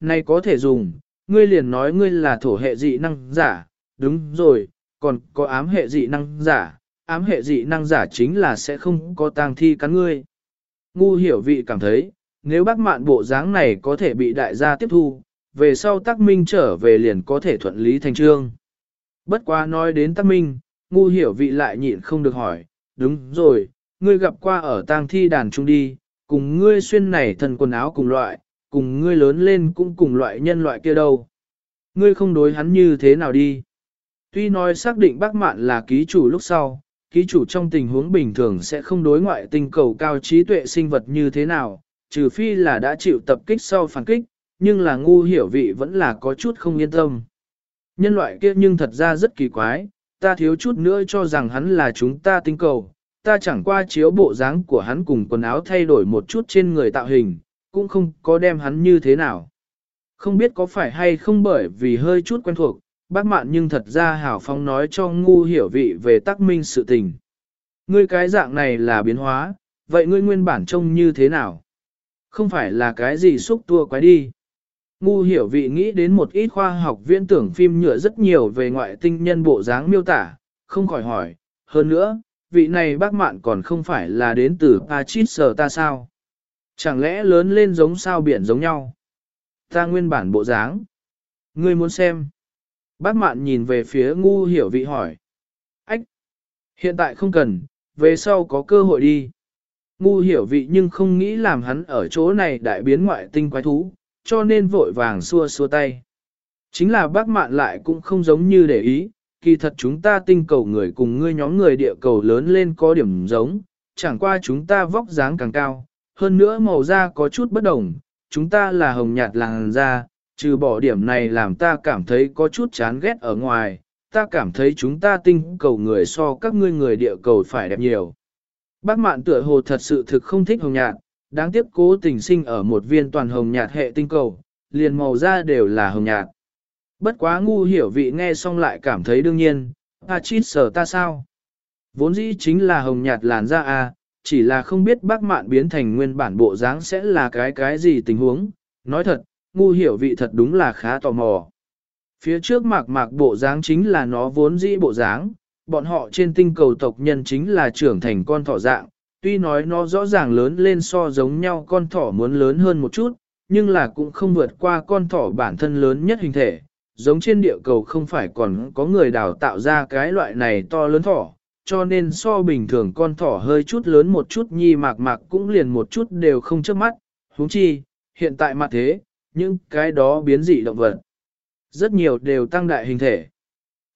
này có thể dùng, ngươi liền nói ngươi là thổ hệ dị năng giả, đúng rồi, còn có ám hệ dị năng giả, ám hệ dị năng giả chính là sẽ không có tang thi cắn ngươi. Ngu hiểu vị cảm thấy, nếu bác mạn bộ dáng này có thể bị đại gia tiếp thu, về sau tác minh trở về liền có thể thuận lý thành trương. Bất quá nói đến tác minh, ngu hiểu vị lại nhịn không được hỏi, đúng rồi, ngươi gặp qua ở tang thi đàn trung đi, cùng ngươi xuyên này thần quần áo cùng loại, cùng ngươi lớn lên cũng cùng loại nhân loại kia đâu. Ngươi không đối hắn như thế nào đi. Tuy nói xác định bác mạn là ký chủ lúc sau, ký chủ trong tình huống bình thường sẽ không đối ngoại tình cầu cao trí tuệ sinh vật như thế nào, trừ phi là đã chịu tập kích sau phản kích, nhưng là ngu hiểu vị vẫn là có chút không yên tâm. Nhân loại kia nhưng thật ra rất kỳ quái, ta thiếu chút nữa cho rằng hắn là chúng ta tinh cầu, ta chẳng qua chiếu bộ dáng của hắn cùng quần áo thay đổi một chút trên người tạo hình, cũng không có đem hắn như thế nào. Không biết có phải hay không bởi vì hơi chút quen thuộc, bác mạn nhưng thật ra hảo phong nói cho ngu hiểu vị về tác minh sự tình. Ngươi cái dạng này là biến hóa, vậy ngươi nguyên bản trông như thế nào? Không phải là cái gì xúc tua quái đi. Ngu hiểu vị nghĩ đến một ít khoa học viễn tưởng phim nhựa rất nhiều về ngoại tinh nhân bộ dáng miêu tả, không khỏi hỏi. Hơn nữa, vị này bác mạn còn không phải là đến từ Pachit Sở ta sao? Chẳng lẽ lớn lên giống sao biển giống nhau? Ta nguyên bản bộ dáng. Ngươi muốn xem. Bác mạn nhìn về phía ngu hiểu vị hỏi. Ách! Hiện tại không cần, về sau có cơ hội đi. Ngu hiểu vị nhưng không nghĩ làm hắn ở chỗ này đại biến ngoại tinh quái thú, cho nên vội vàng xua xua tay. Chính là bác mạn lại cũng không giống như để ý, kỳ thật chúng ta tinh cầu người cùng ngươi nhóm người địa cầu lớn lên có điểm giống, chẳng qua chúng ta vóc dáng càng cao, hơn nữa màu da có chút bất đồng, chúng ta là hồng nhạt làn da, trừ bỏ điểm này làm ta cảm thấy có chút chán ghét ở ngoài, ta cảm thấy chúng ta tinh cầu người so các ngươi người địa cầu phải đẹp nhiều. Bác mạn tựa hồ thật sự thực không thích hồng nhạt, đáng tiếc cố tình sinh ở một viên toàn hồng nhạt hệ tinh cầu, liền màu da đều là hồng nhạt. Bất quá ngu hiểu vị nghe xong lại cảm thấy đương nhiên, a chít sở ta sao? Vốn dĩ chính là hồng nhạt làn da à chỉ là không biết bác mạn biến thành nguyên bản bộ dáng sẽ là cái cái gì tình huống. Nói thật, ngu hiểu vị thật đúng là khá tò mò. Phía trước mạc mạc bộ dáng chính là nó vốn dĩ bộ dáng, bọn họ trên tinh cầu tộc nhân chính là trưởng thành con thỏ dạng, tuy nói nó rõ ràng lớn lên so giống nhau con thỏ muốn lớn hơn một chút, nhưng là cũng không vượt qua con thỏ bản thân lớn nhất hình thể, giống trên địa cầu không phải còn có người đào tạo ra cái loại này to lớn thỏ, cho nên so bình thường con thỏ hơi chút lớn một chút nhi mạc mạc cũng liền một chút đều không trước mắt, huống chi, hiện tại mặt thế, những cái đó biến dị động vật. Rất nhiều đều tăng đại hình thể.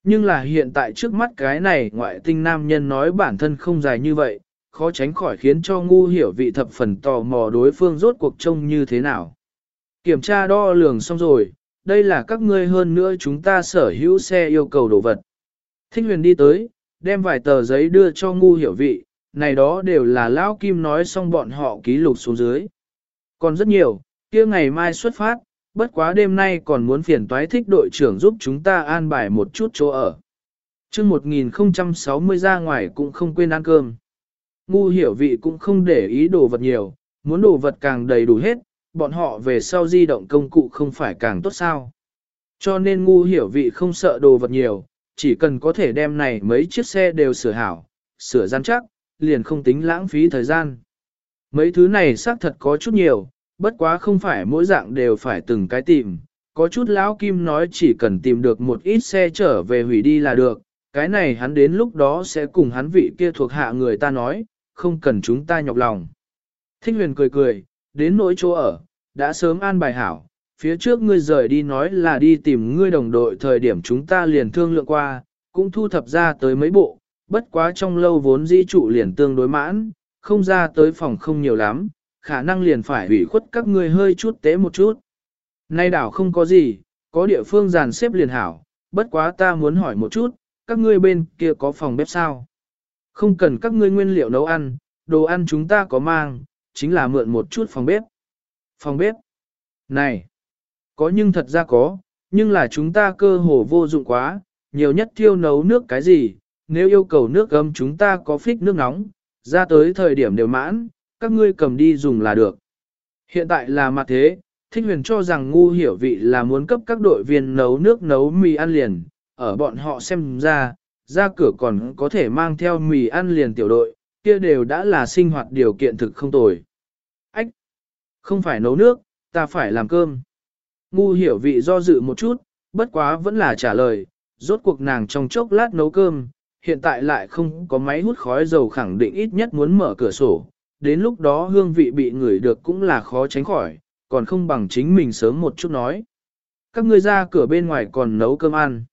Nhưng là hiện tại trước mắt cái này ngoại tinh nam nhân nói bản thân không dài như vậy, khó tránh khỏi khiến cho ngu hiểu vị thập phần tò mò đối phương rốt cuộc trông như thế nào. Kiểm tra đo lường xong rồi, đây là các ngươi hơn nữa chúng ta sở hữu xe yêu cầu đồ vật. Thích huyền đi tới, đem vài tờ giấy đưa cho ngu hiểu vị, này đó đều là Lão Kim nói xong bọn họ ký lục xuống dưới. Còn rất nhiều, kia ngày mai xuất phát, bất quá đêm nay còn muốn phiền toái thích đội trưởng giúp chúng ta an bài một chút chỗ ở. chương 1060 ra ngoài cũng không quên ăn cơm. Ngu hiểu vị cũng không để ý đồ vật nhiều, muốn đồ vật càng đầy đủ hết, bọn họ về sau di động công cụ không phải càng tốt sao. Cho nên ngu hiểu vị không sợ đồ vật nhiều, chỉ cần có thể đem này mấy chiếc xe đều sửa hảo, sửa gian chắc, liền không tính lãng phí thời gian. Mấy thứ này xác thật có chút nhiều, bất quá không phải mỗi dạng đều phải từng cái tìm. Có chút lão kim nói chỉ cần tìm được một ít xe trở về hủy đi là được, cái này hắn đến lúc đó sẽ cùng hắn vị kia thuộc hạ người ta nói, không cần chúng ta nhọc lòng. Thích huyền cười cười, đến nỗi chỗ ở, đã sớm an bài hảo, phía trước ngươi rời đi nói là đi tìm ngươi đồng đội thời điểm chúng ta liền thương lượng qua, cũng thu thập ra tới mấy bộ, bất quá trong lâu vốn di trụ liền tương đối mãn, không ra tới phòng không nhiều lắm, khả năng liền phải hủy khuất các ngươi hơi chút tế một chút. Nay đảo không có gì, có địa phương dàn xếp liền hảo, bất quá ta muốn hỏi một chút, các ngươi bên kia có phòng bếp sao? Không cần các ngươi nguyên liệu nấu ăn, đồ ăn chúng ta có mang, chính là mượn một chút phòng bếp. Phòng bếp? Này! Có nhưng thật ra có, nhưng là chúng ta cơ hồ vô dụng quá, nhiều nhất thiêu nấu nước cái gì, nếu yêu cầu nước gấm chúng ta có phích nước nóng, ra tới thời điểm đều mãn, các ngươi cầm đi dùng là được. Hiện tại là mặt thế, Thích huyền cho rằng ngu hiểu vị là muốn cấp các đội viên nấu nước nấu mì ăn liền, ở bọn họ xem ra, ra cửa còn có thể mang theo mì ăn liền tiểu đội, kia đều đã là sinh hoạt điều kiện thực không tồi. Ách! Không phải nấu nước, ta phải làm cơm. Ngu hiểu vị do dự một chút, bất quá vẫn là trả lời, rốt cuộc nàng trong chốc lát nấu cơm, hiện tại lại không có máy hút khói dầu khẳng định ít nhất muốn mở cửa sổ, đến lúc đó hương vị bị ngửi được cũng là khó tránh khỏi, còn không bằng chính mình sớm một chút nói. Các ngươi ra cửa bên ngoài còn nấu cơm ăn.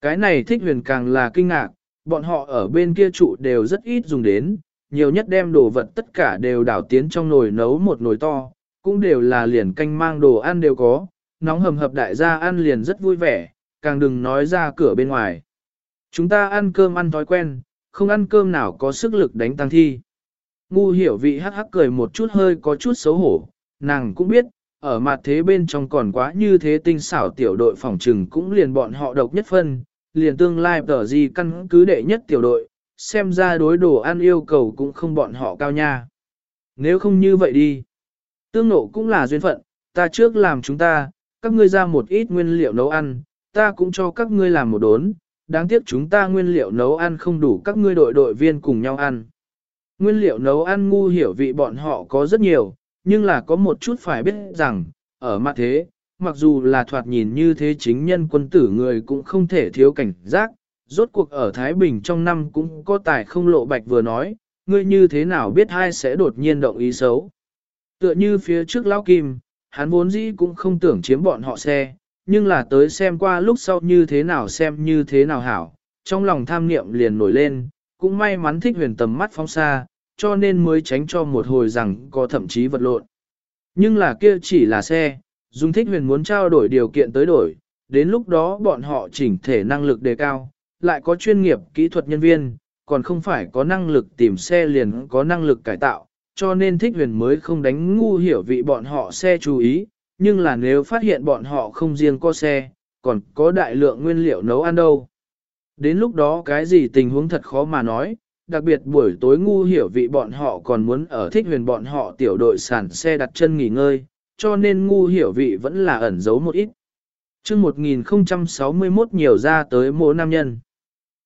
Cái này thích huyền càng là kinh ngạc, bọn họ ở bên kia trụ đều rất ít dùng đến, nhiều nhất đem đồ vật tất cả đều đảo tiến trong nồi nấu một nồi to, cũng đều là liền canh mang đồ ăn đều có, nóng hầm hập đại gia ăn liền rất vui vẻ, càng đừng nói ra cửa bên ngoài. Chúng ta ăn cơm ăn thói quen, không ăn cơm nào có sức lực đánh tăng thi. Ngu hiểu vị hắc hắc cười một chút hơi có chút xấu hổ, nàng cũng biết, ở mặt thế bên trong còn quá như thế tinh xảo tiểu đội phòng trừng cũng liền bọn họ độc nhất phân, liền tương lai tờ gì căn cứ đệ nhất tiểu đội, xem ra đối đồ ăn yêu cầu cũng không bọn họ cao nha. Nếu không như vậy đi, tương nộ cũng là duyên phận, ta trước làm chúng ta, các ngươi ra một ít nguyên liệu nấu ăn, ta cũng cho các ngươi làm một đốn, đáng tiếc chúng ta nguyên liệu nấu ăn không đủ các ngươi đội đội viên cùng nhau ăn. Nguyên liệu nấu ăn ngu hiểu vị bọn họ có rất nhiều, nhưng là có một chút phải biết rằng, ở mặt thế, mặc dù là thoạt nhìn như thế chính nhân quân tử người cũng không thể thiếu cảnh giác, rốt cuộc ở Thái Bình trong năm cũng có tài không lộ bạch vừa nói, ngươi như thế nào biết hai sẽ đột nhiên động ý xấu. Tựa như phía trước Lão Kim, hắn vốn dĩ cũng không tưởng chiếm bọn họ xe, nhưng là tới xem qua lúc sau như thế nào xem như thế nào hảo, trong lòng tham niệm liền nổi lên, cũng may mắn thích huyền tầm mắt phóng xa, cho nên mới tránh cho một hồi rằng có thậm chí vật lộn. Nhưng là kia chỉ là xe, dùng Thích Huyền muốn trao đổi điều kiện tới đổi, đến lúc đó bọn họ chỉnh thể năng lực đề cao, lại có chuyên nghiệp kỹ thuật nhân viên, còn không phải có năng lực tìm xe liền có năng lực cải tạo, cho nên Thích Huyền mới không đánh ngu hiểu vị bọn họ xe chú ý, nhưng là nếu phát hiện bọn họ không riêng có xe, còn có đại lượng nguyên liệu nấu ăn đâu. Đến lúc đó cái gì tình huống thật khó mà nói, đặc biệt buổi tối ngu hiểu vị bọn họ còn muốn ở thích huyền bọn họ tiểu đội sản xe đặt chân nghỉ ngơi, cho nên ngu hiểu vị vẫn là ẩn giấu một ít. chương 1061 nhiều ra tới mỗi nam nhân.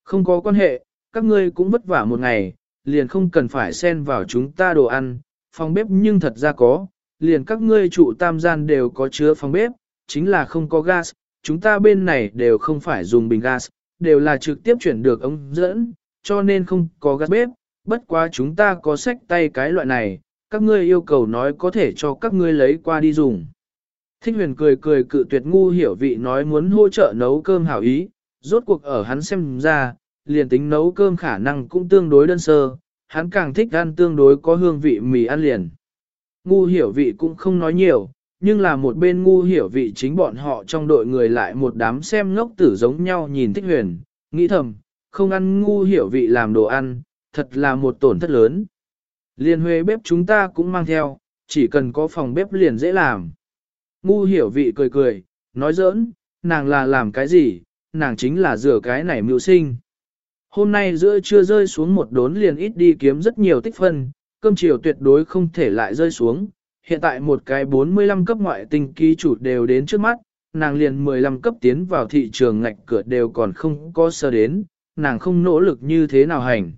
Không có quan hệ, các ngươi cũng vất vả một ngày, liền không cần phải xen vào chúng ta đồ ăn, phòng bếp nhưng thật ra có, liền các ngươi trụ tam gian đều có chứa phòng bếp, chính là không có gas, chúng ta bên này đều không phải dùng bình gas, đều là trực tiếp chuyển được ống dẫn, cho nên không có gas bếp, bất quá chúng ta có sách tay cái loại này, các ngươi yêu cầu nói có thể cho các ngươi lấy qua đi dùng. Thích huyền cười cười cự tuyệt ngu hiểu vị nói muốn hỗ trợ nấu cơm hảo ý, rốt cuộc ở hắn xem ra, liền tính nấu cơm khả năng cũng tương đối đơn sơ, hắn càng thích ăn tương đối có hương vị mì ăn liền. Ngu hiểu vị cũng không nói nhiều, nhưng là một bên ngu hiểu vị chính bọn họ trong đội người lại một đám xem ngốc tử giống nhau nhìn thích huyền, nghĩ thầm, không ăn ngu hiểu vị làm đồ ăn, thật là một tổn thất lớn. Liên huê bếp chúng ta cũng mang theo, chỉ cần có phòng bếp liền dễ làm. Ngu hiểu vị cười cười, nói giỡn, nàng là làm cái gì, nàng chính là rửa cái này mưu sinh. Hôm nay giữa trưa rơi xuống một đốn liền ít đi kiếm rất nhiều tích phân, cơm chiều tuyệt đối không thể lại rơi xuống. Hiện tại một cái 45 cấp ngoại tinh ký chủ đều đến trước mắt, nàng liền 15 cấp tiến vào thị trường ngạch cửa đều còn không có sơ đến, nàng không nỗ lực như thế nào hành.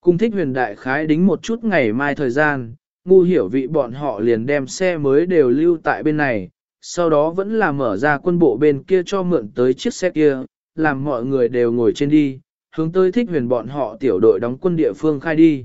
Cung thích huyền đại khái đính một chút ngày mai thời gian, ngu hiểu vị bọn họ liền đem xe mới đều lưu tại bên này, sau đó vẫn là mở ra quân bộ bên kia cho mượn tới chiếc xe kia, làm mọi người đều ngồi trên đi, hướng tới thích huyền bọn họ tiểu đội đóng quân địa phương khai đi.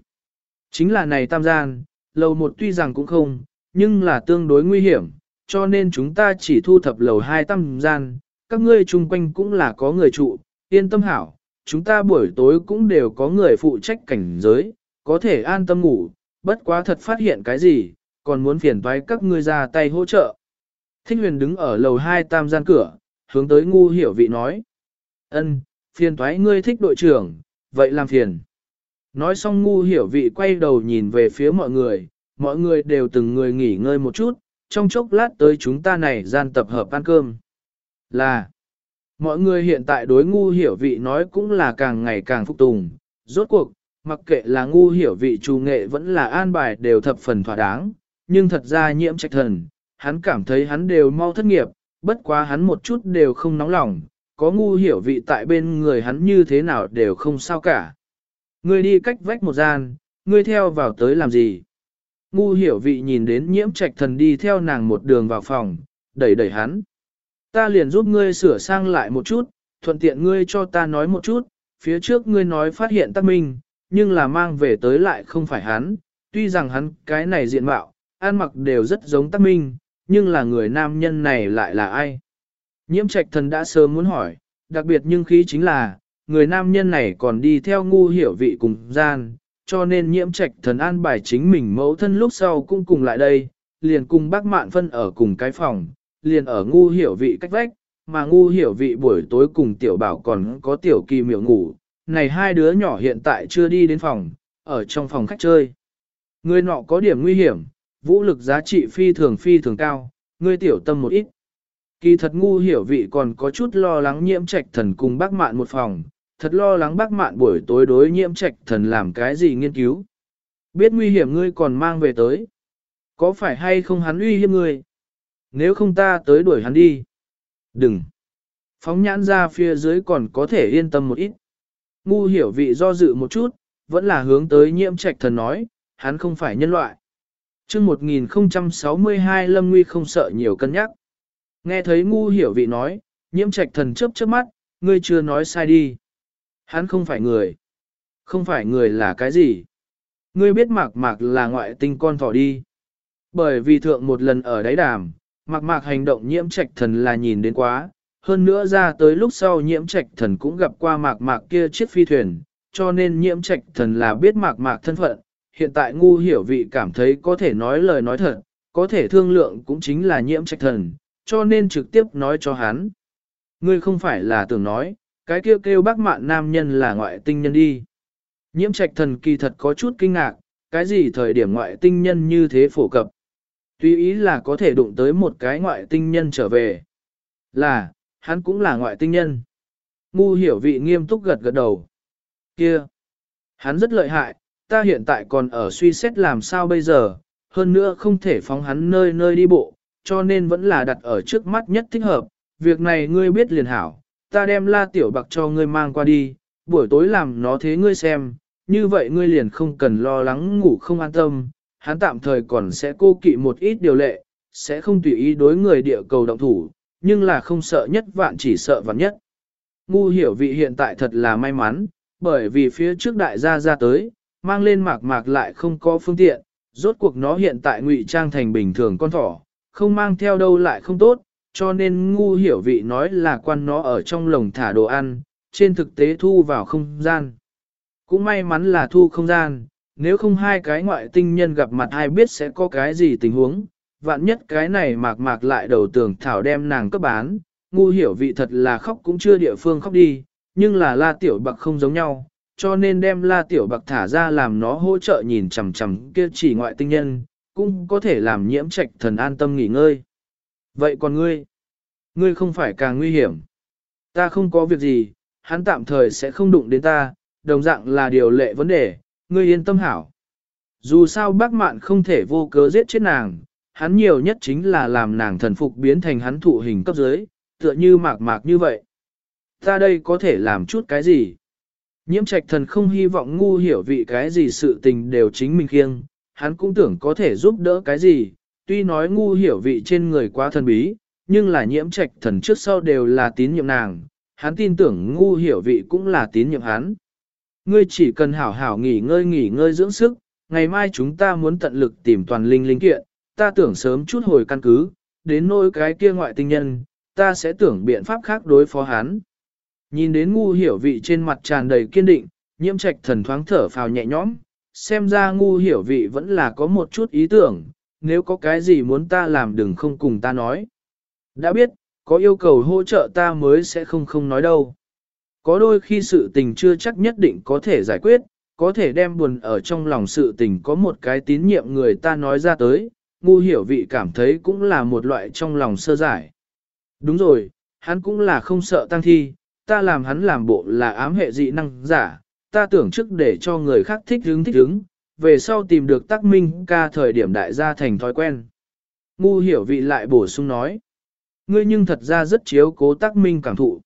Chính là này tam gian, lầu một tuy rằng cũng không, nhưng là tương đối nguy hiểm, cho nên chúng ta chỉ thu thập lầu hai tam gian, các ngươi chung quanh cũng là có người trụ, yên tâm hảo, chúng ta buổi tối cũng đều có người phụ trách cảnh giới, có thể an tâm ngủ, bất quá thật phát hiện cái gì, còn muốn phiền toái các ngươi ra tay hỗ trợ. Thích huyền đứng ở lầu hai tam gian cửa, hướng tới ngu hiểu vị nói. ân phiền toái ngươi thích đội trưởng, vậy làm phiền. Nói xong ngu hiểu vị quay đầu nhìn về phía mọi người, mọi người đều từng người nghỉ ngơi một chút, trong chốc lát tới chúng ta này gian tập hợp ăn cơm. Là, mọi người hiện tại đối ngu hiểu vị nói cũng là càng ngày càng phục tùng, rốt cuộc, mặc kệ là ngu hiểu vị trù nghệ vẫn là an bài đều thập phần thỏa đáng, nhưng thật ra nhiễm trạch thần, hắn cảm thấy hắn đều mau thất nghiệp, bất quá hắn một chút đều không nóng lòng, có ngu hiểu vị tại bên người hắn như thế nào đều không sao cả. Ngươi đi cách vách một gian, ngươi theo vào tới làm gì? Ngu hiểu vị nhìn đến nhiễm trạch thần đi theo nàng một đường vào phòng, đẩy đẩy hắn. Ta liền giúp ngươi sửa sang lại một chút, thuận tiện ngươi cho ta nói một chút, phía trước ngươi nói phát hiện tắc minh, nhưng là mang về tới lại không phải hắn, tuy rằng hắn cái này diện mạo, ăn mặc đều rất giống tắc minh, nhưng là người nam nhân này lại là ai? Nhiễm trạch thần đã sớm muốn hỏi, đặc biệt nhưng khí chính là, người nam nhân này còn đi theo ngu hiểu vị cùng gian, cho nên nhiễm trạch thần an bài chính mình mẫu thân lúc sau cũng cùng lại đây, liền cùng bác mạn phân ở cùng cái phòng, liền ở ngu hiểu vị cách vách, mà ngu hiểu vị buổi tối cùng tiểu bảo còn có tiểu kỳ miểu ngủ, này hai đứa nhỏ hiện tại chưa đi đến phòng, ở trong phòng khách chơi. Người nọ có điểm nguy hiểm, vũ lực giá trị phi thường phi thường cao, ngươi tiểu tâm một ít. Kỳ thật ngu hiểu vị còn có chút lo lắng nhiễm trạch thần cùng bác mạn một phòng, thật lo lắng bác mạn buổi tối đối nhiễm trạch thần làm cái gì nghiên cứu. Biết nguy hiểm ngươi còn mang về tới. Có phải hay không hắn uy hiếp ngươi? Nếu không ta tới đuổi hắn đi. Đừng. Phóng nhãn ra phía dưới còn có thể yên tâm một ít. Ngu hiểu vị do dự một chút, vẫn là hướng tới nhiễm trạch thần nói, hắn không phải nhân loại. chương 1062 Lâm Nguy không sợ nhiều cân nhắc. Nghe thấy ngu hiểu vị nói, nhiễm trạch thần chớp chớp mắt, ngươi chưa nói sai đi. Hắn không phải người. Không phải người là cái gì? Ngươi biết mạc mạc là ngoại tinh con thỏ đi. Bởi vì thượng một lần ở đáy đàm, mạc mạc hành động nhiễm trạch thần là nhìn đến quá, hơn nữa ra tới lúc sau nhiễm trạch thần cũng gặp qua mạc mạc kia chiếc phi thuyền, cho nên nhiễm trạch thần là biết mạc mạc thân phận. Hiện tại ngu hiểu vị cảm thấy có thể nói lời nói thật, có thể thương lượng cũng chính là nhiễm trạch thần, cho nên trực tiếp nói cho hắn. Ngươi không phải là tưởng nói, cái kêu kêu bác mạn nam nhân là ngoại tinh nhân đi. Nhiễm trạch thần kỳ thật có chút kinh ngạc, cái gì thời điểm ngoại tinh nhân như thế phổ cập. Tuy ý là có thể đụng tới một cái ngoại tinh nhân trở về. Là, hắn cũng là ngoại tinh nhân. Ngu hiểu vị nghiêm túc gật gật đầu. Kia, hắn rất lợi hại, ta hiện tại còn ở suy xét làm sao bây giờ, hơn nữa không thể phóng hắn nơi nơi đi bộ, cho nên vẫn là đặt ở trước mắt nhất thích hợp. Việc này ngươi biết liền hảo, ta đem la tiểu bạc cho ngươi mang qua đi, buổi tối làm nó thế ngươi xem, như vậy ngươi liền không cần lo lắng ngủ không an tâm, hắn tạm thời còn sẽ cô kỵ một ít điều lệ, sẽ không tùy ý đối người địa cầu động thủ, nhưng là không sợ nhất vạn chỉ sợ vạn nhất. Ngu hiểu vị hiện tại thật là may mắn, bởi vì phía trước đại gia ra tới, mang lên mạc mạc lại không có phương tiện, rốt cuộc nó hiện tại ngụy trang thành bình thường con thỏ, không mang theo đâu lại không tốt, cho nên ngu hiểu vị nói là quan nó ở trong lồng thả đồ ăn, trên thực tế thu vào không gian. Cũng may mắn là thu không gian, nếu không hai cái ngoại tinh nhân gặp mặt ai biết sẽ có cái gì tình huống, vạn nhất cái này mạc mạc lại đầu tưởng thảo đem nàng cấp bán, ngu hiểu vị thật là khóc cũng chưa địa phương khóc đi, nhưng là la tiểu bạc không giống nhau, cho nên đem la tiểu bạc thả ra làm nó hỗ trợ nhìn chằm chằm kia chỉ ngoại tinh nhân, cũng có thể làm nhiễm trạch thần an tâm nghỉ ngơi. Vậy còn ngươi? Ngươi không phải càng nguy hiểm. Ta không có việc gì, hắn tạm thời sẽ không đụng đến ta, đồng dạng là điều lệ vấn đề, ngươi yên tâm hảo. Dù sao bác mạn không thể vô cớ giết chết nàng, hắn nhiều nhất chính là làm nàng thần phục biến thành hắn thụ hình cấp dưới, tựa như mạc mạc như vậy. Ta đây có thể làm chút cái gì? Nhiễm trạch thần không hy vọng ngu hiểu vị cái gì sự tình đều chính mình khiêng, hắn cũng tưởng có thể giúp đỡ cái gì, tuy nói ngu hiểu vị trên người quá thần bí, nhưng là nhiễm trạch thần trước sau đều là tín nhiệm nàng, hắn tin tưởng ngu hiểu vị cũng là tín nhiệm hắn. Ngươi chỉ cần hảo hảo nghỉ ngơi nghỉ ngơi dưỡng sức, ngày mai chúng ta muốn tận lực tìm toàn linh linh kiện, ta tưởng sớm chút hồi căn cứ, đến nỗi cái kia ngoại tinh nhân, ta sẽ tưởng biện pháp khác đối phó hắn. Nhìn đến ngu hiểu vị trên mặt tràn đầy kiên định, nhiễm trạch thần thoáng thở phào nhẹ nhõm, xem ra ngu hiểu vị vẫn là có một chút ý tưởng, nếu có cái gì muốn ta làm đừng không cùng ta nói. Đã biết, có yêu cầu hỗ trợ ta mới sẽ không không nói đâu. Có đôi khi sự tình chưa chắc nhất định có thể giải quyết, có thể đem buồn ở trong lòng sự tình có một cái tín nhiệm người ta nói ra tới, ngu hiểu vị cảm thấy cũng là một loại trong lòng sơ giải. Đúng rồi, hắn cũng là không sợ tăng thi, ta làm hắn làm bộ là ám hệ dị năng giả, ta tưởng trước để cho người khác thích hứng thích hứng, về sau tìm được tác minh ca thời điểm đại gia thành thói quen. Ngu hiểu vị lại bổ sung nói. Ngươi nhưng thật ra rất chiếu cố tác minh cảm thụ.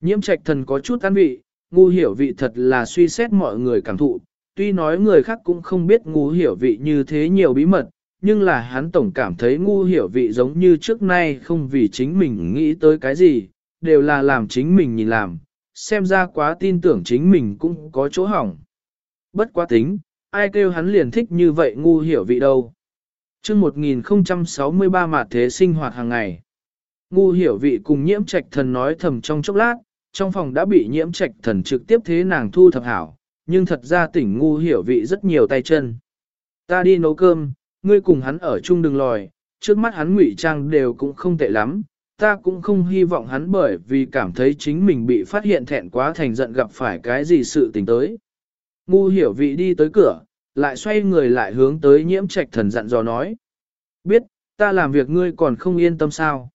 Nhiễm trạch thần có chút an vị, ngu hiểu vị thật là suy xét mọi người cảm thụ. Tuy nói người khác cũng không biết ngu hiểu vị như thế nhiều bí mật, nhưng là hắn tổng cảm thấy ngu hiểu vị giống như trước nay không vì chính mình nghĩ tới cái gì, đều là làm chính mình nhìn làm, xem ra quá tin tưởng chính mình cũng có chỗ hỏng. Bất quá tính, ai kêu hắn liền thích như vậy ngu hiểu vị đâu. chương 1063 mà thế sinh hoạt hàng ngày. Ngu hiểu vị cùng nhiễm trạch thần nói thầm trong chốc lát, trong phòng đã bị nhiễm trạch thần trực tiếp thế nàng thu thập hảo, nhưng thật ra tỉnh ngu hiểu vị rất nhiều tay chân. Ta đi nấu cơm, ngươi cùng hắn ở chung đừng lòi, trước mắt hắn ngụy trang đều cũng không tệ lắm, ta cũng không hy vọng hắn bởi vì cảm thấy chính mình bị phát hiện thẹn quá thành giận gặp phải cái gì sự tình tới. Ngu hiểu vị đi tới cửa, lại xoay người lại hướng tới nhiễm trạch thần dặn dò nói. Biết, ta làm việc ngươi còn không yên tâm sao.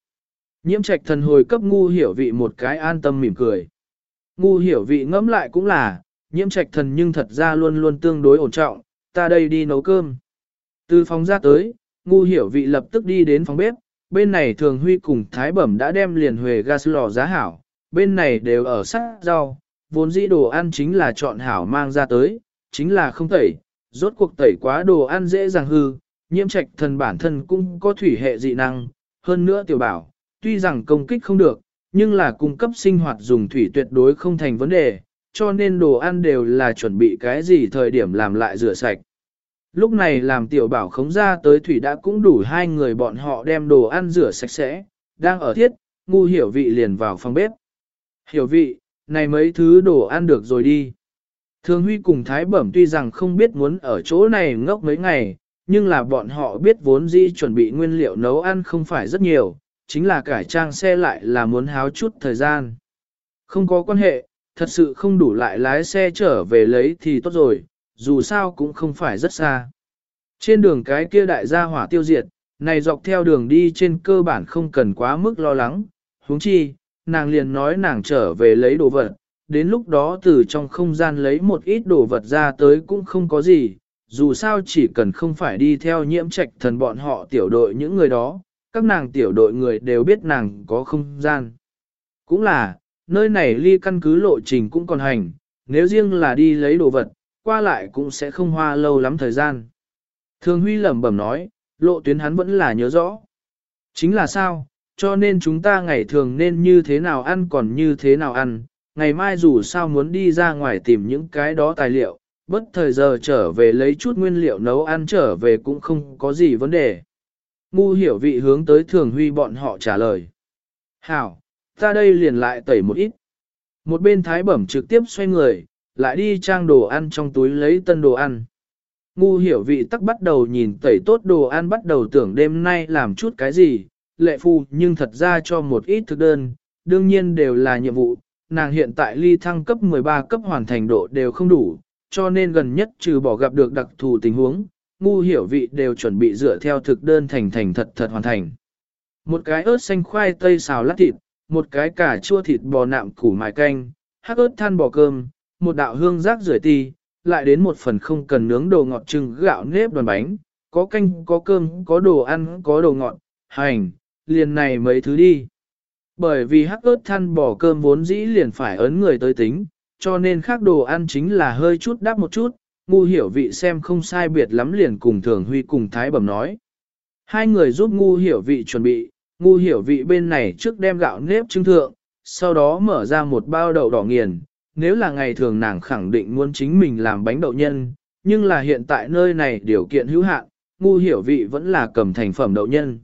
Nhiễm trạch thần hồi cấp ngu hiểu vị một cái an tâm mỉm cười. Ngu hiểu vị ngẫm lại cũng là, nhiễm trạch thần nhưng thật ra luôn luôn tương đối ổn trọng, ta đây đi nấu cơm. Từ phòng ra tới, ngu hiểu vị lập tức đi đến phòng bếp, bên này thường huy cùng thái bẩm đã đem liền huề gas lò giá hảo, bên này đều ở sắc rau, vốn dĩ đồ ăn chính là chọn hảo mang ra tới, chính là không tẩy, rốt cuộc tẩy quá đồ ăn dễ dàng hư, nhiễm trạch thần bản thân cũng có thủy hệ dị năng, hơn nữa tiểu bảo, tuy rằng công kích không được, nhưng là cung cấp sinh hoạt dùng thủy tuyệt đối không thành vấn đề, cho nên đồ ăn đều là chuẩn bị cái gì thời điểm làm lại rửa sạch. Lúc này làm tiểu bảo khống ra tới thủy đã cũng đủ hai người bọn họ đem đồ ăn rửa sạch sẽ, đang ở thiết, ngu hiểu vị liền vào phòng bếp. Hiểu vị, này mấy thứ đồ ăn được rồi đi. Thường Huy cùng Thái Bẩm tuy rằng không biết muốn ở chỗ này ngốc mấy ngày, nhưng là bọn họ biết vốn dĩ chuẩn bị nguyên liệu nấu ăn không phải rất nhiều, chính là cải trang xe lại là muốn háo chút thời gian. Không có quan hệ, thật sự không đủ lại lái xe trở về lấy thì tốt rồi, dù sao cũng không phải rất xa. Trên đường cái kia đại gia hỏa tiêu diệt, này dọc theo đường đi trên cơ bản không cần quá mức lo lắng, huống chi, nàng liền nói nàng trở về lấy đồ vật, đến lúc đó từ trong không gian lấy một ít đồ vật ra tới cũng không có gì, dù sao chỉ cần không phải đi theo nhiễm trạch thần bọn họ tiểu đội những người đó, các nàng tiểu đội người đều biết nàng có không gian. Cũng là, nơi này ly căn cứ lộ trình cũng còn hành, nếu riêng là đi lấy đồ vật, qua lại cũng sẽ không hoa lâu lắm thời gian. Thường Huy lẩm bẩm nói, lộ tuyến hắn vẫn là nhớ rõ. Chính là sao, cho nên chúng ta ngày thường nên như thế nào ăn còn như thế nào ăn, ngày mai dù sao muốn đi ra ngoài tìm những cái đó tài liệu, bất thời giờ trở về lấy chút nguyên liệu nấu ăn trở về cũng không có gì vấn đề. Ngu hiểu vị hướng tới thường huy bọn họ trả lời. Hảo, ta đây liền lại tẩy một ít. Một bên thái bẩm trực tiếp xoay người, lại đi trang đồ ăn trong túi lấy tân đồ ăn. Ngu hiểu vị tắc bắt đầu nhìn tẩy tốt đồ ăn bắt đầu tưởng đêm nay làm chút cái gì, lệ phu nhưng thật ra cho một ít thực đơn, đương nhiên đều là nhiệm vụ, nàng hiện tại ly thăng cấp 13 cấp hoàn thành độ đều không đủ, cho nên gần nhất trừ bỏ gặp được đặc thù tình huống, ngu hiểu vị đều chuẩn bị dựa theo thực đơn thành thành thật thật hoàn thành. Một cái ớt xanh khoai tây xào lát thịt, một cái cà chua thịt bò nạm củ mài canh, hắc ớt than bò cơm, một đạo hương rác rưởi ti, lại đến một phần không cần nướng đồ ngọt trưng gạo nếp đoàn bánh, có canh, có cơm, có đồ ăn, có đồ ngọt, hành, liền này mấy thứ đi. Bởi vì hắc ớt than bỏ cơm vốn dĩ liền phải ấn người tới tính, cho nên khác đồ ăn chính là hơi chút đáp một chút, ngu hiểu vị xem không sai biệt lắm liền cùng thường huy cùng thái bẩm nói. Hai người giúp ngu hiểu vị chuẩn bị, ngu hiểu vị bên này trước đem gạo nếp trưng thượng, sau đó mở ra một bao đậu đỏ nghiền, nếu là ngày thường nàng khẳng định muốn chính mình làm bánh đậu nhân, nhưng là hiện tại nơi này điều kiện hữu hạn, ngu hiểu vị vẫn là cầm thành phẩm đậu nhân.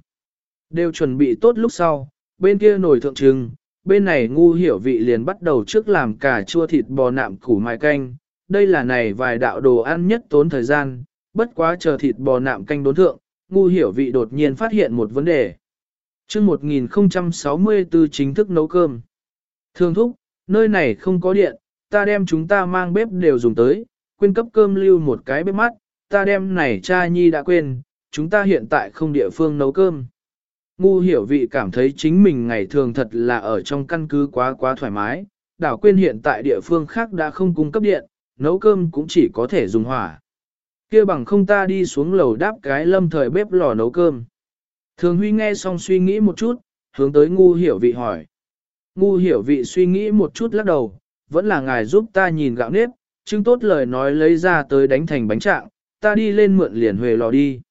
Đều chuẩn bị tốt lúc sau, bên kia nồi thượng trưng, bên này ngu hiểu vị liền bắt đầu trước làm cà chua thịt bò nạm củ mài canh, đây là này vài đạo đồ ăn nhất tốn thời gian, bất quá chờ thịt bò nạm canh đốn thượng, ngu hiểu vị đột nhiên phát hiện một vấn đề. chương 1064 chính thức nấu cơm. Thương thúc, nơi này không có điện, ta đem chúng ta mang bếp đều dùng tới, quên cấp cơm lưu một cái bếp mắt, ta đem này cha nhi đã quên, chúng ta hiện tại không địa phương nấu cơm. Ngu hiểu vị cảm thấy chính mình ngày thường thật là ở trong căn cứ quá quá thoải mái, đảo quên hiện tại địa phương khác đã không cung cấp điện, nấu cơm cũng chỉ có thể dùng hỏa. kia bằng không ta đi xuống lầu đáp cái lâm thời bếp lò nấu cơm. Thường Huy nghe xong suy nghĩ một chút, hướng tới ngu hiểu vị hỏi. Ngu hiểu vị suy nghĩ một chút lắc đầu, vẫn là ngài giúp ta nhìn gạo nếp, chứng tốt lời nói lấy ra tới đánh thành bánh trạng, ta đi lên mượn liền huề lò đi.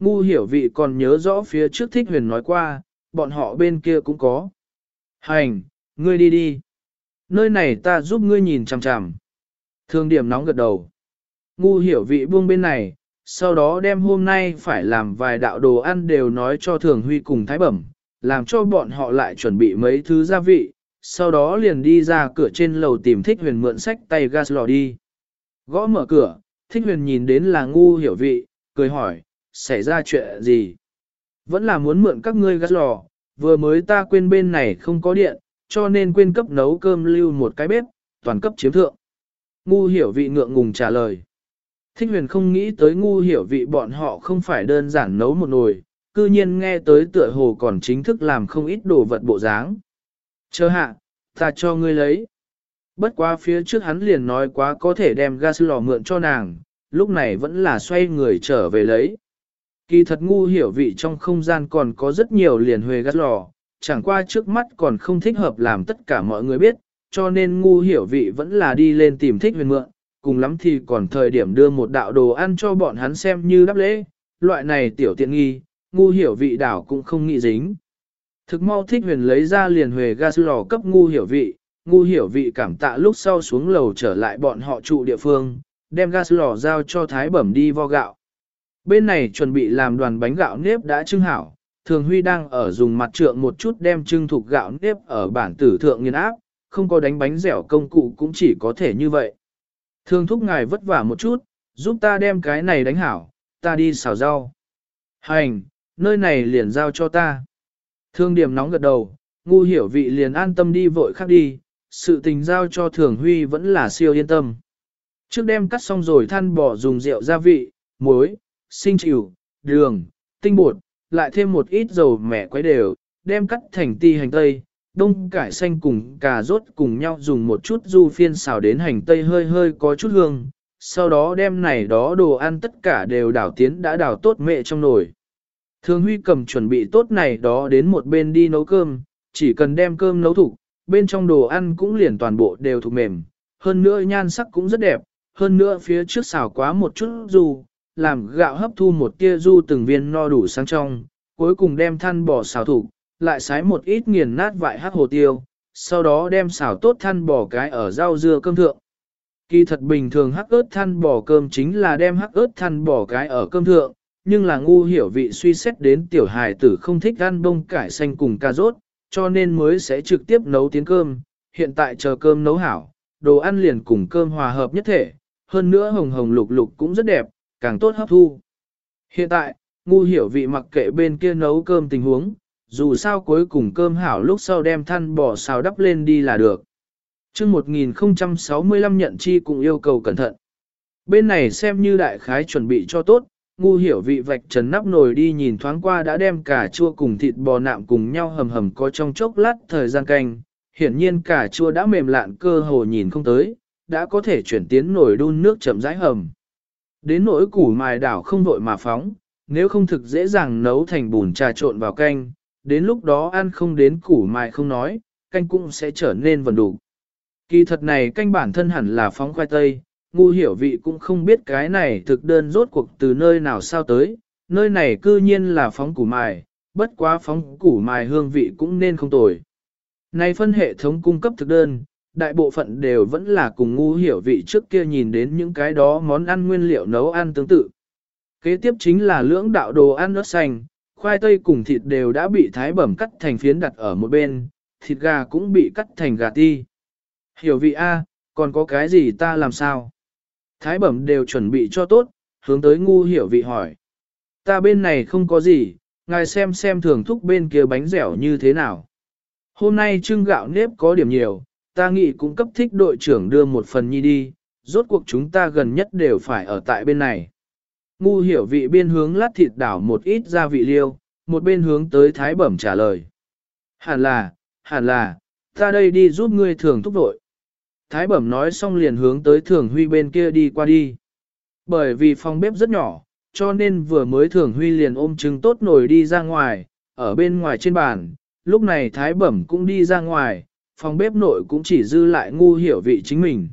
Ngu hiểu vị còn nhớ rõ phía trước thích huyền nói qua, bọn họ bên kia cũng có. Hành, ngươi đi đi. Nơi này ta giúp ngươi nhìn chằm chằm. Thương điểm nóng gật đầu. Ngu hiểu vị buông bên này, sau đó đem hôm nay phải làm vài đạo đồ ăn đều nói cho Thường Huy cùng Thái Bẩm, làm cho bọn họ lại chuẩn bị mấy thứ gia vị, sau đó liền đi ra cửa trên lầu tìm Thích Huyền mượn sách tay gas lò đi. Gõ mở cửa, Thích Huyền nhìn đến là ngu hiểu vị, cười hỏi, xảy ra chuyện gì? Vẫn là muốn mượn các ngươi gas lò, vừa mới ta quên bên này không có điện, cho nên quên cấp nấu cơm lưu một cái bếp, toàn cấp chiếm thượng. Ngu hiểu vị ngượng ngùng trả lời. Thích huyền không nghĩ tới ngu hiểu vị bọn họ không phải đơn giản nấu một nồi, cư nhiên nghe tới tựa hồ còn chính thức làm không ít đồ vật bộ dáng. Chờ hạ, ta cho ngươi lấy. Bất quá phía trước hắn liền nói quá có thể đem gas lò mượn cho nàng, lúc này vẫn là xoay người trở về lấy. Kỳ thật ngu hiểu vị trong không gian còn có rất nhiều liền huề gas lò, chẳng qua trước mắt còn không thích hợp làm tất cả mọi người biết, cho nên ngu hiểu vị vẫn là đi lên tìm thích huyền mượn, cùng lắm thì còn thời điểm đưa một đạo đồ ăn cho bọn hắn xem như đáp lễ, loại này tiểu tiện nghi, ngu hiểu vị đảo cũng không nghĩ dính. Thực mau thích huyền lấy ra liền huề gas lò cấp ngu hiểu vị, ngu hiểu vị cảm tạ lúc sau xuống lầu trở lại bọn họ trụ địa phương, đem gas lò giao cho thái bẩm đi vo gạo. Bên này chuẩn bị làm đoàn bánh gạo nếp đã trưng hảo, thường huy đang ở dùng mặt trượng một chút đem trưng thục gạo nếp ở bản tử thượng nghiên áp, không có đánh bánh dẻo công cụ cũng chỉ có thể như vậy. Thường thúc ngài vất vả một chút, giúp ta đem cái này đánh hảo, ta đi xào rau. Hành, nơi này liền giao cho ta. Thương điểm nóng gật đầu, ngu hiểu vị liền an tâm đi vội khác đi, sự tình giao cho thường huy vẫn là siêu yên tâm. Trước đêm cắt xong rồi than bỏ dùng rượu gia vị, muối, sinh chịu, đường, tinh bột, lại thêm một ít dầu mẻ quấy đều, đem cắt thành ti hành tây, đông cải xanh cùng cà rốt cùng nhau dùng một chút du phiên xào đến hành tây hơi hơi có chút hương, sau đó đem này đó đồ ăn tất cả đều đảo tiến đã đảo tốt mẹ trong nồi. Thường Huy cầm chuẩn bị tốt này đó đến một bên đi nấu cơm, chỉ cần đem cơm nấu thủ, bên trong đồ ăn cũng liền toàn bộ đều thuộc mềm, hơn nữa nhan sắc cũng rất đẹp, hơn nữa phía trước xào quá một chút ru, làm gạo hấp thu một tia du từng viên no đủ sang trong, cuối cùng đem than bò xào thủ, lại xái một ít nghiền nát vại hắc hồ tiêu, sau đó đem xào tốt than bò cái ở rau dưa cơm thượng. Kỳ thật bình thường hắc ớt than bò cơm chính là đem hắc ớt than bò cái ở cơm thượng, nhưng là ngu hiểu vị suy xét đến tiểu hài tử không thích ăn bông cải xanh cùng cà rốt, cho nên mới sẽ trực tiếp nấu tiến cơm, hiện tại chờ cơm nấu hảo, đồ ăn liền cùng cơm hòa hợp nhất thể, hơn nữa hồng hồng lục lục cũng rất đẹp, càng tốt hấp thu. Hiện tại, ngu hiểu vị mặc kệ bên kia nấu cơm tình huống, dù sao cuối cùng cơm hảo lúc sau đem than bỏ xào đắp lên đi là được. chương 1065 nhận chi cũng yêu cầu cẩn thận. Bên này xem như đại khái chuẩn bị cho tốt, ngu hiểu vị vạch trần nắp nồi đi nhìn thoáng qua đã đem cả chua cùng thịt bò nạm cùng nhau hầm hầm có trong chốc lát thời gian canh. Hiển nhiên cả chua đã mềm lạn cơ hồ nhìn không tới, đã có thể chuyển tiến nồi đun nước chậm rãi hầm. Đến nỗi củ mài đảo không vội mà phóng, nếu không thực dễ dàng nấu thành bùn trà trộn vào canh, đến lúc đó ăn không đến củ mài không nói, canh cũng sẽ trở nên vần đủ. Kỳ thật này canh bản thân hẳn là phóng khoai tây, ngu hiểu vị cũng không biết cái này thực đơn rốt cuộc từ nơi nào sao tới, nơi này cư nhiên là phóng củ mài, bất quá phóng củ mài hương vị cũng nên không tồi. Này phân hệ thống cung cấp thực đơn, đại bộ phận đều vẫn là cùng ngu hiểu vị trước kia nhìn đến những cái đó món ăn nguyên liệu nấu ăn tương tự. Kế tiếp chính là lưỡng đạo đồ ăn ớt xanh, khoai tây cùng thịt đều đã bị thái bẩm cắt thành phiến đặt ở một bên, thịt gà cũng bị cắt thành gà ti. Hiểu vị A, còn có cái gì ta làm sao? Thái bẩm đều chuẩn bị cho tốt, hướng tới ngu hiểu vị hỏi. Ta bên này không có gì, ngài xem xem thường thúc bên kia bánh dẻo như thế nào. Hôm nay trưng gạo nếp có điểm nhiều, ta nghĩ cũng cấp thích đội trưởng đưa một phần nhi đi, rốt cuộc chúng ta gần nhất đều phải ở tại bên này. Ngu hiểu vị biên hướng lát thịt đảo một ít gia vị liêu, một bên hướng tới thái bẩm trả lời. Hẳn là, hẳn là, ta đây đi giúp ngươi thường thúc đội. Thái bẩm nói xong liền hướng tới thường huy bên kia đi qua đi. Bởi vì phòng bếp rất nhỏ, cho nên vừa mới thường huy liền ôm trứng tốt nổi đi ra ngoài, ở bên ngoài trên bàn, lúc này thái bẩm cũng đi ra ngoài, phòng bếp nội cũng chỉ dư lại ngu hiểu vị chính mình.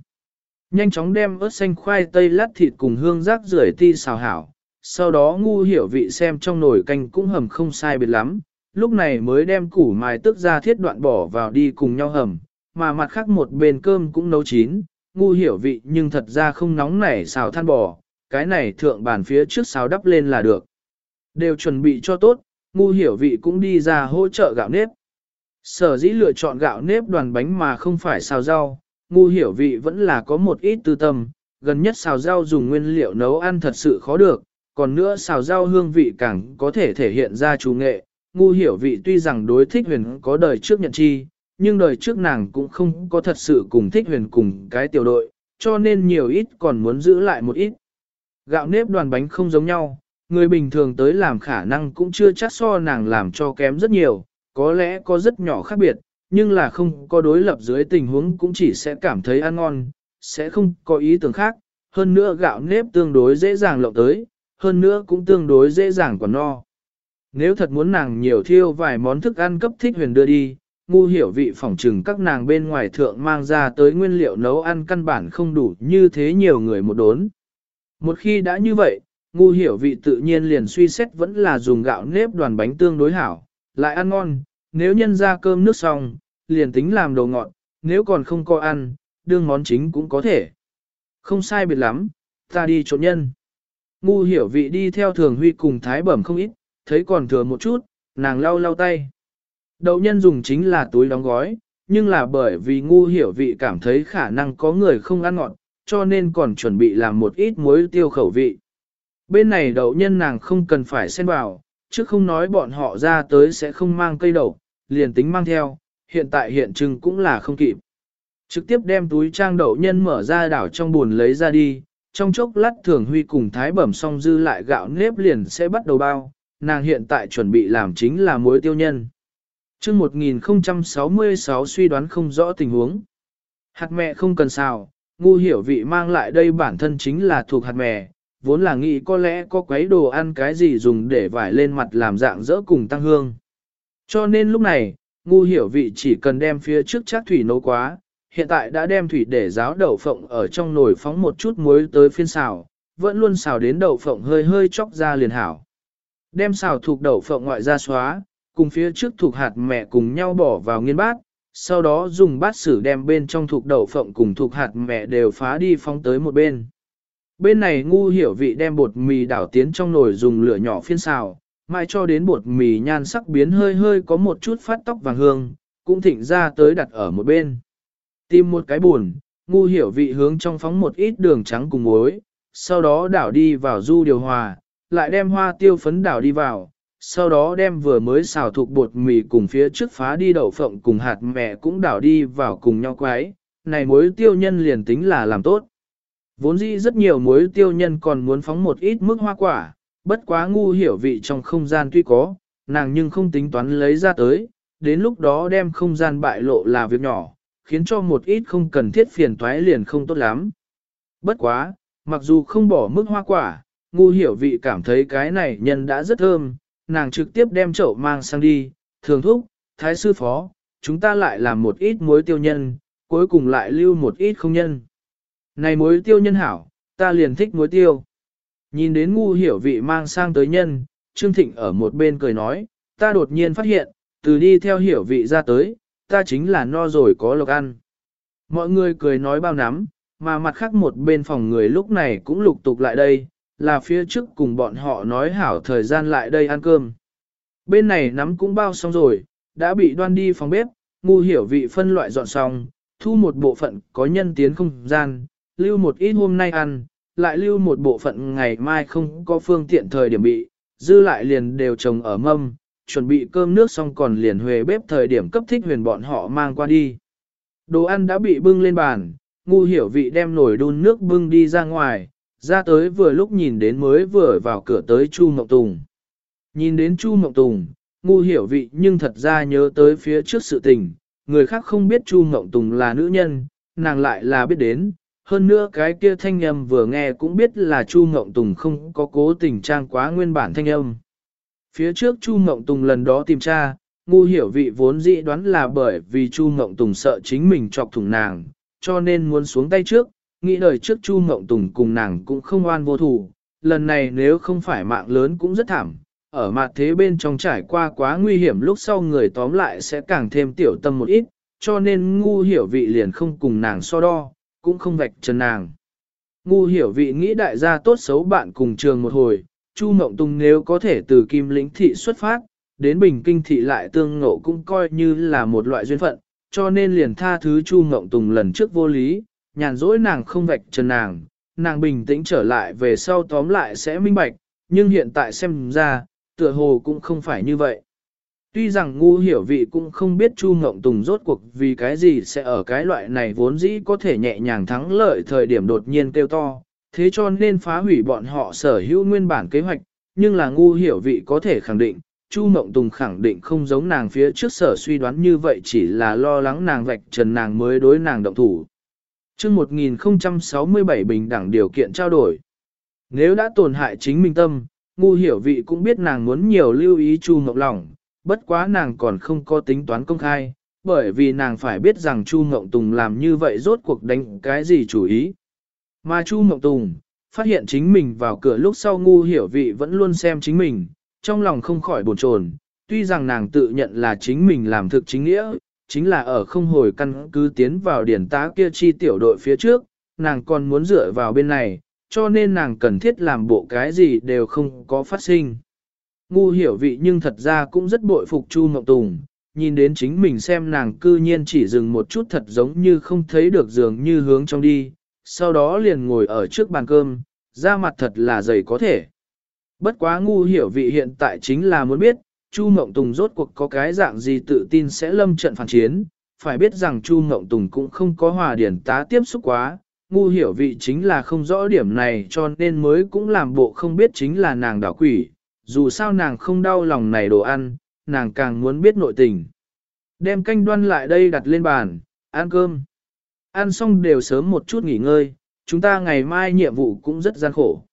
Nhanh chóng đem ớt xanh khoai tây lát thịt cùng hương rác rưởi ti xào hảo, sau đó ngu hiểu vị xem trong nồi canh cũng hầm không sai biệt lắm, lúc này mới đem củ mài tức ra thiết đoạn bỏ vào đi cùng nhau hầm, mà mặt khác một bên cơm cũng nấu chín, ngu hiểu vị nhưng thật ra không nóng nảy xào than bò, cái này thượng bàn phía trước xào đắp lên là được. Đều chuẩn bị cho tốt, ngu hiểu vị cũng đi ra hỗ trợ gạo nếp. Sở dĩ lựa chọn gạo nếp đoàn bánh mà không phải xào rau, ngu hiểu vị vẫn là có một ít tư tâm, gần nhất xào rau dùng nguyên liệu nấu ăn thật sự khó được, còn nữa xào rau hương vị càng có thể thể hiện ra chú nghệ. Ngu hiểu vị tuy rằng đối thích huyền có đời trước nhận chi, nhưng đời trước nàng cũng không có thật sự cùng thích huyền cùng cái tiểu đội, cho nên nhiều ít còn muốn giữ lại một ít. Gạo nếp đoàn bánh không giống nhau, người bình thường tới làm khả năng cũng chưa chắc so nàng làm cho kém rất nhiều, có lẽ có rất nhỏ khác biệt, nhưng là không có đối lập dưới tình huống cũng chỉ sẽ cảm thấy ăn ngon, sẽ không có ý tưởng khác. Hơn nữa gạo nếp tương đối dễ dàng lộng tới, hơn nữa cũng tương đối dễ dàng còn no. Nếu thật muốn nàng nhiều thiêu vài món thức ăn cấp thích huyền đưa đi, ngu hiểu vị phỏng trừng các nàng bên ngoài thượng mang ra tới nguyên liệu nấu ăn căn bản không đủ như thế nhiều người một đốn. Một khi đã như vậy, ngu hiểu vị tự nhiên liền suy xét vẫn là dùng gạo nếp đoàn bánh tương đối hảo, lại ăn ngon, nếu nhân ra cơm nước xong, liền tính làm đồ ngọt, nếu còn không có ăn, đương món chính cũng có thể. Không sai biệt lắm, ta đi trộn nhân. Ngu hiểu vị đi theo thường huy cùng thái bẩm không ít, thấy còn thừa một chút, nàng lau lau tay. Đậu nhân dùng chính là túi đóng gói, nhưng là bởi vì ngu hiểu vị cảm thấy khả năng có người không ăn ngọt, cho nên còn chuẩn bị làm một ít muối tiêu khẩu vị. Bên này đậu nhân nàng không cần phải xen vào, chứ không nói bọn họ ra tới sẽ không mang cây đậu, liền tính mang theo, hiện tại hiện trưng cũng là không kịp. Trực tiếp đem túi trang đậu nhân mở ra đảo trong buồn lấy ra đi, trong chốc lát thường huy cùng thái bẩm xong dư lại gạo nếp liền sẽ bắt đầu bao, nàng hiện tại chuẩn bị làm chính là muối tiêu nhân chương 1066 suy đoán không rõ tình huống. Hạt mẹ không cần xào, ngu hiểu vị mang lại đây bản thân chính là thuộc hạt mẹ, vốn là nghĩ có lẽ có quấy đồ ăn cái gì dùng để vải lên mặt làm dạng dỡ cùng tăng hương. Cho nên lúc này, ngu hiểu vị chỉ cần đem phía trước chắc thủy nấu quá, hiện tại đã đem thủy để ráo đậu phộng ở trong nồi phóng một chút muối tới phiên xào, vẫn luôn xào đến đậu phộng hơi hơi chóc ra liền hảo. Đem xào thuộc đậu phộng ngoại ra xóa, cùng phía trước thuộc hạt mẹ cùng nhau bỏ vào nghiên bát, sau đó dùng bát sử đem bên trong thuộc đậu phộng cùng thuộc hạt mẹ đều phá đi phóng tới một bên. Bên này ngu hiểu vị đem bột mì đảo tiến trong nồi dùng lửa nhỏ phiên xào, mãi cho đến bột mì nhan sắc biến hơi hơi có một chút phát tóc vàng hương, cũng thịnh ra tới đặt ở một bên. Tìm một cái buồn, ngu hiểu vị hướng trong phóng một ít đường trắng cùng muối, sau đó đảo đi vào du điều hòa, lại đem hoa tiêu phấn đảo đi vào, sau đó đem vừa mới xào thuộc bột mì cùng phía trước phá đi đậu phộng cùng hạt mẹ cũng đảo đi vào cùng nhau quái, này muối tiêu nhân liền tính là làm tốt. Vốn dĩ rất nhiều muối tiêu nhân còn muốn phóng một ít mức hoa quả, bất quá ngu hiểu vị trong không gian tuy có, nàng nhưng không tính toán lấy ra tới, đến lúc đó đem không gian bại lộ là việc nhỏ, khiến cho một ít không cần thiết phiền toái liền không tốt lắm. Bất quá, mặc dù không bỏ mức hoa quả, ngu hiểu vị cảm thấy cái này nhân đã rất thơm, nàng trực tiếp đem chậu mang sang đi, thường thúc, thái sư phó, chúng ta lại làm một ít muối tiêu nhân, cuối cùng lại lưu một ít không nhân. Này muối tiêu nhân hảo, ta liền thích muối tiêu. Nhìn đến ngu hiểu vị mang sang tới nhân, Trương Thịnh ở một bên cười nói, ta đột nhiên phát hiện, từ đi theo hiểu vị ra tới, ta chính là no rồi có lộc ăn. Mọi người cười nói bao nắm, mà mặt khác một bên phòng người lúc này cũng lục tục lại đây, là phía trước cùng bọn họ nói hảo thời gian lại đây ăn cơm. Bên này nắm cũng bao xong rồi, đã bị đoan đi phòng bếp, ngu hiểu vị phân loại dọn xong, thu một bộ phận có nhân tiến không gian, lưu một ít hôm nay ăn, lại lưu một bộ phận ngày mai không có phương tiện thời điểm bị, dư lại liền đều trồng ở mâm, chuẩn bị cơm nước xong còn liền huề bếp thời điểm cấp thích huyền bọn họ mang qua đi. Đồ ăn đã bị bưng lên bàn, ngu hiểu vị đem nổi đun nước bưng đi ra ngoài, ra tới vừa lúc nhìn đến mới vừa vào cửa tới Chu Mộng Tùng. Nhìn đến Chu Mộng Tùng, ngu hiểu vị nhưng thật ra nhớ tới phía trước sự tình, người khác không biết Chu Mộng Tùng là nữ nhân, nàng lại là biết đến, hơn nữa cái kia thanh âm vừa nghe cũng biết là Chu Mộng Tùng không có cố tình trang quá nguyên bản thanh âm. Phía trước Chu Mộng Tùng lần đó tìm tra, ngu hiểu vị vốn dĩ đoán là bởi vì Chu Mộng Tùng sợ chính mình chọc thủng nàng, cho nên muốn xuống tay trước, nghĩ đời trước Chu Ngộng Tùng cùng nàng cũng không oan vô thủ, lần này nếu không phải mạng lớn cũng rất thảm, ở mặt thế bên trong trải qua quá nguy hiểm lúc sau người tóm lại sẽ càng thêm tiểu tâm một ít, cho nên ngu hiểu vị liền không cùng nàng so đo, cũng không vạch trần nàng. Ngu hiểu vị nghĩ đại gia tốt xấu bạn cùng trường một hồi, Chu Mộng Tùng nếu có thể từ Kim Lĩnh Thị xuất phát, đến Bình Kinh Thị lại tương ngộ cũng coi như là một loại duyên phận, cho nên liền tha thứ Chu Mộng Tùng lần trước vô lý, nhàn dỗi nàng không vạch trần nàng, nàng bình tĩnh trở lại về sau tóm lại sẽ minh bạch, nhưng hiện tại xem ra, tựa hồ cũng không phải như vậy. Tuy rằng ngu hiểu vị cũng không biết Chu Ngộng Tùng rốt cuộc vì cái gì sẽ ở cái loại này vốn dĩ có thể nhẹ nhàng thắng lợi thời điểm đột nhiên kêu to, thế cho nên phá hủy bọn họ sở hữu nguyên bản kế hoạch, nhưng là ngu hiểu vị có thể khẳng định, Chu Ngộng Tùng khẳng định không giống nàng phía trước sở suy đoán như vậy chỉ là lo lắng nàng vạch trần nàng mới đối nàng động thủ chương 1067 bình đẳng điều kiện trao đổi. Nếu đã tổn hại chính mình tâm, ngu hiểu vị cũng biết nàng muốn nhiều lưu ý Chu Ngọc lòng, bất quá nàng còn không có tính toán công khai, bởi vì nàng phải biết rằng Chu Ngọc Tùng làm như vậy rốt cuộc đánh cái gì chủ ý. Mà Chu Ngọc Tùng, phát hiện chính mình vào cửa lúc sau ngu hiểu vị vẫn luôn xem chính mình, trong lòng không khỏi buồn chồn. tuy rằng nàng tự nhận là chính mình làm thực chính nghĩa, chính là ở không hồi căn cứ tiến vào điển tá kia chi tiểu đội phía trước, nàng còn muốn dựa vào bên này, cho nên nàng cần thiết làm bộ cái gì đều không có phát sinh. Ngu hiểu vị nhưng thật ra cũng rất bội phục Chu Mộng Tùng, nhìn đến chính mình xem nàng cư nhiên chỉ dừng một chút thật giống như không thấy được dường như hướng trong đi, sau đó liền ngồi ở trước bàn cơm, da mặt thật là dày có thể. Bất quá ngu hiểu vị hiện tại chính là muốn biết, Chu Mộng Tùng rốt cuộc có cái dạng gì tự tin sẽ lâm trận phản chiến, phải biết rằng Chu Mộng Tùng cũng không có hòa điển tá tiếp xúc quá, ngu hiểu vị chính là không rõ điểm này cho nên mới cũng làm bộ không biết chính là nàng đảo quỷ, dù sao nàng không đau lòng này đồ ăn, nàng càng muốn biết nội tình. Đem canh đoan lại đây đặt lên bàn, ăn cơm. Ăn xong đều sớm một chút nghỉ ngơi, chúng ta ngày mai nhiệm vụ cũng rất gian khổ.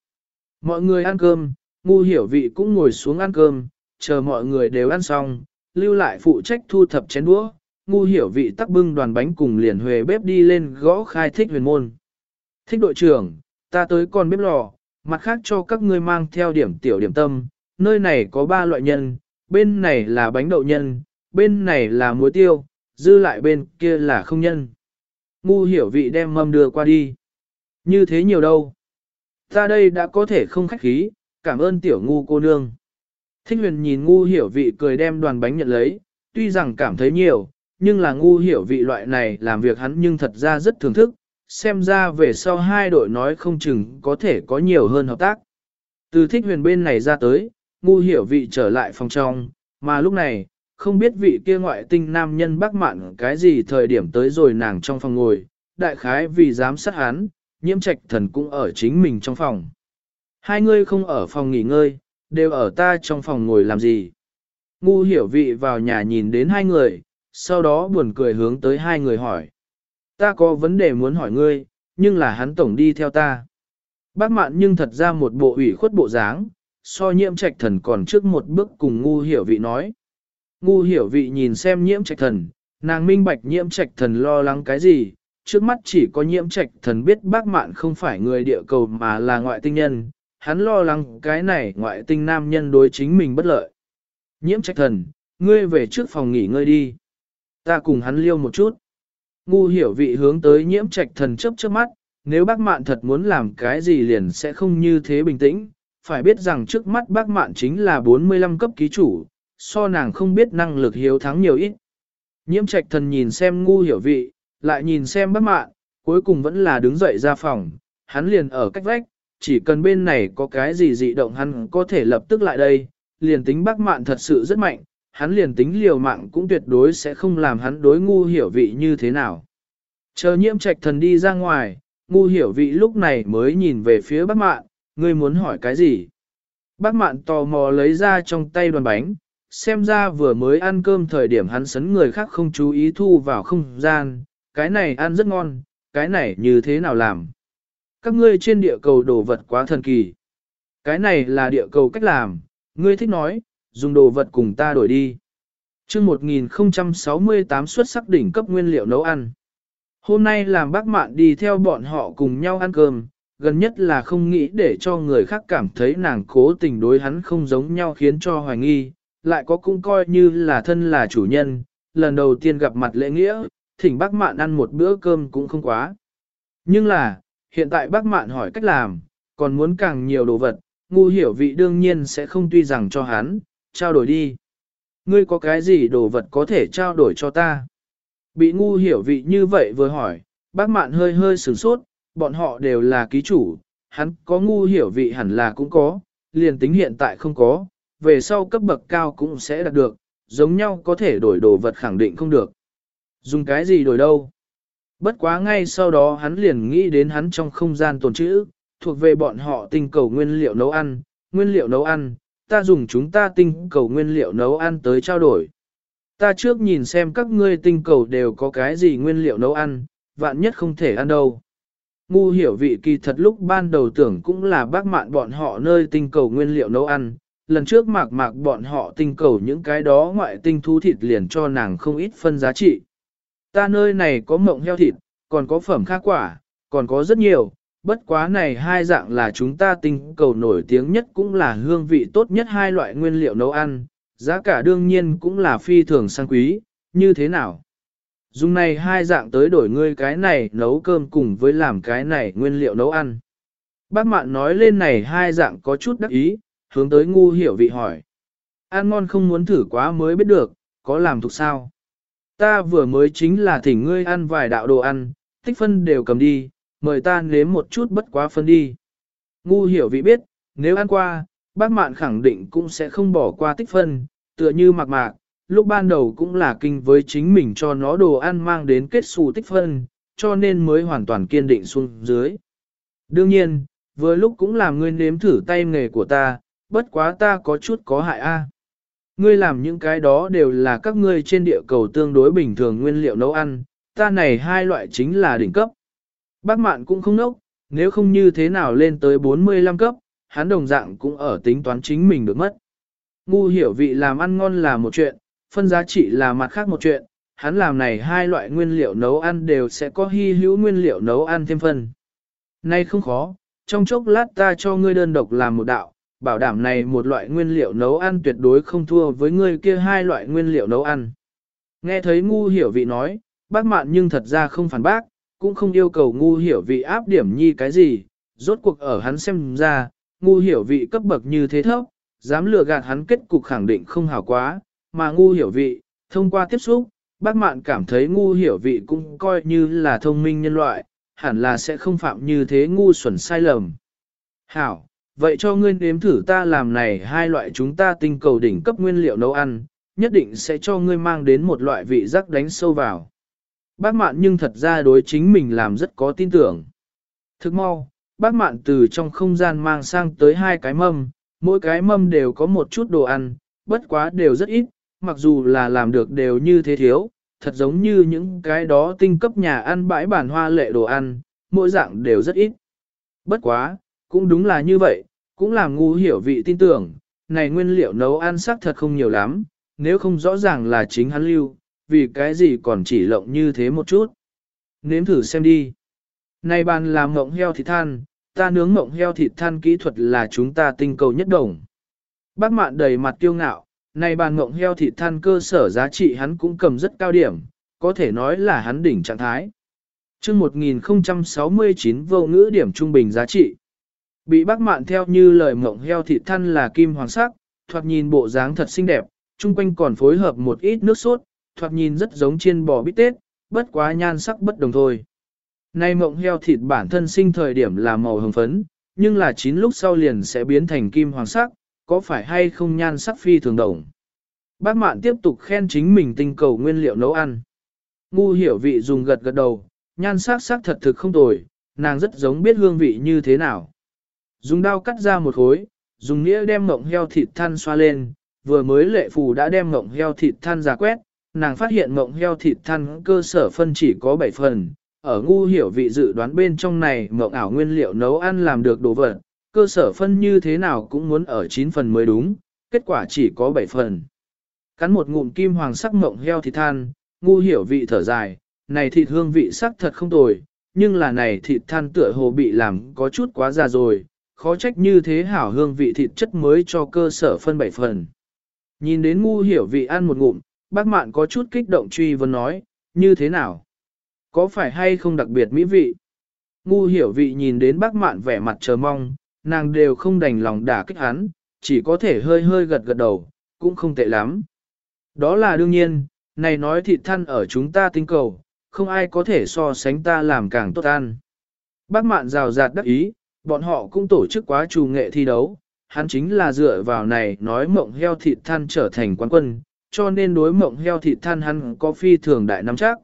Mọi người ăn cơm, ngu hiểu vị cũng ngồi xuống ăn cơm, chờ mọi người đều ăn xong, lưu lại phụ trách thu thập chén đũa, ngu hiểu vị tắc bưng đoàn bánh cùng liền huề bếp đi lên gõ khai thích huyền môn. Thích đội trưởng, ta tới con bếp lò, mặt khác cho các ngươi mang theo điểm tiểu điểm tâm, nơi này có ba loại nhân, bên này là bánh đậu nhân, bên này là muối tiêu, dư lại bên kia là không nhân. Ngu hiểu vị đem mâm đưa qua đi. Như thế nhiều đâu. Ta đây đã có thể không khách khí, cảm ơn tiểu ngu cô nương. Thích huyền nhìn ngu hiểu vị cười đem đoàn bánh nhận lấy, tuy rằng cảm thấy nhiều, nhưng là ngu hiểu vị loại này làm việc hắn nhưng thật ra rất thưởng thức, xem ra về sau hai đội nói không chừng có thể có nhiều hơn hợp tác. Từ thích huyền bên này ra tới, ngu hiểu vị trở lại phòng trong, mà lúc này, không biết vị kia ngoại tinh nam nhân bác mạn cái gì thời điểm tới rồi nàng trong phòng ngồi, đại khái vì dám sát hắn, nhiễm trạch thần cũng ở chính mình trong phòng. Hai người không ở phòng nghỉ ngơi, đều ở ta trong phòng ngồi làm gì. Ngu hiểu vị vào nhà nhìn đến hai người, sau đó buồn cười hướng tới hai người hỏi. Ta có vấn đề muốn hỏi ngươi, nhưng là hắn tổng đi theo ta. Bác mạn nhưng thật ra một bộ ủy khuất bộ dáng, so nhiễm trạch thần còn trước một bước cùng ngu hiểu vị nói. Ngu hiểu vị nhìn xem nhiễm trạch thần, nàng minh bạch nhiễm trạch thần lo lắng cái gì, trước mắt chỉ có nhiễm trạch thần biết bác mạn không phải người địa cầu mà là ngoại tinh nhân, hắn lo lắng cái này ngoại tinh nam nhân đối chính mình bất lợi. Nhiễm trạch thần, ngươi về trước phòng nghỉ ngơi đi. Ta cùng hắn liêu một chút. Ngu hiểu vị hướng tới nhiễm trạch thần chấp trước mắt, nếu bác mạn thật muốn làm cái gì liền sẽ không như thế bình tĩnh, phải biết rằng trước mắt bác mạn chính là 45 cấp ký chủ, so nàng không biết năng lực hiếu thắng nhiều ít. Nhiễm trạch thần nhìn xem ngu hiểu vị, lại nhìn xem bác mạn, cuối cùng vẫn là đứng dậy ra phòng, hắn liền ở cách vách, chỉ cần bên này có cái gì dị động hắn có thể lập tức lại đây, liền tính bác mạn thật sự rất mạnh, hắn liền tính liều mạng cũng tuyệt đối sẽ không làm hắn đối ngu hiểu vị như thế nào. Chờ nhiễm trạch thần đi ra ngoài, ngu hiểu vị lúc này mới nhìn về phía bác mạn, ngươi muốn hỏi cái gì? Bác mạn tò mò lấy ra trong tay đoàn bánh, xem ra vừa mới ăn cơm thời điểm hắn sấn người khác không chú ý thu vào không gian, cái này ăn rất ngon, cái này như thế nào làm? Các ngươi trên địa cầu đồ vật quá thần kỳ. Cái này là địa cầu cách làm, ngươi thích nói, dùng đồ vật cùng ta đổi đi. chương 1068 xuất sắc đỉnh cấp nguyên liệu nấu ăn. Hôm nay làm bác mạn đi theo bọn họ cùng nhau ăn cơm, gần nhất là không nghĩ để cho người khác cảm thấy nàng cố tình đối hắn không giống nhau khiến cho hoài nghi, lại có cũng coi như là thân là chủ nhân, lần đầu tiên gặp mặt lễ nghĩa, thỉnh bác mạn ăn một bữa cơm cũng không quá. Nhưng là, hiện tại bác mạn hỏi cách làm, còn muốn càng nhiều đồ vật, ngu hiểu vị đương nhiên sẽ không tuy rằng cho hắn, trao đổi đi. Ngươi có cái gì đồ vật có thể trao đổi cho ta? Bị ngu hiểu vị như vậy vừa hỏi, bác mạn hơi hơi sửng sốt, bọn họ đều là ký chủ, hắn có ngu hiểu vị hẳn là cũng có, liền tính hiện tại không có, về sau cấp bậc cao cũng sẽ đạt được, giống nhau có thể đổi đồ vật khẳng định không được. Dùng cái gì đổi đâu? Bất quá ngay sau đó hắn liền nghĩ đến hắn trong không gian tồn trữ, thuộc về bọn họ tinh cầu nguyên liệu nấu ăn, nguyên liệu nấu ăn, ta dùng chúng ta tinh cầu nguyên liệu nấu ăn tới trao đổi. Ta trước nhìn xem các ngươi tinh cầu đều có cái gì nguyên liệu nấu ăn, vạn nhất không thể ăn đâu. Ngu hiểu vị kỳ thật lúc ban đầu tưởng cũng là bác mạn bọn họ nơi tinh cầu nguyên liệu nấu ăn, lần trước mạc mạc bọn họ tinh cầu những cái đó ngoại tinh thú thịt liền cho nàng không ít phân giá trị. Ta nơi này có mộng heo thịt, còn có phẩm khác quả, còn có rất nhiều, bất quá này hai dạng là chúng ta tinh cầu nổi tiếng nhất cũng là hương vị tốt nhất hai loại nguyên liệu nấu ăn, giá cả đương nhiên cũng là phi thường sang quý, như thế nào? Dùng này hai dạng tới đổi ngươi cái này nấu cơm cùng với làm cái này nguyên liệu nấu ăn. Bác mạn nói lên này hai dạng có chút đắc ý, hướng tới ngu hiểu vị hỏi. Ăn ngon không muốn thử quá mới biết được, có làm thuộc sao? Ta vừa mới chính là thỉnh ngươi ăn vài đạo đồ ăn, tích phân đều cầm đi, mời ta nếm một chút bất quá phân đi. Ngu hiểu vị biết, nếu ăn qua, bác mạn khẳng định cũng sẽ không bỏ qua tích phân, tựa như mạc mạc, lúc ban đầu cũng là kinh với chính mình cho nó đồ ăn mang đến kết xù tích phân, cho nên mới hoàn toàn kiên định xuống dưới. Đương nhiên, vừa lúc cũng làm ngươi nếm thử tay nghề của ta, bất quá ta có chút có hại a. Ngươi làm những cái đó đều là các ngươi trên địa cầu tương đối bình thường nguyên liệu nấu ăn, ta này hai loại chính là đỉnh cấp. Bác mạn cũng không nốc, nếu không như thế nào lên tới 45 cấp, hắn đồng dạng cũng ở tính toán chính mình được mất. Ngu hiểu vị làm ăn ngon là một chuyện, phân giá trị là mặt khác một chuyện, hắn làm này hai loại nguyên liệu nấu ăn đều sẽ có hy hữu nguyên liệu nấu ăn thêm phân. Nay không khó, trong chốc lát ta cho ngươi đơn độc làm một đạo, bảo đảm này một loại nguyên liệu nấu ăn tuyệt đối không thua với ngươi kia hai loại nguyên liệu nấu ăn. Nghe thấy ngu hiểu vị nói, bác mạn nhưng thật ra không phản bác, cũng không yêu cầu ngu hiểu vị áp điểm nhi cái gì, rốt cuộc ở hắn xem ra, ngu hiểu vị cấp bậc như thế thấp, dám lừa gạt hắn kết cục khẳng định không hảo quá, mà ngu hiểu vị, thông qua tiếp xúc, bác mạn cảm thấy ngu hiểu vị cũng coi như là thông minh nhân loại, hẳn là sẽ không phạm như thế ngu xuẩn sai lầm. Hảo, vậy cho ngươi nếm thử ta làm này hai loại chúng ta tinh cầu đỉnh cấp nguyên liệu nấu ăn, nhất định sẽ cho ngươi mang đến một loại vị giác đánh sâu vào. Bác mạn nhưng thật ra đối chính mình làm rất có tin tưởng. Thức mau, bác mạn từ trong không gian mang sang tới hai cái mâm, mỗi cái mâm đều có một chút đồ ăn, bất quá đều rất ít, mặc dù là làm được đều như thế thiếu, thật giống như những cái đó tinh cấp nhà ăn bãi bản hoa lệ đồ ăn, mỗi dạng đều rất ít. Bất quá, cũng đúng là như vậy, cũng làm ngu hiểu vị tin tưởng, này nguyên liệu nấu ăn sắc thật không nhiều lắm, nếu không rõ ràng là chính hắn lưu, vì cái gì còn chỉ lộng như thế một chút. Nếm thử xem đi. Này bàn làm mộng heo thịt than, ta nướng mộng heo thịt than kỹ thuật là chúng ta tinh cầu nhất đồng. Bác mạn đầy mặt tiêu ngạo, này bàn mộng heo thịt than cơ sở giá trị hắn cũng cầm rất cao điểm, có thể nói là hắn đỉnh trạng thái. chương 1069 vô ngữ điểm trung bình giá trị. Bị bác mạn theo như lời mộng heo thịt thăn là kim hoàng sắc, thoạt nhìn bộ dáng thật xinh đẹp, chung quanh còn phối hợp một ít nước sốt, thoạt nhìn rất giống chiên bò bít tết, bất quá nhan sắc bất đồng thôi. Nay mộng heo thịt bản thân sinh thời điểm là màu hồng phấn, nhưng là chín lúc sau liền sẽ biến thành kim hoàng sắc, có phải hay không nhan sắc phi thường động? Bác mạn tiếp tục khen chính mình tinh cầu nguyên liệu nấu ăn. Ngu hiểu vị dùng gật gật đầu, nhan sắc sắc thật thực không tồi, nàng rất giống biết hương vị như thế nào. Dùng dao cắt ra một khối, dùng nghĩa đem ngộng heo thịt than xoa lên, vừa mới lệ phù đã đem ngộng heo thịt than ra quét, nàng phát hiện ngộng heo thịt than cơ sở phân chỉ có 7 phần, ở ngu hiểu vị dự đoán bên trong này ngộng ảo nguyên liệu nấu ăn làm được đồ vật, cơ sở phân như thế nào cũng muốn ở 9 phần mới đúng, kết quả chỉ có 7 phần. Cắn một ngụm kim hoàng sắc ngộng heo thịt than, ngu hiểu vị thở dài, này thịt hương vị sắc thật không tồi, nhưng là này thịt than tựa hồ bị làm có chút quá già rồi, khó trách như thế hảo hương vị thịt chất mới cho cơ sở phân bảy phần. Nhìn đến ngu hiểu vị ăn một ngụm, bác mạn có chút kích động truy vấn nói, như thế nào? Có phải hay không đặc biệt mỹ vị? Ngu hiểu vị nhìn đến bác mạn vẻ mặt chờ mong, nàng đều không đành lòng đả kích hắn, chỉ có thể hơi hơi gật gật đầu, cũng không tệ lắm. Đó là đương nhiên, này nói thịt than ở chúng ta tinh cầu, không ai có thể so sánh ta làm càng tốt ăn. Bác mạn rào rạt đắc ý, bọn họ cũng tổ chức quá trù nghệ thi đấu, hắn chính là dựa vào này nói mộng heo thịt than trở thành quán quân, cho nên đối mộng heo thịt than hắn có phi thường đại nắm chắc.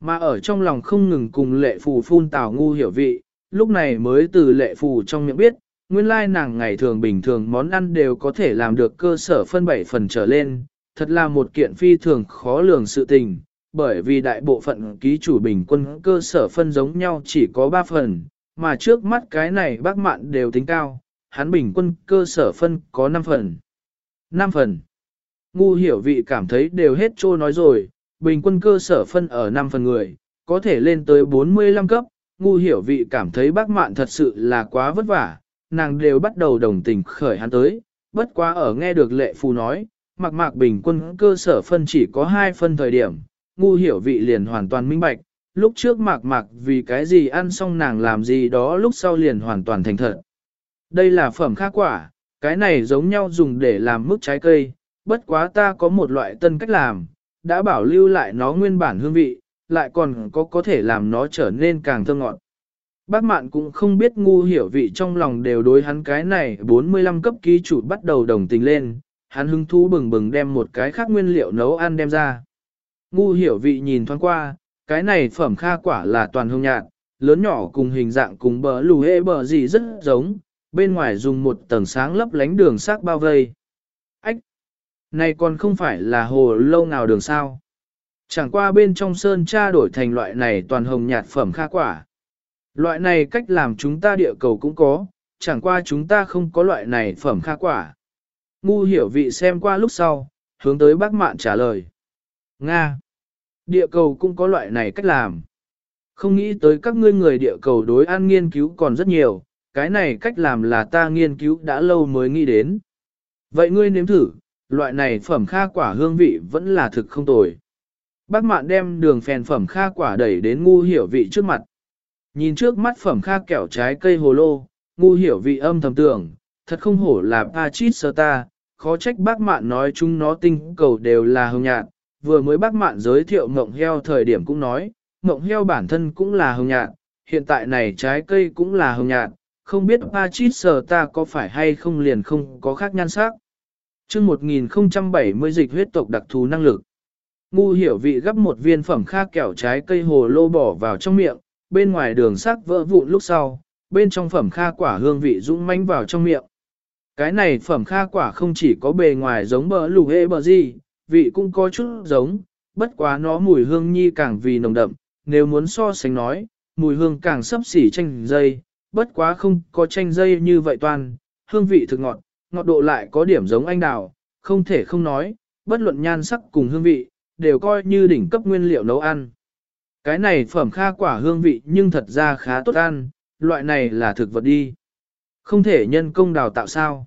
Mà ở trong lòng không ngừng cùng lệ phù phun tào ngu hiểu vị, lúc này mới từ lệ phù trong miệng biết, nguyên lai nàng ngày thường bình thường món ăn đều có thể làm được cơ sở phân bảy phần trở lên, thật là một kiện phi thường khó lường sự tình, bởi vì đại bộ phận ký chủ bình quân cơ sở phân giống nhau chỉ có 3 phần, mà trước mắt cái này bác mạn đều tính cao, hắn bình quân cơ sở phân có 5 phần. 5 phần. Ngu hiểu vị cảm thấy đều hết trô nói rồi, bình quân cơ sở phân ở 5 phần người, có thể lên tới 45 cấp, ngu hiểu vị cảm thấy bác mạn thật sự là quá vất vả, nàng đều bắt đầu đồng tình khởi hắn tới, bất quá ở nghe được lệ phù nói, mặc mạc bình quân cơ sở phân chỉ có 2 phân thời điểm, ngu hiểu vị liền hoàn toàn minh bạch, lúc trước mạc mạc vì cái gì ăn xong nàng làm gì đó lúc sau liền hoàn toàn thành thật. Đây là phẩm khác quả, cái này giống nhau dùng để làm mức trái cây, bất quá ta có một loại tân cách làm, đã bảo lưu lại nó nguyên bản hương vị, lại còn có có thể làm nó trở nên càng thơm ngọt. Bác mạn cũng không biết ngu hiểu vị trong lòng đều đối hắn cái này 45 cấp ký chủ bắt đầu đồng tình lên, hắn hứng thú bừng bừng đem một cái khác nguyên liệu nấu ăn đem ra. Ngu hiểu vị nhìn thoáng qua, cái này phẩm kha quả là toàn hương nhạt, lớn nhỏ cùng hình dạng cùng bờ lù hê bờ gì rất giống, bên ngoài dùng một tầng sáng lấp lánh đường sắc bao vây. Ách! Này còn không phải là hồ lâu nào đường sao? Chẳng qua bên trong sơn tra đổi thành loại này toàn hồng nhạt phẩm kha quả. Loại này cách làm chúng ta địa cầu cũng có, chẳng qua chúng ta không có loại này phẩm kha quả. Ngu hiểu vị xem qua lúc sau, hướng tới bác mạn trả lời. Nga! Địa cầu cũng có loại này cách làm. Không nghĩ tới các ngươi người địa cầu đối ăn nghiên cứu còn rất nhiều, cái này cách làm là ta nghiên cứu đã lâu mới nghĩ đến. Vậy ngươi nếm thử, loại này phẩm kha quả hương vị vẫn là thực không tồi. Bác mạn đem đường phèn phẩm kha quả đẩy đến ngu hiểu vị trước mặt. Nhìn trước mắt phẩm kha kẹo trái cây hồ lô, ngu hiểu vị âm thầm tưởng, thật không hổ là Pachit sơ ta, khó trách bác mạn nói chúng nó tinh cầu đều là hồng nhạt, vừa mới bác mạn giới thiệu ngộng heo thời điểm cũng nói, ngộng heo bản thân cũng là hồng nhạt, hiện tại này trái cây cũng là hồng nhạt, không biết Pachit sờ ta có phải hay không liền không có khác nhan sắc. chương 1070 dịch huyết tộc đặc thù năng lực. Ngu hiểu vị gấp một viên phẩm khác kẹo trái cây hồ lô bỏ vào trong miệng, bên ngoài đường sắc vỡ vụn lúc sau, bên trong phẩm kha quả hương vị dũng mãnh vào trong miệng. Cái này phẩm kha quả không chỉ có bề ngoài giống bờ lù hê bờ gì, vị cũng có chút giống, bất quá nó mùi hương nhi càng vì nồng đậm, nếu muốn so sánh nói, mùi hương càng sấp xỉ chanh dây, bất quá không có chanh dây như vậy toàn, hương vị thực ngọt, ngọt độ lại có điểm giống anh đào, không thể không nói, bất luận nhan sắc cùng hương vị, đều coi như đỉnh cấp nguyên liệu nấu ăn. Cái này phẩm kha quả hương vị nhưng thật ra khá tốt ăn, loại này là thực vật đi. Không thể nhân công đào tạo sao.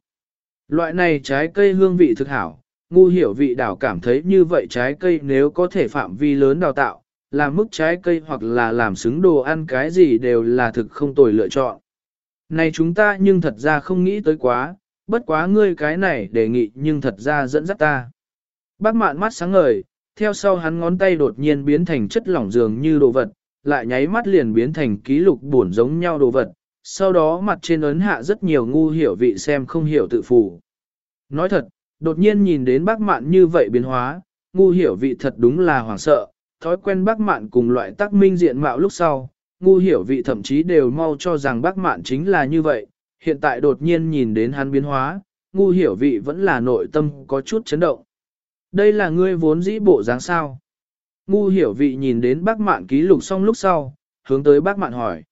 Loại này trái cây hương vị thực hảo, ngu hiểu vị đảo cảm thấy như vậy trái cây nếu có thể phạm vi lớn đào tạo, làm mức trái cây hoặc là làm xứng đồ ăn cái gì đều là thực không tồi lựa chọn. Này chúng ta nhưng thật ra không nghĩ tới quá, bất quá ngươi cái này đề nghị nhưng thật ra dẫn dắt ta. Bác mạn mắt sáng ngời, theo sau hắn ngón tay đột nhiên biến thành chất lỏng dường như đồ vật, lại nháy mắt liền biến thành ký lục buồn giống nhau đồ vật, sau đó mặt trên ấn hạ rất nhiều ngu hiểu vị xem không hiểu tự phủ. Nói thật, đột nhiên nhìn đến bác mạn như vậy biến hóa, ngu hiểu vị thật đúng là hoảng sợ, thói quen bác mạn cùng loại tác minh diện mạo lúc sau, ngu hiểu vị thậm chí đều mau cho rằng bác mạn chính là như vậy, hiện tại đột nhiên nhìn đến hắn biến hóa, ngu hiểu vị vẫn là nội tâm có chút chấn động. Đây là ngươi vốn dĩ bộ dáng sao. Ngu hiểu vị nhìn đến bác mạn ký lục xong lúc sau, hướng tới bác mạn hỏi.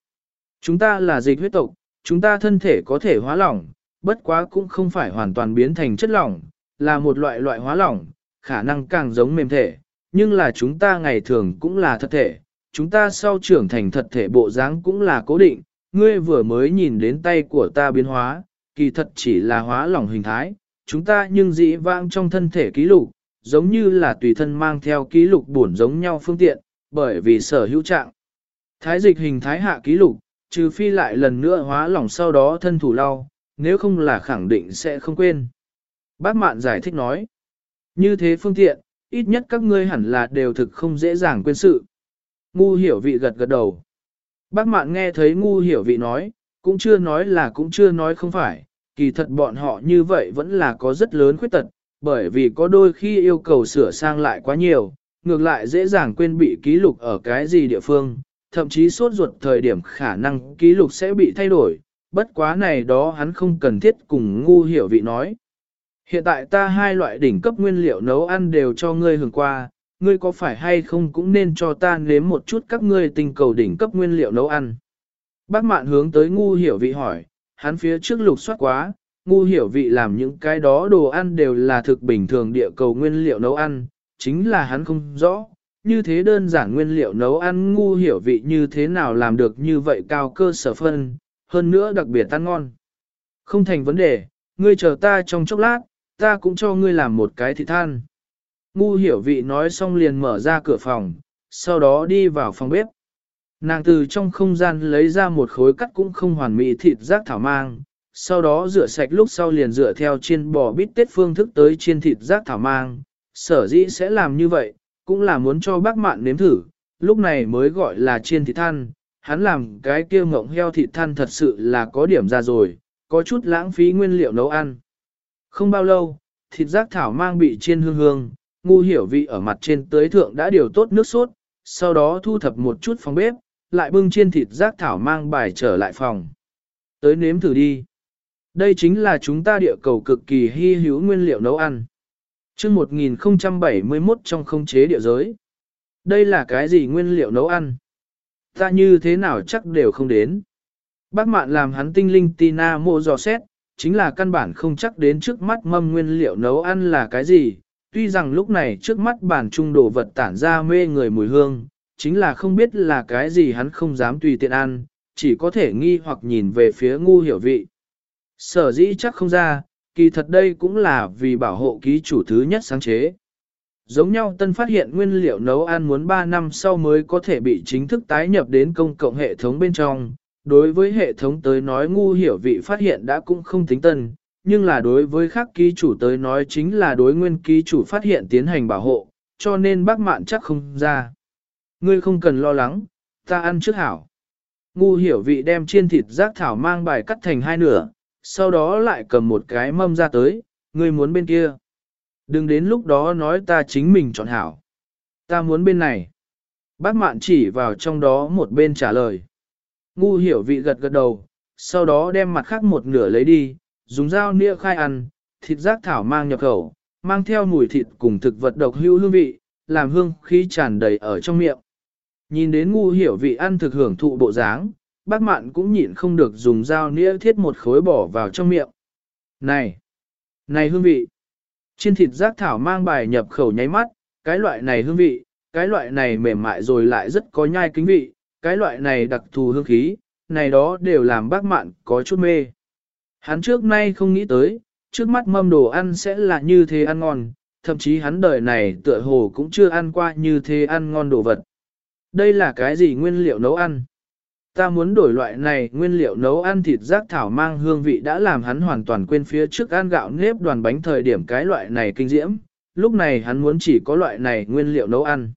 Chúng ta là dịch huyết tộc, chúng ta thân thể có thể hóa lỏng, bất quá cũng không phải hoàn toàn biến thành chất lỏng, là một loại loại hóa lỏng, khả năng càng giống mềm thể, nhưng là chúng ta ngày thường cũng là thật thể, chúng ta sau trưởng thành thật thể bộ dáng cũng là cố định, ngươi vừa mới nhìn đến tay của ta biến hóa, kỳ thật chỉ là hóa lỏng hình thái, chúng ta nhưng dĩ vãng trong thân thể ký lục, giống như là tùy thân mang theo ký lục bổn giống nhau phương tiện, bởi vì sở hữu trạng. Thái dịch hình thái hạ ký lục, trừ phi lại lần nữa hóa lỏng sau đó thân thủ lau, nếu không là khẳng định sẽ không quên. Bác Mạn giải thích nói, như thế phương tiện, ít nhất các ngươi hẳn là đều thực không dễ dàng quên sự. Ngu hiểu vị gật gật đầu. Bác Mạn nghe thấy ngu hiểu vị nói, cũng chưa nói là cũng chưa nói không phải, kỳ thật bọn họ như vậy vẫn là có rất lớn khuyết tật, bởi vì có đôi khi yêu cầu sửa sang lại quá nhiều, ngược lại dễ dàng quên bị ký lục ở cái gì địa phương, thậm chí sốt ruột thời điểm khả năng ký lục sẽ bị thay đổi, bất quá này đó hắn không cần thiết cùng ngu hiểu vị nói. Hiện tại ta hai loại đỉnh cấp nguyên liệu nấu ăn đều cho ngươi hưởng qua, ngươi có phải hay không cũng nên cho ta nếm một chút các ngươi tình cầu đỉnh cấp nguyên liệu nấu ăn. Bác mạn hướng tới ngu hiểu vị hỏi, hắn phía trước lục soát quá, ngu hiểu vị làm những cái đó đồ ăn đều là thực bình thường địa cầu nguyên liệu nấu ăn, chính là hắn không rõ, như thế đơn giản nguyên liệu nấu ăn ngu hiểu vị như thế nào làm được như vậy cao cơ sở phân, hơn nữa đặc biệt ăn ngon. Không thành vấn đề, ngươi chờ ta trong chốc lát, ta cũng cho ngươi làm một cái thịt than. Ngu hiểu vị nói xong liền mở ra cửa phòng, sau đó đi vào phòng bếp. Nàng từ trong không gian lấy ra một khối cắt cũng không hoàn mỹ thịt rác thảo mang, sau đó rửa sạch lúc sau liền rửa theo chiên bò bít tết phương thức tới chiên thịt rác thảo mang. Sở dĩ sẽ làm như vậy, cũng là muốn cho bác mạn nếm thử, lúc này mới gọi là chiên thịt than. Hắn làm cái kia mộng heo thịt than thật sự là có điểm ra rồi, có chút lãng phí nguyên liệu nấu ăn. Không bao lâu, thịt giác thảo mang bị chiên hương hương, ngu hiểu vị ở mặt trên tới thượng đã điều tốt nước sốt, sau đó thu thập một chút phòng bếp, lại bưng chiên thịt giác thảo mang bài trở lại phòng. Tới nếm thử đi. Đây chính là chúng ta địa cầu cực kỳ hy hữu nguyên liệu nấu ăn. chương 1071 trong không chế địa giới. Đây là cái gì nguyên liệu nấu ăn? Ta như thế nào chắc đều không đến. Bác mạn làm hắn tinh linh tina mô dò xét, chính là căn bản không chắc đến trước mắt mâm nguyên liệu nấu ăn là cái gì. Tuy rằng lúc này trước mắt bản trung đồ vật tản ra mê người mùi hương, chính là không biết là cái gì hắn không dám tùy tiện ăn, chỉ có thể nghi hoặc nhìn về phía ngu hiểu vị. Sở dĩ chắc không ra, kỳ thật đây cũng là vì bảo hộ ký chủ thứ nhất sáng chế. Giống nhau tân phát hiện nguyên liệu nấu ăn muốn 3 năm sau mới có thể bị chính thức tái nhập đến công cộng hệ thống bên trong. Đối với hệ thống tới nói ngu hiểu vị phát hiện đã cũng không tính tân, nhưng là đối với khác ký chủ tới nói chính là đối nguyên ký chủ phát hiện tiến hành bảo hộ, cho nên bác mạn chắc không ra. Ngươi không cần lo lắng, ta ăn trước hảo. Ngu hiểu vị đem chiên thịt rác thảo mang bài cắt thành hai nửa, sau đó lại cầm một cái mâm ra tới, ngươi muốn bên kia. Đừng đến lúc đó nói ta chính mình chọn hảo. Ta muốn bên này. Bác mạn chỉ vào trong đó một bên trả lời. Ngu hiểu vị gật gật đầu, sau đó đem mặt khác một nửa lấy đi, dùng dao nĩa khai ăn, thịt rác thảo mang nhập khẩu, mang theo mùi thịt cùng thực vật độc hữu hương vị, làm hương khí tràn đầy ở trong miệng. Nhìn đến ngu hiểu vị ăn thực hưởng thụ bộ dáng, bác mạn cũng nhịn không được dùng dao nĩa thiết một khối bỏ vào trong miệng. Này! Này hương vị! Trên thịt giác thảo mang bài nhập khẩu nháy mắt, cái loại này hương vị, cái loại này mềm mại rồi lại rất có nhai kính vị, cái loại này đặc thù hương khí, này đó đều làm bác mạn có chút mê. Hắn trước nay không nghĩ tới, trước mắt mâm đồ ăn sẽ là như thế ăn ngon, thậm chí hắn đời này tựa hồ cũng chưa ăn qua như thế ăn ngon đồ vật. Đây là cái gì nguyên liệu nấu ăn? Ta muốn đổi loại này nguyên liệu nấu ăn thịt rác thảo mang hương vị đã làm hắn hoàn toàn quên phía trước ăn gạo nếp đoàn bánh thời điểm cái loại này kinh diễm, lúc này hắn muốn chỉ có loại này nguyên liệu nấu ăn.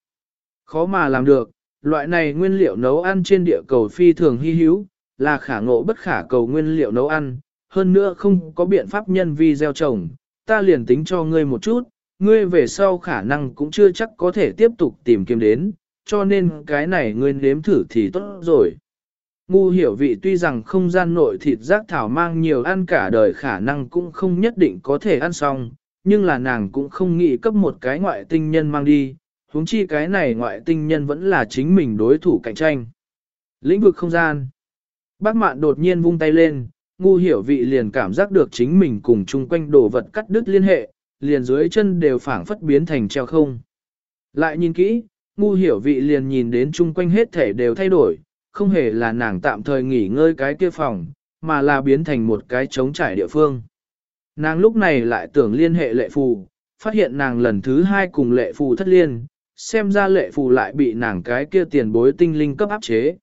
Khó mà làm được, loại này nguyên liệu nấu ăn trên địa cầu phi thường hy hữu, là khả ngộ bất khả cầu nguyên liệu nấu ăn, hơn nữa không có biện pháp nhân vi gieo trồng, ta liền tính cho ngươi một chút, ngươi về sau khả năng cũng chưa chắc có thể tiếp tục tìm kiếm đến, cho nên cái này ngươi nếm thử thì tốt rồi. Ngu hiểu vị tuy rằng không gian nội thịt rác thảo mang nhiều ăn cả đời khả năng cũng không nhất định có thể ăn xong, nhưng là nàng cũng không nghĩ cấp một cái ngoại tinh nhân mang đi, huống chi cái này ngoại tinh nhân vẫn là chính mình đối thủ cạnh tranh. Lĩnh vực không gian. Bác mạn đột nhiên vung tay lên, ngu hiểu vị liền cảm giác được chính mình cùng chung quanh đồ vật cắt đứt liên hệ, liền dưới chân đều phảng phất biến thành treo không. Lại nhìn kỹ, ngu hiểu vị liền nhìn đến chung quanh hết thể đều thay đổi, không hề là nàng tạm thời nghỉ ngơi cái kia phòng, mà là biến thành một cái trống trải địa phương. Nàng lúc này lại tưởng liên hệ lệ phù, phát hiện nàng lần thứ hai cùng lệ phù thất liên, xem ra lệ phù lại bị nàng cái kia tiền bối tinh linh cấp áp chế.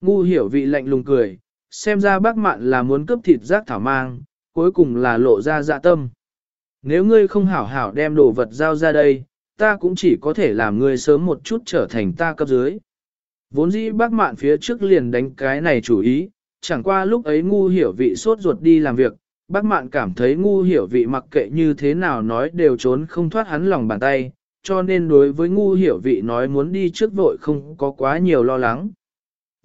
Ngu hiểu vị lạnh lùng cười, xem ra bác mạn là muốn cướp thịt rác thảo mang, cuối cùng là lộ ra dạ tâm. Nếu ngươi không hảo hảo đem đồ vật giao ra đây, ta cũng chỉ có thể làm ngươi sớm một chút trở thành ta cấp dưới. Vốn dĩ bác mạn phía trước liền đánh cái này chủ ý, chẳng qua lúc ấy ngu hiểu vị sốt ruột đi làm việc, bác mạn cảm thấy ngu hiểu vị mặc kệ như thế nào nói đều trốn không thoát hắn lòng bàn tay, cho nên đối với ngu hiểu vị nói muốn đi trước vội không có quá nhiều lo lắng.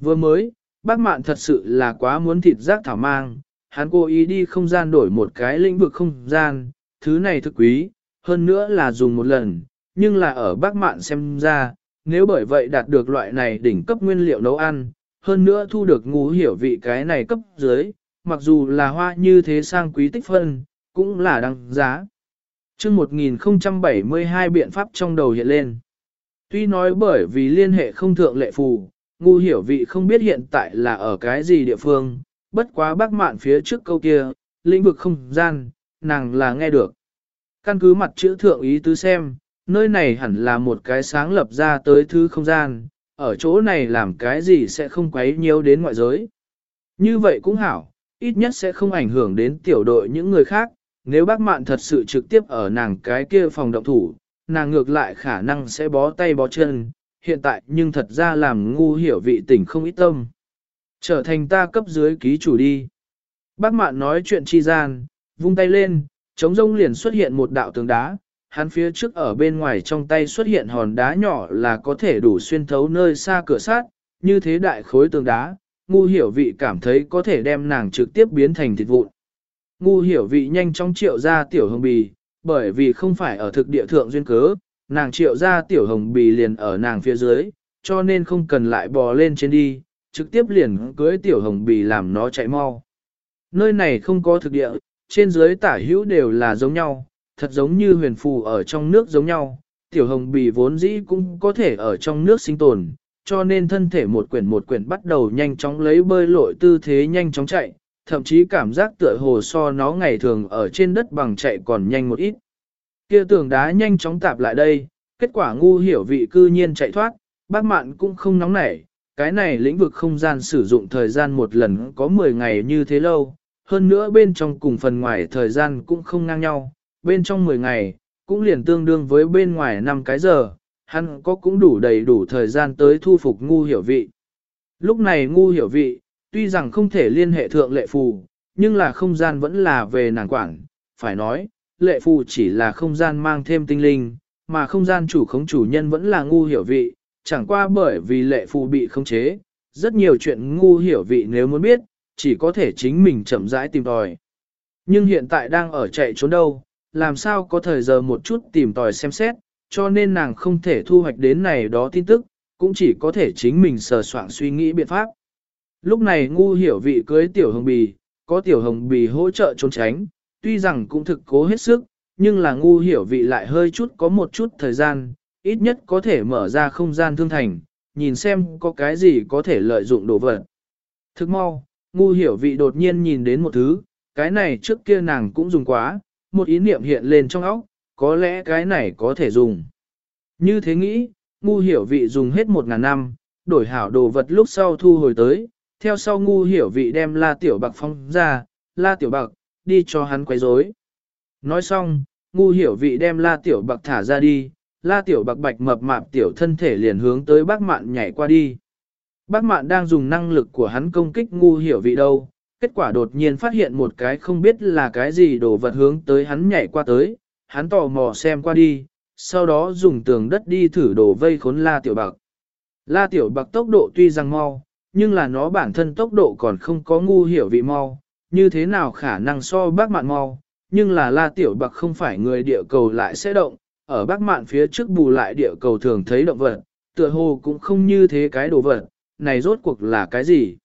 Vừa mới, bác mạn thật sự là quá muốn thịt rác thảo mang, hắn cố ý đi không gian đổi một cái lĩnh vực không gian, thứ này thực quý, hơn nữa là dùng một lần, nhưng là ở bác mạn xem ra, nếu bởi vậy đạt được loại này đỉnh cấp nguyên liệu nấu ăn, hơn nữa thu được ngu hiểu vị cái này cấp dưới, mặc dù là hoa như thế sang quý tích phân, cũng là đăng giá chương 1072 biện pháp trong đầu hiện lên. Tuy nói bởi vì liên hệ không thượng lệ phù, ngu hiểu vị không biết hiện tại là ở cái gì địa phương, bất quá bác mạn phía trước câu kia, lĩnh vực không gian, nàng là nghe được. Căn cứ mặt chữ thượng ý tứ xem, nơi này hẳn là một cái sáng lập ra tới thứ không gian, ở chỗ này làm cái gì sẽ không quấy nhiều đến ngoại giới. Như vậy cũng hảo, ít nhất sẽ không ảnh hưởng đến tiểu đội những người khác, nếu bác mạn thật sự trực tiếp ở nàng cái kia phòng động thủ, nàng ngược lại khả năng sẽ bó tay bó chân, hiện tại nhưng thật ra làm ngu hiểu vị tỉnh không ít tâm. Trở thành ta cấp dưới ký chủ đi. Bác mạn nói chuyện chi gian, vung tay lên, trống rông liền xuất hiện một đạo tường đá, hắn phía trước ở bên ngoài trong tay xuất hiện hòn đá nhỏ là có thể đủ xuyên thấu nơi xa cửa sát, như thế đại khối tường đá, ngu hiểu vị cảm thấy có thể đem nàng trực tiếp biến thành thịt vụn. Ngu hiểu vị nhanh chóng triệu ra tiểu hồng bì, bởi vì không phải ở thực địa thượng duyên cớ, nàng triệu ra tiểu hồng bì liền ở nàng phía dưới, cho nên không cần lại bò lên trên đi, trực tiếp liền cưới tiểu hồng bì làm nó chạy mau. Nơi này không có thực địa, trên dưới tả hữu đều là giống nhau, thật giống như huyền phù ở trong nước giống nhau, tiểu hồng bì vốn dĩ cũng có thể ở trong nước sinh tồn, cho nên thân thể một quyển một quyển bắt đầu nhanh chóng lấy bơi lội tư thế nhanh chóng chạy, thậm chí cảm giác tựa hồ so nó ngày thường ở trên đất bằng chạy còn nhanh một ít. Kia tường đá nhanh chóng tạp lại đây, kết quả ngu hiểu vị cư nhiên chạy thoát, bác mạn cũng không nóng nảy, cái này lĩnh vực không gian sử dụng thời gian một lần có 10 ngày như thế lâu, hơn nữa bên trong cùng phần ngoài thời gian cũng không ngang nhau, bên trong 10 ngày, cũng liền tương đương với bên ngoài 5 cái giờ, hắn có cũng đủ đầy đủ thời gian tới thu phục ngu hiểu vị. Lúc này ngu hiểu vị, tuy rằng không thể liên hệ thượng lệ phù, nhưng là không gian vẫn là về nàng quản, phải nói, lệ phù chỉ là không gian mang thêm tinh linh, mà không gian chủ khống chủ nhân vẫn là ngu hiểu vị, chẳng qua bởi vì lệ phù bị khống chế, rất nhiều chuyện ngu hiểu vị nếu muốn biết, chỉ có thể chính mình chậm rãi tìm tòi. Nhưng hiện tại đang ở chạy trốn đâu, làm sao có thời giờ một chút tìm tòi xem xét, cho nên nàng không thể thu hoạch đến này đó tin tức, cũng chỉ có thể chính mình sờ soạn suy nghĩ biện pháp. Lúc này ngu hiểu vị cưới tiểu hồng bì, có tiểu hồng bì hỗ trợ trốn tránh, tuy rằng cũng thực cố hết sức, nhưng là ngu hiểu vị lại hơi chút có một chút thời gian, ít nhất có thể mở ra không gian thương thành, nhìn xem có cái gì có thể lợi dụng đồ vật. Thức mau, ngu hiểu vị đột nhiên nhìn đến một thứ, cái này trước kia nàng cũng dùng quá, một ý niệm hiện lên trong óc, có lẽ cái này có thể dùng. Như thế nghĩ, ngu hiểu vị dùng hết một ngàn năm, đổi hảo đồ vật lúc sau thu hồi tới, theo sau ngu hiểu vị đem la tiểu bạc phong ra, la tiểu bạc, đi cho hắn quấy rối. Nói xong, ngu hiểu vị đem la tiểu bạc thả ra đi, la tiểu bạc bạch mập mạp tiểu thân thể liền hướng tới bác mạn nhảy qua đi. Bác mạn đang dùng năng lực của hắn công kích ngu hiểu vị đâu, kết quả đột nhiên phát hiện một cái không biết là cái gì đồ vật hướng tới hắn nhảy qua tới, hắn tò mò xem qua đi, sau đó dùng tường đất đi thử đồ vây khốn la tiểu bạc. La tiểu bạc tốc độ tuy rằng mau, nhưng là nó bản thân tốc độ còn không có ngu hiểu vị mau, như thế nào khả năng so bác mạn mau, nhưng là la tiểu bạc không phải người địa cầu lại sẽ động, ở bác mạn phía trước bù lại địa cầu thường thấy động vật, tựa hồ cũng không như thế cái đồ vật, này rốt cuộc là cái gì?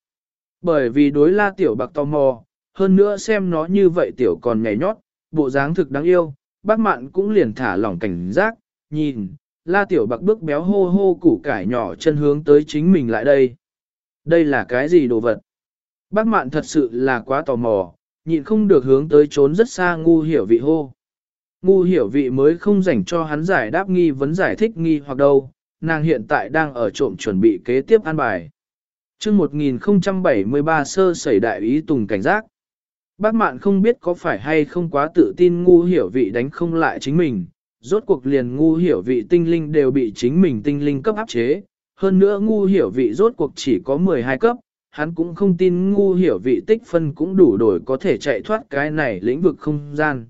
Bởi vì đối la tiểu bạc tò mò, hơn nữa xem nó như vậy tiểu còn nhảy nhót, bộ dáng thực đáng yêu, bác mạn cũng liền thả lỏng cảnh giác, nhìn, la tiểu bạc bước béo hô hô củ cải nhỏ chân hướng tới chính mình lại đây. Đây là cái gì đồ vật? Bác mạn thật sự là quá tò mò, nhịn không được hướng tới trốn rất xa ngu hiểu vị hô. Ngu hiểu vị mới không dành cho hắn giải đáp nghi vấn giải thích nghi hoặc đâu, nàng hiện tại đang ở trộm chuẩn bị kế tiếp an bài. chương 1073 sơ sẩy đại ý tùng cảnh giác. Bác mạn không biết có phải hay không quá tự tin ngu hiểu vị đánh không lại chính mình, rốt cuộc liền ngu hiểu vị tinh linh đều bị chính mình tinh linh cấp áp chế, hơn nữa ngu hiểu vị rốt cuộc chỉ có 12 cấp, hắn cũng không tin ngu hiểu vị tích phân cũng đủ đổi có thể chạy thoát cái này lĩnh vực không gian.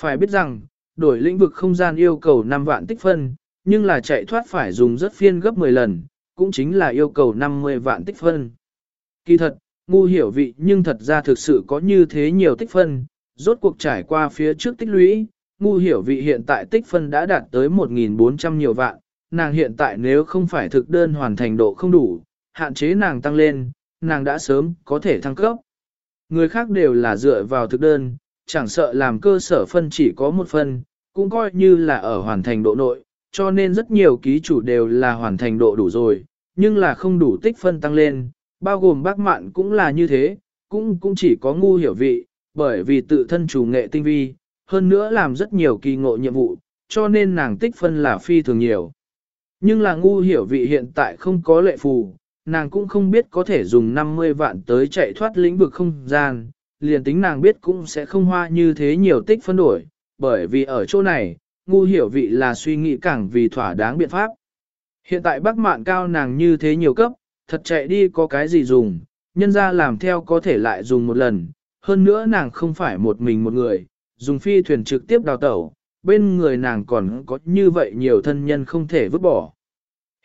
Phải biết rằng, đổi lĩnh vực không gian yêu cầu 5 vạn tích phân, nhưng là chạy thoát phải dùng rất phiên gấp 10 lần, cũng chính là yêu cầu 50 vạn tích phân. Kỳ thật, ngu hiểu vị nhưng thật ra thực sự có như thế nhiều tích phân, rốt cuộc trải qua phía trước tích lũy, ngu hiểu vị hiện tại tích phân đã đạt tới 1.400 nhiều vạn, nàng hiện tại nếu không phải thực đơn hoàn thành độ không đủ, hạn chế nàng tăng lên, nàng đã sớm có thể thăng cấp. Người khác đều là dựa vào thực đơn, chẳng sợ làm cơ sở phân chỉ có một phân, cũng coi như là ở hoàn thành độ nội, cho nên rất nhiều ký chủ đều là hoàn thành độ đủ rồi, nhưng là không đủ tích phân tăng lên, bao gồm bác mạn cũng là như thế, cũng cũng chỉ có ngu hiểu vị, bởi vì tự thân chủ nghệ tinh vi, hơn nữa làm rất nhiều kỳ ngộ nhiệm vụ, cho nên nàng tích phân là phi thường nhiều. Nhưng là ngu hiểu vị hiện tại không có lệ phù, nàng cũng không biết có thể dùng 50 vạn tới chạy thoát lĩnh vực không gian, liền tính nàng biết cũng sẽ không hoa như thế nhiều tích phân đổi, bởi vì ở chỗ này, ngu hiểu vị là suy nghĩ càng vì thỏa đáng biện pháp. Hiện tại bác mạn cao nàng như thế nhiều cấp, thật chạy đi có cái gì dùng, nhân ra làm theo có thể lại dùng một lần, hơn nữa nàng không phải một mình một người, dùng phi thuyền trực tiếp đào tẩu, bên người nàng còn có như vậy nhiều thân nhân không thể vứt bỏ.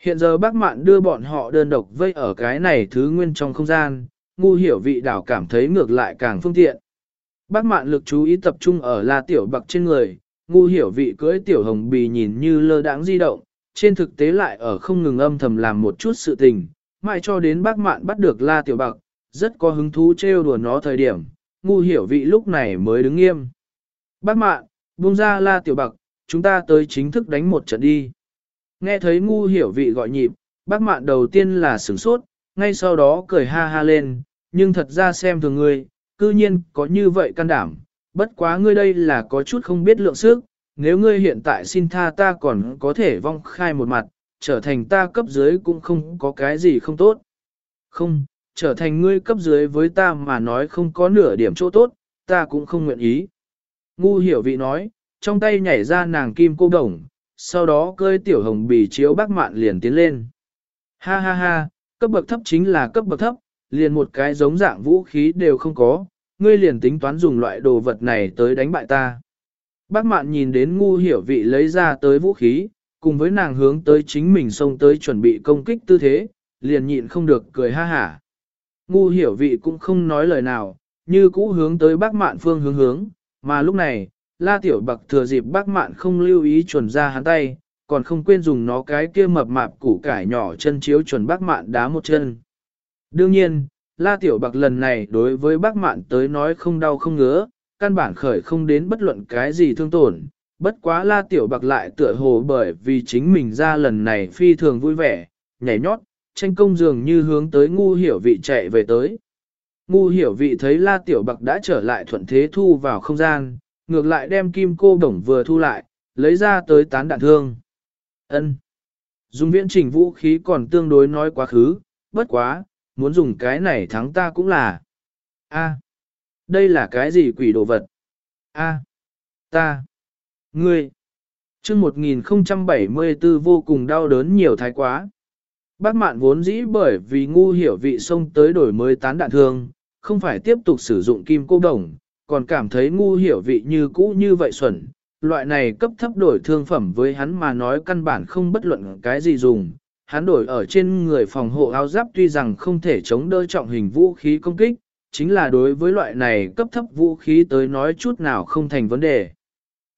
Hiện giờ bác mạn đưa bọn họ đơn độc vây ở cái này thứ nguyên trong không gian, ngu hiểu vị đảo cảm thấy ngược lại càng phương tiện. Bác mạn lực chú ý tập trung ở la tiểu bậc trên người, ngu hiểu vị cưỡi tiểu hồng bì nhìn như lơ đãng di động, trên thực tế lại ở không ngừng âm thầm làm một chút sự tình, mãi cho đến bác mạn bắt được la tiểu bậc, rất có hứng thú trêu đùa nó thời điểm, ngu hiểu vị lúc này mới đứng nghiêm. Bác mạn, buông ra la tiểu bậc, chúng ta tới chính thức đánh một trận đi. Nghe thấy ngu hiểu vị gọi nhịp, bác mạn đầu tiên là sửng sốt, ngay sau đó cười ha ha lên, nhưng thật ra xem thường ngươi, cư nhiên có như vậy can đảm, bất quá ngươi đây là có chút không biết lượng sức, nếu ngươi hiện tại xin tha ta còn có thể vong khai một mặt, trở thành ta cấp dưới cũng không có cái gì không tốt. Không, trở thành ngươi cấp dưới với ta mà nói không có nửa điểm chỗ tốt, ta cũng không nguyện ý. Ngu hiểu vị nói, trong tay nhảy ra nàng kim cô đồng, sau đó cơi tiểu hồng bì chiếu bác mạn liền tiến lên. Ha ha ha, cấp bậc thấp chính là cấp bậc thấp, liền một cái giống dạng vũ khí đều không có, ngươi liền tính toán dùng loại đồ vật này tới đánh bại ta. Bác mạn nhìn đến ngu hiểu vị lấy ra tới vũ khí, cùng với nàng hướng tới chính mình xông tới chuẩn bị công kích tư thế, liền nhịn không được cười ha hả. Ngu hiểu vị cũng không nói lời nào, như cũ hướng tới bác mạn phương hướng hướng, mà lúc này, la tiểu bạc thừa dịp bác mạn không lưu ý chuẩn ra hắn tay, còn không quên dùng nó cái kia mập mạp củ cải nhỏ chân chiếu chuẩn bác mạn đá một chân. Đương nhiên, La Tiểu Bạc lần này đối với bác mạn tới nói không đau không ngứa, căn bản khởi không đến bất luận cái gì thương tổn. Bất quá La Tiểu Bạc lại tựa hồ bởi vì chính mình ra lần này phi thường vui vẻ, nhảy nhót, tranh công dường như hướng tới ngu hiểu vị chạy về tới. Ngu hiểu vị thấy La Tiểu Bạc đã trở lại thuận thế thu vào không gian, ngược lại đem kim cô đồng vừa thu lại, lấy ra tới tán đạn thương. ân Dùng viễn trình vũ khí còn tương đối nói quá khứ, bất quá, muốn dùng cái này thắng ta cũng là. A, đây là cái gì quỷ đồ vật? A, ta, ngươi. chương 1074 vô cùng đau đớn nhiều thái quá. Bác mạn vốn dĩ bởi vì ngu hiểu vị sông tới đổi mới tán đạn thương, không phải tiếp tục sử dụng kim cô đồng, còn cảm thấy ngu hiểu vị như cũ như vậy xuẩn. Loại này cấp thấp đổi thương phẩm với hắn mà nói căn bản không bất luận cái gì dùng, hắn đổi ở trên người phòng hộ áo giáp tuy rằng không thể chống đỡ trọng hình vũ khí công kích, chính là đối với loại này cấp thấp vũ khí tới nói chút nào không thành vấn đề.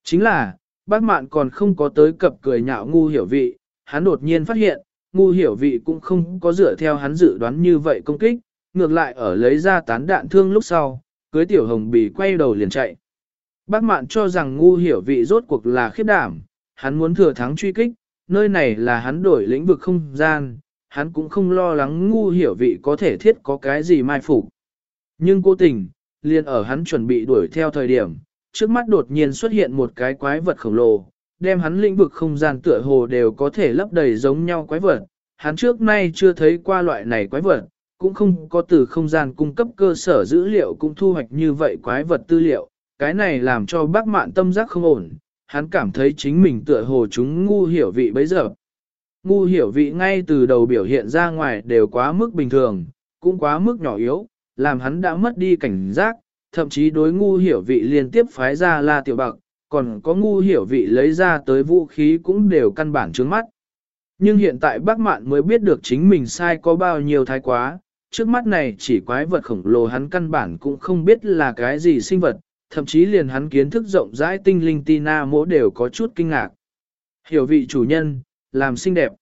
Chính là, bác mạn còn không có tới cập cười nhạo ngu hiểu vị, hắn đột nhiên phát hiện, ngu hiểu vị cũng không có dựa theo hắn dự đoán như vậy công kích, ngược lại ở lấy ra tán đạn thương lúc sau, cưới tiểu hồng bì quay đầu liền chạy. Bác mạn cho rằng ngu hiểu vị rốt cuộc là khiếp đảm, hắn muốn thừa thắng truy kích, nơi này là hắn đổi lĩnh vực không gian, hắn cũng không lo lắng ngu hiểu vị có thể thiết có cái gì mai phục. Nhưng cố tình, liền ở hắn chuẩn bị đuổi theo thời điểm, trước mắt đột nhiên xuất hiện một cái quái vật khổng lồ, đem hắn lĩnh vực không gian tựa hồ đều có thể lấp đầy giống nhau quái vật. Hắn trước nay chưa thấy qua loại này quái vật, cũng không có từ không gian cung cấp cơ sở dữ liệu cũng thu hoạch như vậy quái vật tư liệu. Cái này làm cho bác mạn tâm giác không ổn, hắn cảm thấy chính mình tựa hồ chúng ngu hiểu vị bấy giờ. Ngu hiểu vị ngay từ đầu biểu hiện ra ngoài đều quá mức bình thường, cũng quá mức nhỏ yếu, làm hắn đã mất đi cảnh giác, thậm chí đối ngu hiểu vị liên tiếp phái ra la tiểu bạc, còn có ngu hiểu vị lấy ra tới vũ khí cũng đều căn bản trướng mắt. Nhưng hiện tại bác mạn mới biết được chính mình sai có bao nhiêu thái quá, trước mắt này chỉ quái vật khổng lồ hắn căn bản cũng không biết là cái gì sinh vật, thậm chí liền hắn kiến thức rộng rãi tinh linh Tina mỗ đều có chút kinh ngạc. Hiểu vị chủ nhân, làm xinh đẹp.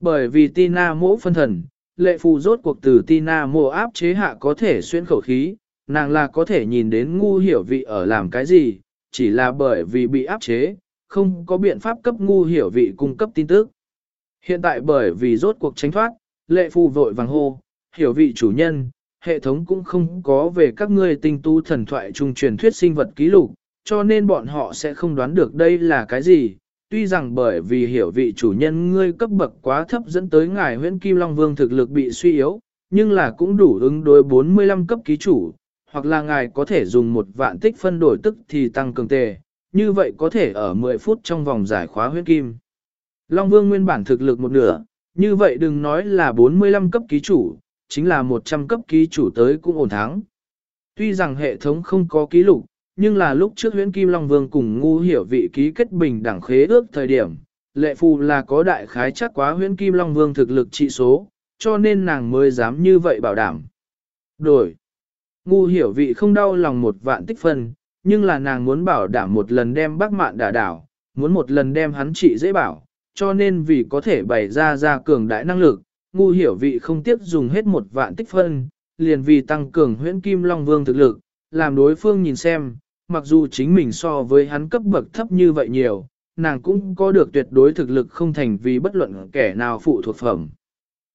Bởi vì Tina mỗ phân thần, lệ phù rốt cuộc từ Tina mỗ áp chế hạ có thể xuyên khẩu khí, nàng là có thể nhìn đến ngu hiểu vị ở làm cái gì, chỉ là bởi vì bị áp chế, không có biện pháp cấp ngu hiểu vị cung cấp tin tức. Hiện tại bởi vì rốt cuộc tránh thoát, lệ phù vội vàng hô, hiểu vị chủ nhân, hệ thống cũng không có về các ngươi tinh tu thần thoại trung truyền thuyết sinh vật ký lục, cho nên bọn họ sẽ không đoán được đây là cái gì. Tuy rằng bởi vì hiểu vị chủ nhân ngươi cấp bậc quá thấp dẫn tới ngài huyễn Kim Long Vương thực lực bị suy yếu, nhưng là cũng đủ ứng đối 45 cấp ký chủ, hoặc là ngài có thể dùng một vạn tích phân đổi tức thì tăng cường tề, như vậy có thể ở 10 phút trong vòng giải khóa huyết kim. Long Vương nguyên bản thực lực một nửa, như vậy đừng nói là 45 cấp ký chủ, chính là 100 cấp ký chủ tới cũng ổn thắng. Tuy rằng hệ thống không có ký lục, nhưng là lúc trước huyễn Kim Long Vương cùng ngu hiểu vị ký kết bình đẳng khế ước thời điểm, lệ phù là có đại khái chắc quá huyễn Kim Long Vương thực lực trị số, cho nên nàng mới dám như vậy bảo đảm. Đổi. Ngu hiểu vị không đau lòng một vạn tích phân, nhưng là nàng muốn bảo đảm một lần đem bác mạn đả đảo, muốn một lần đem hắn trị dễ bảo, cho nên vì có thể bày ra ra cường đại năng lực, ngu hiểu vị không tiếc dùng hết một vạn tích phân, liền vì tăng cường huyễn kim long vương thực lực, làm đối phương nhìn xem, mặc dù chính mình so với hắn cấp bậc thấp như vậy nhiều, nàng cũng có được tuyệt đối thực lực không thành vì bất luận kẻ nào phụ thuộc phẩm.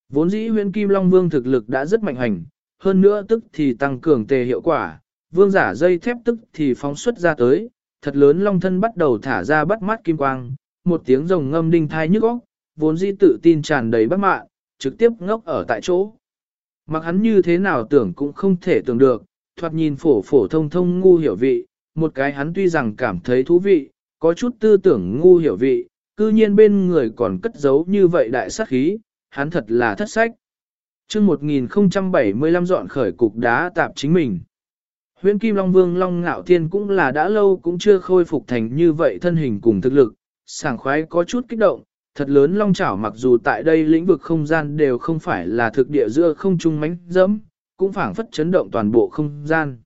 Vốn dĩ huyễn kim long vương thực lực đã rất mạnh hành, hơn nữa tức thì tăng cường tề hiệu quả, vương giả dây thép tức thì phóng xuất ra tới, thật lớn long thân bắt đầu thả ra bắt mắt kim quang, một tiếng rồng ngâm đinh thai nhức óc, vốn dĩ tự tin tràn đầy bất mạn, trực tiếp ngốc ở tại chỗ. Mặc hắn như thế nào tưởng cũng không thể tưởng được, thoạt nhìn phổ phổ thông thông ngu hiểu vị, một cái hắn tuy rằng cảm thấy thú vị, có chút tư tưởng ngu hiểu vị, cư nhiên bên người còn cất giấu như vậy đại sát khí, hắn thật là thất sách chương 1075 dọn khởi cục đá tạp chính mình. Huyễn Kim Long Vương Long Ngạo Thiên cũng là đã lâu cũng chưa khôi phục thành như vậy thân hình cùng thực lực, sảng khoái có chút kích động, thật lớn long chảo mặc dù tại đây lĩnh vực không gian đều không phải là thực địa giữa không trung mánh dẫm, cũng phảng phất chấn động toàn bộ không gian.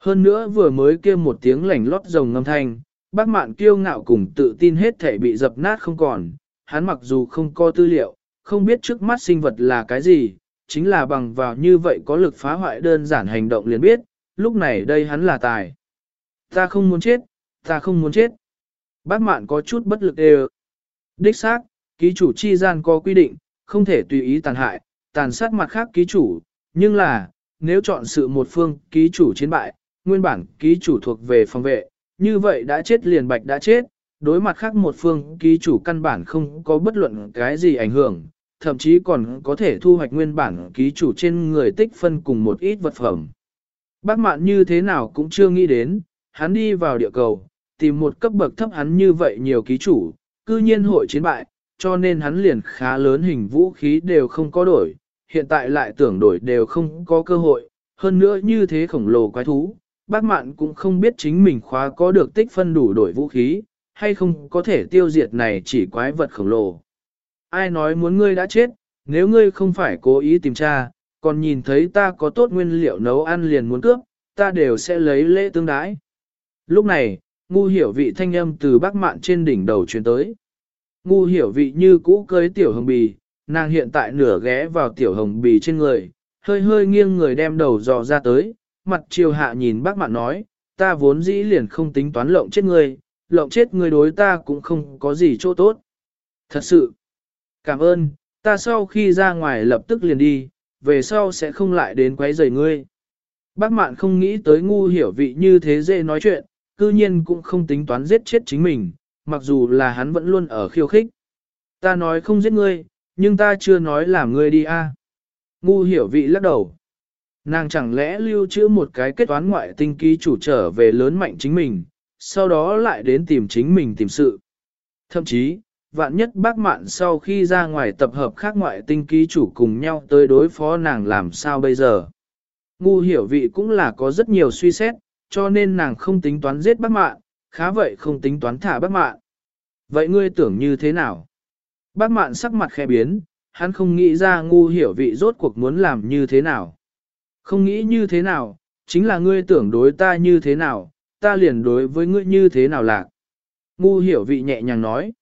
Hơn nữa vừa mới kêu một tiếng lảnh lót rồng ngâm thanh, bác mạn kiêu ngạo cùng tự tin hết thể bị dập nát không còn, hắn mặc dù không có tư liệu, không biết trước mắt sinh vật là cái gì, chính là bằng vào như vậy có lực phá hoại đơn giản hành động liền biết, lúc này đây hắn là tài. Ta không muốn chết, ta không muốn chết. Bác mạn có chút bất lực đều. Đích xác, ký chủ chi gian có quy định, không thể tùy ý tàn hại, tàn sát mặt khác ký chủ, nhưng là, nếu chọn sự một phương ký chủ chiến bại, nguyên bản ký chủ thuộc về phòng vệ, như vậy đã chết liền bạch đã chết, đối mặt khác một phương ký chủ căn bản không có bất luận cái gì ảnh hưởng, thậm chí còn có thể thu hoạch nguyên bản ký chủ trên người tích phân cùng một ít vật phẩm. Bác mạn như thế nào cũng chưa nghĩ đến, hắn đi vào địa cầu, tìm một cấp bậc thấp hắn như vậy nhiều ký chủ, cư nhiên hội chiến bại, cho nên hắn liền khá lớn hình vũ khí đều không có đổi, hiện tại lại tưởng đổi đều không có cơ hội, hơn nữa như thế khổng lồ quái thú, bác mạn cũng không biết chính mình khóa có được tích phân đủ đổi vũ khí, hay không có thể tiêu diệt này chỉ quái vật khổng lồ ai nói muốn ngươi đã chết, nếu ngươi không phải cố ý tìm tra, còn nhìn thấy ta có tốt nguyên liệu nấu ăn liền muốn cướp, ta đều sẽ lấy lễ tương đái. Lúc này, ngu hiểu vị thanh âm từ bác mạn trên đỉnh đầu truyền tới. Ngu hiểu vị như cũ cưới tiểu hồng bì, nàng hiện tại nửa ghé vào tiểu hồng bì trên người, hơi hơi nghiêng người đem đầu dò ra tới, mặt chiều hạ nhìn bác mạn nói, ta vốn dĩ liền không tính toán lộng chết ngươi, lộng chết ngươi đối ta cũng không có gì chỗ tốt. Thật sự, cảm ơn, ta sau khi ra ngoài lập tức liền đi, về sau sẽ không lại đến quấy rầy ngươi. Bác mạn không nghĩ tới ngu hiểu vị như thế dễ nói chuyện, cư nhiên cũng không tính toán giết chết chính mình, mặc dù là hắn vẫn luôn ở khiêu khích. Ta nói không giết ngươi, nhưng ta chưa nói làm ngươi đi a. Ngu hiểu vị lắc đầu. Nàng chẳng lẽ lưu trữ một cái kết toán ngoại tinh ký chủ trở về lớn mạnh chính mình, sau đó lại đến tìm chính mình tìm sự. Thậm chí, vạn nhất bác mạn sau khi ra ngoài tập hợp khác ngoại tinh ký chủ cùng nhau tới đối phó nàng làm sao bây giờ. Ngu hiểu vị cũng là có rất nhiều suy xét, cho nên nàng không tính toán giết bác mạn, khá vậy không tính toán thả bác mạn. Vậy ngươi tưởng như thế nào? Bác mạn sắc mặt khẽ biến, hắn không nghĩ ra ngu hiểu vị rốt cuộc muốn làm như thế nào. Không nghĩ như thế nào, chính là ngươi tưởng đối ta như thế nào, ta liền đối với ngươi như thế nào lạc. Ngu hiểu vị nhẹ nhàng nói.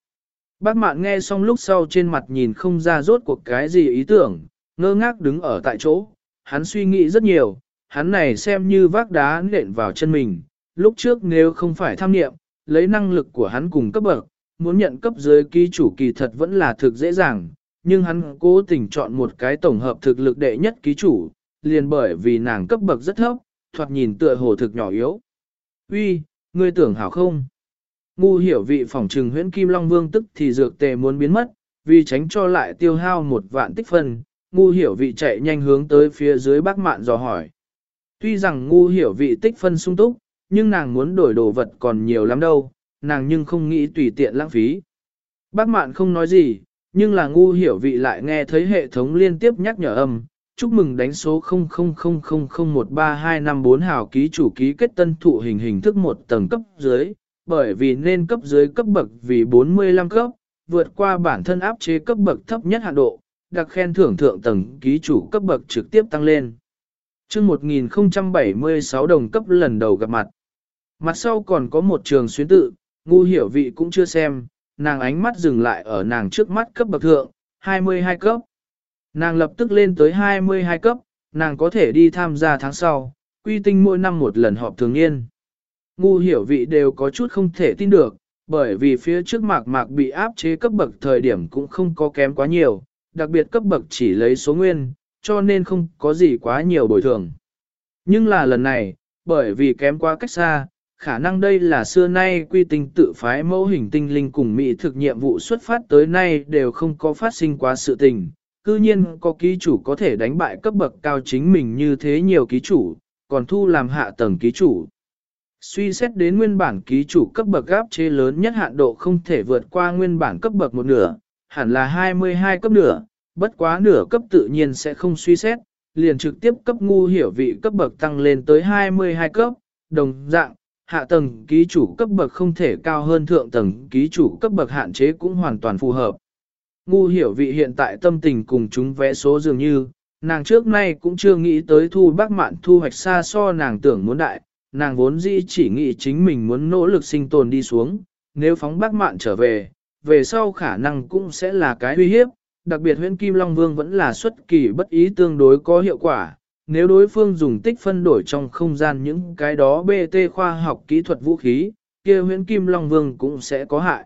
Bác mạn nghe xong lúc sau trên mặt nhìn không ra rốt cuộc cái gì ý tưởng, ngơ ngác đứng ở tại chỗ, hắn suy nghĩ rất nhiều, hắn này xem như vác đá nện vào chân mình, lúc trước nếu không phải tham nghiệm, lấy năng lực của hắn cùng cấp bậc, muốn nhận cấp dưới ký chủ kỳ thật vẫn là thực dễ dàng, nhưng hắn cố tình chọn một cái tổng hợp thực lực đệ nhất ký chủ, liền bởi vì nàng cấp bậc rất thấp, thoạt nhìn tựa hồ thực nhỏ yếu. Uy, ngươi tưởng hảo không? Ngu hiểu vị phỏng trừng huyễn Kim Long Vương tức thì dược tề muốn biến mất, vì tránh cho lại tiêu hao một vạn tích phân, ngu hiểu vị chạy nhanh hướng tới phía dưới bác mạn dò hỏi. Tuy rằng ngu hiểu vị tích phân sung túc, nhưng nàng muốn đổi đồ vật còn nhiều lắm đâu, nàng nhưng không nghĩ tùy tiện lãng phí. Bác mạn không nói gì, nhưng là ngu hiểu vị lại nghe thấy hệ thống liên tiếp nhắc nhở âm, chúc mừng đánh số 0000013254 hào ký chủ ký kết tân thụ hình hình thức một tầng cấp dưới, bởi vì nên cấp dưới cấp bậc vì 45 cấp, vượt qua bản thân áp chế cấp bậc thấp nhất hạn độ, đặc khen thưởng thượng tầng ký chủ cấp bậc trực tiếp tăng lên. chương 1076 đồng cấp lần đầu gặp mặt. Mặt sau còn có một trường xuyến tự, ngu hiểu vị cũng chưa xem, nàng ánh mắt dừng lại ở nàng trước mắt cấp bậc thượng, 22 cấp. Nàng lập tức lên tới 22 cấp, nàng có thể đi tham gia tháng sau, quy tinh mỗi năm một lần họp thường niên. Ngu hiểu vị đều có chút không thể tin được, bởi vì phía trước mạc mạc bị áp chế cấp bậc thời điểm cũng không có kém quá nhiều, đặc biệt cấp bậc chỉ lấy số nguyên, cho nên không có gì quá nhiều bồi thường. Nhưng là lần này, bởi vì kém quá cách xa, khả năng đây là xưa nay quy tinh tự phái mẫu hình tinh linh cùng Mỹ thực nhiệm vụ xuất phát tới nay đều không có phát sinh quá sự tình. Cư nhiên có ký chủ có thể đánh bại cấp bậc cao chính mình như thế nhiều ký chủ, còn thu làm hạ tầng ký chủ. Suy xét đến nguyên bản ký chủ cấp bậc gáp chế lớn nhất hạn độ không thể vượt qua nguyên bản cấp bậc một nửa, hẳn là 22 cấp nửa, bất quá nửa cấp tự nhiên sẽ không suy xét, liền trực tiếp cấp ngu hiểu vị cấp bậc tăng lên tới 22 cấp, đồng dạng, hạ tầng ký chủ cấp bậc không thể cao hơn thượng tầng ký chủ cấp bậc hạn chế cũng hoàn toàn phù hợp. Ngu hiểu vị hiện tại tâm tình cùng chúng vẽ số dường như, nàng trước nay cũng chưa nghĩ tới thu bác mạn thu hoạch xa so nàng tưởng muốn đại, nàng vốn dĩ chỉ nghĩ chính mình muốn nỗ lực sinh tồn đi xuống, nếu phóng bác mạn trở về, về sau khả năng cũng sẽ là cái uy hiếp, đặc biệt huyện Kim Long Vương vẫn là xuất kỳ bất ý tương đối có hiệu quả. Nếu đối phương dùng tích phân đổi trong không gian những cái đó BT khoa học kỹ thuật vũ khí, kia huyện Kim Long Vương cũng sẽ có hại.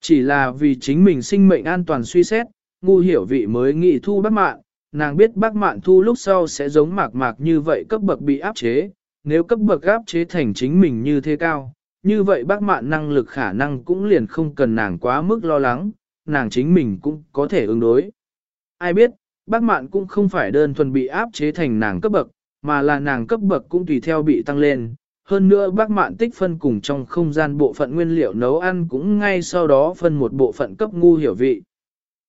Chỉ là vì chính mình sinh mệnh an toàn suy xét, ngu hiểu vị mới nghĩ thu bác mạn, nàng biết bác mạn thu lúc sau sẽ giống mạc mạc như vậy cấp bậc bị áp chế, nếu cấp bậc áp chế thành chính mình như thế cao, như vậy bác mạn năng lực khả năng cũng liền không cần nàng quá mức lo lắng, nàng chính mình cũng có thể ứng đối. Ai biết, bác mạn cũng không phải đơn thuần bị áp chế thành nàng cấp bậc, mà là nàng cấp bậc cũng tùy theo bị tăng lên. Hơn nữa bác mạn tích phân cùng trong không gian bộ phận nguyên liệu nấu ăn cũng ngay sau đó phân một bộ phận cấp ngu hiểu vị.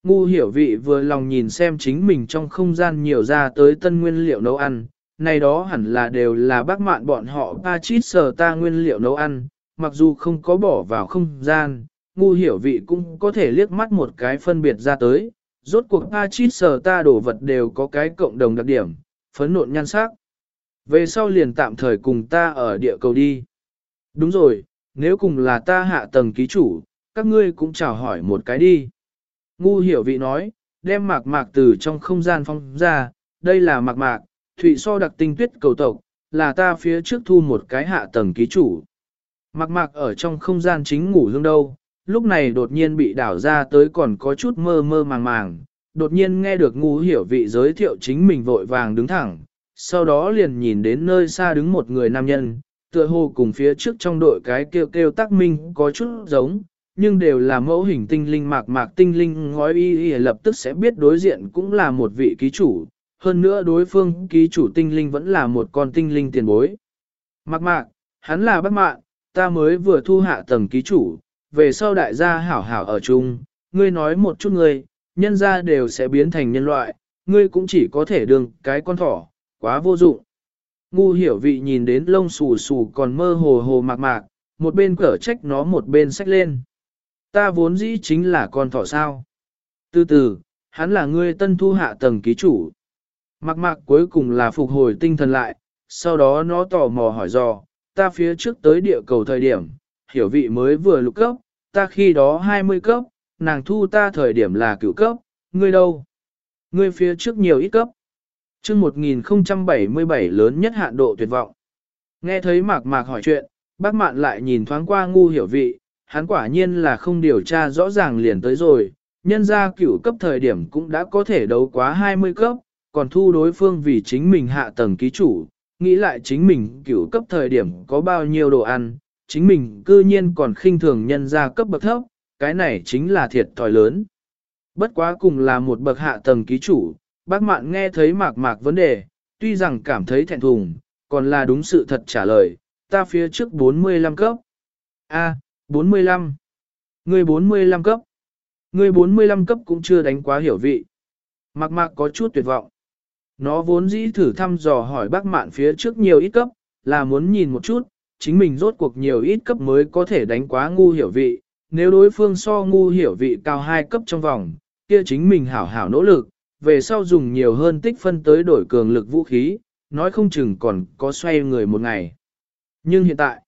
Ngu hiểu vị vừa lòng nhìn xem chính mình trong không gian nhiều ra tới tân nguyên liệu nấu ăn, này đó hẳn là đều là bác mạn bọn họ ba chít sờ ta nguyên liệu nấu ăn, mặc dù không có bỏ vào không gian, ngu hiểu vị cũng có thể liếc mắt một cái phân biệt ra tới, rốt cuộc ba chít sờ ta đổ vật đều có cái cộng đồng đặc điểm, phấn nộn nhan sắc. Về sau liền tạm thời cùng ta ở địa cầu đi. Đúng rồi, nếu cùng là ta hạ tầng ký chủ, các ngươi cũng chào hỏi một cái đi. Ngu hiểu vị nói, đem mạc mạc từ trong không gian phong ra, đây là mạc mạc, thụy so đặc tinh tuyết cầu tộc, là ta phía trước thu một cái hạ tầng ký chủ. Mặc mạc ở trong không gian chính ngủ hương đâu, lúc này đột nhiên bị đảo ra tới còn có chút mơ mơ màng màng, đột nhiên nghe được ngu hiểu vị giới thiệu chính mình vội vàng đứng thẳng, sau đó liền nhìn đến nơi xa đứng một người nam nhân, tựa hồ cùng phía trước trong đội cái kêu kêu tác minh có chút giống, nhưng đều là mẫu hình tinh linh mạc mạc tinh linh ngói y y lập tức sẽ biết đối diện cũng là một vị ký chủ, hơn nữa đối phương ký chủ tinh linh vẫn là một con tinh linh tiền bối. Mạc mạc, hắn là bác mạng, ta mới vừa thu hạ tầng ký chủ, về sau đại gia hảo hảo ở chung, ngươi nói một chút ngươi, nhân gia đều sẽ biến thành nhân loại, ngươi cũng chỉ có thể đương cái con thỏ, quá vô dụng. Ngu hiểu vị nhìn đến lông xù xù còn mơ hồ hồ mạc mạc, một bên cở trách nó một bên sách lên. Ta vốn dĩ chính là con thỏ sao. Từ từ, hắn là ngươi tân thu hạ tầng ký chủ. Mạc mạc cuối cùng là phục hồi tinh thần lại, sau đó nó tò mò hỏi dò, ta phía trước tới địa cầu thời điểm, hiểu vị mới vừa lục cấp, ta khi đó 20 cấp, nàng thu ta thời điểm là cửu cấp, ngươi đâu? Ngươi phía trước nhiều ít cấp. chương 1077 lớn nhất hạn độ tuyệt vọng. Nghe thấy mạc mạc hỏi chuyện, bác mạn lại nhìn thoáng qua ngu hiểu vị, hắn quả nhiên là không điều tra rõ ràng liền tới rồi, nhân ra cửu cấp thời điểm cũng đã có thể đấu quá 20 cấp, còn thu đối phương vì chính mình hạ tầng ký chủ, nghĩ lại chính mình cửu cấp thời điểm có bao nhiêu đồ ăn, chính mình cư nhiên còn khinh thường nhân ra cấp bậc thấp, cái này chính là thiệt thòi lớn. Bất quá cùng là một bậc hạ tầng ký chủ, bác mạn nghe thấy mạc mạc vấn đề, tuy rằng cảm thấy thẹn thùng, còn là đúng sự thật trả lời, ta phía trước 45 cấp. A, 45. Người 45 cấp. Người 45 cấp cũng chưa đánh quá hiểu vị. Mạc mạc có chút tuyệt vọng. Nó vốn dĩ thử thăm dò hỏi bác mạn phía trước nhiều ít cấp, là muốn nhìn một chút, chính mình rốt cuộc nhiều ít cấp mới có thể đánh quá ngu hiểu vị, nếu đối phương so ngu hiểu vị cao hai cấp trong vòng, kia chính mình hảo hảo nỗ lực, về sau dùng nhiều hơn tích phân tới đổi cường lực vũ khí, nói không chừng còn có xoay người một ngày. Nhưng hiện tại,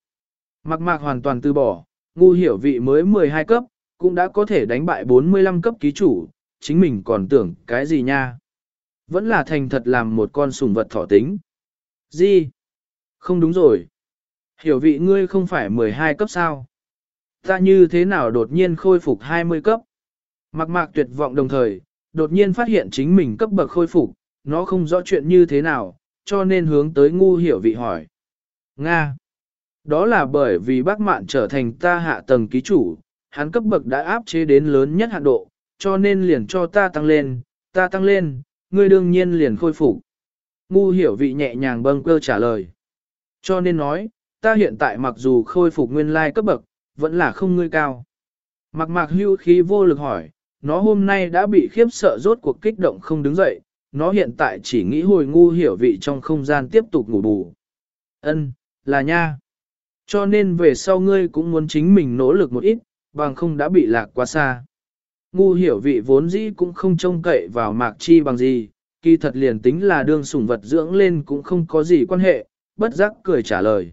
mặc mạc hoàn toàn từ bỏ, ngu hiểu vị mới 12 cấp, cũng đã có thể đánh bại 45 cấp ký chủ, chính mình còn tưởng cái gì nha. Vẫn là thành thật làm một con sủng vật thỏ tính. Gì? Không đúng rồi. Hiểu vị ngươi không phải 12 cấp sao? Ta như thế nào đột nhiên khôi phục 20 cấp? Mạc mạc tuyệt vọng đồng thời, đột nhiên phát hiện chính mình cấp bậc khôi phục, nó không rõ chuyện như thế nào, cho nên hướng tới ngu hiểu vị hỏi. Nga. Đó là bởi vì bác mạn trở thành ta hạ tầng ký chủ, hắn cấp bậc đã áp chế đến lớn nhất hạn độ, cho nên liền cho ta tăng lên, ta tăng lên, ngươi đương nhiên liền khôi phục. Ngu hiểu vị nhẹ nhàng bâng cơ trả lời. Cho nên nói, ta hiện tại mặc dù khôi phục nguyên lai cấp bậc, vẫn là không ngươi cao. Mặc mạc hưu khí vô lực hỏi, nó hôm nay đã bị khiếp sợ rốt cuộc kích động không đứng dậy, nó hiện tại chỉ nghĩ hồi ngu hiểu vị trong không gian tiếp tục ngủ bù. Ân, là nha. Cho nên về sau ngươi cũng muốn chính mình nỗ lực một ít, bằng không đã bị lạc quá xa. Ngu hiểu vị vốn dĩ cũng không trông cậy vào mạc chi bằng gì, kỳ thật liền tính là đương sủng vật dưỡng lên cũng không có gì quan hệ, bất giác cười trả lời.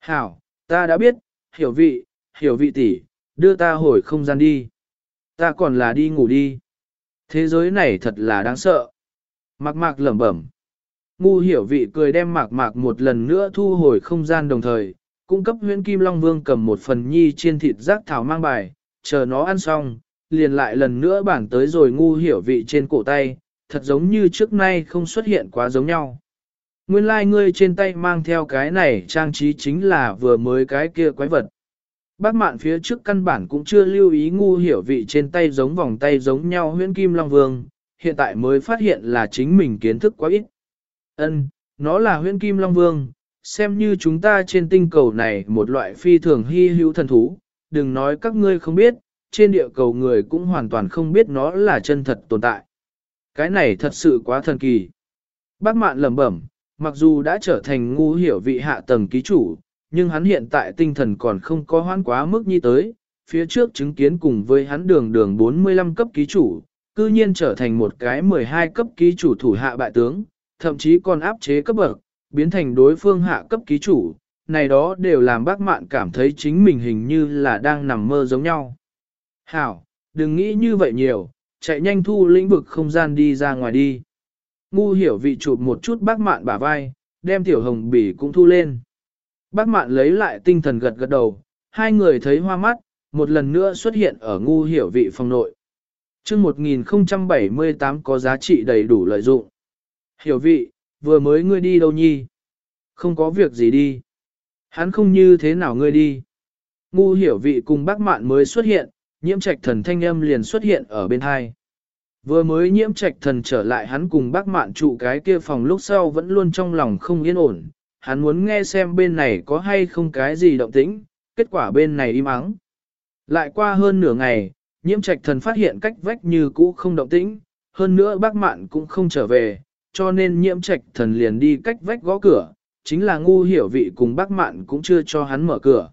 Hảo, ta đã biết, hiểu vị, hiểu vị tỷ, đưa ta hồi không gian đi. Ta còn là đi ngủ đi. Thế giới này thật là đáng sợ. Mạc mạc lẩm bẩm. Ngu hiểu vị cười đem mạc mạc một lần nữa thu hồi không gian đồng thời, cung cấp huyễn kim long vương cầm một phần nhi chiên thịt rác thảo mang bài, chờ nó ăn xong, liền lại lần nữa bản tới rồi ngu hiểu vị trên cổ tay, thật giống như trước nay không xuất hiện quá giống nhau. Nguyên lai like ngươi trên tay mang theo cái này trang trí chính là vừa mới cái kia quái vật. Bác mạn phía trước căn bản cũng chưa lưu ý ngu hiểu vị trên tay giống vòng tay giống nhau huyễn kim long vương, hiện tại mới phát hiện là chính mình kiến thức quá ít. Ân, nó là huyễn kim long vương, xem như chúng ta trên tinh cầu này một loại phi thường hy hữu thần thú, đừng nói các ngươi không biết, trên địa cầu người cũng hoàn toàn không biết nó là chân thật tồn tại. Cái này thật sự quá thần kỳ. Bác mạn lẩm bẩm, mặc dù đã trở thành ngu hiểu vị hạ tầng ký chủ, nhưng hắn hiện tại tinh thần còn không có hoãn quá mức như tới, phía trước chứng kiến cùng với hắn đường đường 45 cấp ký chủ, cư nhiên trở thành một cái 12 cấp ký chủ thủ hạ bại tướng, thậm chí còn áp chế cấp bậc, biến thành đối phương hạ cấp ký chủ, này đó đều làm bác mạn cảm thấy chính mình hình như là đang nằm mơ giống nhau. Hảo, đừng nghĩ như vậy nhiều, chạy nhanh thu lĩnh vực không gian đi ra ngoài đi. Ngu hiểu vị chụp một chút bác mạn bả vai, đem tiểu hồng bỉ cũng thu lên. Bác mạn lấy lại tinh thần gật gật đầu, hai người thấy hoa mắt, một lần nữa xuất hiện ở ngu hiểu vị phòng nội. chương 1078 có giá trị đầy đủ lợi dụng. Hiểu vị, vừa mới ngươi đi đâu nhi? Không có việc gì đi. Hắn không như thế nào ngươi đi. Ngu hiểu vị cùng bác mạn mới xuất hiện, nhiễm trạch thần thanh âm liền xuất hiện ở bên hai. Vừa mới nhiễm trạch thần trở lại hắn cùng bác mạn trụ cái kia phòng lúc sau vẫn luôn trong lòng không yên ổn, hắn muốn nghe xem bên này có hay không cái gì động tĩnh, kết quả bên này im ắng. Lại qua hơn nửa ngày, nhiễm trạch thần phát hiện cách vách như cũ không động tĩnh, hơn nữa bác mạn cũng không trở về, cho nên nhiễm trạch thần liền đi cách vách gõ cửa, chính là ngu hiểu vị cùng bác mạn cũng chưa cho hắn mở cửa.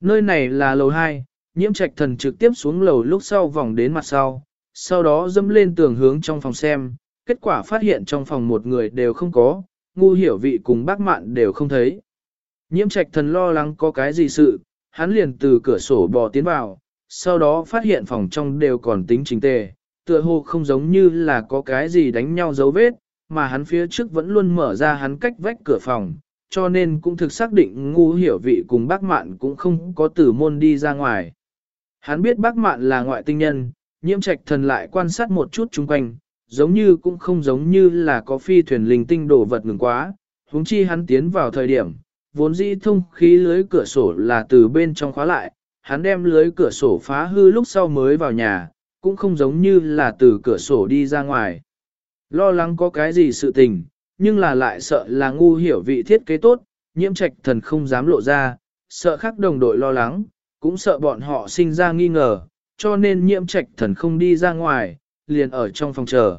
Nơi này là lầu 2, nhiễm trạch thần trực tiếp xuống lầu lúc sau vòng đến mặt sau, sau đó dâm lên tường hướng trong phòng xem, kết quả phát hiện trong phòng một người đều không có, ngu hiểu vị cùng bác mạn đều không thấy. Nhiễm trạch thần lo lắng có cái gì sự, hắn liền từ cửa sổ bò tiến vào, sau đó phát hiện phòng trong đều còn tính chính tề, tựa hồ không giống như là có cái gì đánh nhau dấu vết, mà hắn phía trước vẫn luôn mở ra hắn cách vách cửa phòng, cho nên cũng thực xác định ngu hiểu vị cùng bác mạn cũng không có tử môn đi ra ngoài. Hắn biết bác mạn là ngoại tinh nhân, nhiễm trạch thần lại quan sát một chút chung quanh, giống như cũng không giống như là có phi thuyền linh tinh đổ vật ngừng quá, huống chi hắn tiến vào thời điểm, vốn dĩ thông khí lưới cửa sổ là từ bên trong khóa lại, hắn đem lưới cửa sổ phá hư lúc sau mới vào nhà, cũng không giống như là từ cửa sổ đi ra ngoài. Lo lắng có cái gì sự tình, nhưng là lại sợ là ngu hiểu vị thiết kế tốt, nhiễm trạch thần không dám lộ ra, sợ khác đồng đội lo lắng, cũng sợ bọn họ sinh ra nghi ngờ, cho nên nhiễm trạch thần không đi ra ngoài, liền ở trong phòng chờ.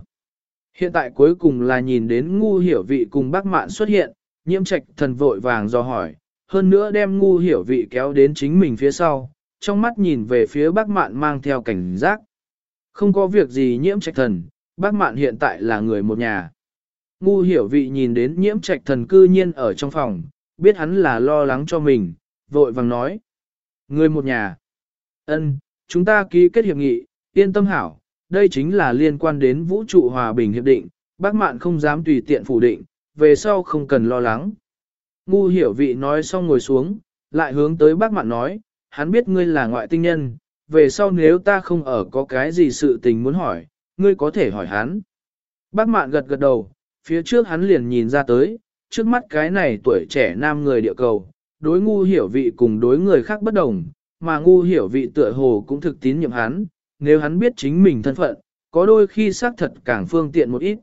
Hiện tại cuối cùng là nhìn đến ngu hiểu vị cùng bác mạn xuất hiện, nhiễm trạch thần vội vàng do hỏi, hơn nữa đem ngu hiểu vị kéo đến chính mình phía sau, trong mắt nhìn về phía bác mạn mang theo cảnh giác. Không có việc gì nhiễm trạch thần, bác mạn hiện tại là người một nhà. Ngu hiểu vị nhìn đến nhiễm trạch thần cư nhiên ở trong phòng, biết hắn là lo lắng cho mình, vội vàng nói. Người một nhà. ân, chúng ta ký kết hiệp nghị, yên tâm hảo, đây chính là liên quan đến vũ trụ hòa bình hiệp định, bác mạn không dám tùy tiện phủ định, về sau không cần lo lắng. Ngu hiểu vị nói xong ngồi xuống, lại hướng tới bác mạn nói, hắn biết ngươi là ngoại tinh nhân, về sau nếu ta không ở có cái gì sự tình muốn hỏi, ngươi có thể hỏi hắn. Bác mạn gật gật đầu, phía trước hắn liền nhìn ra tới, trước mắt cái này tuổi trẻ nam người địa cầu, đối ngu hiểu vị cùng đối người khác bất đồng, mà ngu hiểu vị tựa hồ cũng thực tín nhiệm hắn, nếu hắn biết chính mình thân phận, có đôi khi xác thật càng phương tiện một ít.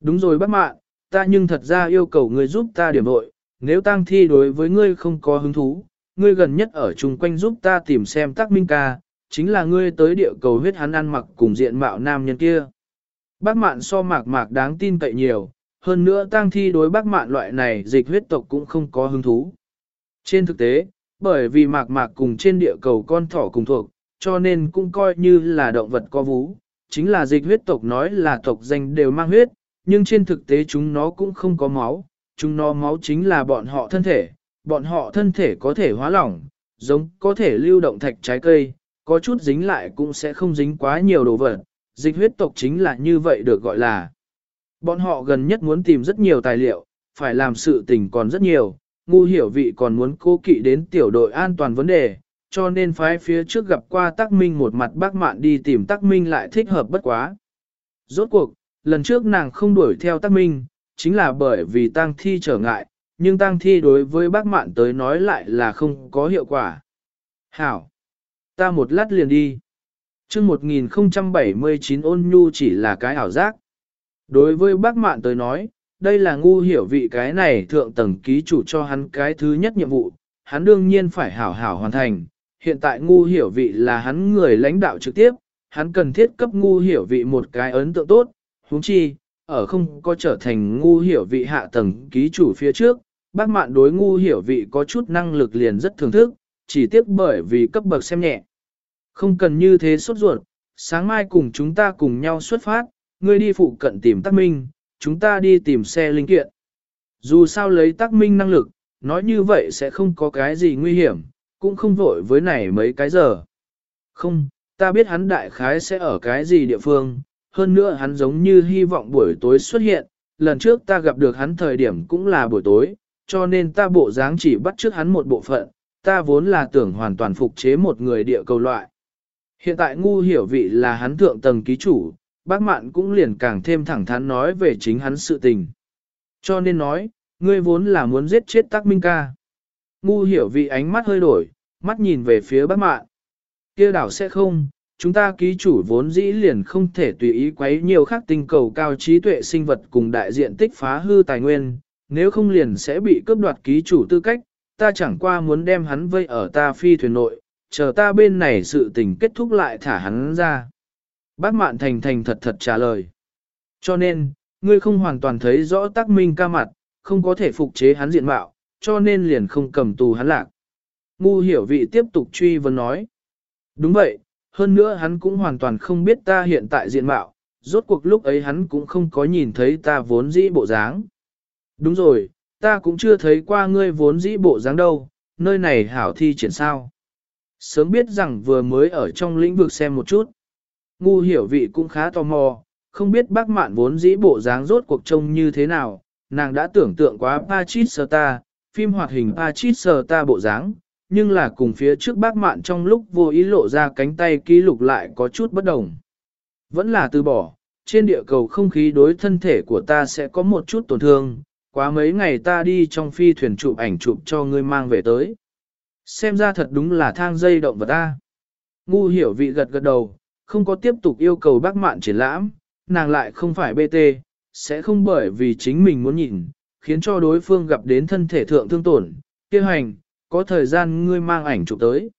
Đúng rồi bác mạn, ta nhưng thật ra yêu cầu ngươi giúp ta điểm vội, nếu tang thi đối với ngươi không có hứng thú, ngươi gần nhất ở chung quanh giúp ta tìm xem tác minh ca, chính là ngươi tới địa cầu huyết hắn ăn mặc cùng diện mạo nam nhân kia. Bác mạn so mạc mạc đáng tin cậy nhiều, hơn nữa tang thi đối bác mạn loại này dịch huyết tộc cũng không có hứng thú. Trên thực tế, bởi vì mạc mạc cùng trên địa cầu con thỏ cùng thuộc, cho nên cũng coi như là động vật có vú, chính là dịch huyết tộc nói là tộc danh đều mang huyết, nhưng trên thực tế chúng nó cũng không có máu, chúng nó máu chính là bọn họ thân thể, bọn họ thân thể có thể hóa lỏng, giống có thể lưu động thạch trái cây, có chút dính lại cũng sẽ không dính quá nhiều đồ vật, dịch huyết tộc chính là như vậy được gọi là. Bọn họ gần nhất muốn tìm rất nhiều tài liệu, phải làm sự tình còn rất nhiều, ngu hiểu vị còn muốn cố kỵ đến tiểu đội an toàn vấn đề, cho nên phái phía trước gặp qua Tắc Minh một mặt bác mạn đi tìm Tắc Minh lại thích hợp bất quá. Rốt cuộc, lần trước nàng không đuổi theo Tắc Minh, chính là bởi vì tang thi trở ngại, nhưng tang thi đối với bác mạn tới nói lại là không có hiệu quả. Hảo! Ta một lát liền đi. chương 1079 ôn nhu chỉ là cái ảo giác. Đối với bác mạn tới nói, đây là ngu hiểu vị cái này thượng tầng ký chủ cho hắn cái thứ nhất nhiệm vụ, hắn đương nhiên phải hảo hảo hoàn thành. Hiện tại ngu hiểu vị là hắn người lãnh đạo trực tiếp, hắn cần thiết cấp ngu hiểu vị một cái ấn tượng tốt, huống chi, ở không có trở thành ngu hiểu vị hạ tầng ký chủ phía trước, bác mạn đối ngu hiểu vị có chút năng lực liền rất thưởng thức, chỉ tiếc bởi vì cấp bậc xem nhẹ. Không cần như thế sốt ruột, sáng mai cùng chúng ta cùng nhau xuất phát, ngươi đi phụ cận tìm tác minh, chúng ta đi tìm xe linh kiện. Dù sao lấy tác minh năng lực, nói như vậy sẽ không có cái gì nguy hiểm, cũng không vội với này mấy cái giờ. Không, ta biết hắn đại khái sẽ ở cái gì địa phương, hơn nữa hắn giống như hy vọng buổi tối xuất hiện, lần trước ta gặp được hắn thời điểm cũng là buổi tối, cho nên ta bộ dáng chỉ bắt trước hắn một bộ phận, ta vốn là tưởng hoàn toàn phục chế một người địa cầu loại. Hiện tại ngu hiểu vị là hắn thượng tầng ký chủ, bác mạn cũng liền càng thêm thẳng thắn nói về chính hắn sự tình. Cho nên nói, ngươi vốn là muốn giết chết tắc minh ca. Ngu hiểu vị ánh mắt hơi đổi, mắt nhìn về phía bác mạn. kia đảo sẽ không, chúng ta ký chủ vốn dĩ liền không thể tùy ý quấy nhiều khác tinh cầu cao trí tuệ sinh vật cùng đại diện tích phá hư tài nguyên, nếu không liền sẽ bị cướp đoạt ký chủ tư cách, ta chẳng qua muốn đem hắn vây ở ta phi thuyền nội, chờ ta bên này sự tình kết thúc lại thả hắn ra. Bác Mạn Thành Thành thật thật trả lời. Cho nên, ngươi không hoàn toàn thấy rõ tác minh ca mặt, không có thể phục chế hắn diện mạo, cho nên liền không cầm tù hắn lạc. Ngu hiểu vị tiếp tục truy vấn nói. Đúng vậy, hơn nữa hắn cũng hoàn toàn không biết ta hiện tại diện mạo, rốt cuộc lúc ấy hắn cũng không có nhìn thấy ta vốn dĩ bộ dáng. Đúng rồi, ta cũng chưa thấy qua ngươi vốn dĩ bộ dáng đâu, nơi này hảo thi triển sao. Sớm biết rằng vừa mới ở trong lĩnh vực xem một chút. Ngu hiểu vị cũng khá tò mò, không biết bác mạn vốn dĩ bộ dáng rốt cuộc trông như thế nào, nàng đã tưởng tượng quá Pachit phim hoạt hình Pachit bộ dáng, nhưng là cùng phía trước bác mạn trong lúc vô ý lộ ra cánh tay ký lục lại có chút bất đồng. Vẫn là từ bỏ, trên địa cầu không khí đối thân thể của ta sẽ có một chút tổn thương, quá mấy ngày ta đi trong phi thuyền chụp ảnh chụp cho ngươi mang về tới. Xem ra thật đúng là thang dây động vật ta. Ngu hiểu vị gật gật đầu, không có tiếp tục yêu cầu bác mạn triển lãm, nàng lại không phải BT, sẽ không bởi vì chính mình muốn nhìn, khiến cho đối phương gặp đến thân thể thượng thương tổn, kêu hành, có thời gian ngươi mang ảnh chụp tới.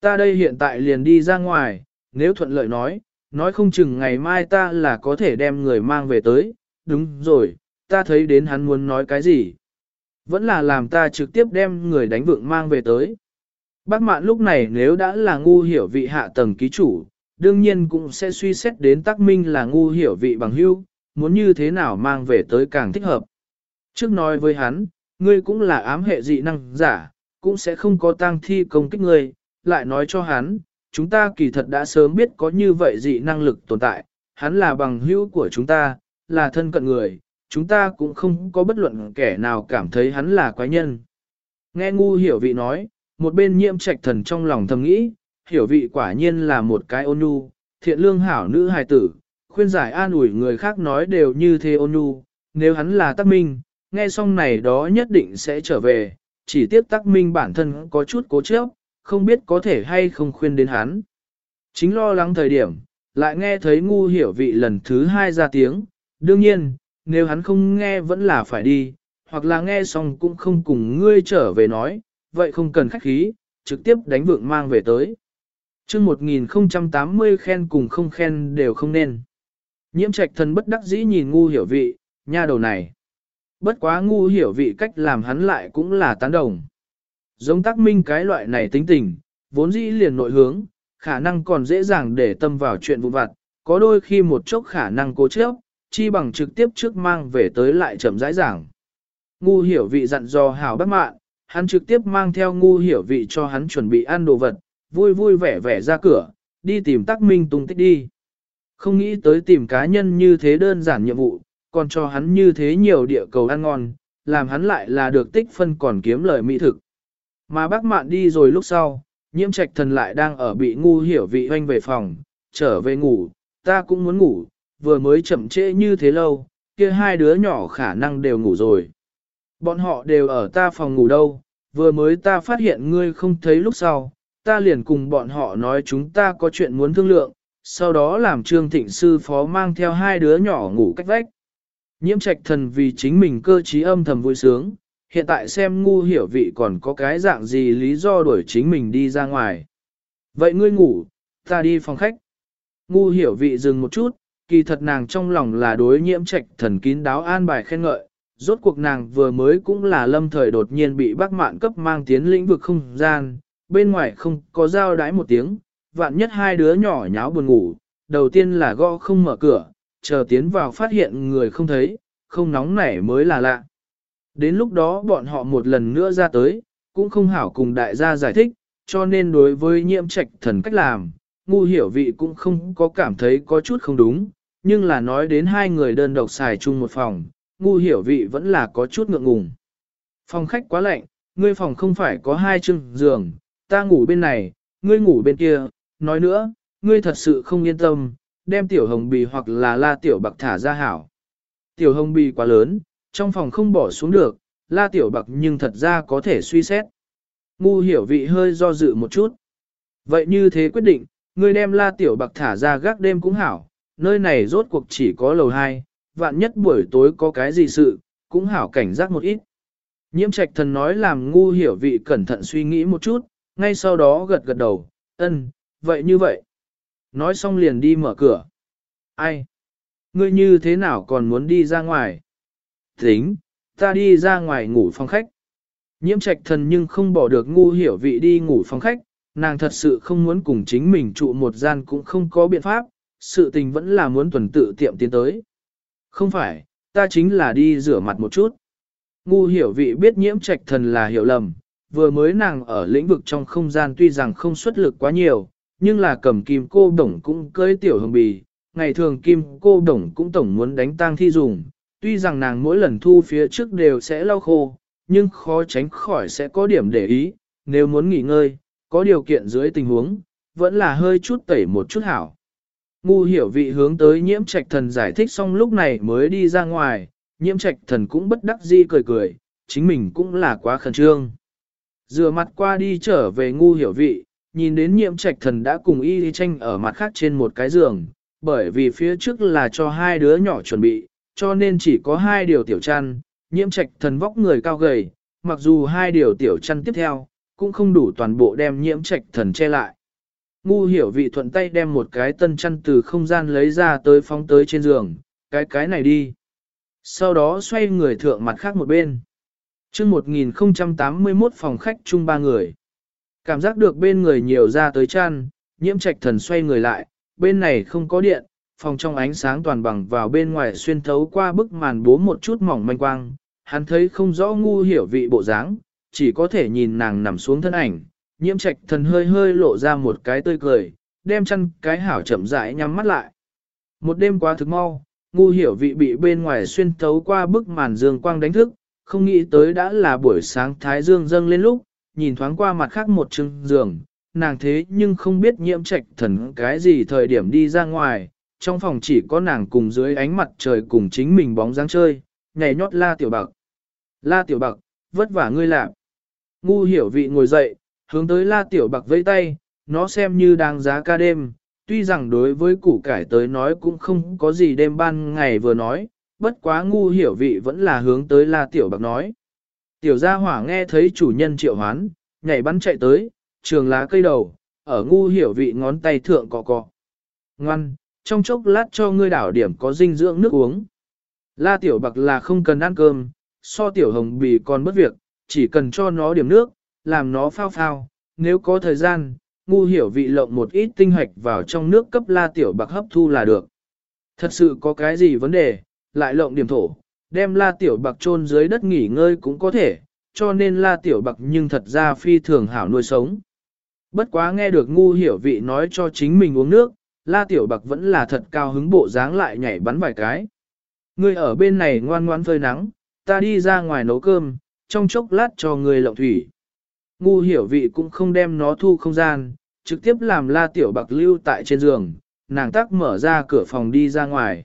Ta đây hiện tại liền đi ra ngoài, nếu thuận lợi nói, nói không chừng ngày mai ta là có thể đem người mang về tới, đúng rồi, ta thấy đến hắn muốn nói cái gì. Vẫn là làm ta trực tiếp đem người đánh vượng mang về tới. Bác mạn lúc này nếu đã là ngu hiểu vị hạ tầng ký chủ, đương nhiên cũng sẽ suy xét đến tác minh là ngu hiểu vị bằng hưu, muốn như thế nào mang về tới càng thích hợp. Trước nói với hắn, ngươi cũng là ám hệ dị năng giả, cũng sẽ không có tang thi công kích ngươi, lại nói cho hắn, chúng ta kỳ thật đã sớm biết có như vậy dị năng lực tồn tại, hắn là bằng hữu của chúng ta, là thân cận người, chúng ta cũng không có bất luận kẻ nào cảm thấy hắn là quái nhân. Nghe ngu hiểu vị nói, một bên nhiễm trạch thần trong lòng thầm nghĩ, hiểu vị quả nhiên là một cái ôn nhu, thiện lương hảo nữ hài tử, khuyên giải an ủi người khác nói đều như thế ôn nhu, nếu hắn là tắc minh, nghe xong này đó nhất định sẽ trở về, chỉ tiếc tắc minh bản thân có chút cố chấp, không biết có thể hay không khuyên đến hắn. Chính lo lắng thời điểm, lại nghe thấy ngu hiểu vị lần thứ hai ra tiếng, đương nhiên, nếu hắn không nghe vẫn là phải đi, hoặc là nghe xong cũng không cùng ngươi trở về nói, vậy không cần khách khí, trực tiếp đánh vượng mang về tới chương 1080 khen cùng không khen đều không nên. Nhiễm trạch thần bất đắc dĩ nhìn ngu hiểu vị, nha đầu này. Bất quá ngu hiểu vị cách làm hắn lại cũng là tán đồng. Giống tác minh cái loại này tính tình, vốn dĩ liền nội hướng, khả năng còn dễ dàng để tâm vào chuyện vụ vặt, có đôi khi một chốc khả năng cố chấp, chi bằng trực tiếp trước mang về tới lại chậm rãi giảng. Ngu hiểu vị dặn dò hảo bác mạn, hắn trực tiếp mang theo ngu hiểu vị cho hắn chuẩn bị ăn đồ vật, vui vui vẻ vẻ ra cửa, đi tìm tắc minh tung tích đi. Không nghĩ tới tìm cá nhân như thế đơn giản nhiệm vụ, còn cho hắn như thế nhiều địa cầu ăn ngon, làm hắn lại là được tích phân còn kiếm lời mỹ thực. Mà bác mạn đi rồi lúc sau, nhiễm trạch thần lại đang ở bị ngu hiểu vị hoanh về phòng, trở về ngủ, ta cũng muốn ngủ, vừa mới chậm trễ như thế lâu, kia hai đứa nhỏ khả năng đều ngủ rồi. Bọn họ đều ở ta phòng ngủ đâu, vừa mới ta phát hiện ngươi không thấy lúc sau, ta liền cùng bọn họ nói chúng ta có chuyện muốn thương lượng, sau đó làm trương thịnh sư phó mang theo hai đứa nhỏ ngủ cách vách. Nhiễm trạch thần vì chính mình cơ trí âm thầm vui sướng, hiện tại xem ngu hiểu vị còn có cái dạng gì lý do đuổi chính mình đi ra ngoài. Vậy ngươi ngủ, ta đi phòng khách. Ngu hiểu vị dừng một chút, kỳ thật nàng trong lòng là đối nhiễm trạch thần kín đáo an bài khen ngợi, rốt cuộc nàng vừa mới cũng là lâm thời đột nhiên bị bác mạn cấp mang tiến lĩnh vực không gian, bên ngoài không có giao đái một tiếng, vạn nhất hai đứa nhỏ nháo buồn ngủ, đầu tiên là gõ không mở cửa, chờ tiến vào phát hiện người không thấy, không nóng nảy mới là lạ. Đến lúc đó bọn họ một lần nữa ra tới, cũng không hảo cùng đại gia giải thích, cho nên đối với nhiễm trạch thần cách làm, ngu hiểu vị cũng không có cảm thấy có chút không đúng, nhưng là nói đến hai người đơn độc xài chung một phòng, ngu hiểu vị vẫn là có chút ngượng ngùng. Phòng khách quá lạnh, ngươi phòng không phải có hai chừng giường, ta ngủ bên này, ngươi ngủ bên kia, nói nữa, ngươi thật sự không yên tâm, đem tiểu hồng bì hoặc là la tiểu bạc thả ra hảo. Tiểu hồng bì quá lớn, trong phòng không bỏ xuống được, la tiểu bạc nhưng thật ra có thể suy xét. Ngu hiểu vị hơi do dự một chút. Vậy như thế quyết định, ngươi đem la tiểu bạc thả ra gác đêm cũng hảo, nơi này rốt cuộc chỉ có lầu 2, vạn nhất buổi tối có cái gì sự, cũng hảo cảnh giác một ít. Nhiễm trạch thần nói làm ngu hiểu vị cẩn thận suy nghĩ một chút, ngay sau đó gật gật đầu, ân, vậy như vậy. Nói xong liền đi mở cửa. Ai? Ngươi như thế nào còn muốn đi ra ngoài? Tính, ta đi ra ngoài ngủ phòng khách. Nhiễm trạch thần nhưng không bỏ được ngu hiểu vị đi ngủ phòng khách, nàng thật sự không muốn cùng chính mình trụ một gian cũng không có biện pháp, sự tình vẫn là muốn tuần tự tiệm tiến tới. Không phải, ta chính là đi rửa mặt một chút. Ngu hiểu vị biết nhiễm trạch thần là hiểu lầm, vừa mới nàng ở lĩnh vực trong không gian tuy rằng không xuất lực quá nhiều, nhưng là cầm kim cô đồng cũng cưới tiểu hồng bì, ngày thường kim cô đồng cũng tổng muốn đánh tang thi dùng, tuy rằng nàng mỗi lần thu phía trước đều sẽ lau khô, nhưng khó tránh khỏi sẽ có điểm để ý, nếu muốn nghỉ ngơi, có điều kiện dưới tình huống, vẫn là hơi chút tẩy một chút hảo. Ngu hiểu vị hướng tới nhiễm trạch thần giải thích xong lúc này mới đi ra ngoài, nhiễm trạch thần cũng bất đắc dĩ cười cười, chính mình cũng là quá khẩn trương. Rửa mặt qua đi trở về ngu hiểu vị, nhìn đến nhiễm trạch thần đã cùng y đi tranh ở mặt khác trên một cái giường, bởi vì phía trước là cho hai đứa nhỏ chuẩn bị, cho nên chỉ có hai điều tiểu chăn, nhiễm trạch thần vóc người cao gầy, mặc dù hai điều tiểu chăn tiếp theo, cũng không đủ toàn bộ đem nhiễm trạch thần che lại. Ngu hiểu vị thuận tay đem một cái tân chăn từ không gian lấy ra tới phóng tới trên giường, cái cái này đi. Sau đó xoay người thượng mặt khác một bên chương 1081 phòng khách chung ba người. Cảm giác được bên người nhiều ra tới chăn, nhiễm trạch thần xoay người lại, bên này không có điện, phòng trong ánh sáng toàn bằng vào bên ngoài xuyên thấu qua bức màn bố một chút mỏng manh quang, hắn thấy không rõ ngu hiểu vị bộ dáng, chỉ có thể nhìn nàng nằm xuống thân ảnh, nhiễm trạch thần hơi hơi lộ ra một cái tươi cười, đem chăn cái hảo chậm rãi nhắm mắt lại. Một đêm quá thực mau, ngu hiểu vị bị bên ngoài xuyên thấu qua bức màn dương quang đánh thức, không nghĩ tới đã là buổi sáng thái dương dâng lên lúc, nhìn thoáng qua mặt khác một chừng giường, nàng thế nhưng không biết nhiễm trạch thần cái gì thời điểm đi ra ngoài, trong phòng chỉ có nàng cùng dưới ánh mặt trời cùng chính mình bóng dáng chơi, nhảy nhót la tiểu bạc. La tiểu bạc, vất vả ngươi làm. Ngu hiểu vị ngồi dậy, hướng tới la tiểu bạc vẫy tay, nó xem như đang giá ca đêm, tuy rằng đối với củ cải tới nói cũng không có gì đêm ban ngày vừa nói, bất quá ngu hiểu vị vẫn là hướng tới la tiểu bạc nói. Tiểu gia hỏa nghe thấy chủ nhân triệu hoán, nhảy bắn chạy tới, trường lá cây đầu, ở ngu hiểu vị ngón tay thượng cọ cọ. Ngoan, trong chốc lát cho ngươi đảo điểm có dinh dưỡng nước uống. La tiểu bạc là không cần ăn cơm, so tiểu hồng bì còn bất việc, chỉ cần cho nó điểm nước, làm nó phao phao, nếu có thời gian, ngu hiểu vị lộng một ít tinh hoạch vào trong nước cấp la tiểu bạc hấp thu là được. Thật sự có cái gì vấn đề, lại lộng điểm thổ, đem la tiểu bạc chôn dưới đất nghỉ ngơi cũng có thể, cho nên la tiểu bạc nhưng thật ra phi thường hảo nuôi sống. Bất quá nghe được ngu hiểu vị nói cho chính mình uống nước, la tiểu bạc vẫn là thật cao hứng bộ dáng lại nhảy bắn vài cái. Ngươi ở bên này ngoan ngoan phơi nắng, ta đi ra ngoài nấu cơm, trong chốc lát cho ngươi lộng thủy. Ngu hiểu vị cũng không đem nó thu không gian, trực tiếp làm la tiểu bạc lưu tại trên giường, nàng tắc mở ra cửa phòng đi ra ngoài.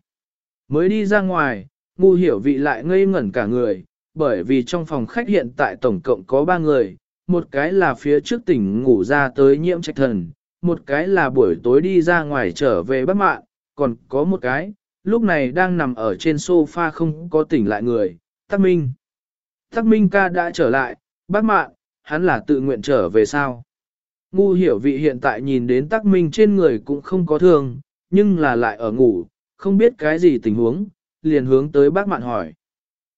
Mới đi ra ngoài, ngu hiểu vị lại ngây ngẩn cả người, bởi vì trong phòng khách hiện tại tổng cộng có ba người, một cái là phía trước tỉnh ngủ ra tới nhiễm trạch thần, một cái là buổi tối đi ra ngoài trở về bắt mạng, còn có một cái, lúc này đang nằm ở trên sofa không có tỉnh lại người, Tắc Minh. Tắc Minh ca đã trở lại, bác mạng, hắn là tự nguyện trở về sao? Ngu hiểu vị hiện tại nhìn đến Tắc Minh trên người cũng không có thương, nhưng là lại ở ngủ, không biết cái gì tình huống, liền hướng tới bác mạn hỏi.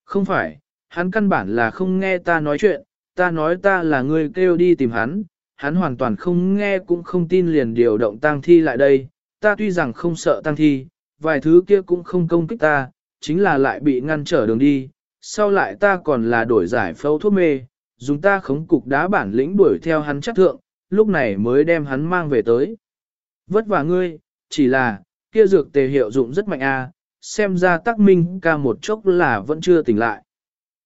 Không phải, hắn căn bản là không nghe ta nói chuyện, ta nói ta là người kêu đi tìm hắn, hắn hoàn toàn không nghe cũng không tin liền điều động tang thi lại đây, ta tuy rằng không sợ tang thi, vài thứ kia cũng không công kích ta, chính là lại bị ngăn trở đường đi, sau lại ta còn là đổi giải phẫu thuốc mê, dùng ta khống cục đá bản lĩnh đuổi theo hắn chắc thượng, lúc này mới đem hắn mang về tới. vất vả ngươi, chỉ là, kia dược tề hiệu dụng rất mạnh a, xem ra tắc minh ca một chốc là vẫn chưa tỉnh lại.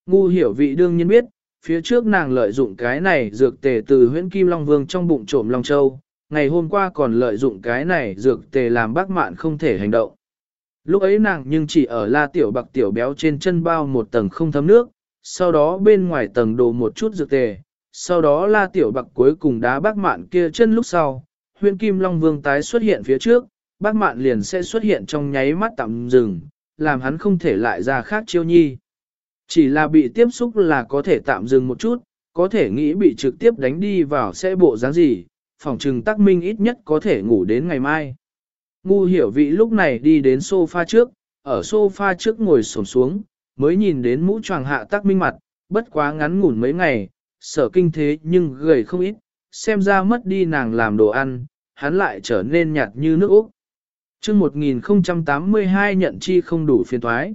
Ngu hiểu vị đương nhiên biết, phía trước nàng lợi dụng cái này dược tề từ huyễn kim long vương trong bụng trộm long châu, ngày hôm qua còn lợi dụng cái này dược tề làm bác mạn không thể hành động. Lúc ấy nàng nhưng chỉ ở la tiểu bạc tiểu béo trên chân bao một tầng không thấm nước, sau đó bên ngoài tầng đồ một chút dược tề, sau đó la tiểu bạc cuối cùng đá bác mạn kia chân lúc sau, huyễn kim long vương tái xuất hiện phía trước, bác mạn liền sẽ xuất hiện trong nháy mắt tạm dừng, làm hắn không thể lại ra khác chiêu nhi. Chỉ là bị tiếp xúc là có thể tạm dừng một chút, có thể nghĩ bị trực tiếp đánh đi vào sẽ bộ dáng gì, phòng trừng tắc minh ít nhất có thể ngủ đến ngày mai. Ngu hiểu vị lúc này đi đến sofa trước, ở sofa trước ngồi sổm xuống, mới nhìn đến mũ tràng hạ tắc minh mặt, bất quá ngắn ngủn mấy ngày, sở kinh thế nhưng gầy không ít, xem ra mất đi nàng làm đồ ăn, hắn lại trở nên nhạt như nước Úc chương 1082 nhận chi không đủ phiền thoái.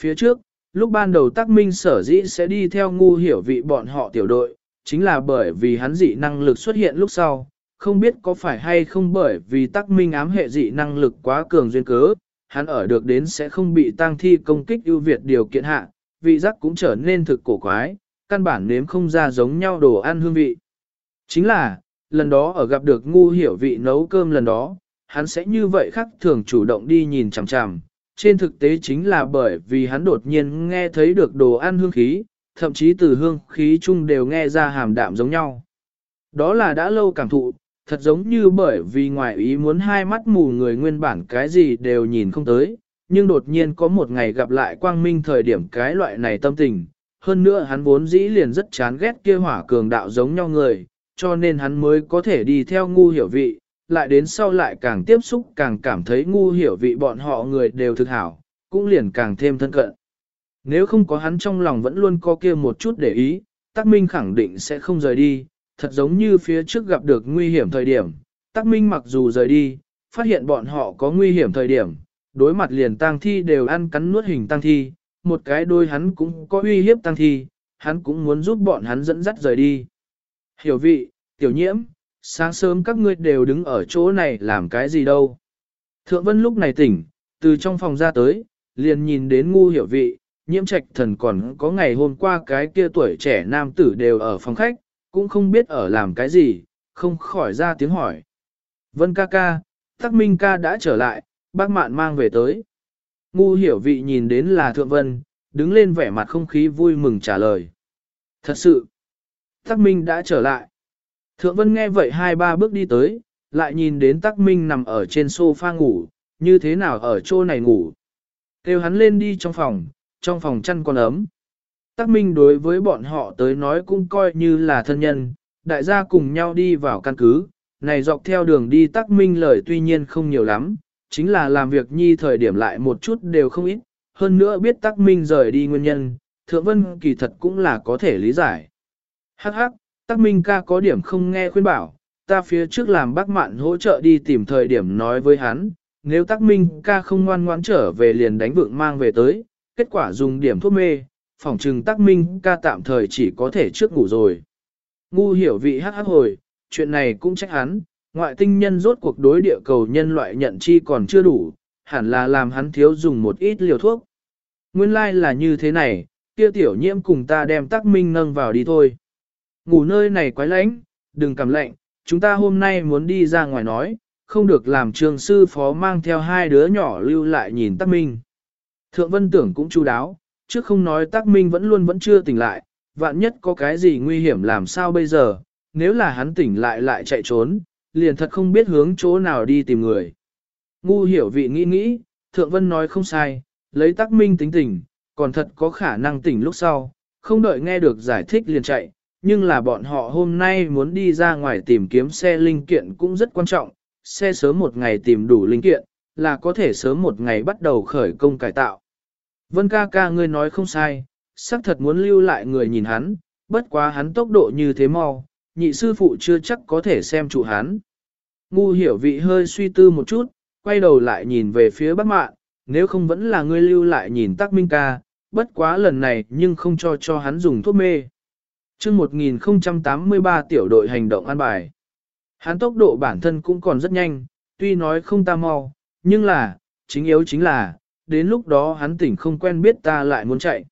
Phía trước, lúc ban đầu tắc minh sở dĩ sẽ đi theo ngu hiểu vị bọn họ tiểu đội, chính là bởi vì hắn dị năng lực xuất hiện lúc sau, không biết có phải hay không bởi vì tắc minh ám hệ dị năng lực quá cường duyên cớ, hắn ở được đến sẽ không bị tăng thi công kích ưu việt điều kiện hạ, vị giác cũng trở nên thực cổ quái, căn bản nếm không ra giống nhau đồ ăn hương vị. Chính là, lần đó ở gặp được ngu hiểu vị nấu cơm lần đó, hắn sẽ như vậy khắc thường chủ động đi nhìn chằm chằm. Trên thực tế chính là bởi vì hắn đột nhiên nghe thấy được đồ ăn hương khí, thậm chí từ hương khí chung đều nghe ra hàm đạm giống nhau. Đó là đã lâu cảm thụ, thật giống như bởi vì ngoài ý muốn hai mắt mù người nguyên bản cái gì đều nhìn không tới, nhưng đột nhiên có một ngày gặp lại quang minh thời điểm cái loại này tâm tình. Hơn nữa hắn vốn dĩ liền rất chán ghét kia hỏa cường đạo giống nhau người, cho nên hắn mới có thể đi theo ngu hiểu vị, lại đến sau lại càng tiếp xúc càng cảm thấy ngu hiểu vị bọn họ người đều thực hảo, cũng liền càng thêm thân cận. Nếu không có hắn trong lòng vẫn luôn có kia một chút để ý, Tắc Minh khẳng định sẽ không rời đi, thật giống như phía trước gặp được nguy hiểm thời điểm. Tắc Minh mặc dù rời đi, phát hiện bọn họ có nguy hiểm thời điểm, đối mặt liền tang thi đều ăn cắn nuốt hình tang thi, một cái đôi hắn cũng có uy hiếp tang thi, hắn cũng muốn giúp bọn hắn dẫn dắt rời đi. Hiểu vị, tiểu nhiễm, sáng sớm các ngươi đều đứng ở chỗ này làm cái gì đâu. Thượng Vân lúc này tỉnh, từ trong phòng ra tới, liền nhìn đến ngu hiểu vị, nhiễm trạch thần còn có ngày hôm qua cái kia tuổi trẻ nam tử đều ở phòng khách, cũng không biết ở làm cái gì, không khỏi ra tiếng hỏi. Vân ca ca, tắc minh ca đã trở lại, bác mạn mang về tới. Ngu hiểu vị nhìn đến là thượng vân, đứng lên vẻ mặt không khí vui mừng trả lời. Thật sự, tắc minh đã trở lại. Thượng vân nghe vậy hai ba bước đi tới, lại nhìn đến tắc minh nằm ở trên sofa ngủ, như thế nào ở chỗ này ngủ. Kêu hắn lên đi trong phòng, trong phòng chăn còn ấm. Tắc Minh đối với bọn họ tới nói cũng coi như là thân nhân, đại gia cùng nhau đi vào căn cứ, này dọc theo đường đi Tắc Minh lời tuy nhiên không nhiều lắm, chính là làm việc nhi thời điểm lại một chút đều không ít, hơn nữa biết Tắc Minh rời đi nguyên nhân, Thượng Vân kỳ thật cũng là có thể lý giải. Hắc hắc, Tắc Minh ca có điểm không nghe khuyên bảo, ta phía trước làm bác mạn hỗ trợ đi tìm thời điểm nói với hắn, nếu Tắc Minh ca không ngoan ngoãn trở về liền đánh vượng mang về tới, kết quả dùng điểm thuốc mê, phòng trừng Tắc Minh ca tạm thời chỉ có thể trước ngủ rồi. Ngu hiểu vị hát hát hồi, chuyện này cũng trách hắn, ngoại tinh nhân rốt cuộc đối địa cầu nhân loại nhận chi còn chưa đủ, hẳn là làm hắn thiếu dùng một ít liều thuốc. Nguyên lai like là như thế này, kia tiểu nhiễm cùng ta đem Tắc Minh nâng vào đi thôi. Ngủ nơi này quái lãnh, đừng cầm lạnh, chúng ta hôm nay muốn đi ra ngoài nói, không được làm trường sư phó mang theo hai đứa nhỏ lưu lại nhìn Tắc Minh. Thượng Vân tưởng cũng chu đáo, trước không nói Tắc Minh vẫn luôn vẫn chưa tỉnh lại, vạn nhất có cái gì nguy hiểm làm sao bây giờ, nếu là hắn tỉnh lại lại chạy trốn, liền thật không biết hướng chỗ nào đi tìm người. Ngu hiểu vị nghĩ nghĩ, Thượng Vân nói không sai, lấy Tắc Minh tính tỉnh, còn thật có khả năng tỉnh lúc sau, không đợi nghe được giải thích liền chạy, nhưng là bọn họ hôm nay muốn đi ra ngoài tìm kiếm xe linh kiện cũng rất quan trọng, xe sớm một ngày tìm đủ linh kiện, là có thể sớm một ngày bắt đầu khởi công cải tạo. Vân ca ca ngươi nói không sai, xác thật muốn lưu lại người nhìn hắn, bất quá hắn tốc độ như thế mau, nhị sư phụ chưa chắc có thể xem chủ hắn. Ngu hiểu vị hơi suy tư một chút, quay đầu lại nhìn về phía bác mạn, nếu không vẫn là ngươi lưu lại nhìn tắc minh ca, bất quá lần này nhưng không cho cho hắn dùng thuốc mê chương 1083 tiểu đội hành động an bài. Hắn tốc độ bản thân cũng còn rất nhanh, tuy nói không ta mau, nhưng là, chính yếu chính là, đến lúc đó hắn tỉnh không quen biết ta lại muốn chạy.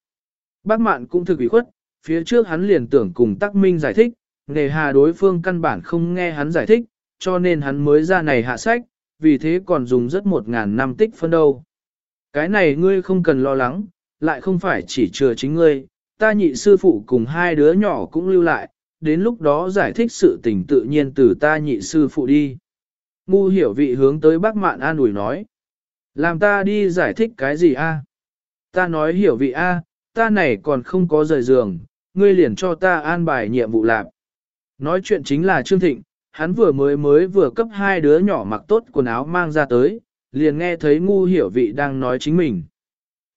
Bác mạn cũng thực ủy khuất, phía trước hắn liền tưởng cùng Tắc Minh giải thích, nề hà đối phương căn bản không nghe hắn giải thích, cho nên hắn mới ra này hạ sách, vì thế còn dùng rất một ngàn năm tích phân đâu. Cái này ngươi không cần lo lắng, lại không phải chỉ chừa chính ngươi, ta nhị sư phụ cùng hai đứa nhỏ cũng lưu lại, đến lúc đó giải thích sự tình tự nhiên từ ta nhị sư phụ đi. Ngu hiểu vị hướng tới bác mạn an ủi nói. Làm ta đi giải thích cái gì a? Ta nói hiểu vị a, ta này còn không có rời giường, ngươi liền cho ta an bài nhiệm vụ làm. Nói chuyện chính là Trương Thịnh, hắn vừa mới mới vừa cấp hai đứa nhỏ mặc tốt quần áo mang ra tới, liền nghe thấy ngu hiểu vị đang nói chính mình.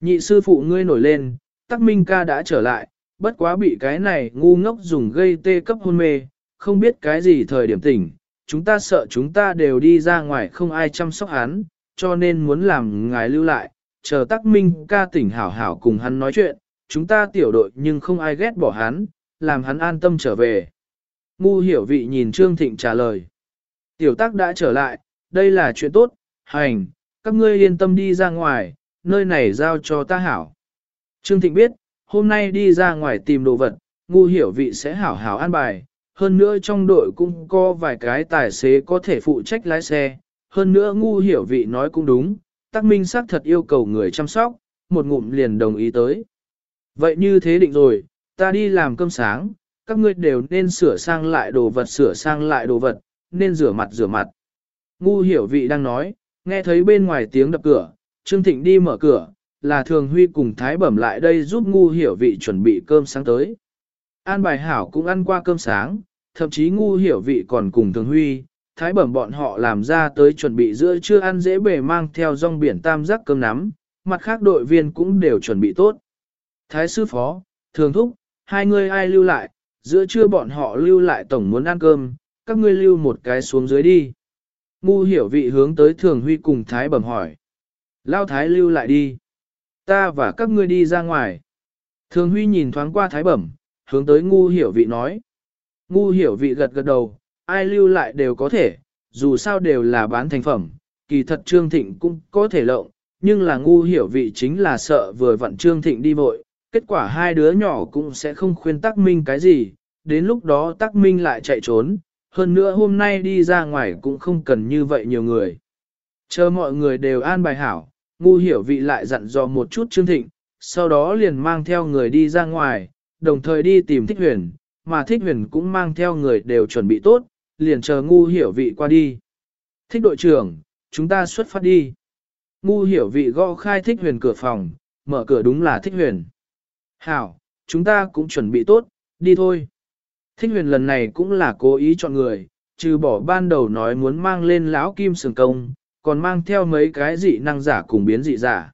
Nhị sư phụ ngươi nổi lên, tắc minh ca đã trở lại, bất quá bị cái này ngu ngốc dùng gây tê cấp hôn mê, không biết cái gì thời điểm tỉnh, chúng ta sợ chúng ta đều đi ra ngoài không ai chăm sóc hắn, cho nên muốn làm ngài lưu lại, chờ tắc minh ca tỉnh hảo hảo cùng hắn nói chuyện, chúng ta tiểu đội nhưng không ai ghét bỏ hắn, làm hắn an tâm trở về. Ngu hiểu vị nhìn Trương Thịnh trả lời. Tiểu tác đã trở lại, đây là chuyện tốt, hành, các ngươi yên tâm đi ra ngoài, nơi này giao cho ta hảo. Trương Thịnh biết, hôm nay đi ra ngoài tìm đồ vật, ngu hiểu vị sẽ hảo hảo an bài, hơn nữa trong đội cũng có vài cái tài xế có thể phụ trách lái xe, hơn nữa ngu hiểu vị nói cũng đúng, Tắc minh xác thật yêu cầu người chăm sóc, một ngụm liền đồng ý tới. Vậy như thế định rồi, ta đi làm cơm sáng, các ngươi đều nên sửa sang lại đồ vật sửa sang lại đồ vật, nên rửa mặt rửa mặt. Ngu hiểu vị đang nói, nghe thấy bên ngoài tiếng đập cửa, Trương Thịnh đi mở cửa, là Thường Huy cùng Thái Bẩm lại đây giúp ngu hiểu vị chuẩn bị cơm sáng tới. An bài hảo cũng ăn qua cơm sáng, thậm chí ngu hiểu vị còn cùng Thường Huy, Thái Bẩm bọn họ làm ra tới chuẩn bị giữa trưa ăn dễ bề mang theo rong biển tam giác cơm nắm, mặt khác đội viên cũng đều chuẩn bị tốt. Thái sư phó, Thường Thúc, hai người ai lưu lại, giữa trưa bọn họ lưu lại tổng muốn ăn cơm, các ngươi lưu một cái xuống dưới đi. Ngu hiểu vị hướng tới Thường Huy cùng Thái Bẩm hỏi. Lao Thái lưu lại đi. Ta và các ngươi đi ra ngoài. Thường Huy nhìn thoáng qua Thái Bẩm, hướng tới ngu hiểu vị nói. Ngu hiểu vị gật gật đầu, ai lưu lại đều có thể, dù sao đều là bán thành phẩm, kỳ thật Trương Thịnh cũng có thể lộng, nhưng là ngu hiểu vị chính là sợ vừa vặn Trương Thịnh đi vội, kết quả hai đứa nhỏ cũng sẽ không khuyên Tắc Minh cái gì, đến lúc đó Tắc Minh lại chạy trốn, hơn nữa hôm nay đi ra ngoài cũng không cần như vậy nhiều người. Chờ mọi người đều an bài hảo, ngu hiểu vị lại dặn dò một chút Trương Thịnh, sau đó liền mang theo người đi ra ngoài, đồng thời đi tìm Thích Huyền, mà Thích Huyền cũng mang theo người đều chuẩn bị tốt, liền chờ ngu hiểu vị qua đi. Thích đội trưởng, chúng ta xuất phát đi. Ngu hiểu vị gõ khai Thích Huyền cửa phòng, mở cửa đúng là Thích Huyền. Hảo, chúng ta cũng chuẩn bị tốt, đi thôi. Thích huyền lần này cũng là cố ý chọn người, trừ bỏ ban đầu nói muốn mang lên lão kim sừng công, còn mang theo mấy cái dị năng giả cùng biến dị giả.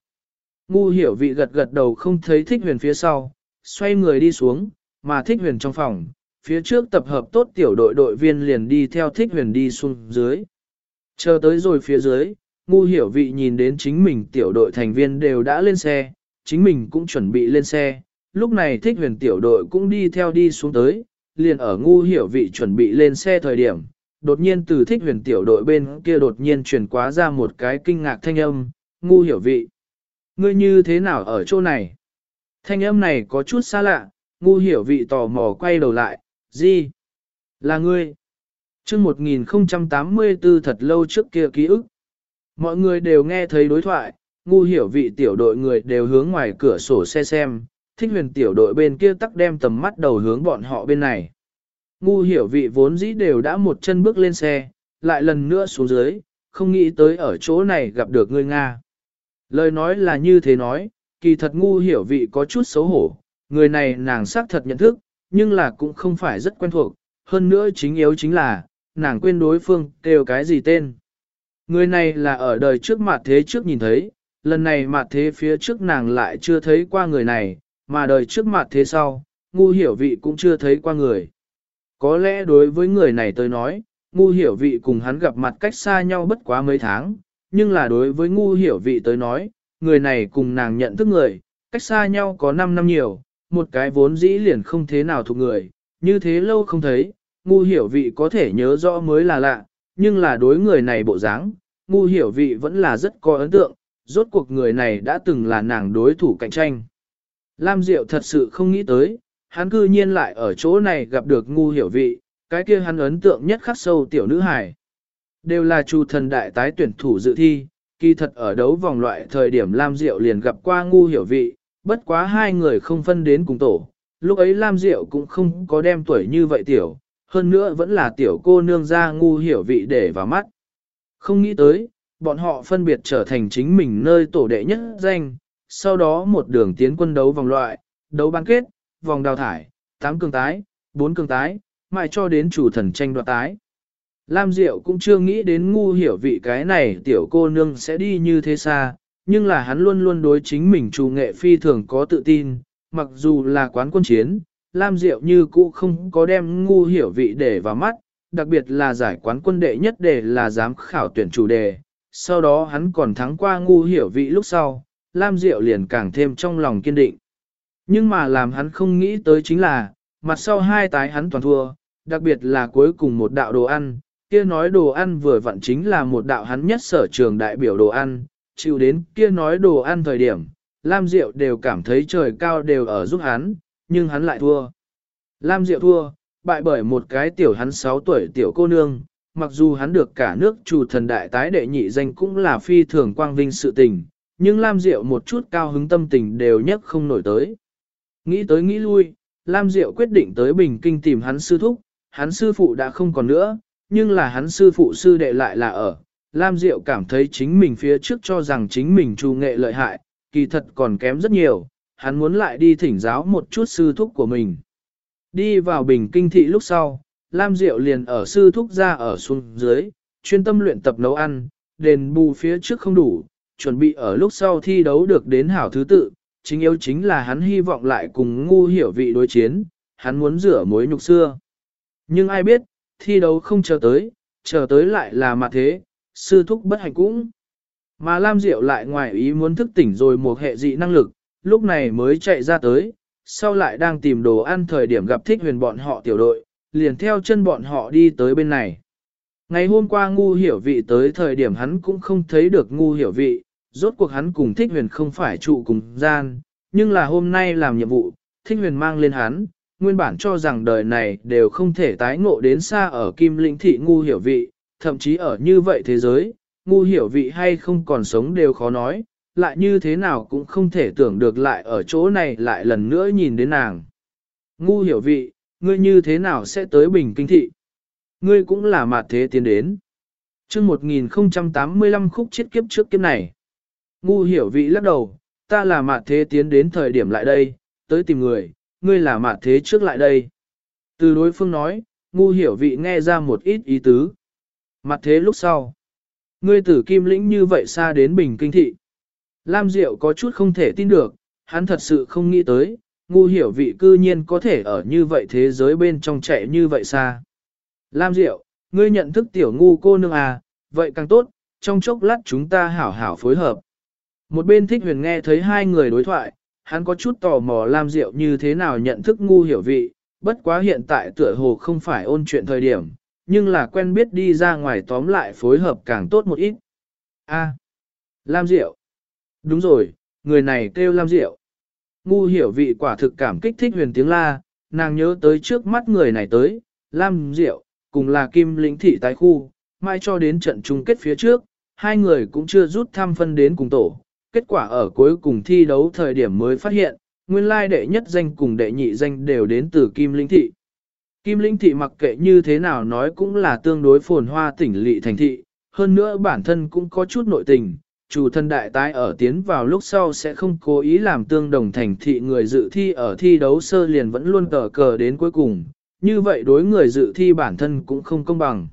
Ngu hiểu vị gật gật đầu không thấy thích huyền phía sau, xoay người đi xuống, mà thích huyền trong phòng, phía trước tập hợp tốt tiểu đội đội viên liền đi theo thích huyền đi xuống dưới. Chờ tới rồi phía dưới, ngu hiểu vị nhìn đến chính mình tiểu đội thành viên đều đã lên xe, chính mình cũng chuẩn bị lên xe, lúc này thích huyền tiểu đội cũng đi theo đi xuống tới, liền ở ngu hiểu vị chuẩn bị lên xe thời điểm, đột nhiên từ thích huyền tiểu đội bên kia đột nhiên truyền quá ra một cái kinh ngạc thanh âm, ngu hiểu vị. Ngươi như thế nào ở chỗ này? Thanh âm này có chút xa lạ, ngu hiểu vị tò mò quay đầu lại, gì? Là ngươi. chương 1084 thật lâu trước kia ký ức. Mọi người đều nghe thấy đối thoại, ngu hiểu vị tiểu đội người đều hướng ngoài cửa sổ xe xem, thích huyền tiểu đội bên kia tắc đem tầm mắt đầu hướng bọn họ bên này. Ngu hiểu vị vốn dĩ đều đã một chân bước lên xe, lại lần nữa xuống dưới, không nghĩ tới ở chỗ này gặp được người Nga. Lời nói là như thế nói, kỳ thật ngu hiểu vị có chút xấu hổ, người này nàng xác thật nhận thức, nhưng là cũng không phải rất quen thuộc, hơn nữa chính yếu chính là, nàng quên đối phương kêu cái gì tên. Người này là ở đời trước mặt thế trước nhìn thấy, lần này mặt thế phía trước nàng lại chưa thấy qua người này, mà đời trước mặt thế sau, ngu hiểu vị cũng chưa thấy qua người. Có lẽ đối với người này tôi nói, ngu hiểu vị cùng hắn gặp mặt cách xa nhau bất quá mấy tháng, nhưng là đối với ngu hiểu vị tới nói, người này cùng nàng nhận thức người, cách xa nhau có 5 năm nhiều, một cái vốn dĩ liền không thế nào thuộc người, như thế lâu không thấy, ngu hiểu vị có thể nhớ rõ mới là lạ, nhưng là đối người này bộ dáng, ngu hiểu vị vẫn là rất có ấn tượng, rốt cuộc người này đã từng là nàng đối thủ cạnh tranh. Lam Diệu thật sự không nghĩ tới, hắn cư nhiên lại ở chỗ này gặp được ngu hiểu vị, cái kia hắn ấn tượng nhất khắc sâu tiểu nữ hải. Đều là chu thần đại tái tuyển thủ dự thi, kỳ thật ở đấu vòng loại thời điểm Lam Diệu liền gặp qua ngu hiểu vị, bất quá hai người không phân đến cùng tổ. Lúc ấy Lam Diệu cũng không có đem tuổi như vậy tiểu, hơn nữa vẫn là tiểu cô nương ra ngu hiểu vị để vào mắt. Không nghĩ tới, bọn họ phân biệt trở thành chính mình nơi tổ đệ nhất danh, sau đó một đường tiến quân đấu vòng loại, đấu bán kết, vòng đào thải, 8 cường tái, 4 cường tái, mãi cho đến chủ thần tranh đoạt tái. Lam Diệu cũng chưa nghĩ đến ngu hiểu vị cái này tiểu cô nương sẽ đi như thế xa, nhưng là hắn luôn luôn đối chính mình chủ nghệ phi thường có tự tin, mặc dù là quán quân chiến, Lam Diệu như cũ không có đem ngu hiểu vị để vào mắt, đặc biệt là giải quán quân đệ nhất đề là giám khảo tuyển chủ đề, sau đó hắn còn thắng qua ngu hiểu vị lúc sau, Lam Diệu liền càng thêm trong lòng kiên định. Nhưng mà làm hắn không nghĩ tới chính là, mặt sau hai tái hắn toàn thua, đặc biệt là cuối cùng một đạo đồ ăn, kia nói đồ ăn vừa vặn chính là một đạo hắn nhất sở trường đại biểu đồ ăn, chịu đến kia nói đồ ăn thời điểm, Lam Diệu đều cảm thấy trời cao đều ở giúp hắn, nhưng hắn lại thua. Lam Diệu thua, bại bởi một cái tiểu hắn 6 tuổi tiểu cô nương, mặc dù hắn được cả nước chủ thần đại tái đệ nhị danh cũng là phi thường quang vinh sự tình, nhưng Lam Diệu một chút cao hứng tâm tình đều nhất không nổi tới. Nghĩ tới nghĩ lui, Lam Diệu quyết định tới Bình Kinh tìm hắn sư thúc, hắn sư phụ đã không còn nữa, nhưng là hắn sư phụ sư đệ lại là ở. Lam Diệu cảm thấy chính mình phía trước cho rằng chính mình trù nghệ lợi hại, kỳ thật còn kém rất nhiều, hắn muốn lại đi thỉnh giáo một chút sư thúc của mình. Đi vào Bình Kinh thị lúc sau, Lam Diệu liền ở sư thúc ra ở xuống dưới, chuyên tâm luyện tập nấu ăn, đền bù phía trước không đủ, chuẩn bị ở lúc sau thi đấu được đến hảo thứ tự, chính yếu chính là hắn hy vọng lại cùng ngu hiểu vị đối chiến, hắn muốn rửa mối nhục xưa. Nhưng ai biết, thi đấu không chờ tới, chờ tới lại là mặt thế, sư thúc bất hạnh cũng. Mà Lam Diệu lại ngoài ý muốn thức tỉnh rồi một hệ dị năng lực, lúc này mới chạy ra tới, sau lại đang tìm đồ ăn thời điểm gặp thích huyền bọn họ tiểu đội, liền theo chân bọn họ đi tới bên này. Ngày hôm qua ngu hiểu vị tới thời điểm hắn cũng không thấy được ngu hiểu vị, rốt cuộc hắn cùng thích huyền không phải trụ cùng gian, nhưng là hôm nay làm nhiệm vụ, thích huyền mang lên hắn, nguyên bản cho rằng đời này đều không thể tái ngộ đến xa ở kim linh thị ngu hiểu vị, thậm chí ở như vậy thế giới, ngu hiểu vị hay không còn sống đều khó nói, lại như thế nào cũng không thể tưởng được lại ở chỗ này lại lần nữa nhìn đến nàng. Ngu hiểu vị, ngươi như thế nào sẽ tới bình kinh thị? Ngươi cũng là mạt thế tiến đến. chương 1085 khúc chết kiếp trước kiếp này. Ngu hiểu vị lắc đầu, ta là Mạt thế tiến đến thời điểm lại đây, tới tìm người, ngươi là Mạt thế trước lại đây. Từ đối phương nói, ngu hiểu vị nghe ra một ít ý tứ. Mặt thế lúc sau. Ngươi tử kim lĩnh như vậy xa đến bình kinh thị. Lam Diệu có chút không thể tin được, hắn thật sự không nghĩ tới, ngu hiểu vị cư nhiên có thể ở như vậy thế giới bên trong chạy như vậy xa. Lam Diệu, ngươi nhận thức tiểu ngu cô nương à, vậy càng tốt, trong chốc lát chúng ta hảo hảo phối hợp. Một bên thích huyền nghe thấy hai người đối thoại, hắn có chút tò mò Lam Diệu như thế nào nhận thức ngu hiểu vị, bất quá hiện tại tựa hồ không phải ôn chuyện thời điểm, nhưng là quen biết đi ra ngoài tóm lại phối hợp càng tốt một ít. A. Lam Diệu. Đúng rồi, người này kêu Lam Diệu. Ngu hiểu vị quả thực cảm kích thích huyền tiếng la, nàng nhớ tới trước mắt người này tới, Lam Diệu, cùng là kim lĩnh thị tái khu, mai cho đến trận chung kết phía trước, hai người cũng chưa rút thăm phân đến cùng tổ. Kết quả ở cuối cùng thi đấu thời điểm mới phát hiện, nguyên lai đệ nhất danh cùng đệ nhị danh đều đến từ kim Linh thị. Kim Linh thị mặc kệ như thế nào nói cũng là tương đối phồn hoa tỉnh lỵ thành thị, hơn nữa bản thân cũng có chút nội tình, chủ thân đại tái ở tiến vào lúc sau sẽ không cố ý làm tương đồng thành thị người dự thi ở thi đấu sơ liền vẫn luôn cờ cờ đến cuối cùng, như vậy đối người dự thi bản thân cũng không công bằng.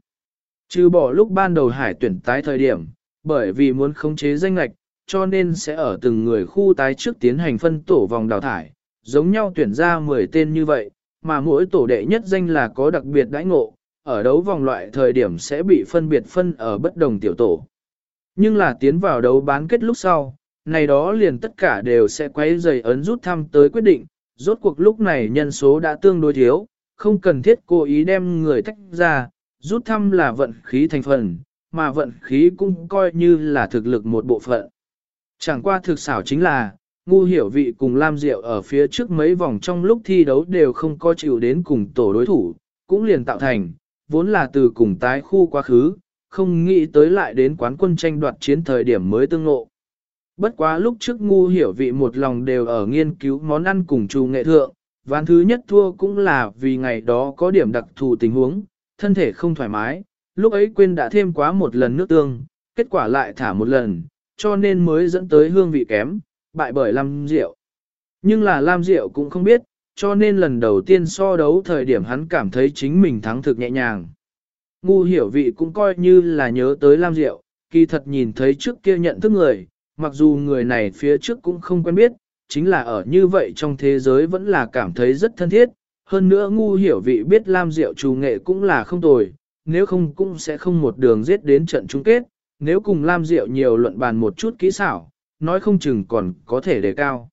Trừ bỏ lúc ban đầu hải tuyển tái thời điểm, bởi vì muốn khống chế danh lạch, cho nên sẽ ở từng người khu tái trước tiến hành phân tổ vòng đào thải, giống nhau tuyển ra 10 tên như vậy, mà mỗi tổ đệ nhất danh là có đặc biệt đãi ngộ, ở đấu vòng loại thời điểm sẽ bị phân biệt phân ở bất đồng tiểu tổ. Nhưng là tiến vào đấu bán kết lúc sau, này đó liền tất cả đều sẽ quay dày ấn rút thăm tới quyết định, rốt cuộc lúc này nhân số đã tương đối thiếu, không cần thiết cố ý đem người tách ra, rút thăm là vận khí thành phần, mà vận khí cũng coi như là thực lực một bộ phận. Chẳng qua thực xảo chính là, ngu hiểu vị cùng Lam Diệu ở phía trước mấy vòng trong lúc thi đấu đều không có chịu đến cùng tổ đối thủ, cũng liền tạo thành, vốn là từ cùng tái khu quá khứ, không nghĩ tới lại đến quán quân tranh đoạt chiến thời điểm mới tương ngộ. Bất quá lúc trước ngu hiểu vị một lòng đều ở nghiên cứu món ăn cùng chủ nghệ thượng, ván thứ nhất thua cũng là vì ngày đó có điểm đặc thù tình huống, thân thể không thoải mái, lúc ấy quên đã thêm quá một lần nước tương, kết quả lại thả một lần, cho nên mới dẫn tới hương vị kém, bại bởi Lam Diệu. Nhưng là Lam Diệu cũng không biết, cho nên lần đầu tiên so đấu thời điểm hắn cảm thấy chính mình thắng thực nhẹ nhàng. Ngu hiểu vị cũng coi như là nhớ tới Lam Diệu, kỳ thật nhìn thấy trước kia nhận thức người, mặc dù người này phía trước cũng không quen biết, chính là ở như vậy trong thế giới vẫn là cảm thấy rất thân thiết. Hơn nữa ngu hiểu vị biết Lam Diệu trù nghệ cũng là không tồi, nếu không cũng sẽ không một đường giết đến trận chung kết, nếu cùng Lam Diệu nhiều luận bàn một chút kỹ xảo, nói không chừng còn có thể đề cao.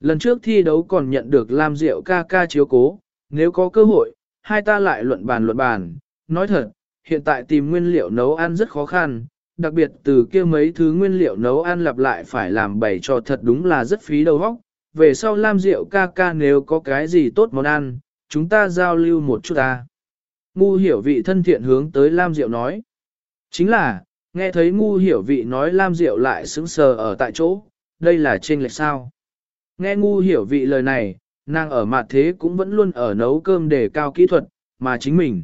Lần trước thi đấu còn nhận được Lam Diệu ca ca chiếu cố, nếu có cơ hội, hai ta lại luận bàn luận bàn. Nói thật, hiện tại tìm nguyên liệu nấu ăn rất khó khăn, đặc biệt từ kia mấy thứ nguyên liệu nấu ăn lặp lại phải làm bày cho thật đúng là rất phí đầu óc. Về sau Lam Diệu ca ca nếu có cái gì tốt món ăn, chúng ta giao lưu một chút ta. Ngu hiểu vị thân thiện hướng tới Lam Diệu nói. Chính là, nghe thấy ngu hiểu vị nói Lam Diệu lại sững sờ ở tại chỗ, đây là trên lệch sao. Nghe ngu hiểu vị lời này, nàng ở mặt thế cũng vẫn luôn ở nấu cơm để cao kỹ thuật, mà chính mình.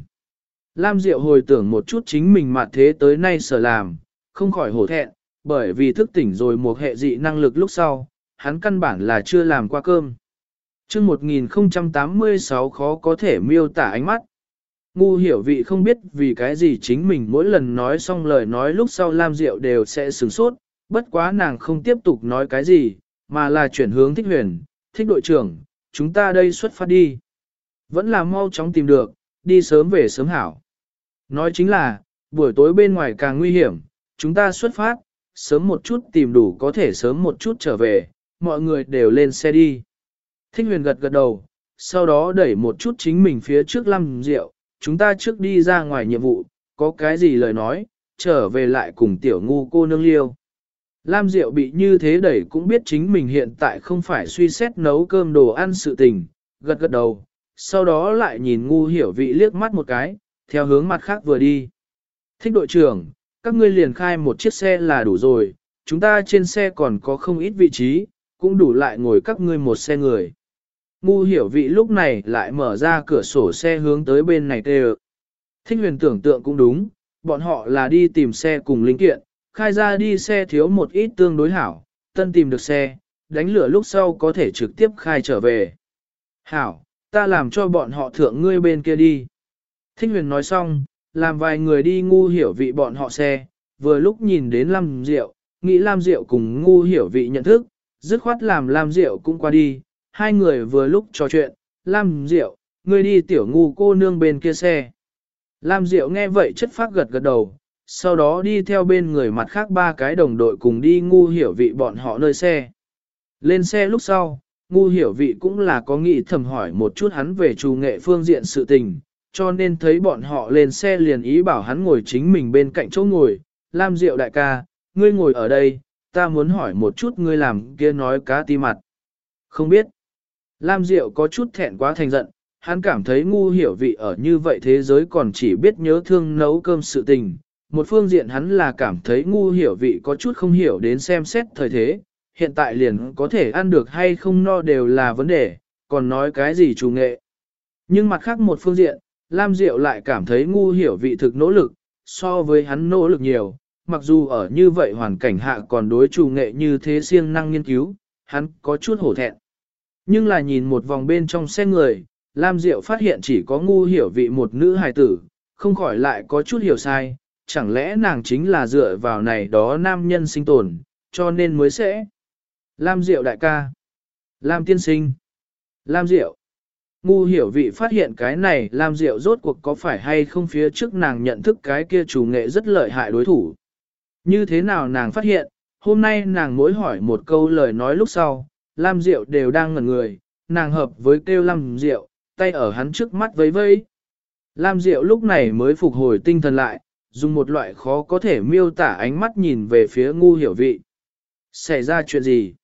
Lam Diệu hồi tưởng một chút chính mình mặt thế tới nay sở làm, không khỏi hổ thẹn, bởi vì thức tỉnh rồi một hệ dị năng lực lúc sau, hắn căn bản là chưa làm qua cơm. chương 1086 khó có thể miêu tả ánh mắt. Ngu hiểu vị không biết vì cái gì chính mình mỗi lần nói xong lời nói lúc sau Lam Diệu đều sẽ sửng sốt, bất quá nàng không tiếp tục nói cái gì, mà là chuyển hướng thích huyền, thích đội trưởng, chúng ta đây xuất phát đi. Vẫn là mau chóng tìm được, đi sớm về sớm hảo. Nói chính là, buổi tối bên ngoài càng nguy hiểm, chúng ta xuất phát, sớm một chút tìm đủ có thể sớm một chút trở về, mọi người đều lên xe đi. Thích huyền gật gật đầu, sau đó đẩy một chút chính mình phía trước Lam Diệu, chúng ta trước đi ra ngoài nhiệm vụ, có cái gì lời nói, trở về lại cùng tiểu ngu cô nương liêu. Lam Diệu bị như thế đẩy cũng biết chính mình hiện tại không phải suy xét nấu cơm đồ ăn sự tình, gật gật đầu, sau đó lại nhìn ngu hiểu vị liếc mắt một cái, theo hướng mặt khác vừa đi. Thích đội trưởng, các ngươi liền khai một chiếc xe là đủ rồi, chúng ta trên xe còn có không ít vị trí, cũng đủ lại ngồi các ngươi một xe người. Ngu hiểu vị lúc này lại mở ra cửa sổ xe hướng tới bên này tê Thích huyền tưởng tượng cũng đúng, bọn họ là đi tìm xe cùng linh kiện, khai ra đi xe thiếu một ít tương đối hảo, tân tìm được xe, đánh lửa lúc sau có thể trực tiếp khai trở về. Hảo, ta làm cho bọn họ thượng ngươi bên kia đi. Thích huyền nói xong, làm vài người đi ngu hiểu vị bọn họ xe, vừa lúc nhìn đến Lam Diệu, nghĩ Lam Diệu cùng ngu hiểu vị nhận thức, dứt khoát làm Lam Diệu cũng qua đi, hai người vừa lúc trò chuyện, Lam Diệu, ngươi đi tiểu ngu cô nương bên kia xe. Lam Diệu nghe vậy chất phát gật gật đầu, sau đó đi theo bên người mặt khác ba cái đồng đội cùng đi ngu hiểu vị bọn họ nơi xe. Lên xe lúc sau, ngu hiểu vị cũng là có nghĩ thầm hỏi một chút hắn về trù nghệ phương diện sự tình, cho nên thấy bọn họ lên xe liền ý bảo hắn ngồi chính mình bên cạnh chỗ ngồi, Lam Diệu đại ca, ngươi ngồi ở đây, ta muốn hỏi một chút ngươi làm kia nói cá ti mặt. Không biết. Lam Diệu có chút thẹn quá thành giận, hắn cảm thấy ngu hiểu vị ở như vậy thế giới còn chỉ biết nhớ thương nấu cơm sự tình. Một phương diện hắn là cảm thấy ngu hiểu vị có chút không hiểu đến xem xét thời thế, hiện tại liền có thể ăn được hay không no đều là vấn đề, còn nói cái gì chủ nghệ. Nhưng mặt khác một phương diện, Lam Diệu lại cảm thấy ngu hiểu vị thực nỗ lực, so với hắn nỗ lực nhiều, mặc dù ở như vậy hoàn cảnh hạ còn đối chủ nghệ như thế siêng năng nghiên cứu, hắn có chút hổ thẹn. Nhưng là nhìn một vòng bên trong xe người, Lam Diệu phát hiện chỉ có ngu hiểu vị một nữ hài tử, không khỏi lại có chút hiểu sai, chẳng lẽ nàng chính là dựa vào này đó nam nhân sinh tồn, cho nên mới sẽ. Lam Diệu đại ca. Lam tiên sinh. Lam Diệu. Ngu hiểu vị phát hiện cái này Lam Diệu rốt cuộc có phải hay không phía trước nàng nhận thức cái kia chủ nghệ rất lợi hại đối thủ. Như thế nào nàng phát hiện, hôm nay nàng mỗi hỏi một câu lời nói lúc sau, Lam Diệu đều đang ngẩn người, nàng hợp với kêu Lam Diệu, tay ở hắn trước mắt vấy vây. Lam Diệu lúc này mới phục hồi tinh thần lại, dùng một loại khó có thể miêu tả ánh mắt nhìn về phía ngu hiểu vị. Xảy ra chuyện gì?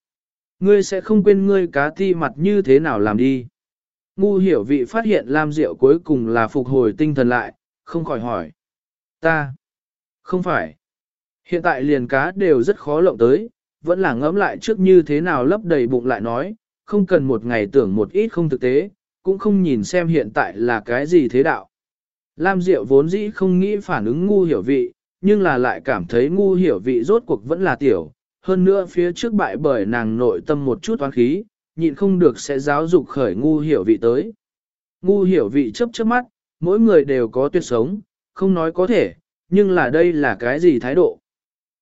Ngươi sẽ không quên ngươi cá ti mặt như thế nào làm đi. Ngu hiểu vị phát hiện Lam Diệu cuối cùng là phục hồi tinh thần lại, không khỏi hỏi. Ta. Không phải. Hiện tại liền cá đều rất khó lộng tới, vẫn là ngẫm lại trước như thế nào lấp đầy bụng lại nói, không cần một ngày tưởng một ít không thực tế, cũng không nhìn xem hiện tại là cái gì thế đạo. Lam Diệu vốn dĩ không nghĩ phản ứng ngu hiểu vị, nhưng là lại cảm thấy ngu hiểu vị rốt cuộc vẫn là tiểu, hơn nữa phía trước bại bởi nàng nội tâm một chút toán khí, nhịn không được sẽ giáo dục khởi ngu hiểu vị tới. Ngu hiểu vị chấp chớp mắt, mỗi người đều có tuyệt sống, không nói có thể, nhưng là đây là cái gì thái độ.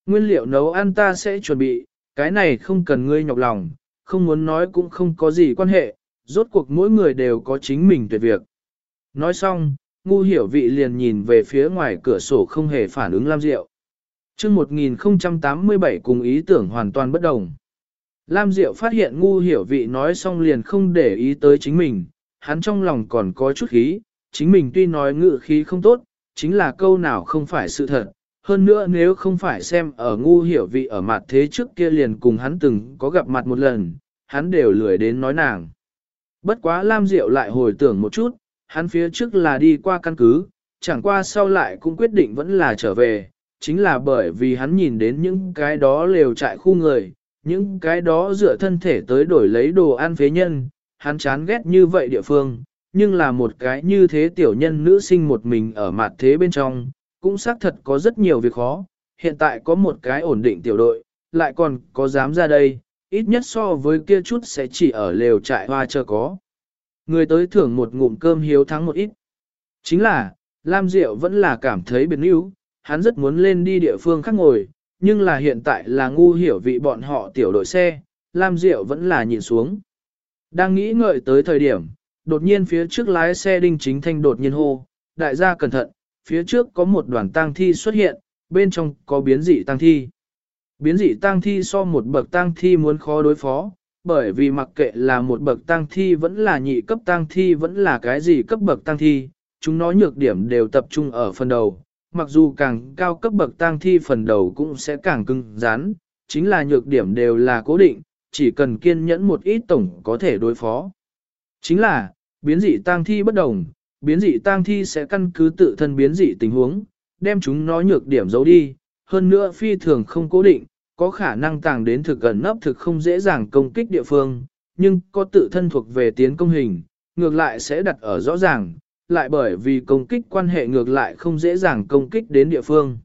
Nguyên liệu nấu ăn ta sẽ chuẩn bị, cái này không cần ngươi nhọc lòng, không muốn nói cũng không có gì quan hệ, rốt cuộc mỗi người đều có chính mình tuyệt việc. Nói xong, ngu hiểu vị liền nhìn về phía ngoài cửa sổ không hề phản ứng Lam Diệu. chương 1087 cùng ý tưởng hoàn toàn bất đồng. Lam Diệu phát hiện ngu hiểu vị nói xong liền không để ý tới chính mình, hắn trong lòng còn có chút khí, chính mình tuy nói ngự khí không tốt, chính là câu nào không phải sự thật. Hơn nữa nếu không phải xem ở ngu hiểu vị ở mặt thế trước kia liền cùng hắn từng có gặp mặt một lần, hắn đều lười đến nói nàng. Bất quá Lam Diệu lại hồi tưởng một chút, hắn phía trước là đi qua căn cứ, chẳng qua sau lại cũng quyết định vẫn là trở về, chính là bởi vì hắn nhìn đến những cái đó lều trại khu người, những cái đó dựa thân thể tới đổi lấy đồ ăn phế nhân, hắn chán ghét như vậy địa phương, nhưng là một cái như thế tiểu nhân nữ sinh một mình ở mặt thế bên trong, cũng xác thật có rất nhiều việc khó, hiện tại có một cái ổn định tiểu đội, lại còn có dám ra đây, ít nhất so với kia chút sẽ chỉ ở lều trại hoa chờ có. Người tới thưởng một ngụm cơm hiếu thắng một ít. Chính là, Lam Diệu vẫn là cảm thấy biệt níu, hắn rất muốn lên đi địa phương khác ngồi, nhưng là hiện tại là ngu hiểu vị bọn họ tiểu đội xe, Lam Diệu vẫn là nhìn xuống. Đang nghĩ ngợi tới thời điểm, đột nhiên phía trước lái xe đinh chính thanh đột nhiên hô, đại gia cẩn thận, phía trước có một đoàn tang thi xuất hiện, bên trong có biến dị tang thi. Biến dị tang thi so một bậc tang thi muốn khó đối phó, bởi vì mặc kệ là một bậc tang thi vẫn là nhị cấp tang thi vẫn là cái gì cấp bậc tang thi, chúng nó nhược điểm đều tập trung ở phần đầu, mặc dù càng cao cấp bậc tang thi phần đầu cũng sẽ càng cứng rắn, chính là nhược điểm đều là cố định, chỉ cần kiên nhẫn một ít tổng có thể đối phó. Chính là, biến dị tang thi bất đồng, biến dị tang thi sẽ căn cứ tự thân biến dị tình huống, đem chúng nó nhược điểm giấu đi, hơn nữa phi thường không cố định, có khả năng tàng đến thực gần nấp thực không dễ dàng công kích địa phương, nhưng có tự thân thuộc về tiến công hình, ngược lại sẽ đặt ở rõ ràng, lại bởi vì công kích quan hệ ngược lại không dễ dàng công kích đến địa phương.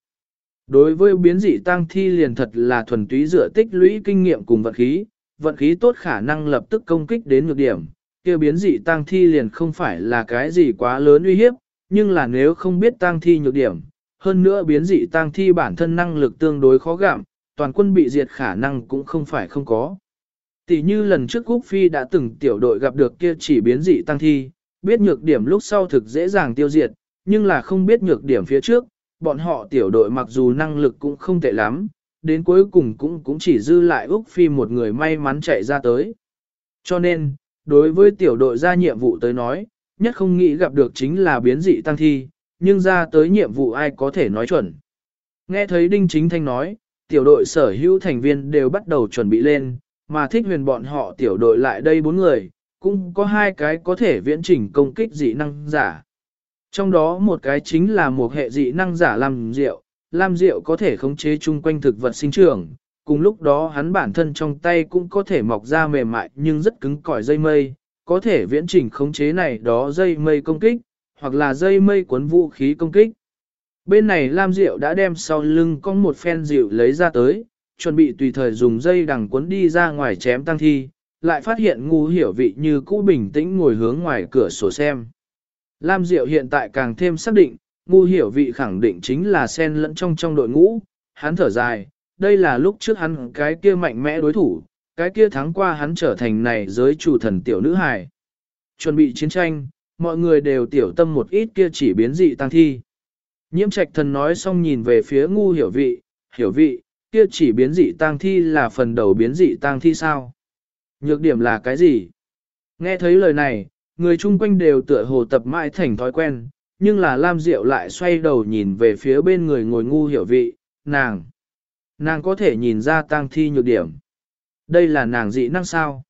Đối với biến dị tang thi liền thật là thuần túy dựa tích lũy kinh nghiệm cùng vận khí, vận khí tốt khả năng lập tức công kích đến nhược điểm, kia biến dị tăng thi liền không phải là cái gì quá lớn uy hiếp, nhưng là nếu không biết tăng thi nhược điểm, hơn nữa biến dị tăng thi bản thân năng lực tương đối khó gặm, toàn quân bị diệt khả năng cũng không phải không có. Tỷ như lần trước Cúc Phi đã từng tiểu đội gặp được kia chỉ biến dị tăng thi, biết nhược điểm lúc sau thực dễ dàng tiêu diệt, nhưng là không biết nhược điểm phía trước, bọn họ tiểu đội mặc dù năng lực cũng không tệ lắm, đến cuối cùng cũng cũng chỉ dư lại Úc Phi một người may mắn chạy ra tới. Cho nên, đối với tiểu đội ra nhiệm vụ tới nói, nhất không nghĩ gặp được chính là biến dị tăng thi, nhưng ra tới nhiệm vụ ai có thể nói chuẩn. Nghe thấy Đinh Chính Thanh nói, tiểu đội sở hữu thành viên đều bắt đầu chuẩn bị lên, mà thích huyền bọn họ tiểu đội lại đây bốn người, cũng có hai cái có thể viễn trình công kích dị năng giả. Trong đó một cái chính là một hệ dị năng giả làm rượu, làm rượu có thể khống chế chung quanh thực vật sinh trưởng, cùng lúc đó hắn bản thân trong tay cũng có thể mọc ra mềm mại nhưng rất cứng cỏi dây mây, có thể viễn trình khống chế này đó dây mây công kích, hoặc là dây mây cuốn vũ khí công kích. Bên này Lam Diệu đã đem sau lưng con một phen dịu lấy ra tới, chuẩn bị tùy thời dùng dây đằng cuốn đi ra ngoài chém tăng thi, lại phát hiện ngu hiểu vị như cũ bình tĩnh ngồi hướng ngoài cửa sổ xem. Lam Diệu hiện tại càng thêm xác định, ngu hiểu vị khẳng định chính là sen lẫn trong trong đội ngũ, hắn thở dài, đây là lúc trước hắn cái kia mạnh mẽ đối thủ, cái kia thắng qua hắn trở thành này giới chủ thần tiểu nữ hài. Chuẩn bị chiến tranh, mọi người đều tiểu tâm một ít kia chỉ biến dị tăng thi. Nhiễm trạch thần nói xong nhìn về phía ngu hiểu vị, hiểu vị, kia chỉ biến dị tang thi là phần đầu biến dị tang thi sao? Nhược điểm là cái gì? Nghe thấy lời này, người chung quanh đều tựa hồ tập mãi thành thói quen, nhưng là Lam Diệu lại xoay đầu nhìn về phía bên người ngồi ngu hiểu vị, nàng. Nàng có thể nhìn ra tang thi nhược điểm. Đây là nàng dị năng sao?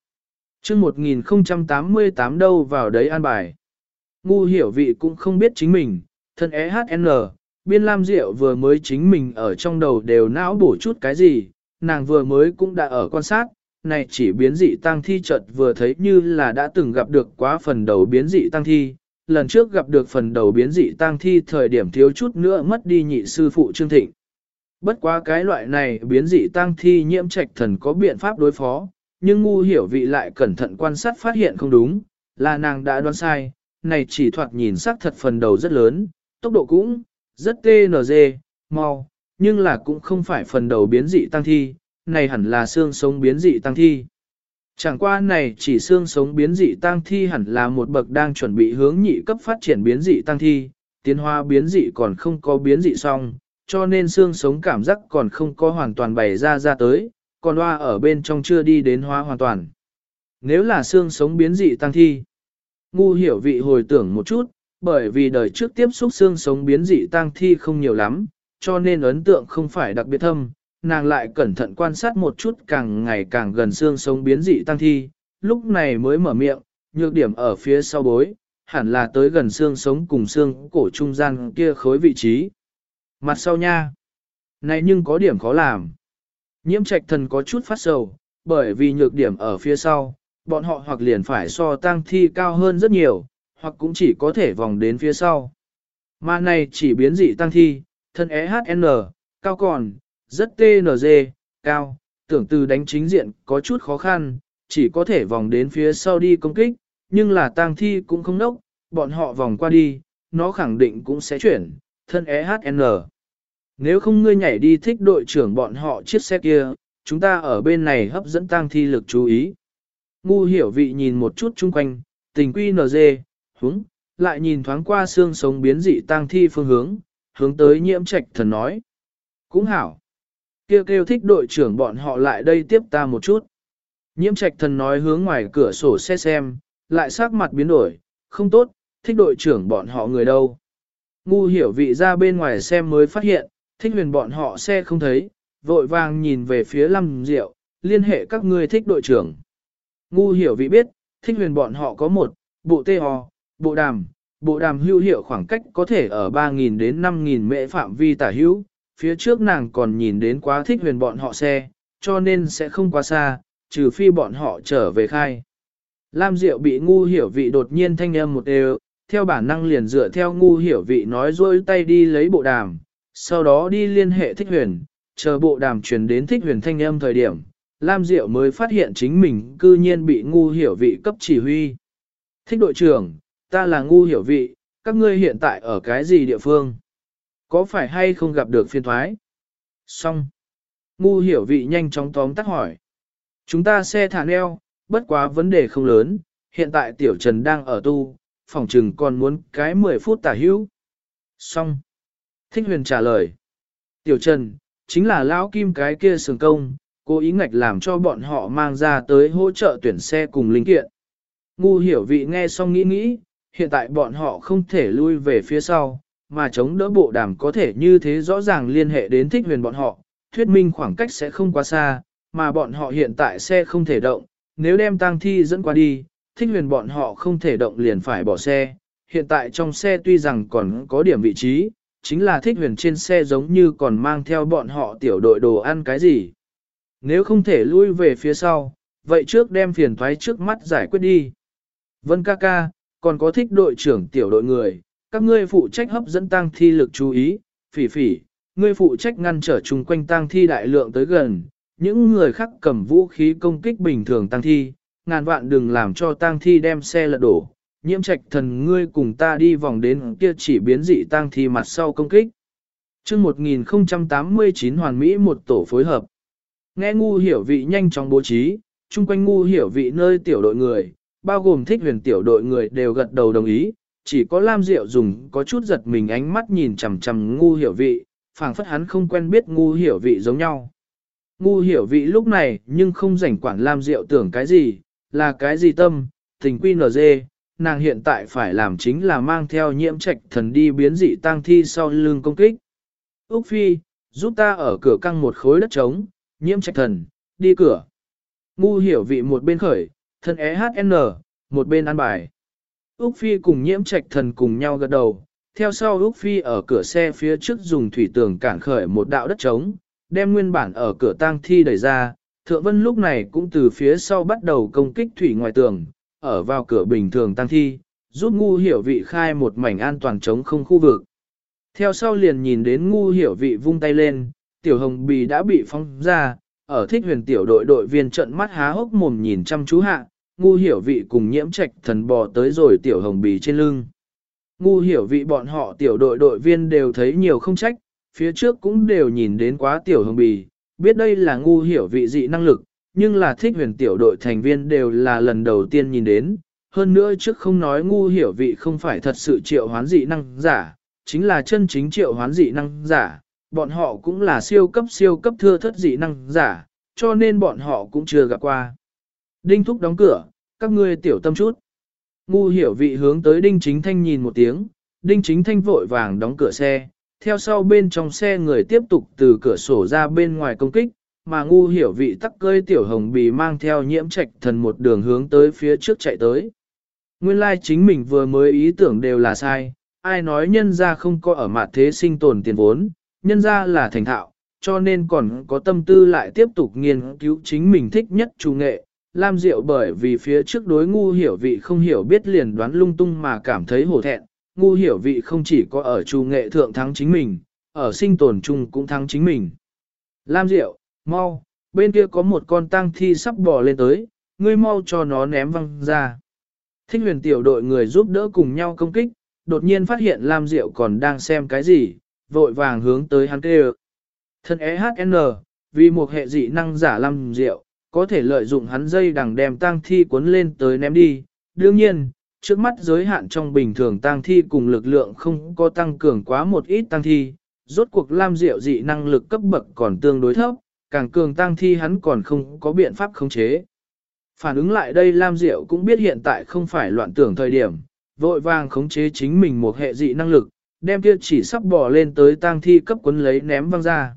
chương 1088 đâu vào đấy an bài. Ngu hiểu vị cũng không biết chính mình, thân EHN, biên lam diệu vừa mới chính mình ở trong đầu đều não bổ chút cái gì, nàng vừa mới cũng đã ở quan sát, này chỉ biến dị tăng thi chợt vừa thấy như là đã từng gặp được quá phần đầu biến dị tăng thi, lần trước gặp được phần đầu biến dị tăng thi thời điểm thiếu chút nữa mất đi nhị sư phụ Trương Thịnh. Bất quá cái loại này biến dị tăng thi nhiễm trạch thần có biện pháp đối phó, nhưng ngu hiểu vị lại cẩn thận quan sát phát hiện không đúng, là nàng đã đoán sai, này chỉ thoạt nhìn sắc thật phần đầu rất lớn, tốc độ cũng rất TNG, mau, nhưng là cũng không phải phần đầu biến dị tăng thi, này hẳn là xương sống biến dị tăng thi. Chẳng qua này chỉ xương sống biến dị tăng thi hẳn là một bậc đang chuẩn bị hướng nhị cấp phát triển biến dị tăng thi, tiến hóa biến dị còn không có biến dị xong, cho nên xương sống cảm giác còn không có hoàn toàn bày ra ra tới, còn hoa ở bên trong chưa đi đến hóa hoàn toàn. Nếu là xương sống biến dị tăng thi, ngu hiểu vị hồi tưởng một chút, bởi vì đời trước tiếp xúc xương sống biến dị tăng thi không nhiều lắm, cho nên ấn tượng không phải đặc biệt thâm, nàng lại cẩn thận quan sát một chút càng ngày càng gần xương sống biến dị tăng thi, lúc này mới mở miệng, nhược điểm ở phía sau bối, hẳn là tới gần xương sống cùng xương cổ trung gian kia khối vị trí. Mặt sau nha. Này nhưng có điểm khó làm. Nhiễm trạch thần có chút phát sầu, bởi vì nhược điểm ở phía sau, bọn họ hoặc liền phải so tăng thi cao hơn rất nhiều, hoặc cũng chỉ có thể vòng đến phía sau. Mà này chỉ biến dị tăng thi, thân EHN, cao còn, rất TNG, cao, tưởng từ đánh chính diện có chút khó khăn, chỉ có thể vòng đến phía sau đi công kích, nhưng là tăng thi cũng không nốc, bọn họ vòng qua đi, nó khẳng định cũng sẽ chuyển, thân EHN. Nếu không ngươi nhảy đi thích đội trưởng bọn họ chiếc xe kia, chúng ta ở bên này hấp dẫn tăng thi lực chú ý. Ngu hiểu vị nhìn một chút chung quanh, tình quy NG, hướng, lại nhìn thoáng qua xương sống biến dị tăng thi phương hướng, hướng tới nhiễm trạch thần nói. Cũng hảo. Kêu kêu thích đội trưởng bọn họ lại đây tiếp ta một chút. Nhiễm trạch thần nói hướng ngoài cửa sổ xe xem, lại sắc mặt biến đổi, không tốt, thích đội trưởng bọn họ người đâu. Ngu hiểu vị ra bên ngoài xem mới phát hiện, thích huyền bọn họ xe không thấy, vội vàng nhìn về phía lâm diệu, liên hệ các ngươi thích đội trưởng. Ngu hiểu vị biết, thích huyền bọn họ có một, bộ tê ho, bộ đàm, bộ đàm hữu hiệu khoảng cách có thể ở 3.000 đến 5.000 mễ phạm vi tả hữu, phía trước nàng còn nhìn đến quá thích huyền bọn họ xe, cho nên sẽ không quá xa, trừ phi bọn họ trở về khai. Lam Diệu bị ngu hiểu vị đột nhiên thanh âm một đều, theo bản năng liền dựa theo ngu hiểu vị nói dôi tay đi lấy bộ đàm, sau đó đi liên hệ thích huyền, chờ bộ đàm truyền đến thích huyền thanh âm thời điểm, Lam Diệu mới phát hiện chính mình cư nhiên bị ngu hiểu vị cấp chỉ huy. Thích đội trưởng, ta là ngu hiểu vị, các ngươi hiện tại ở cái gì địa phương? Có phải hay không gặp được phiên thoái? Xong. Ngu hiểu vị nhanh chóng tóm tắt hỏi. Chúng ta xe thả neo, bất quá vấn đề không lớn, hiện tại tiểu trần đang ở tu, phòng trừng còn muốn cái 10 phút tả hữu. Xong. Thích huyền trả lời. Tiểu trần, chính là lão kim cái kia sừng công, cố ý ngạch làm cho bọn họ mang ra tới hỗ trợ tuyển xe cùng linh kiện. Ngu hiểu vị nghe xong nghĩ nghĩ, hiện tại bọn họ không thể lui về phía sau, mà chống đỡ bộ đàm có thể như thế rõ ràng liên hệ đến thích huyền bọn họ, thuyết minh khoảng cách sẽ không quá xa, mà bọn họ hiện tại xe không thể động, nếu đem tang thi dẫn qua đi, thích huyền bọn họ không thể động liền phải bỏ xe. Hiện tại trong xe tuy rằng còn có điểm vị trí, chính là thích huyền trên xe giống như còn mang theo bọn họ tiểu đội đồ ăn cái gì. Nếu không thể lui về phía sau, vậy trước đem phiền thoái trước mắt giải quyết đi. Vân ca ca, còn có thích đội trưởng tiểu đội người, các ngươi phụ trách hấp dẫn tăng thi lực chú ý, phỉ phỉ, ngươi phụ trách ngăn trở chung quanh tăng thi đại lượng tới gần, những người khác cầm vũ khí công kích bình thường tăng thi, ngàn vạn đừng làm cho tăng thi đem xe lật đổ, nhiễm trạch thần ngươi cùng ta đi vòng đến kia chỉ biến dị tăng thi mặt sau công kích. chương 1089 hoàn mỹ một tổ phối hợp. Nghe ngu hiểu vị nhanh chóng bố trí, chung quanh ngu hiểu vị nơi tiểu đội người, bao gồm thích huyền tiểu đội người đều gật đầu đồng ý, chỉ có Lam Diệu dùng có chút giật mình ánh mắt nhìn chằm chằm ngu hiểu vị, phảng phất hắn không quen biết ngu hiểu vị giống nhau. Ngu hiểu vị lúc này nhưng không rảnh quản Lam Diệu tưởng cái gì, là cái gì tâm, tình quy nở dê, nàng hiện tại phải làm chính là mang theo nhiễm trạch thần đi biến dị tang thi sau lưng công kích. Úc Phi, giúp ta ở cửa căng một khối đất trống, nhiễm trạch thần, đi cửa. Ngu hiểu vị một bên khởi, thân EHN, một bên ăn bài. Úc Phi cùng nhiễm trạch thần cùng nhau gật đầu, theo sau Úc Phi ở cửa xe phía trước dùng thủy tường cản khởi một đạo đất trống, đem nguyên bản ở cửa tang thi đẩy ra, Thượng Vân lúc này cũng từ phía sau bắt đầu công kích thủy ngoài tường, ở vào cửa bình thường tăng thi, giúp ngu hiểu vị khai một mảnh an toàn chống không khu vực. Theo sau liền nhìn đến ngu hiểu vị vung tay lên, tiểu hồng bì đã bị phong ra, ở thích huyền tiểu đội đội viên trận mắt há hốc mồm nhìn chăm chú hạ, ngu hiểu vị cùng nhiễm trạch thần bò tới rồi tiểu hồng bì trên lưng. Ngu hiểu vị bọn họ tiểu đội đội viên đều thấy nhiều không trách, phía trước cũng đều nhìn đến quá tiểu hồng bì, biết đây là ngu hiểu vị dị năng lực, nhưng là thích huyền tiểu đội thành viên đều là lần đầu tiên nhìn đến. Hơn nữa trước không nói ngu hiểu vị không phải thật sự triệu hoán dị năng giả, chính là chân chính triệu hoán dị năng giả, bọn họ cũng là siêu cấp siêu cấp thưa thất dị năng giả, cho nên bọn họ cũng chưa gặp qua. Đinh thúc đóng cửa, các ngươi tiểu tâm chút. Ngu hiểu vị hướng tới đinh chính thanh nhìn một tiếng, đinh chính thanh vội vàng đóng cửa xe, theo sau bên trong xe người tiếp tục từ cửa sổ ra bên ngoài công kích, mà ngu hiểu vị tắc cơi tiểu hồng bì mang theo nhiễm trạch thần một đường hướng tới phía trước chạy tới. Nguyên lai like chính mình vừa mới ý tưởng đều là sai, ai nói nhân ra không có ở mặt thế sinh tồn tiền vốn, nhân ra là thành thạo, cho nên còn có tâm tư lại tiếp tục nghiên cứu chính mình thích nhất chủ nghệ. Lam Diệu bởi vì phía trước đối ngu hiểu vị không hiểu biết liền đoán lung tung mà cảm thấy hổ thẹn, ngu hiểu vị không chỉ có ở chủ nghệ thượng thắng chính mình, ở sinh tồn chung cũng thắng chính mình. Lam Diệu, mau, bên kia có một con tang thi sắp bò lên tới, ngươi mau cho nó ném văng ra. Thích huyền tiểu đội người giúp đỡ cùng nhau công kích, đột nhiên phát hiện Lam Diệu còn đang xem cái gì, vội vàng hướng tới hắn kêu. Thân EHN, vì một hệ dị năng giả Lam Diệu, có thể lợi dụng hắn dây đằng đem tang thi cuốn lên tới ném đi. Đương nhiên, trước mắt giới hạn trong bình thường tang thi cùng lực lượng không có tăng cường quá một ít tang thi, rốt cuộc Lam Diệu dị năng lực cấp bậc còn tương đối thấp, càng cường tăng thi hắn còn không có biện pháp khống chế. Phản ứng lại đây Lam Diệu cũng biết hiện tại không phải loạn tưởng thời điểm, vội vàng khống chế chính mình một hệ dị năng lực, đem kia chỉ sắp bỏ lên tới tang thi cấp quấn lấy ném văng ra.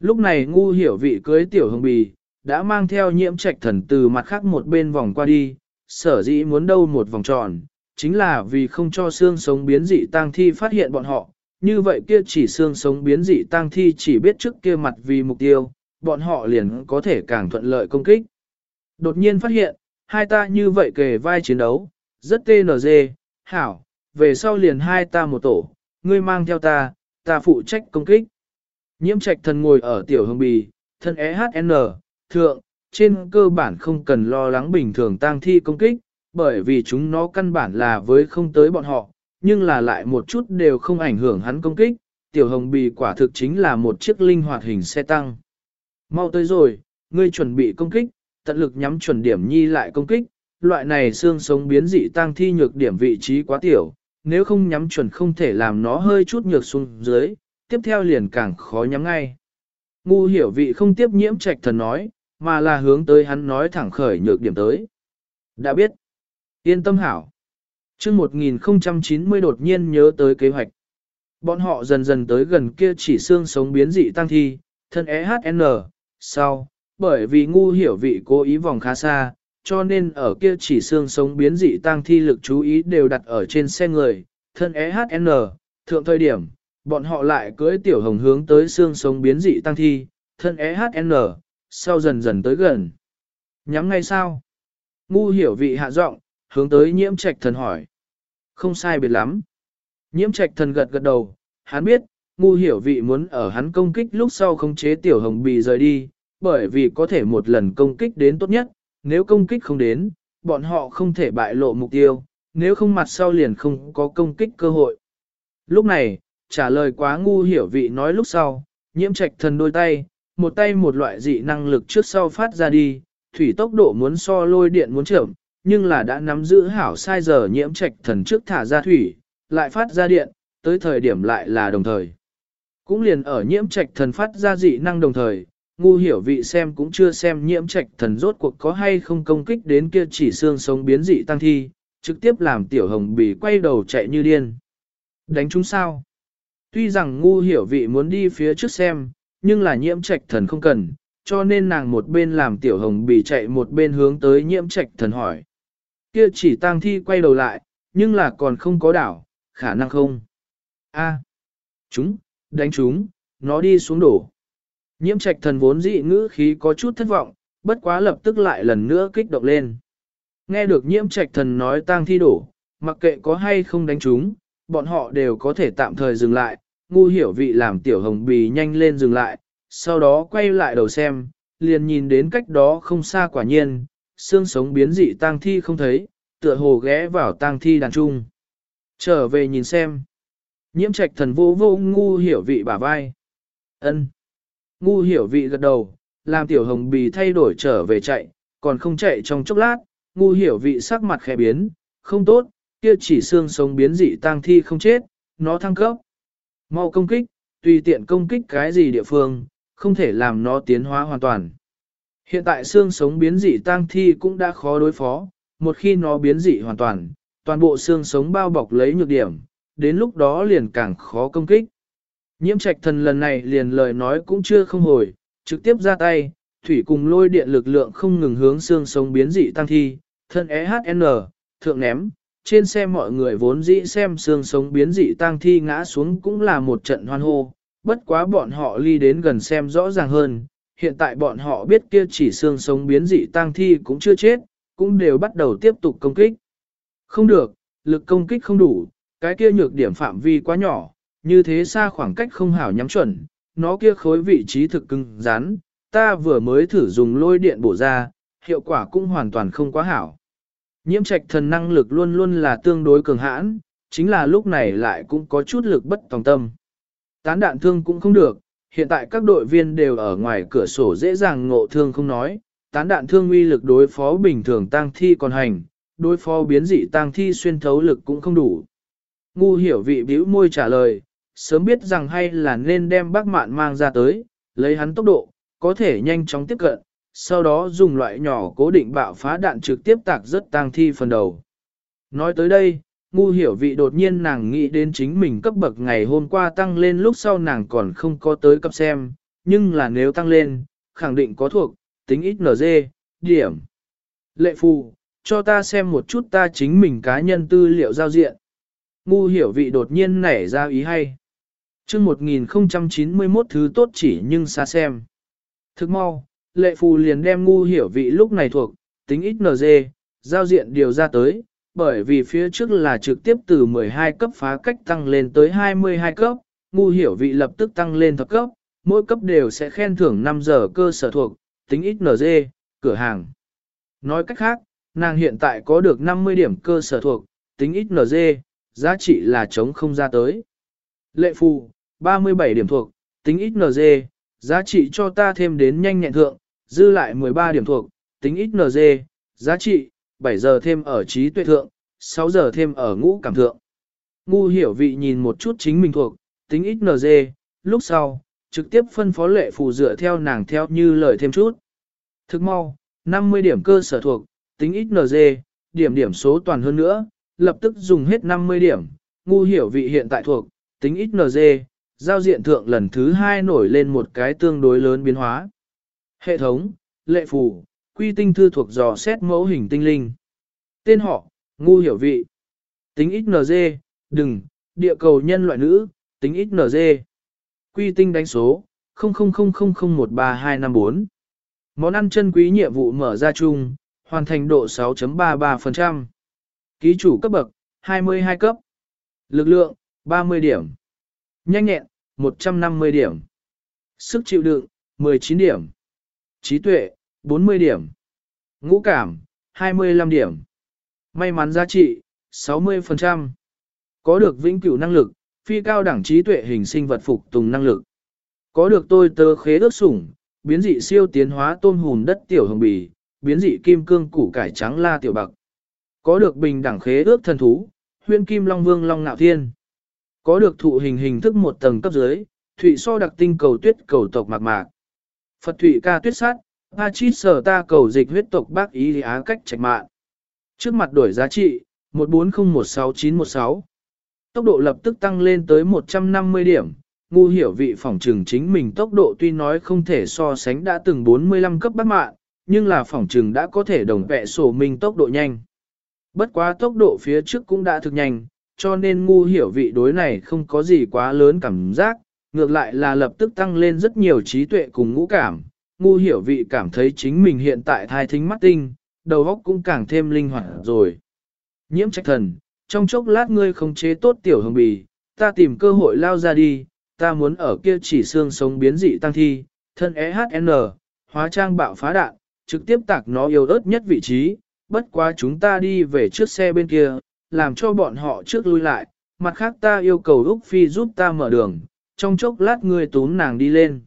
Lúc này ngu hiểu vị cưới tiểu hồng bì, đã mang theo nhiễm trạch thần từ mặt khác một bên vòng qua đi, sở dĩ muốn đâu một vòng tròn, chính là vì không cho xương sống biến dị tang thi phát hiện bọn họ, như vậy kia chỉ xương sống biến dị tang thi chỉ biết trước kia mặt vì mục tiêu, bọn họ liền có thể càng thuận lợi công kích. Đột nhiên phát hiện, hai ta như vậy kề vai chiến đấu, rất TNG, hảo, về sau liền hai ta một tổ, ngươi mang theo ta, ta phụ trách công kích. Nhiễm trạch thần ngồi ở tiểu hương bì, thân EHN, thượng, trên cơ bản không cần lo lắng bình thường tang thi công kích, bởi vì chúng nó căn bản là với không tới bọn họ, nhưng là lại một chút đều không ảnh hưởng hắn công kích, tiểu hồng bì quả thực chính là một chiếc linh hoạt hình xe tăng. Mau tới rồi, ngươi chuẩn bị công kích, tận lực nhắm chuẩn điểm nhi lại công kích, loại này xương sống biến dị tăng thi nhược điểm vị trí quá tiểu, nếu không nhắm chuẩn không thể làm nó hơi chút nhược xuống dưới, tiếp theo liền càng khó nhắm ngay. Ngu hiểu vị không tiếp nhiễm trạch thần nói, mà là hướng tới hắn nói thẳng khởi nhược điểm tới. Đã biết. Yên tâm hảo. chương 1090 đột nhiên nhớ tới kế hoạch. Bọn họ dần dần tới gần kia chỉ xương sống biến dị tăng thi, thân EHN, sau, bởi vì ngu hiểu vị cố ý vòng khá xa, cho nên ở kia chỉ xương sống biến dị tăng thi lực chú ý đều đặt ở trên xe người, thân EHN, thượng thời điểm, bọn họ lại cưỡi tiểu hồng hướng tới xương sống biến dị tăng thi, thân EHN, sau dần dần tới gần. Nhắm ngay sao? Ngu hiểu vị hạ giọng, hướng tới nhiễm trạch thần hỏi. Không sai biệt lắm. Nhiễm trạch thần gật gật đầu, hắn biết, ngu hiểu vị muốn ở hắn công kích lúc sau không chế tiểu hồng bì rời đi, bởi vì có thể một lần công kích đến tốt nhất, nếu công kích không đến, bọn họ không thể bại lộ mục tiêu, nếu không mặt sau liền không có công kích cơ hội. Lúc này, trả lời quá ngu hiểu vị nói lúc sau, nhiễm trạch thần đôi tay, một tay một loại dị năng lực trước sau phát ra đi, thủy tốc độ muốn so lôi điện muốn chậm, nhưng là đã nắm giữ hảo sai giờ nhiễm trạch thần trước thả ra thủy, lại phát ra điện, tới thời điểm lại là đồng thời. Cũng liền ở nhiễm trạch thần phát ra dị năng đồng thời, ngu hiểu vị xem cũng chưa xem nhiễm trạch thần rốt cuộc có hay không công kích đến kia chỉ xương sống biến dị tăng thi, trực tiếp làm tiểu hồng bì quay đầu chạy như điên. Đánh chúng sao? Tuy rằng ngu hiểu vị muốn đi phía trước xem, nhưng là nhiễm trạch thần không cần, cho nên nàng một bên làm tiểu hồng bì chạy một bên hướng tới nhiễm trạch thần hỏi. Kia chỉ tăng thi quay đầu lại, nhưng là còn không có đảo, khả năng không. A, chúng, đánh chúng, nó đi xuống đổ. Nhiễm trạch thần vốn dị ngữ khí có chút thất vọng, bất quá lập tức lại lần nữa kích động lên. Nghe được nhiễm trạch thần nói tang thi đổ, mặc kệ có hay không đánh chúng, bọn họ đều có thể tạm thời dừng lại, ngu hiểu vị làm tiểu hồng bì nhanh lên dừng lại, sau đó quay lại đầu xem, liền nhìn đến cách đó không xa quả nhiên, xương sống biến dị tang thi không thấy, tựa hồ ghé vào tang thi đàn trung. Trở về nhìn xem. Nhiễm trạch thần vô vô ngu hiểu vị bả vai. ân Ngu hiểu vị gật đầu, làm tiểu hồng bì thay đổi trở về chạy, còn không chạy trong chốc lát, ngu hiểu vị sắc mặt khẽ biến, không tốt, kia chỉ xương sống biến dị tang thi không chết, nó thăng cấp. Mau công kích, tùy tiện công kích cái gì địa phương, không thể làm nó tiến hóa hoàn toàn. Hiện tại xương sống biến dị tang thi cũng đã khó đối phó, một khi nó biến dị hoàn toàn, toàn bộ xương sống bao bọc lấy nhược điểm, đến lúc đó liền càng khó công kích. Nhiễm trạch thần lần này liền lời nói cũng chưa không hồi, trực tiếp ra tay, thủy cùng lôi điện lực lượng không ngừng hướng xương sống biến dị tăng thi, thân EHN, thượng ném, trên xe mọi người vốn dĩ xem xương sống biến dị tăng thi ngã xuống cũng là một trận hoan hô, bất quá bọn họ ly đến gần xem rõ ràng hơn, hiện tại bọn họ biết kia chỉ xương sống biến dị tăng thi cũng chưa chết, cũng đều bắt đầu tiếp tục công kích. Không được, lực công kích không đủ, cái kia nhược điểm phạm vi quá nhỏ, như thế xa khoảng cách không hảo nhắm chuẩn, nó kia khối vị trí thực cứng rắn, ta vừa mới thử dùng lôi điện bổ ra, hiệu quả cũng hoàn toàn không quá hảo. Nhiễm trạch thần năng lực luôn luôn là tương đối cường hãn, chính là lúc này lại cũng có chút lực bất tòng tâm. Tán đạn thương cũng không được, hiện tại các đội viên đều ở ngoài cửa sổ dễ dàng ngộ thương không nói, tán đạn thương uy lực đối phó bình thường tăng thi còn hành, đối phó biến dị tăng thi xuyên thấu lực cũng không đủ. Ngu hiểu vị bĩu môi trả lời, sớm biết rằng hay là nên đem bác mạn mang ra tới, lấy hắn tốc độ, có thể nhanh chóng tiếp cận, sau đó dùng loại nhỏ cố định bạo phá đạn trực tiếp tạc rất tang thi phần đầu. Nói tới đây, ngu hiểu vị đột nhiên nàng nghĩ đến chính mình cấp bậc ngày hôm qua tăng lên lúc sau nàng còn không có tới cấp xem, nhưng là nếu tăng lên, khẳng định có thuộc, tính ít NG, điểm. Lệ phù, cho ta xem một chút ta chính mình cá nhân tư liệu giao diện. Ngu hiểu vị đột nhiên nảy ra ý hay chương 1091 thứ tốt chỉ nhưng xa xem. Thức mau, lệ phù liền đem ngu hiểu vị lúc này thuộc, tính ít giao diện điều ra tới, bởi vì phía trước là trực tiếp từ 12 cấp phá cách tăng lên tới 22 cấp, ngu hiểu vị lập tức tăng lên thập cấp, mỗi cấp đều sẽ khen thưởng 5 giờ cơ sở thuộc, tính ít cửa hàng. Nói cách khác, nàng hiện tại có được 50 điểm cơ sở thuộc, tính ít giá trị là chống không ra tới. Lệ phù, 37 điểm thuộc, tính ít NG, giá trị cho ta thêm đến nhanh nhẹn thượng, dư lại 13 điểm thuộc, tính ít NG, giá trị, 7 giờ thêm ở trí tuệ thượng, 6 giờ thêm ở ngũ cảm thượng. Ngu hiểu vị nhìn một chút chính mình thuộc, tính ít NG, lúc sau, trực tiếp phân phó lệ phù dựa theo nàng theo như lời thêm chút. Thức mau, 50 điểm cơ sở thuộc, tính ít NG, điểm điểm số toàn hơn nữa, lập tức dùng hết 50 điểm, ngu hiểu vị hiện tại thuộc, tính ít NG, giao diện thượng lần thứ hai nổi lên một cái tương đối lớn biến hóa. Hệ thống, lệ phù, quy tinh thư thuộc dò xét mẫu hình tinh linh. Tên họ, ngu hiểu vị. Tính ít đừng, địa cầu nhân loại nữ, tính ít Quy tinh đánh số, 0000013254. Món ăn chân quý nhiệm vụ mở ra chung, hoàn thành độ 6.33%. Ký chủ cấp bậc, 22 cấp. Lực lượng, 30 điểm. Nhanh nhẹn, 150 điểm. Sức chịu đựng, 19 điểm. Trí tuệ, 40 điểm. Ngũ cảm, 25 điểm. May mắn giá trị, 60%. Có được vĩnh cửu năng lực, phi cao đẳng trí tuệ hình sinh vật phục tùng năng lực. Có được tôi tơ khế ước sủng, biến dị siêu tiến hóa tôm hùn đất tiểu hồng bì, biến dị kim cương củ cải trắng la tiểu bạc. Có được bình đẳng khế ước thần thú, huyên kim long vương long nạo thiên. Có được thụ hình hình thức một tầng cấp dưới, thụy so đặc tinh cầu tuyết cầu tộc mạc mạc. Phật thụy ca tuyết sát, A chít sở ta cầu dịch huyết tộc bác ý á cách trạch mạng. Trước mặt đổi giá trị, 14016916 Tốc độ lập tức tăng lên tới 150 điểm, ngu hiểu vị phỏng trừng chính mình tốc độ tuy nói không thể so sánh đã từng 45 cấp bắt mạng, nhưng là phỏng trừng đã có thể đồng vẹ sổ mình tốc độ nhanh. Bất quá tốc độ phía trước cũng đã thực nhanh, cho nên ngu hiểu vị đối này không có gì quá lớn cảm giác, ngược lại là lập tức tăng lên rất nhiều trí tuệ cùng ngũ cảm. Ngu hiểu vị cảm thấy chính mình hiện tại thai thính mắt tinh, đầu óc cũng càng thêm linh hoạt rồi. Nhiễm trách thần, trong chốc lát ngươi không chế tốt tiểu hồng bì, ta tìm cơ hội lao ra đi, ta muốn ở kia chỉ xương sống biến dị tăng thi, thân EHN, hóa trang bạo phá đạn, trực tiếp tạc nó yếu ớt nhất vị trí, bất quá chúng ta đi về trước xe bên kia, làm cho bọn họ trước lui lại, mặt khác ta yêu cầu Úc Phi giúp ta mở đường, trong chốc lát ngươi tún nàng đi lên.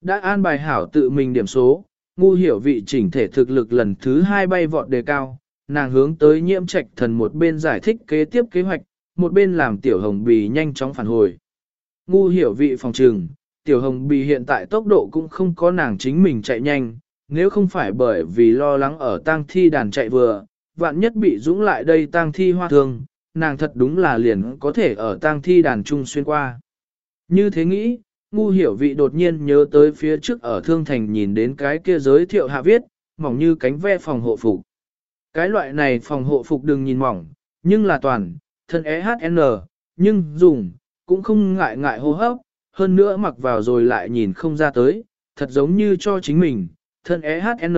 Đã an bài hảo tự mình điểm số, ngu hiểu vị chỉnh thể thực lực lần thứ hai bay vọt đề cao, nàng hướng tới nhiễm trạch thần một bên giải thích kế tiếp kế hoạch, một bên làm tiểu hồng bì nhanh chóng phản hồi. Ngu hiểu vị phòng trừng, tiểu hồng bì hiện tại tốc độ cũng không có nàng chính mình chạy nhanh, nếu không phải bởi vì lo lắng ở tang thi đàn chạy vừa, vạn nhất bị dũng lại đây tang thi hoa thương, nàng thật đúng là liền có thể ở tang thi đàn trung xuyên qua. Như thế nghĩ, ngu hiểu vị đột nhiên nhớ tới phía trước ở thương thành nhìn đến cái kia giới thiệu hạ viết, mỏng như cánh ve phòng hộ phục. Cái loại này phòng hộ phục đừng nhìn mỏng, nhưng là toàn, thân EHN, nhưng dùng, cũng không ngại ngại hô hấp, hơn nữa mặc vào rồi lại nhìn không ra tới, thật giống như cho chính mình, thân EHN,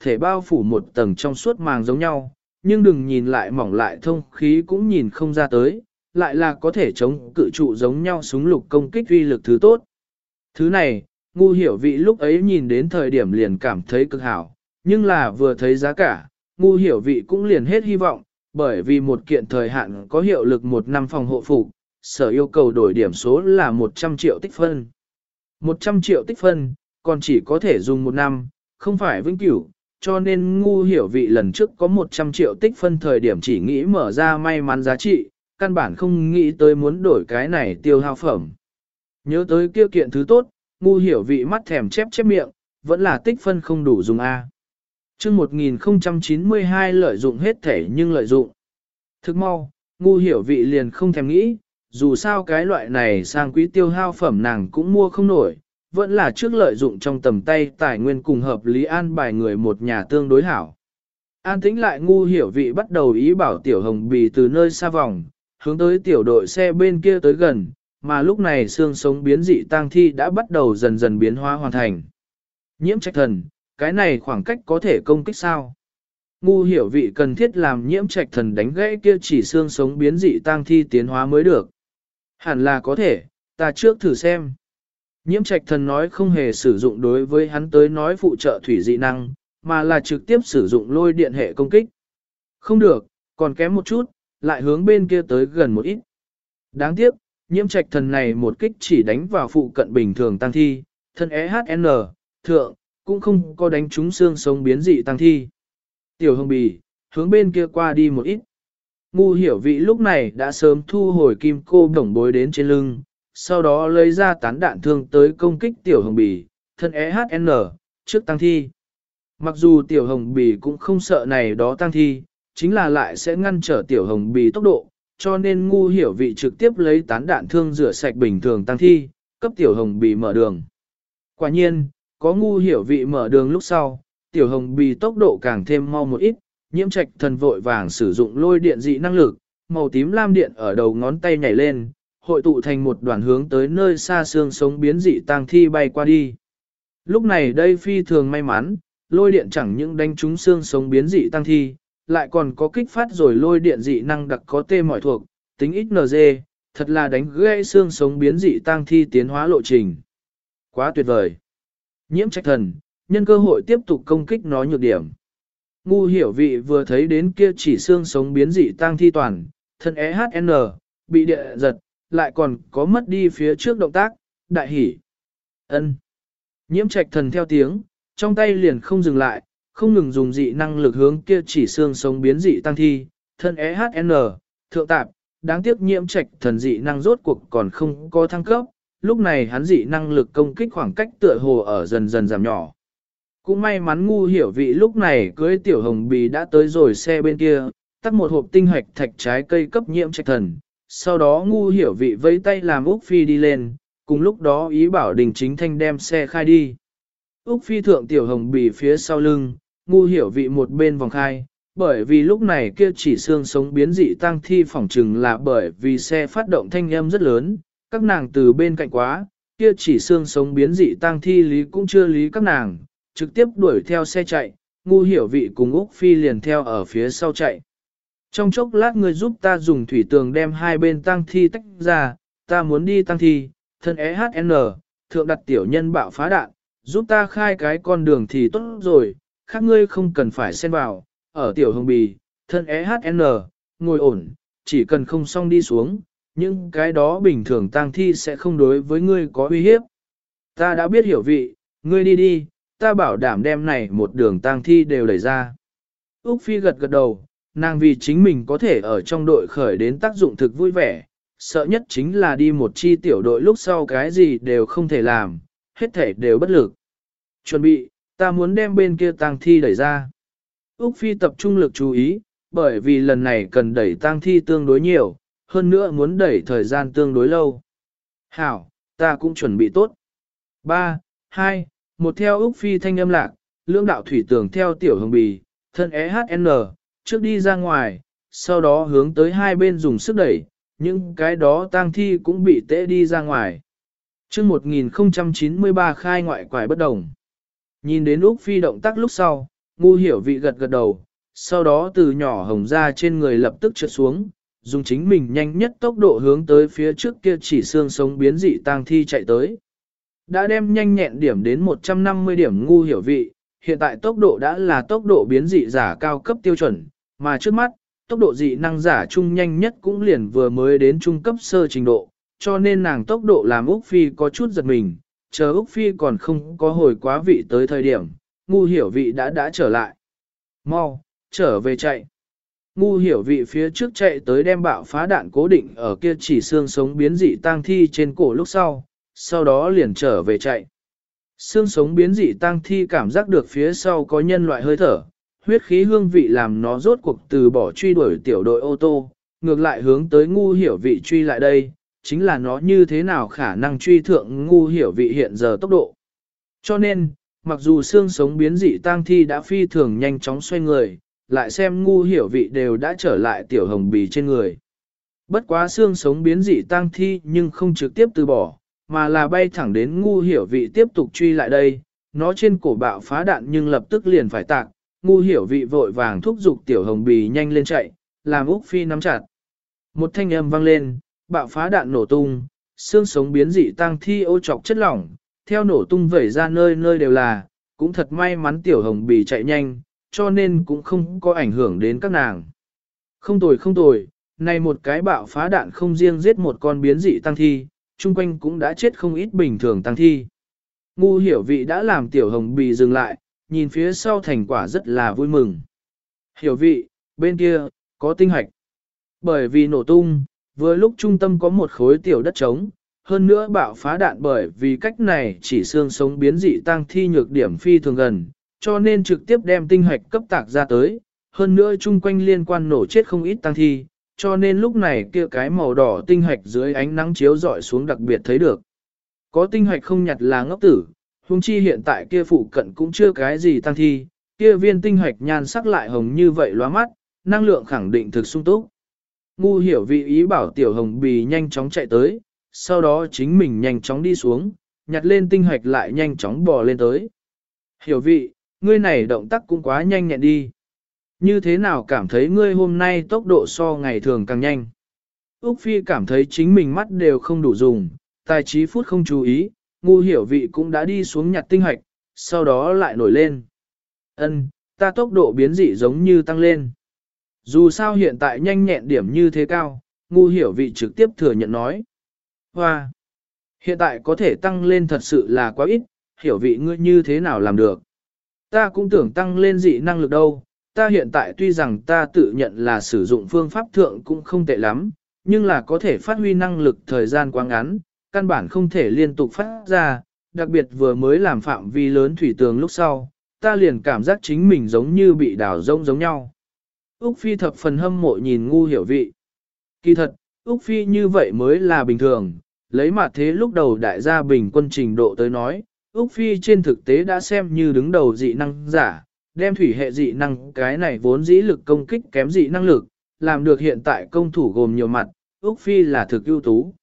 thể bao phủ một tầng trong suốt màng giống nhau, nhưng đừng nhìn lại mỏng lại thông khí cũng nhìn không ra tới, lại là có thể chống cự trụ giống nhau súng lục công kích uy lực thứ tốt. Thứ này, ngu hiểu vị lúc ấy nhìn đến thời điểm liền cảm thấy cực hảo, nhưng là vừa thấy giá cả, ngu hiểu vị cũng liền hết hy vọng, bởi vì một kiện thời hạn có hiệu lực một năm phòng hộ phục, sở yêu cầu đổi điểm số là 100 triệu tích phân. 100 triệu tích phân, còn chỉ có thể dùng một năm, không phải vĩnh cửu, cho nên ngu hiểu vị lần trước có 100 triệu tích phân thời điểm chỉ nghĩ mở ra may mắn giá trị, căn bản không nghĩ tới muốn đổi cái này tiêu hao phẩm. Nhớ tới kia kiện thứ tốt, ngu hiểu vị mắt thèm chép chép miệng, vẫn là tích phân không đủ dùng A. chương 1092 lợi dụng hết thể nhưng lợi dụng. Thức mau, ngu hiểu vị liền không thèm nghĩ, dù sao cái loại này sang quý tiêu hao phẩm nàng cũng mua không nổi, vẫn là trước lợi dụng trong tầm tay tài nguyên cùng hợp lý an bài người một nhà tương đối hảo. An tĩnh lại ngu hiểu vị bắt đầu ý bảo tiểu hồng bì từ nơi xa vòng, hướng tới tiểu đội xe bên kia tới gần, mà lúc này xương sống biến dị tang thi đã bắt đầu dần dần biến hóa hoàn thành. Nhiễm trạch thần, cái này khoảng cách có thể công kích sao? Ngu hiểu vị cần thiết làm nhiễm trạch thần đánh gãy kia chỉ xương sống biến dị tang thi tiến hóa mới được. Hẳn là có thể, ta trước thử xem. Nhiễm trạch thần nói không hề sử dụng đối với hắn tới nói phụ trợ thủy dị năng, mà là trực tiếp sử dụng lôi điện hệ công kích. Không được, còn kém một chút, lại hướng bên kia tới gần một ít. Đáng tiếc, nhiễm trạch thần này một kích chỉ đánh vào phụ cận bình thường tăng thi, thân EHN, thượng, cũng không có đánh trúng xương sống biến dị tăng thi. Tiểu hồng bì, hướng bên kia qua đi một ít. Ngu hiểu vị lúc này đã sớm thu hồi kim cô đồng bối đến trên lưng, sau đó lấy ra tán đạn thương tới công kích tiểu hồng bì, thân EHN, trước tăng thi. Mặc dù tiểu hồng bì cũng không sợ này đó tăng thi, chính là lại sẽ ngăn trở tiểu hồng bì tốc độ, cho nên ngu hiểu vị trực tiếp lấy tán đạn thương rửa sạch bình thường tăng thi, cấp tiểu hồng bì mở đường. Quả nhiên, có ngu hiểu vị mở đường lúc sau, tiểu hồng bì tốc độ càng thêm mau một ít, nhiễm trạch thần vội vàng sử dụng lôi điện dị năng lực, màu tím lam điện ở đầu ngón tay nhảy lên, hội tụ thành một đoàn hướng tới nơi xa xương sống biến dị tang thi bay qua đi. Lúc này đây phi thường may mắn, lôi điện chẳng những đánh trúng xương sống biến dị tăng thi, lại còn có kích phát rồi lôi điện dị năng đặc có tê mọi thuộc, tính XNG, thật là đánh gãy xương sống biến dị tăng thi tiến hóa lộ trình. Quá tuyệt vời. Nhiễm trách thần, nhân cơ hội tiếp tục công kích nó nhược điểm. Ngu hiểu vị vừa thấy đến kia chỉ xương sống biến dị tăng thi toàn, thân EHN, bị địa giật, lại còn có mất đi phía trước động tác, đại hỉ. ân Nhiễm trạch thần theo tiếng, trong tay liền không dừng lại, không ngừng dùng dị năng lực hướng kia chỉ xương sống biến dị tăng thi, thân EHN, thượng tạp, đáng tiếc nhiễm trạch thần dị năng rốt cuộc còn không có thăng cấp, lúc này hắn dị năng lực công kích khoảng cách tựa hồ ở dần dần giảm nhỏ. Cũng may mắn ngu hiểu vị lúc này cưới tiểu hồng bì đã tới rồi xe bên kia, tắt một hộp tinh hoạch thạch trái cây cấp nhiễm trạch thần, sau đó ngu hiểu vị vẫy tay làm Úc Phi đi lên, cùng lúc đó ý bảo đình chính thanh đem xe khai đi. Úc Phi thượng tiểu hồng bì phía sau lưng, ngu hiểu vị một bên vòng khai, bởi vì lúc này kia chỉ xương sống biến dị tăng thi phỏng trừng là bởi vì xe phát động thanh âm rất lớn, các nàng từ bên cạnh quá, kia chỉ xương sống biến dị tăng thi lý cũng chưa lý các nàng, trực tiếp đuổi theo xe chạy, ngu hiểu vị cùng Úc Phi liền theo ở phía sau chạy. Trong chốc lát người giúp ta dùng thủy tường đem hai bên tăng thi tách ra, ta muốn đi tăng thi, thân EHN, thượng đặt tiểu nhân bạo phá đạn, giúp ta khai cái con đường thì tốt rồi, khác ngươi không cần phải xen vào, ở tiểu hồng bì, thân EHN, ngồi ổn, chỉ cần không xong đi xuống, những cái đó bình thường tang thi sẽ không đối với ngươi có uy hiếp. Ta đã biết hiểu vị, ngươi đi đi, ta bảo đảm đem này một đường tang thi đều đẩy ra. Úc Phi gật gật đầu, nàng vì chính mình có thể ở trong đội khởi đến tác dụng thực vui vẻ, sợ nhất chính là đi một chi tiểu đội lúc sau cái gì đều không thể làm, hết thể đều bất lực. Chuẩn bị, ta muốn đem bên kia tang thi đẩy ra. Úc Phi tập trung lực chú ý, bởi vì lần này cần đẩy tang thi tương đối nhiều, hơn nữa muốn đẩy thời gian tương đối lâu. Hảo, ta cũng chuẩn bị tốt. 3, 2, một theo Úc Phi thanh âm lạc, lưỡng đạo thủy tường theo tiểu hồng bì, thân EHN, trước đi ra ngoài, sau đó hướng tới hai bên dùng sức đẩy, những cái đó tang thi cũng bị tễ đi ra ngoài. chương 1093 khai ngoại quải bất đồng. Nhìn đến Úc Phi động tác lúc sau, ngu hiểu vị gật gật đầu, sau đó từ nhỏ hồng ra trên người lập tức trượt xuống, dùng chính mình nhanh nhất tốc độ hướng tới phía trước kia chỉ xương sống biến dị tang thi chạy tới. Đã đem nhanh nhẹn điểm đến 150 điểm ngu hiểu vị, hiện tại tốc độ đã là tốc độ biến dị giả cao cấp tiêu chuẩn, mà trước mắt, tốc độ dị năng giả trung nhanh nhất cũng liền vừa mới đến trung cấp sơ trình độ, cho nên nàng tốc độ làm Úc Phi có chút giật mình, chờ Úc Phi còn không có hồi quá vị tới thời điểm, ngu hiểu vị đã đã trở lại. Mau, trở về chạy. Ngu hiểu vị phía trước chạy tới đem bạo phá đạn cố định ở kia chỉ xương sống biến dị tang thi trên cổ lúc sau, sau đó liền trở về chạy. Xương sống biến dị tang thi cảm giác được phía sau có nhân loại hơi thở, huyết khí hương vị làm nó rốt cuộc từ bỏ truy đuổi tiểu đội ô tô, ngược lại hướng tới ngu hiểu vị truy lại đây, chính là nó như thế nào khả năng truy thượng ngu hiểu vị hiện giờ tốc độ. Cho nên, mặc dù xương sống biến dị tang thi đã phi thường nhanh chóng xoay người, lại xem ngu hiểu vị đều đã trở lại tiểu hồng bì trên người. Bất quá xương sống biến dị tang thi nhưng không trực tiếp từ bỏ, mà là bay thẳng đến ngu hiểu vị tiếp tục truy lại đây, nó trên cổ bạo phá đạn nhưng lập tức liền phải tạc, ngu hiểu vị vội vàng thúc giục tiểu hồng bì nhanh lên chạy, làm Úc Phi nắm chặt. Một thanh âm vang lên, bạo phá đạn nổ tung, xương sống biến dị tăng thi ô trọc chất lỏng, theo nổ tung vẩy ra nơi nơi đều là, cũng thật may mắn tiểu hồng bì chạy nhanh, cho nên cũng không có ảnh hưởng đến các nàng. Không tồi không tồi, này một cái bạo phá đạn không riêng giết một con biến dị tăng thi, chung quanh cũng đã chết không ít bình thường tăng thi. Ngu hiểu vị đã làm tiểu hồng bì dừng lại, nhìn phía sau thành quả rất là vui mừng. Hiểu vị, bên kia, có tinh hạch. Bởi vì nổ tung, vừa lúc trung tâm có một khối tiểu đất trống, hơn nữa bạo phá đạn bởi vì cách này chỉ xương sống biến dị tăng thi nhược điểm phi thường gần, cho nên trực tiếp đem tinh hạch cấp tạc ra tới, hơn nữa chung quanh liên quan nổ chết không ít tăng thi, cho nên lúc này kia cái màu đỏ tinh hạch dưới ánh nắng chiếu rọi xuống đặc biệt thấy được. Có tinh hạch không nhặt là ngốc tử, huống chi hiện tại kia phụ cận cũng chưa cái gì tăng thi, kia viên tinh hoạch nhan sắc lại hồng như vậy loa mắt, năng lượng khẳng định thực sung túc. Ngu hiểu vị ý bảo tiểu hồng bì nhanh chóng chạy tới, sau đó chính mình nhanh chóng đi xuống, nhặt lên tinh hoạch lại nhanh chóng bò lên tới. Hiểu vị, ngươi này động tác cũng quá nhanh nhẹn đi. Như thế nào cảm thấy ngươi hôm nay tốc độ so ngày thường càng nhanh? Úc Phi cảm thấy chính mình mắt đều không đủ dùng, tài trí phút không chú ý, ngu hiểu vị cũng đã đi xuống nhặt tinh hạch, sau đó lại nổi lên. Ân, ta tốc độ biến dị giống như tăng lên. Dù sao hiện tại nhanh nhẹn điểm như thế cao, ngu hiểu vị trực tiếp thừa nhận nói. Hoa! Hiện tại có thể tăng lên thật sự là quá ít, hiểu vị ngươi như thế nào làm được. Ta cũng tưởng tăng lên dị năng lực đâu, ta hiện tại tuy rằng ta tự nhận là sử dụng phương pháp thượng cũng không tệ lắm, nhưng là có thể phát huy năng lực thời gian quá ngắn, căn bản không thể liên tục phát ra, đặc biệt vừa mới làm phạm vi lớn thủy tường lúc sau, ta liền cảm giác chính mình giống như bị đào rông giống nhau. Úc Phi thập phần hâm mộ nhìn ngu hiểu vị. Kỳ thật, Úc Phi như vậy mới là bình thường, lấy mặt thế lúc đầu đại gia bình quân trình độ tới nói, Úc Phi trên thực tế đã xem như đứng đầu dị năng giả, đem thủy hệ dị năng cái này vốn dĩ lực công kích kém dị năng lực, làm được hiện tại công thủ gồm nhiều mặt, Úc Phi là thực ưu tú.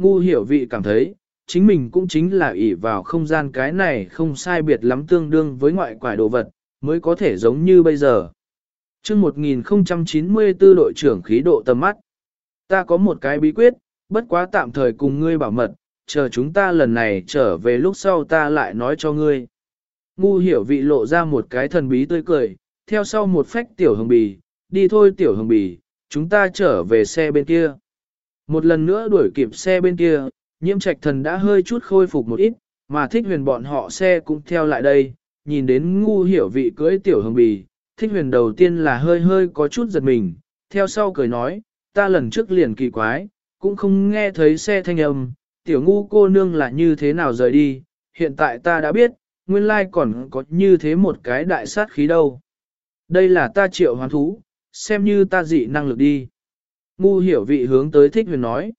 Ngu hiểu vị cảm thấy, chính mình cũng chính là ỷ vào không gian cái này không sai biệt lắm tương đương với ngoại quải đồ vật, mới có thể giống như bây giờ. chương 1094 đội trưởng khí độ tầm mắt. Ta có một cái bí quyết, bất quá tạm thời cùng ngươi bảo mật, chờ chúng ta lần này trở về lúc sau ta lại nói cho ngươi. Ngu hiểu vị lộ ra một cái thần bí tươi cười, theo sau một phách tiểu hồng bì, đi thôi tiểu hồng bì, chúng ta trở về xe bên kia. Một lần nữa đuổi kịp xe bên kia, nhiễm trạch thần đã hơi chút khôi phục một ít, mà thích huyền bọn họ xe cũng theo lại đây, nhìn đến ngu hiểu vị cưỡi tiểu hồng bì, thích huyền đầu tiên là hơi hơi có chút giật mình, theo sau cười nói, ta lần trước liền kỳ quái, cũng không nghe thấy xe thanh âm, tiểu ngu cô nương là như thế nào rời đi, hiện tại ta đã biết, nguyên lai còn có như thế một cái đại sát khí đâu. Đây là ta triệu hoán thú, xem như ta dị năng lực đi. Ngu hiểu vị hướng tới thích huyền nói.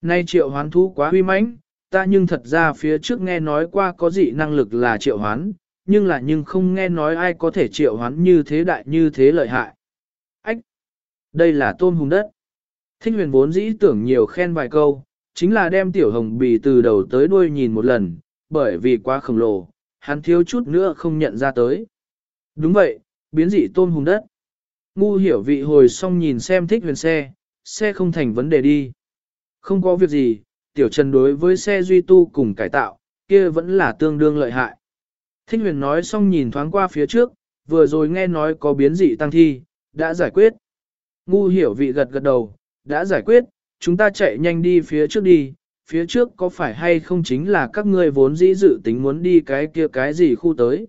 Nay triệu hoán thú quá huy mãnh, ta nhưng thật ra phía trước nghe nói qua có dị năng lực là triệu hoán, nhưng là nhưng không nghe nói ai có thể triệu hoán như thế đại như thế lợi hại. Ách! Đây là tôm hùng đất. Thích huyền vốn dĩ tưởng nhiều khen vài câu, chính là đem tiểu hồng bì từ đầu tới đuôi nhìn một lần, bởi vì quá khổng lồ, hắn thiếu chút nữa không nhận ra tới. Đúng vậy, biến dị tôm hùng đất. Ngu hiểu vị hồi xong nhìn xem thích huyền xe, xe không thành vấn đề đi. Không có việc gì, tiểu trần đối với xe duy tu cùng cải tạo, kia vẫn là tương đương lợi hại. Thích huyền nói xong nhìn thoáng qua phía trước, vừa rồi nghe nói có biến dị tăng thi, đã giải quyết. Ngu hiểu vị gật gật đầu, đã giải quyết, chúng ta chạy nhanh đi phía trước đi, phía trước có phải hay không chính là các ngươi vốn dĩ dự tính muốn đi cái kia cái gì khu tới.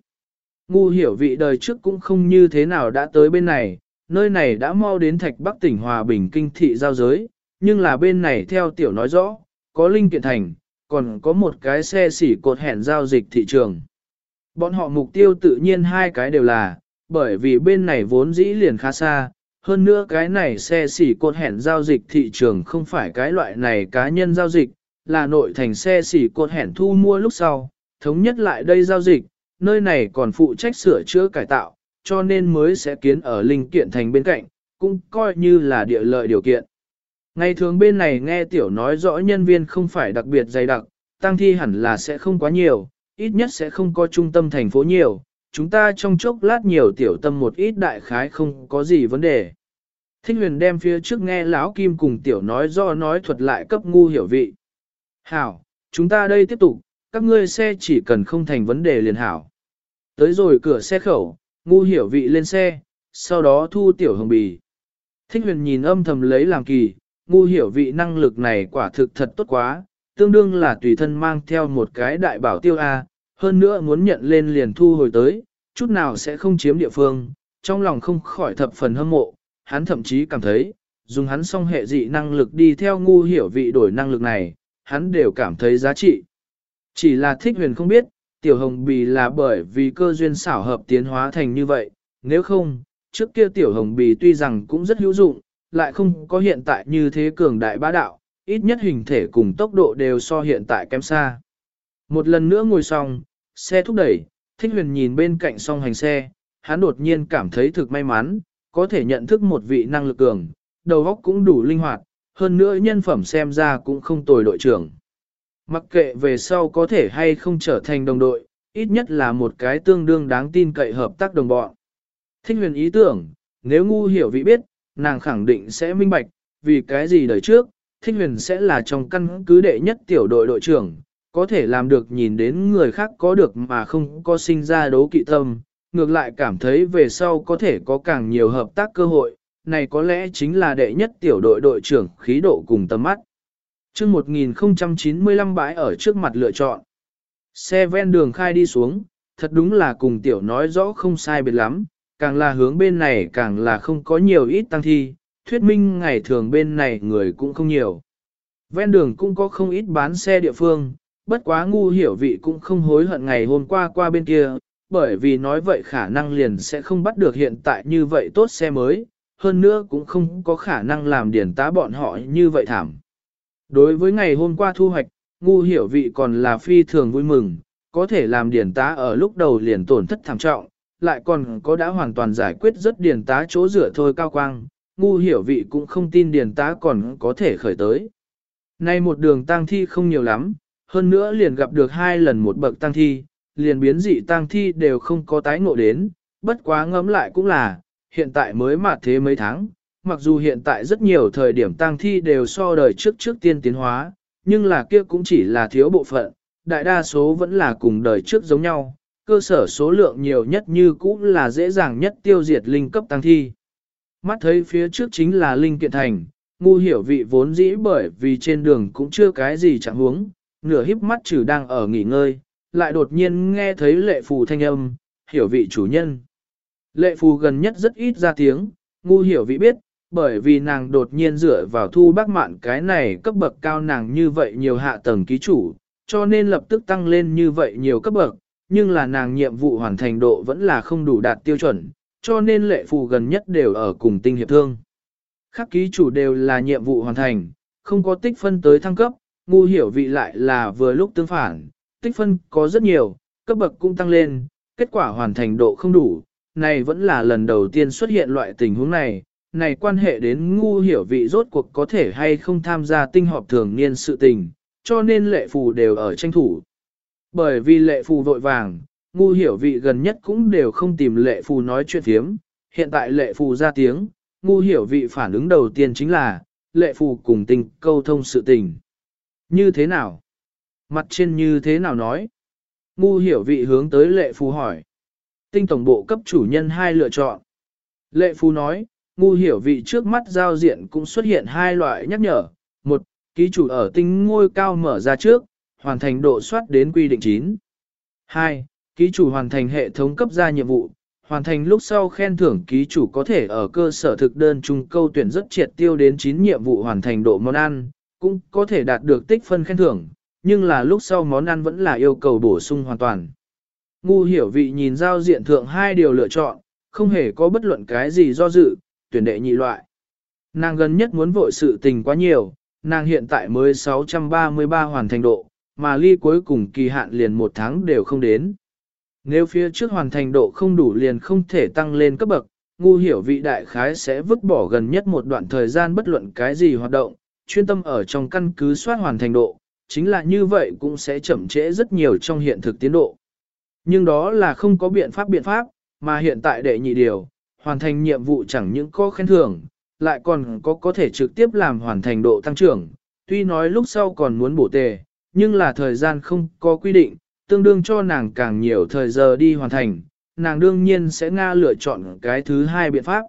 Ngu hiểu vị đời trước cũng không như thế nào đã tới bên này, nơi này đã mau đến thạch bắc tỉnh Hòa Bình kinh thị giao giới, nhưng là bên này theo tiểu nói rõ, có linh kiện thành, còn có một cái xe xỉ cột hẹn giao dịch thị trường. Bọn họ mục tiêu tự nhiên hai cái đều là, bởi vì bên này vốn dĩ liền khá xa, hơn nữa cái này xe xỉ cột hẹn giao dịch thị trường không phải cái loại này cá nhân giao dịch, là nội thành xe xỉ cột hẹn thu mua lúc sau, thống nhất lại đây giao dịch, nơi này còn phụ trách sửa chữa cải tạo, cho nên mới sẽ kiến ở linh kiện thành bên cạnh, cũng coi như là địa lợi điều kiện. Ngày thường bên này nghe tiểu nói rõ nhân viên không phải đặc biệt dày đặc, tăng thi hẳn là sẽ không quá nhiều, ít nhất sẽ không có trung tâm thành phố nhiều, chúng ta trong chốc lát nhiều tiểu tâm một ít đại khái không có gì vấn đề. Thích huyền đem phía trước nghe lão kim cùng tiểu nói do nói thuật lại cấp ngu hiểu vị. Hảo, chúng ta đây tiếp tục, các ngươi xe chỉ cần không thành vấn đề liền hảo. Tới rồi cửa xe khẩu, ngu hiểu vị lên xe, sau đó thu tiểu hồng bì. Thích huyền nhìn âm thầm lấy làm kỳ, ngu hiểu vị năng lực này quả thực thật tốt quá, tương đương là tùy thân mang theo một cái đại bảo tiêu A, hơn nữa muốn nhận lên liền thu hồi tới, chút nào sẽ không chiếm địa phương, trong lòng không khỏi thập phần hâm mộ, hắn thậm chí cảm thấy, dùng hắn song hệ dị năng lực đi theo ngu hiểu vị đổi năng lực này, hắn đều cảm thấy giá trị. Chỉ là thích huyền không biết, tiểu hồng bì là bởi vì cơ duyên xảo hợp tiến hóa thành như vậy, nếu không, trước kia tiểu hồng bì tuy rằng cũng rất hữu dụng, lại không có hiện tại như thế cường đại bá đạo, ít nhất hình thể cùng tốc độ đều so hiện tại kém xa. Một lần nữa ngồi xong, xe thúc đẩy, thích huyền nhìn bên cạnh song hành xe, hắn đột nhiên cảm thấy thực may mắn, có thể nhận thức một vị năng lực cường, đầu óc cũng đủ linh hoạt, hơn nữa nhân phẩm xem ra cũng không tồi đội trưởng. Mặc kệ về sau có thể hay không trở thành đồng đội, ít nhất là một cái tương đương đáng tin cậy hợp tác đồng bọn. Thích huyền ý tưởng, nếu ngu hiểu vị biết, nàng khẳng định sẽ minh bạch, vì cái gì đời trước, thích huyền sẽ là trong căn cứ đệ nhất tiểu đội đội trưởng, có thể làm được nhìn đến người khác có được mà không có sinh ra đấu kỵ tâm, ngược lại cảm thấy về sau có thể có càng nhiều hợp tác cơ hội, này có lẽ chính là đệ nhất tiểu đội đội trưởng khí độ cùng tâm mắt chương 1095 bãi ở trước mặt lựa chọn. Xe ven đường khai đi xuống, thật đúng là cùng tiểu nói rõ không sai biệt lắm, càng là hướng bên này càng là không có nhiều ít tăng thi, thuyết minh ngày thường bên này người cũng không nhiều. Ven đường cũng có không ít bán xe địa phương, bất quá ngu hiểu vị cũng không hối hận ngày hôm qua qua bên kia, bởi vì nói vậy khả năng liền sẽ không bắt được hiện tại như vậy tốt xe mới, hơn nữa cũng không có khả năng làm điển tá bọn họ như vậy thảm. Đối với ngày hôm qua thu hoạch, ngu hiểu vị còn là phi thường vui mừng, có thể làm điển tá ở lúc đầu liền tổn thất thảm trọng, lại còn có đã hoàn toàn giải quyết rất điển tá chỗ rửa thôi cao quang, ngu hiểu vị cũng không tin điển tá còn có thể khởi tới. Nay một đường tang thi không nhiều lắm, hơn nữa liền gặp được hai lần một bậc tang thi, liền biến dị tang thi đều không có tái ngộ đến, bất quá ngẫm lại cũng là, hiện tại mới mà thế mấy tháng, mặc dù hiện tại rất nhiều thời điểm tang thi đều so đời trước trước tiên tiến hóa, nhưng là kia cũng chỉ là thiếu bộ phận, đại đa số vẫn là cùng đời trước giống nhau, cơ sở số lượng nhiều nhất như cũ là dễ dàng nhất tiêu diệt linh cấp tăng thi. Mắt thấy phía trước chính là linh kiện thành, ngu hiểu vị vốn dĩ bởi vì trên đường cũng chưa cái gì chẳng huống, nửa híp mắt trừ đang ở nghỉ ngơi, lại đột nhiên nghe thấy lệ phù thanh âm, hiểu vị chủ nhân. Lệ phù gần nhất rất ít ra tiếng, ngu hiểu vị biết, bởi vì nàng đột nhiên dựa vào thu bác mạn cái này cấp bậc cao nàng như vậy nhiều hạ tầng ký chủ, cho nên lập tức tăng lên như vậy nhiều cấp bậc, nhưng là nàng nhiệm vụ hoàn thành độ vẫn là không đủ đạt tiêu chuẩn, cho nên lệ phù gần nhất đều ở cùng tinh hiệp thương. Khác ký chủ đều là nhiệm vụ hoàn thành, không có tích phân tới thăng cấp, ngu hiểu vị lại là vừa lúc tương phản, tích phân có rất nhiều, cấp bậc cũng tăng lên, kết quả hoàn thành độ không đủ, này vẫn là lần đầu tiên xuất hiện loại tình huống này, này quan hệ đến ngu hiểu vị rốt cuộc có thể hay không tham gia tinh họp thường niên sự tình, cho nên lệ phù đều ở tranh thủ. Bởi vì lệ phù vội vàng, ngu hiểu vị gần nhất cũng đều không tìm lệ phù nói chuyện thiếm, hiện tại lệ phù ra tiếng, ngu hiểu vị phản ứng đầu tiên chính là, lệ phù cùng tình câu thông sự tình. Như thế nào? Mặt trên như thế nào nói? Ngu hiểu vị hướng tới lệ phù hỏi. Tinh tổng bộ cấp chủ nhân hai lựa chọn. Lệ phù nói, ngu hiểu vị trước mắt giao diện cũng xuất hiện hai loại nhắc nhở. Một, ký chủ ở tinh ngôi cao mở ra trước, hoàn thành độ soát đến quy định 9. 2. Ký chủ hoàn thành hệ thống cấp ra nhiệm vụ, hoàn thành lúc sau khen thưởng ký chủ có thể ở cơ sở thực đơn chung câu tuyển rất triệt tiêu đến 9 nhiệm vụ hoàn thành độ món ăn, cũng có thể đạt được tích phân khen thưởng, nhưng là lúc sau món ăn vẫn là yêu cầu bổ sung hoàn toàn. Ngu hiểu vị nhìn giao diện thượng hai điều lựa chọn, không hề có bất luận cái gì do dự, tuyển đệ nhị loại. Nàng gần nhất muốn vội sự tình quá nhiều, nàng hiện tại mới 633 hoàn thành độ, mà ly cuối cùng kỳ hạn liền một tháng đều không đến. Nếu phía trước hoàn thành độ không đủ liền không thể tăng lên cấp bậc, ngu hiểu vị đại khái sẽ vứt bỏ gần nhất một đoạn thời gian bất luận cái gì hoạt động, chuyên tâm ở trong căn cứ soát hoàn thành độ, chính là như vậy cũng sẽ chậm trễ rất nhiều trong hiện thực tiến độ. Nhưng đó là không có biện pháp biện pháp, mà hiện tại đệ nhị điều, hoàn thành nhiệm vụ chẳng những có khen thưởng, lại còn có có thể trực tiếp làm hoàn thành độ tăng trưởng, tuy nói lúc sau còn muốn bổ tề, nhưng là thời gian không có quy định, tương đương cho nàng càng nhiều thời giờ đi hoàn thành, nàng đương nhiên sẽ Nga lựa chọn cái thứ hai biện pháp.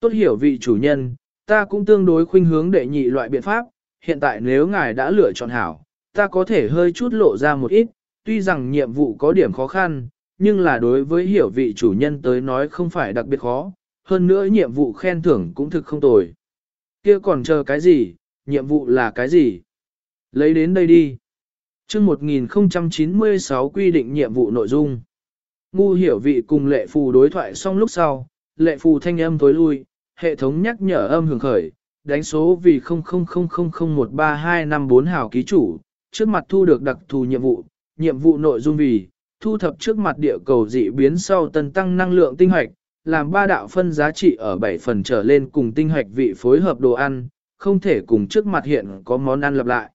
Tốt hiểu vị chủ nhân, ta cũng tương đối khuynh hướng đệ nhị loại biện pháp, hiện tại nếu ngài đã lựa chọn hảo, ta có thể hơi chút lộ ra một ít, tuy rằng nhiệm vụ có điểm khó khăn, nhưng là đối với hiểu vị chủ nhân tới nói không phải đặc biệt khó, hơn nữa nhiệm vụ khen thưởng cũng thực không tồi. Kia còn chờ cái gì, nhiệm vụ là cái gì? Lấy đến đây đi. chương 1096 quy định nhiệm vụ nội dung. Ngu hiểu vị cùng lệ phù đối thoại xong lúc sau, lệ phù thanh âm tối lui, hệ thống nhắc nhở âm hưởng khởi, đánh số vì 0000013254 hào ký chủ, trước mặt thu được đặc thù nhiệm vụ, nhiệm vụ nội dung vì, thu thập trước mặt địa cầu dị biến sau tân tăng năng lượng tinh hoạch, làm ba đạo phân giá trị ở 7 phần trở lên cùng tinh hoạch vị phối hợp đồ ăn, không thể cùng trước mặt hiện có món ăn lặp lại.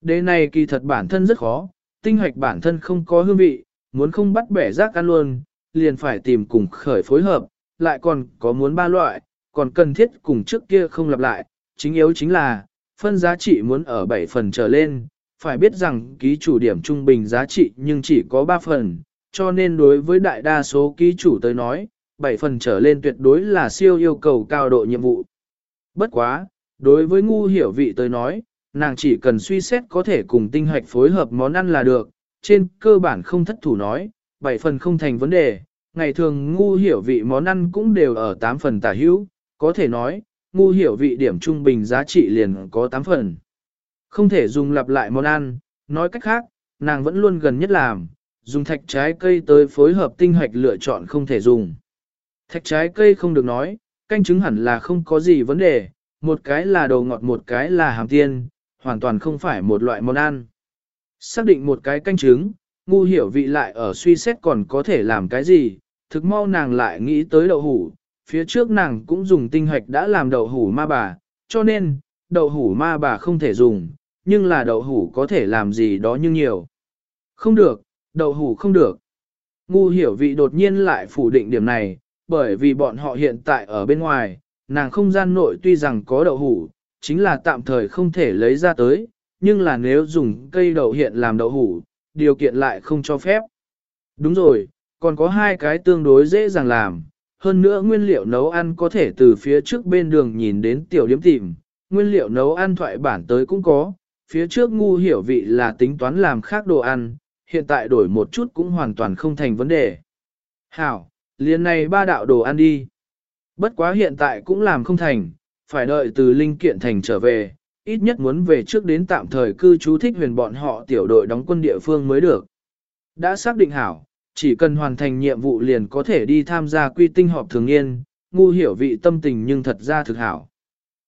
Đề này kỳ thật bản thân rất khó, tinh hoạch bản thân không có hương vị, muốn không bắt bẻ rác ăn luôn, liền phải tìm cùng khởi phối hợp, lại còn có muốn ba loại, còn cần thiết cùng trước kia không lặp lại, chính yếu chính là, phân giá trị muốn ở 7 phần trở lên, phải biết rằng ký chủ điểm trung bình giá trị nhưng chỉ có 3 phần, cho nên đối với đại đa số ký chủ tới nói, 7 phần trở lên tuyệt đối là siêu yêu cầu cao độ nhiệm vụ. Bất quá, đối với ngu hiểu vị tới nói, nàng chỉ cần suy xét có thể cùng tinh hoạch phối hợp món ăn là được, trên cơ bản không thất thủ nói, 7 phần không thành vấn đề, ngày thường ngu hiểu vị món ăn cũng đều ở 8 phần tả hữu, có thể nói, ngu hiểu vị điểm trung bình giá trị liền có 8 phần. Không thể dùng lặp lại món ăn, nói cách khác, nàng vẫn luôn gần nhất làm, dùng thạch trái cây tới phối hợp tinh hoạch lựa chọn không thể dùng. Thạch trái cây không được nói, canh chứng hẳn là không có gì vấn đề, một cái là đồ ngọt một cái là hàm tiên, hoàn toàn không phải một loại món ăn. Xác định một cái canh trứng, ngu hiểu vị lại ở suy xét còn có thể làm cái gì, thực mau nàng lại nghĩ tới đậu hủ, phía trước nàng cũng dùng tinh hoạch đã làm đậu hủ ma bà, cho nên, đậu hủ ma bà không thể dùng, nhưng là đậu hủ có thể làm gì đó nhưng nhiều. Không được, đậu hủ không được. Ngu hiểu vị đột nhiên lại phủ định điểm này, bởi vì bọn họ hiện tại ở bên ngoài, nàng không gian nội tuy rằng có đậu hủ, chính là tạm thời không thể lấy ra tới, nhưng là nếu dùng cây đậu hiện làm đậu hủ, điều kiện lại không cho phép. Đúng rồi, còn có hai cái tương đối dễ dàng làm, hơn nữa nguyên liệu nấu ăn có thể từ phía trước bên đường nhìn đến tiểu điếm tìm, nguyên liệu nấu ăn thoại bản tới cũng có, phía trước ngu hiểu vị là tính toán làm khác đồ ăn, hiện tại đổi một chút cũng hoàn toàn không thành vấn đề. Hảo, liền này ba đạo đồ ăn đi. Bất quá hiện tại cũng làm không thành, phải đợi từ linh kiện thành trở về, ít nhất muốn về trước đến tạm thời cư trú thích huyền bọn họ tiểu đội đóng quân địa phương mới được. Đã xác định hảo, chỉ cần hoàn thành nhiệm vụ liền có thể đi tham gia quy tinh họp thường niên, ngu hiểu vị tâm tình nhưng thật ra thực hảo.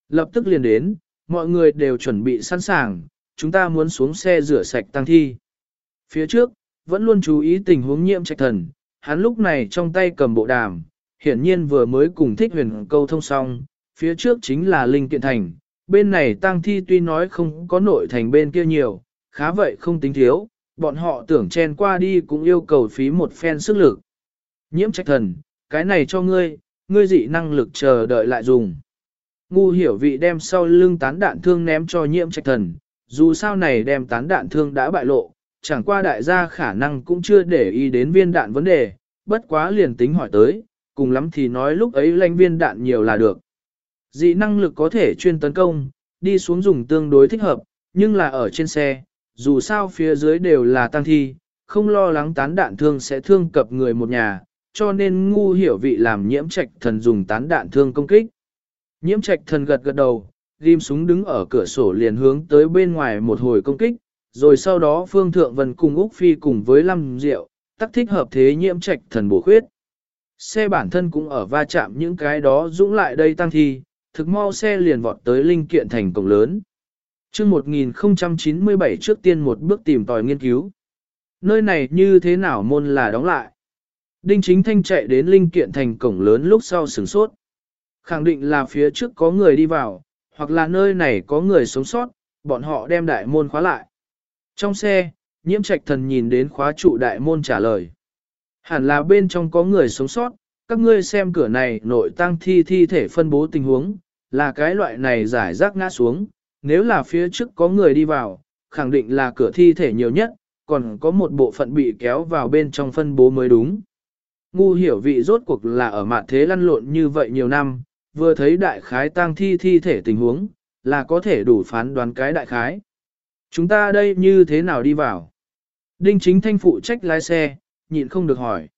Lập tức liền đến, mọi người đều chuẩn bị sẵn sàng, chúng ta muốn xuống xe rửa sạch tăng thi. Phía trước, vẫn luôn chú ý tình huống nhiễm trạch thần, hắn lúc này trong tay cầm bộ đàm, hiển nhiên vừa mới cùng thích huyền câu thông xong, phía trước chính là linh kiện thành, bên này tăng thi tuy nói không có nội thành bên kia nhiều, khá vậy không tính thiếu, bọn họ tưởng chen qua đi cũng yêu cầu phí một phen sức lực. Nhiễm trạch thần, cái này cho ngươi, ngươi dị năng lực chờ đợi lại dùng. Ngu hiểu vị đem sau lưng tán đạn thương ném cho nhiễm trạch thần, dù sao này đem tán đạn thương đã bại lộ, chẳng qua đại gia khả năng cũng chưa để ý đến viên đạn vấn đề, bất quá liền tính hỏi tới, cùng lắm thì nói lúc ấy lanh viên đạn nhiều là được. Dị năng lực có thể chuyên tấn công, đi xuống dùng tương đối thích hợp, nhưng là ở trên xe, dù sao phía dưới đều là tăng thi, không lo lắng tán đạn thương sẽ thương cập người một nhà, cho nên ngu hiểu vị làm nhiễm trạch thần dùng tán đạn thương công kích. Nhiễm trạch thần gật gật đầu, ghim súng đứng ở cửa sổ liền hướng tới bên ngoài một hồi công kích, rồi sau đó Phương Thượng Vân cùng Úc Phi cùng với Lâm Diệu, tắc thích hợp thế nhiễm trạch thần bổ khuyết. Xe bản thân cũng ở va chạm những cái đó dũng lại đây tăng thi, thực mau xe liền vọt tới linh kiện thành cổng lớn. chương 1097 trước tiên một bước tìm tòi nghiên cứu. Nơi này như thế nào môn là đóng lại. Đinh chính thanh chạy đến linh kiện thành cổng lớn lúc sau sửng sốt. Khẳng định là phía trước có người đi vào, hoặc là nơi này có người sống sót, bọn họ đem đại môn khóa lại. Trong xe, nhiễm trạch thần nhìn đến khóa trụ đại môn trả lời. Hẳn là bên trong có người sống sót, các ngươi xem cửa này nội tăng thi thi thể phân bố tình huống, là cái loại này giải rác ngã xuống, nếu là phía trước có người đi vào, khẳng định là cửa thi thể nhiều nhất, còn có một bộ phận bị kéo vào bên trong phân bố mới đúng. Ngu hiểu vị rốt cuộc là ở mạn thế lăn lộn như vậy nhiều năm, vừa thấy đại khái tang thi thi thể tình huống, là có thể đủ phán đoán cái đại khái. Chúng ta đây như thế nào đi vào? Đinh chính thanh phụ trách lái xe, nhịn không được hỏi.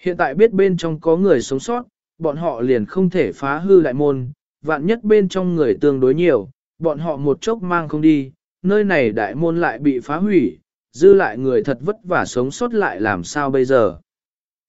Hiện tại biết bên trong có người sống sót, bọn họ liền không thể phá hư lại môn, vạn nhất bên trong người tương đối nhiều, bọn họ một chốc mang không đi, nơi này đại môn lại bị phá hủy, dư lại người thật vất vả sống sót lại làm sao bây giờ.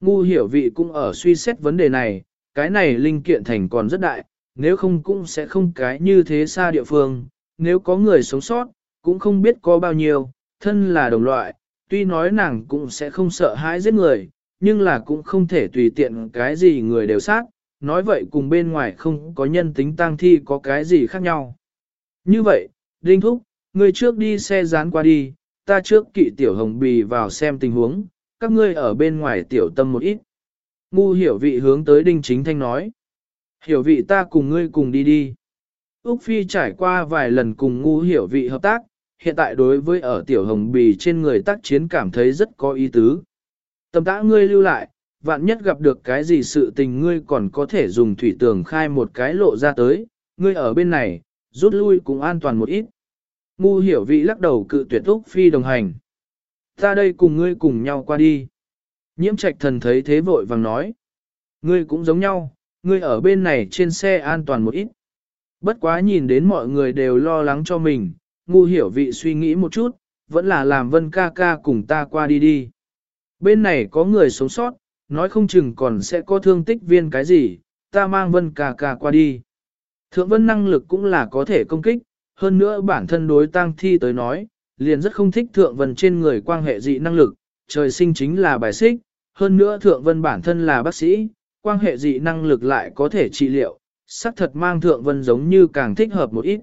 Ngu hiểu vị cũng ở suy xét vấn đề này, cái này linh kiện thành còn rất đại, nếu không cũng sẽ không cái như thế xa địa phương, nếu có người sống sót, cũng không biết có bao nhiêu, thân là đồng loại, tuy nói nàng cũng sẽ không sợ hãi giết người, nhưng là cũng không thể tùy tiện cái gì người đều sát, nói vậy cùng bên ngoài không có nhân tính tang thi có cái gì khác nhau. Như vậy, Đinh Thúc, ngươi trước đi xe dán qua đi, ta trước kỵ tiểu hồng bì vào xem tình huống, các ngươi ở bên ngoài tiểu tâm một ít. Ngu hiểu vị hướng tới Đinh Chính Thanh nói. Hiểu vị ta cùng ngươi cùng đi đi. Úc Phi trải qua vài lần cùng ngu hiểu vị hợp tác, hiện tại đối với ở tiểu hồng bì trên người tác chiến cảm thấy rất có ý tứ. Tầm tã ngươi lưu lại, vạn nhất gặp được cái gì sự tình ngươi còn có thể dùng thủy tường khai một cái lộ ra tới, ngươi ở bên này, rút lui cũng an toàn một ít. Ngu hiểu vị lắc đầu cự tuyệt Úc Phi đồng hành. Ta đây cùng ngươi cùng nhau qua đi. Nhiễm trạch thần thấy thế vội vàng nói. Ngươi cũng giống nhau, ngươi ở bên này trên xe an toàn một ít. Bất quá nhìn đến mọi người đều lo lắng cho mình, ngu hiểu vị suy nghĩ một chút, vẫn là làm vân ca ca cùng ta qua đi đi. Bên này có người sống sót, nói không chừng còn sẽ có thương tích viên cái gì, ta mang vân ca ca qua đi. Thượng vân năng lực cũng là có thể công kích, hơn nữa bản thân đối tang thi tới nói, liền rất không thích thượng vân trên người quan hệ dị năng lực, trời sinh chính là bài xích, hơn nữa thượng vân bản thân là bác sĩ, quan hệ dị năng lực lại có thể trị liệu, xác thật mang thượng vân giống như càng thích hợp một ít.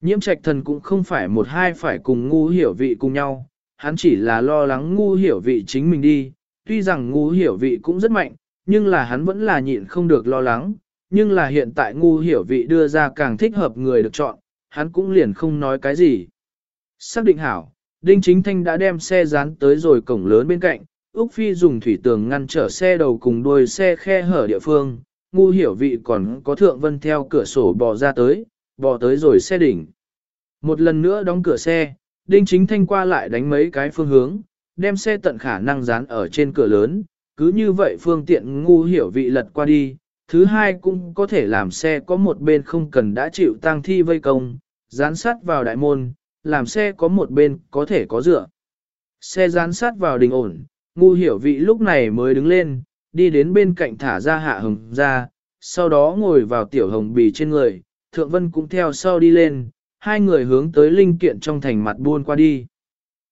Nhiễm trạch thần cũng không phải một hai phải cùng ngu hiểu vị cùng nhau, hắn chỉ là lo lắng ngu hiểu vị chính mình đi, tuy rằng ngu hiểu vị cũng rất mạnh, nhưng là hắn vẫn là nhịn không được lo lắng, nhưng là hiện tại ngu hiểu vị đưa ra càng thích hợp người được chọn, hắn cũng liền không nói cái gì. Xác định hảo, Đinh Chính Thanh đã đem xe dán tới rồi cổng lớn bên cạnh, Úc Phi dùng thủy tường ngăn trở xe đầu cùng đuôi xe khe hở địa phương, ngu hiểu vị còn có thượng vân theo cửa sổ bò ra tới, bò tới rồi xe đỉnh. Một lần nữa đóng cửa xe, Đinh Chính Thanh qua lại đánh mấy cái phương hướng, đem xe tận khả năng dán ở trên cửa lớn, cứ như vậy phương tiện ngu hiểu vị lật qua đi. Thứ hai cũng có thể làm xe có một bên không cần đã chịu tang thi vây công, dán sát vào đại môn, làm xe có một bên có thể có dựa. Xe dán sát vào đình ổn, ngu hiểu vị lúc này mới đứng lên, đi đến bên cạnh thả ra hạ hồng ra, sau đó ngồi vào tiểu hồng bì trên người, thượng vân cũng theo sau đi lên, hai người hướng tới linh kiện trong thành mặt buôn qua đi.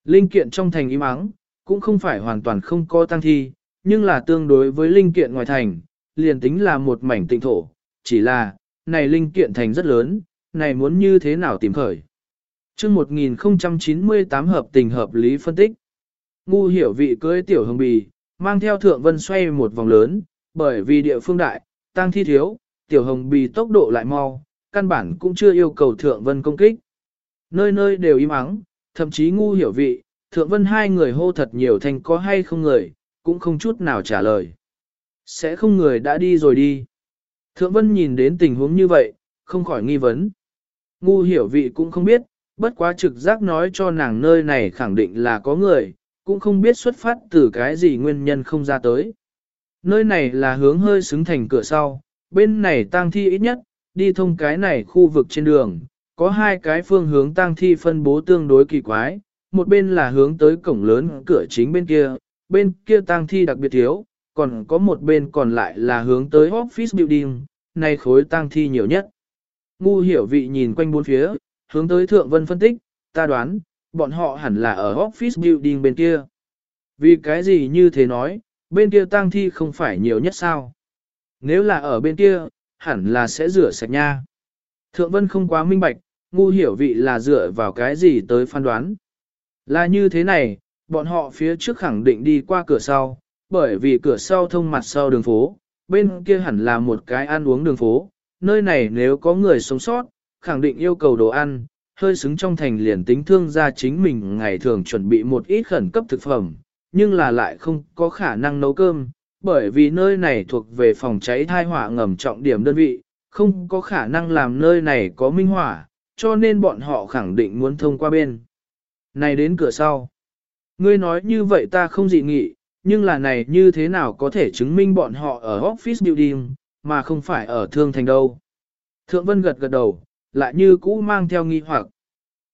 Linh kiện trong thành im ắng, cũng không phải hoàn toàn không có tăng thi, nhưng là tương đối với linh kiện ngoài thành, liền tính là một mảnh tịnh thổ, chỉ là, này linh kiện thành rất lớn, này muốn như thế nào tìm khởi. chương 1098 hợp tình hợp lý phân tích, ngu hiểu vị cưới tiểu hồng bì, mang theo thượng vân xoay một vòng lớn, bởi vì địa phương đại, tăng thi thiếu, tiểu hồng bì tốc độ lại mau, căn bản cũng chưa yêu cầu thượng vân công kích. Nơi nơi đều im ắng, thậm chí ngu hiểu vị, thượng vân hai người hô thật nhiều thành có hay không người, cũng không chút nào trả lời. Sẽ không người đã đi rồi đi. Thượng vân nhìn đến tình huống như vậy, không khỏi nghi vấn. Ngu hiểu vị cũng không biết, bất quá trực giác nói cho nàng nơi này khẳng định là có người, cũng không biết xuất phát từ cái gì nguyên nhân không ra tới. Nơi này là hướng hơi xứng thành cửa sau, bên này tang thi ít nhất, đi thông cái này khu vực trên đường, có hai cái phương hướng tang thi phân bố tương đối kỳ quái, một bên là hướng tới cổng lớn cửa chính bên kia, bên kia tang thi đặc biệt thiếu, còn có một bên còn lại là hướng tới office building, này khối tang thi nhiều nhất. Ngu hiểu vị nhìn quanh bốn phía, hướng tới thượng vân phân tích, ta đoán, bọn họ hẳn là ở office building bên kia. Vì cái gì như thế nói, bên kia tang thi không phải nhiều nhất sao? Nếu là ở bên kia, hẳn là sẽ rửa sạch nha. Thượng Vân không quá minh bạch, ngu hiểu vị là dựa vào cái gì tới phán đoán. Là như thế này, bọn họ phía trước khẳng định đi qua cửa sau, bởi vì cửa sau thông mặt sau đường phố, bên kia hẳn là một cái ăn uống đường phố, nơi này nếu có người sống sót, khẳng định yêu cầu đồ ăn, hơi xứng trong thành liền tính thương gia chính mình ngày thường chuẩn bị một ít khẩn cấp thực phẩm, nhưng là lại không có khả năng nấu cơm, bởi vì nơi này thuộc về phòng cháy thai hỏa ngầm trọng điểm đơn vị, không có khả năng làm nơi này có minh hỏa, cho nên bọn họ khẳng định muốn thông qua bên. Này đến cửa sau. Ngươi nói như vậy ta không dị nghị, nhưng là này như thế nào có thể chứng minh bọn họ ở office building, mà không phải ở thương thành đâu. Thượng Vân gật gật đầu, lại như cũ mang theo nghi hoặc.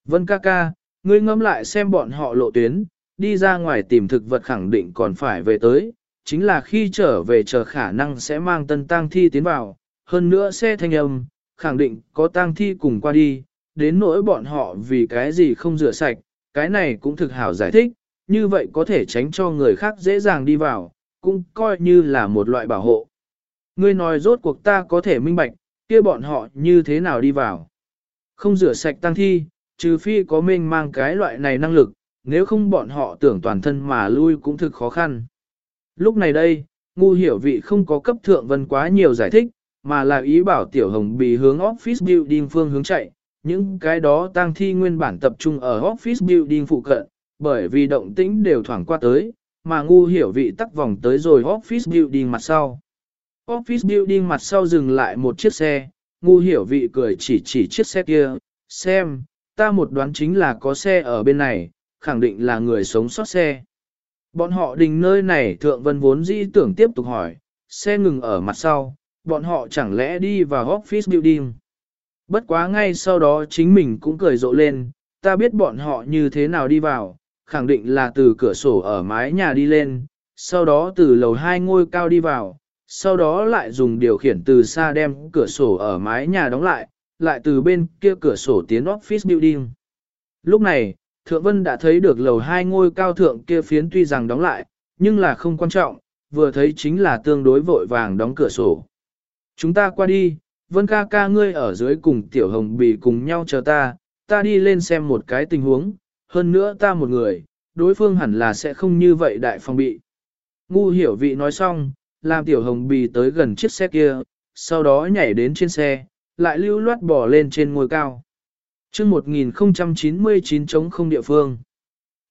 Vân ca ca, ngươi ngẫm lại xem bọn họ lộ tuyến, đi ra ngoài tìm thực vật khẳng định còn phải về tới, chính là khi trở về chờ khả năng sẽ mang tân tang thi tiến vào, hơn nữa xe thanh âm, khẳng định có tang thi cùng qua đi, đến nỗi bọn họ vì cái gì không rửa sạch, cái này cũng thực hảo giải thích, như vậy có thể tránh cho người khác dễ dàng đi vào, cũng coi như là một loại bảo hộ. Ngươi nói rốt cuộc ta có thể minh bạch, kia bọn họ như thế nào đi vào. Không rửa sạch tăng thi, trừ phi có mênh mang cái loại này năng lực, nếu không bọn họ tưởng toàn thân mà lui cũng thực khó khăn. Lúc này đây, ngu hiểu vị không có cấp thượng vân quá nhiều giải thích, mà là ý bảo tiểu hồng bì hướng office building phương hướng chạy, những cái đó tang thi nguyên bản tập trung ở office building phụ cận, bởi vì động tĩnh đều thoảng qua tới, mà ngu hiểu vị tắc vòng tới rồi office building mặt sau. Office building mặt sau dừng lại một chiếc xe, ngu hiểu vị cười chỉ chỉ chiếc xe kia, xem, ta một đoán chính là có xe ở bên này, khẳng định là người sống sót xe. Bọn họ đình nơi này thượng vân vốn dĩ tưởng tiếp tục hỏi, xe ngừng ở mặt sau, bọn họ chẳng lẽ đi vào office building. Bất quá ngay sau đó chính mình cũng cười rộ lên, ta biết bọn họ như thế nào đi vào, khẳng định là từ cửa sổ ở mái nhà đi lên, sau đó từ lầu hai ngôi cao đi vào, sau đó lại dùng điều khiển từ xa đem cửa sổ ở mái nhà đóng lại, lại từ bên kia cửa sổ tiến office building. Lúc này, Thượng Vân đã thấy được lầu hai ngôi cao thượng kia phiến tuy rằng đóng lại, nhưng là không quan trọng, vừa thấy chính là tương đối vội vàng đóng cửa sổ. Chúng ta qua đi, Vân ca ca ngươi ở dưới cùng Tiểu Hồng Bì cùng nhau chờ ta, ta đi lên xem một cái tình huống, hơn nữa ta một người, đối phương hẳn là sẽ không như vậy đại phòng bị. Ngu hiểu vị nói xong, làm Tiểu Hồng Bì tới gần chiếc xe kia, sau đó nhảy đến trên xe, lại lưu loát bỏ lên trên ngôi cao. chương 1099 chống không địa phương.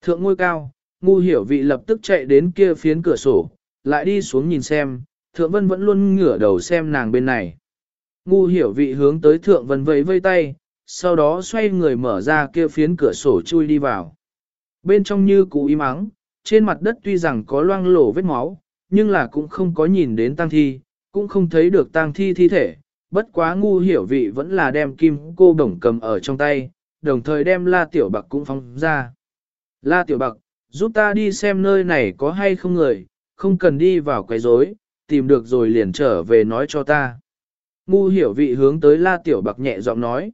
Thượng ngôi cao, ngu hiểu vị lập tức chạy đến kia phiến cửa sổ, lại đi xuống nhìn xem, thượng vân vẫn luôn ngửa đầu xem nàng bên này. Ngu hiểu vị hướng tới thượng vân vẫy vây tay, sau đó xoay người mở ra kia phiến cửa sổ chui đi vào. Bên trong như cũ im ắng, trên mặt đất tuy rằng có loang lổ vết máu, nhưng là cũng không có nhìn đến tang thi, cũng không thấy được tang thi thi thể, bất quá ngu hiểu vị vẫn là đem kim cô đồng cầm ở trong tay, đồng thời đem la tiểu bạc cũng phóng ra. La tiểu bạc, giúp ta đi xem nơi này có hay không người, không cần đi vào quấy rối, tìm được rồi liền trở về nói cho ta. Ngu hiểu vị hướng tới la tiểu bạc nhẹ giọng nói.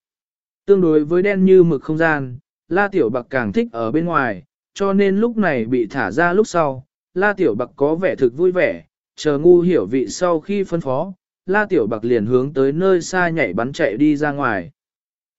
Tương đối với đen như mực không gian, la tiểu bạc càng thích ở bên ngoài, cho nên lúc này bị thả ra lúc sau, la tiểu bạc có vẻ thực vui vẻ, chờ ngu hiểu vị sau khi phân phó, La Tiểu Bạc liền hướng tới nơi xa nhảy bắn chạy đi ra ngoài.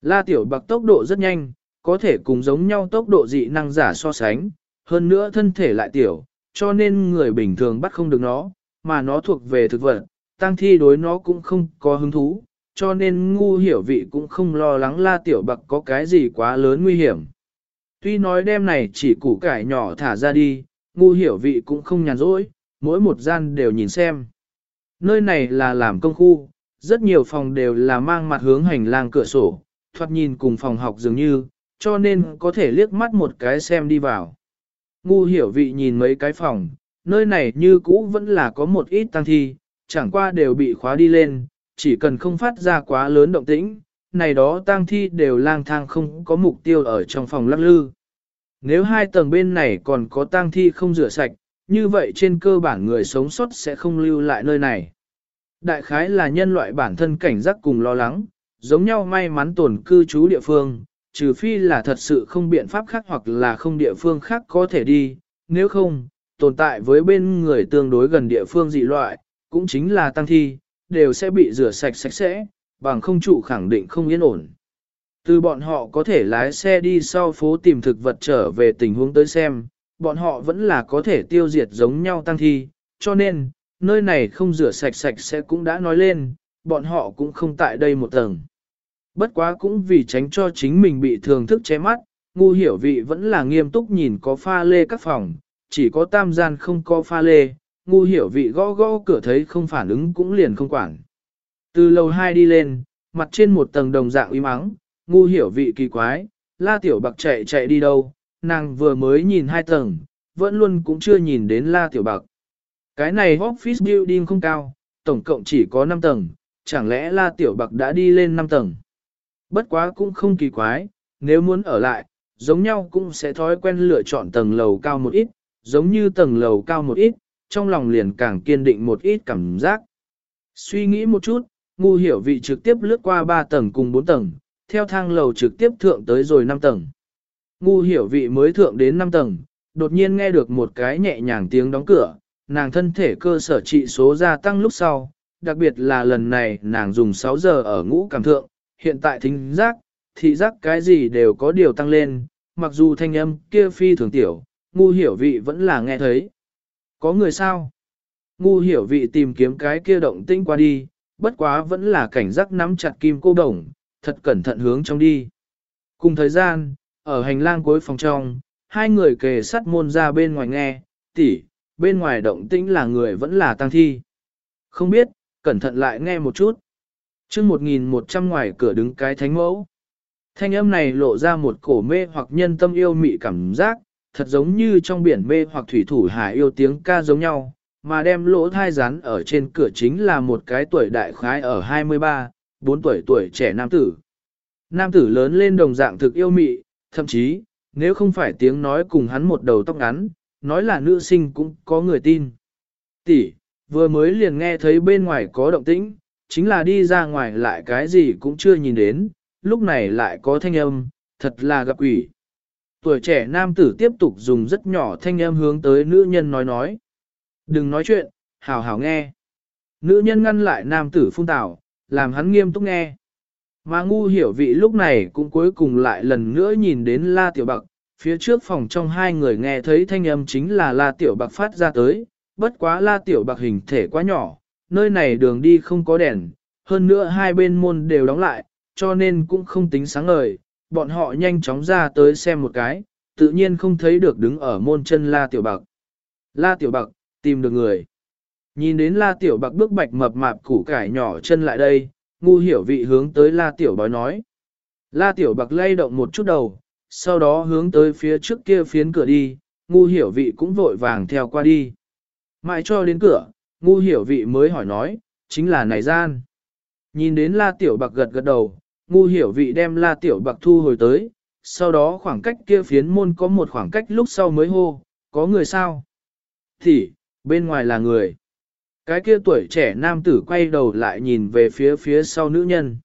La Tiểu Bạc tốc độ rất nhanh, có thể cùng giống nhau tốc độ dị năng giả so sánh, hơn nữa thân thể lại tiểu, cho nên người bình thường bắt không được nó, mà nó thuộc về thực vật, tăng thi đối nó cũng không có hứng thú, cho nên ngu hiểu vị cũng không lo lắng La Tiểu Bạc có cái gì quá lớn nguy hiểm. Tuy nói đêm này chỉ củ cải nhỏ thả ra đi, ngu hiểu vị cũng không nhàn rỗi, mỗi một gian đều nhìn xem. Nơi này là làm công khu, rất nhiều phòng đều là mang mặt hướng hành lang cửa sổ, thoạt nhìn cùng phòng học dường như, cho nên có thể liếc mắt một cái xem đi vào. Ngu hiểu vị nhìn mấy cái phòng, nơi này như cũ vẫn là có một ít tăng thi, chẳng qua đều bị khóa đi lên, chỉ cần không phát ra quá lớn động tĩnh, này đó tăng thi đều lang thang không có mục tiêu ở trong phòng lắc lư. Nếu hai tầng bên này còn có tang thi không rửa sạch, như vậy trên cơ bản người sống sót sẽ không lưu lại nơi này. Đại khái là nhân loại bản thân cảnh giác cùng lo lắng, giống nhau may mắn tổn cư trú địa phương, trừ phi là thật sự không biện pháp khác hoặc là không địa phương khác có thể đi, nếu không, tồn tại với bên người tương đối gần địa phương dị loại, cũng chính là tăng thi, đều sẽ bị rửa sạch sạch sẽ, bằng không trụ khẳng định không yên ổn. Từ bọn họ có thể lái xe đi sau phố tìm thực vật trở về tình huống tới xem, bọn họ vẫn là có thể tiêu diệt giống nhau tăng thi, cho nên, nơi này không rửa sạch sạch sẽ cũng đã nói lên, bọn họ cũng không tại đây một tầng. Bất quá cũng vì tránh cho chính mình bị thường thức che mắt, ngu hiểu vị vẫn là nghiêm túc nhìn có pha lê các phòng, chỉ có tam gian không có pha lê, ngu hiểu vị gõ gõ cửa thấy không phản ứng cũng liền không quản. Từ lầu 2 đi lên, mặt trên một tầng đồng dạng uy mắng, ngu hiểu vị kỳ quái, la tiểu bạc chạy chạy đi đâu, nàng vừa mới nhìn hai tầng, vẫn luôn cũng chưa nhìn đến la tiểu bạc. Cái này office building không cao, tổng cộng chỉ có 5 tầng, chẳng lẽ La Tiểu Bạc đã đi lên 5 tầng. Bất quá cũng không kỳ quái, nếu muốn ở lại, giống nhau cũng sẽ thói quen lựa chọn tầng lầu cao một ít, giống như tầng lầu cao một ít, trong lòng liền càng kiên định một ít cảm giác. Suy nghĩ một chút, ngu hiểu vị trực tiếp lướt qua 3 tầng cùng 4 tầng, theo thang lầu trực tiếp thượng tới rồi 5 tầng. Ngu hiểu vị mới thượng đến 5 tầng, đột nhiên nghe được một cái nhẹ nhàng tiếng đóng cửa, nàng thân thể cơ sở trị số gia tăng lúc sau, đặc biệt là lần này nàng dùng 6 giờ ở ngũ cảm thượng, hiện tại thính giác, thị giác cái gì đều có điều tăng lên, mặc dù thanh âm kia phi thường tiểu, ngu hiểu vị vẫn là nghe thấy. Có người sao? Ngu hiểu vị tìm kiếm cái kia động tinh qua đi, bất quá vẫn là cảnh giác nắm chặt kim cô đồng, thật cẩn thận hướng trong đi. Cùng thời gian, ở hành lang cuối phòng trong, hai người kề sắt môn ra bên ngoài nghe, tỷ, bên ngoài động tĩnh là người vẫn là tăng thi. Không biết, cẩn thận lại nghe một chút. chương 1100 ngoài cửa đứng cái thánh mẫu. Thanh âm này lộ ra một cổ mê hoặc nhân tâm yêu mị cảm giác, thật giống như trong biển mê hoặc thủy thủ hải yêu tiếng ca giống nhau, mà đem lỗ thai rán ở trên cửa chính là một cái tuổi đại khái ở 23, 4 tuổi tuổi trẻ nam tử. Nam tử lớn lên đồng dạng thực yêu mị, thậm chí, nếu không phải tiếng nói cùng hắn một đầu tóc ngắn, nói là nữ sinh cũng có người tin. Tỷ, Vừa mới liền nghe thấy bên ngoài có động tĩnh, chính là đi ra ngoài lại cái gì cũng chưa nhìn đến, lúc này lại có thanh âm, thật là gặp quỷ. Tuổi trẻ nam tử tiếp tục dùng rất nhỏ thanh âm hướng tới nữ nhân nói nói. Đừng nói chuyện, hào hào nghe. Nữ nhân ngăn lại nam tử phun tảo, làm hắn nghiêm túc nghe. Mà ngu hiểu vị lúc này cũng cuối cùng lại lần nữa nhìn đến La Tiểu Bạc, phía trước phòng trong hai người nghe thấy thanh âm chính là La Tiểu Bạc phát ra tới, bất quá La Tiểu Bạc hình thể quá nhỏ, nơi này đường đi không có đèn, hơn nữa hai bên môn đều đóng lại, cho nên cũng không tính sáng ngời, bọn họ nhanh chóng ra tới xem một cái, tự nhiên không thấy được đứng ở môn chân La Tiểu Bạc. La Tiểu Bạc, tìm được người. Nhìn đến La Tiểu Bạc bước bạch mập mạp củ cải nhỏ chân lại đây, ngu hiểu vị hướng tới La Tiểu bói nói. La Tiểu Bạc lay động một chút đầu, sau đó hướng tới phía trước kia phiến cửa đi, ngu hiểu vị cũng vội vàng theo qua đi. Mãi cho đến cửa, ngu hiểu vị mới hỏi nói, chính là này gian. Nhìn đến La Tiểu Bạc gật gật đầu, ngu hiểu vị đem La Tiểu Bạc thu hồi tới, sau đó khoảng cách kia phiến môn có một khoảng cách lúc sau mới hô, có người sao? Thì, bên ngoài là người. Cái kia tuổi trẻ nam tử quay đầu lại nhìn về phía phía sau nữ nhân.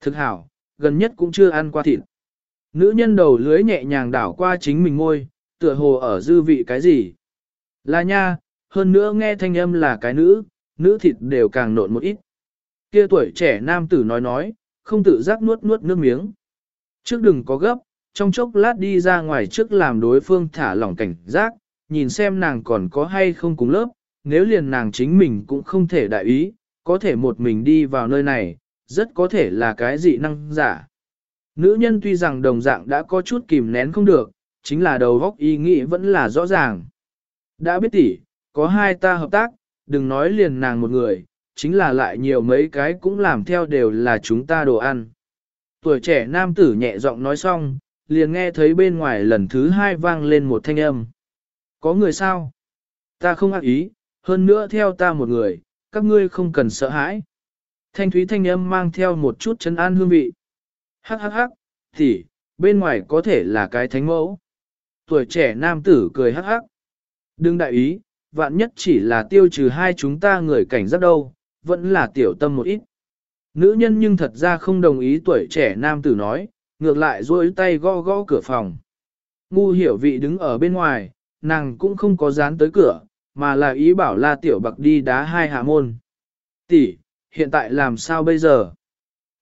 Thực hảo, gần nhất cũng chưa ăn qua thịt. Nữ nhân đầu lưới nhẹ nhàng đảo qua chính mình ngôi, tựa hồ ở dư vị cái gì. Là nha, hơn nữa nghe thanh âm là cái nữ, nữ thịt đều càng nộn một ít. Kia tuổi trẻ nam tử nói nói, không tự giác nuốt nuốt nước miếng. Trước đừng có gấp, trong chốc lát đi ra ngoài trước làm đối phương thả lỏng cảnh giác, nhìn xem nàng còn có hay không cùng lớp, nếu liền nàng chính mình cũng không thể đại ý, có thể một mình đi vào nơi này, rất có thể là cái dị năng giả. Nữ nhân tuy rằng đồng dạng đã có chút kìm nén không được, chính là đầu góc ý nghĩ vẫn là rõ ràng. Đã biết tỷ, có hai ta hợp tác, đừng nói liền nàng một người, chính là lại nhiều mấy cái cũng làm theo đều là chúng ta đồ ăn. Tuổi trẻ nam tử nhẹ giọng nói xong, liền nghe thấy bên ngoài lần thứ hai vang lên một thanh âm. Có người sao? Ta không ác ý, hơn nữa theo ta một người, các ngươi không cần sợ hãi. Thanh thúy thanh âm mang theo một chút chân an hương vị. Hắc hắc hắc, thì, bên ngoài có thể là cái thánh mẫu. Tuổi trẻ nam tử cười hắc hắc. Đừng đại ý, vạn nhất chỉ là tiêu trừ hai chúng ta người cảnh giác đâu, vẫn là tiểu tâm một ít. Nữ nhân nhưng thật ra không đồng ý tuổi trẻ nam tử nói, ngược lại duỗi tay gõ gõ cửa phòng. Ngu hiểu vị đứng ở bên ngoài, nàng cũng không có dán tới cửa, mà là ý bảo la tiểu bạc đi đá hai hạ môn. Tỷ, hiện tại làm sao bây giờ?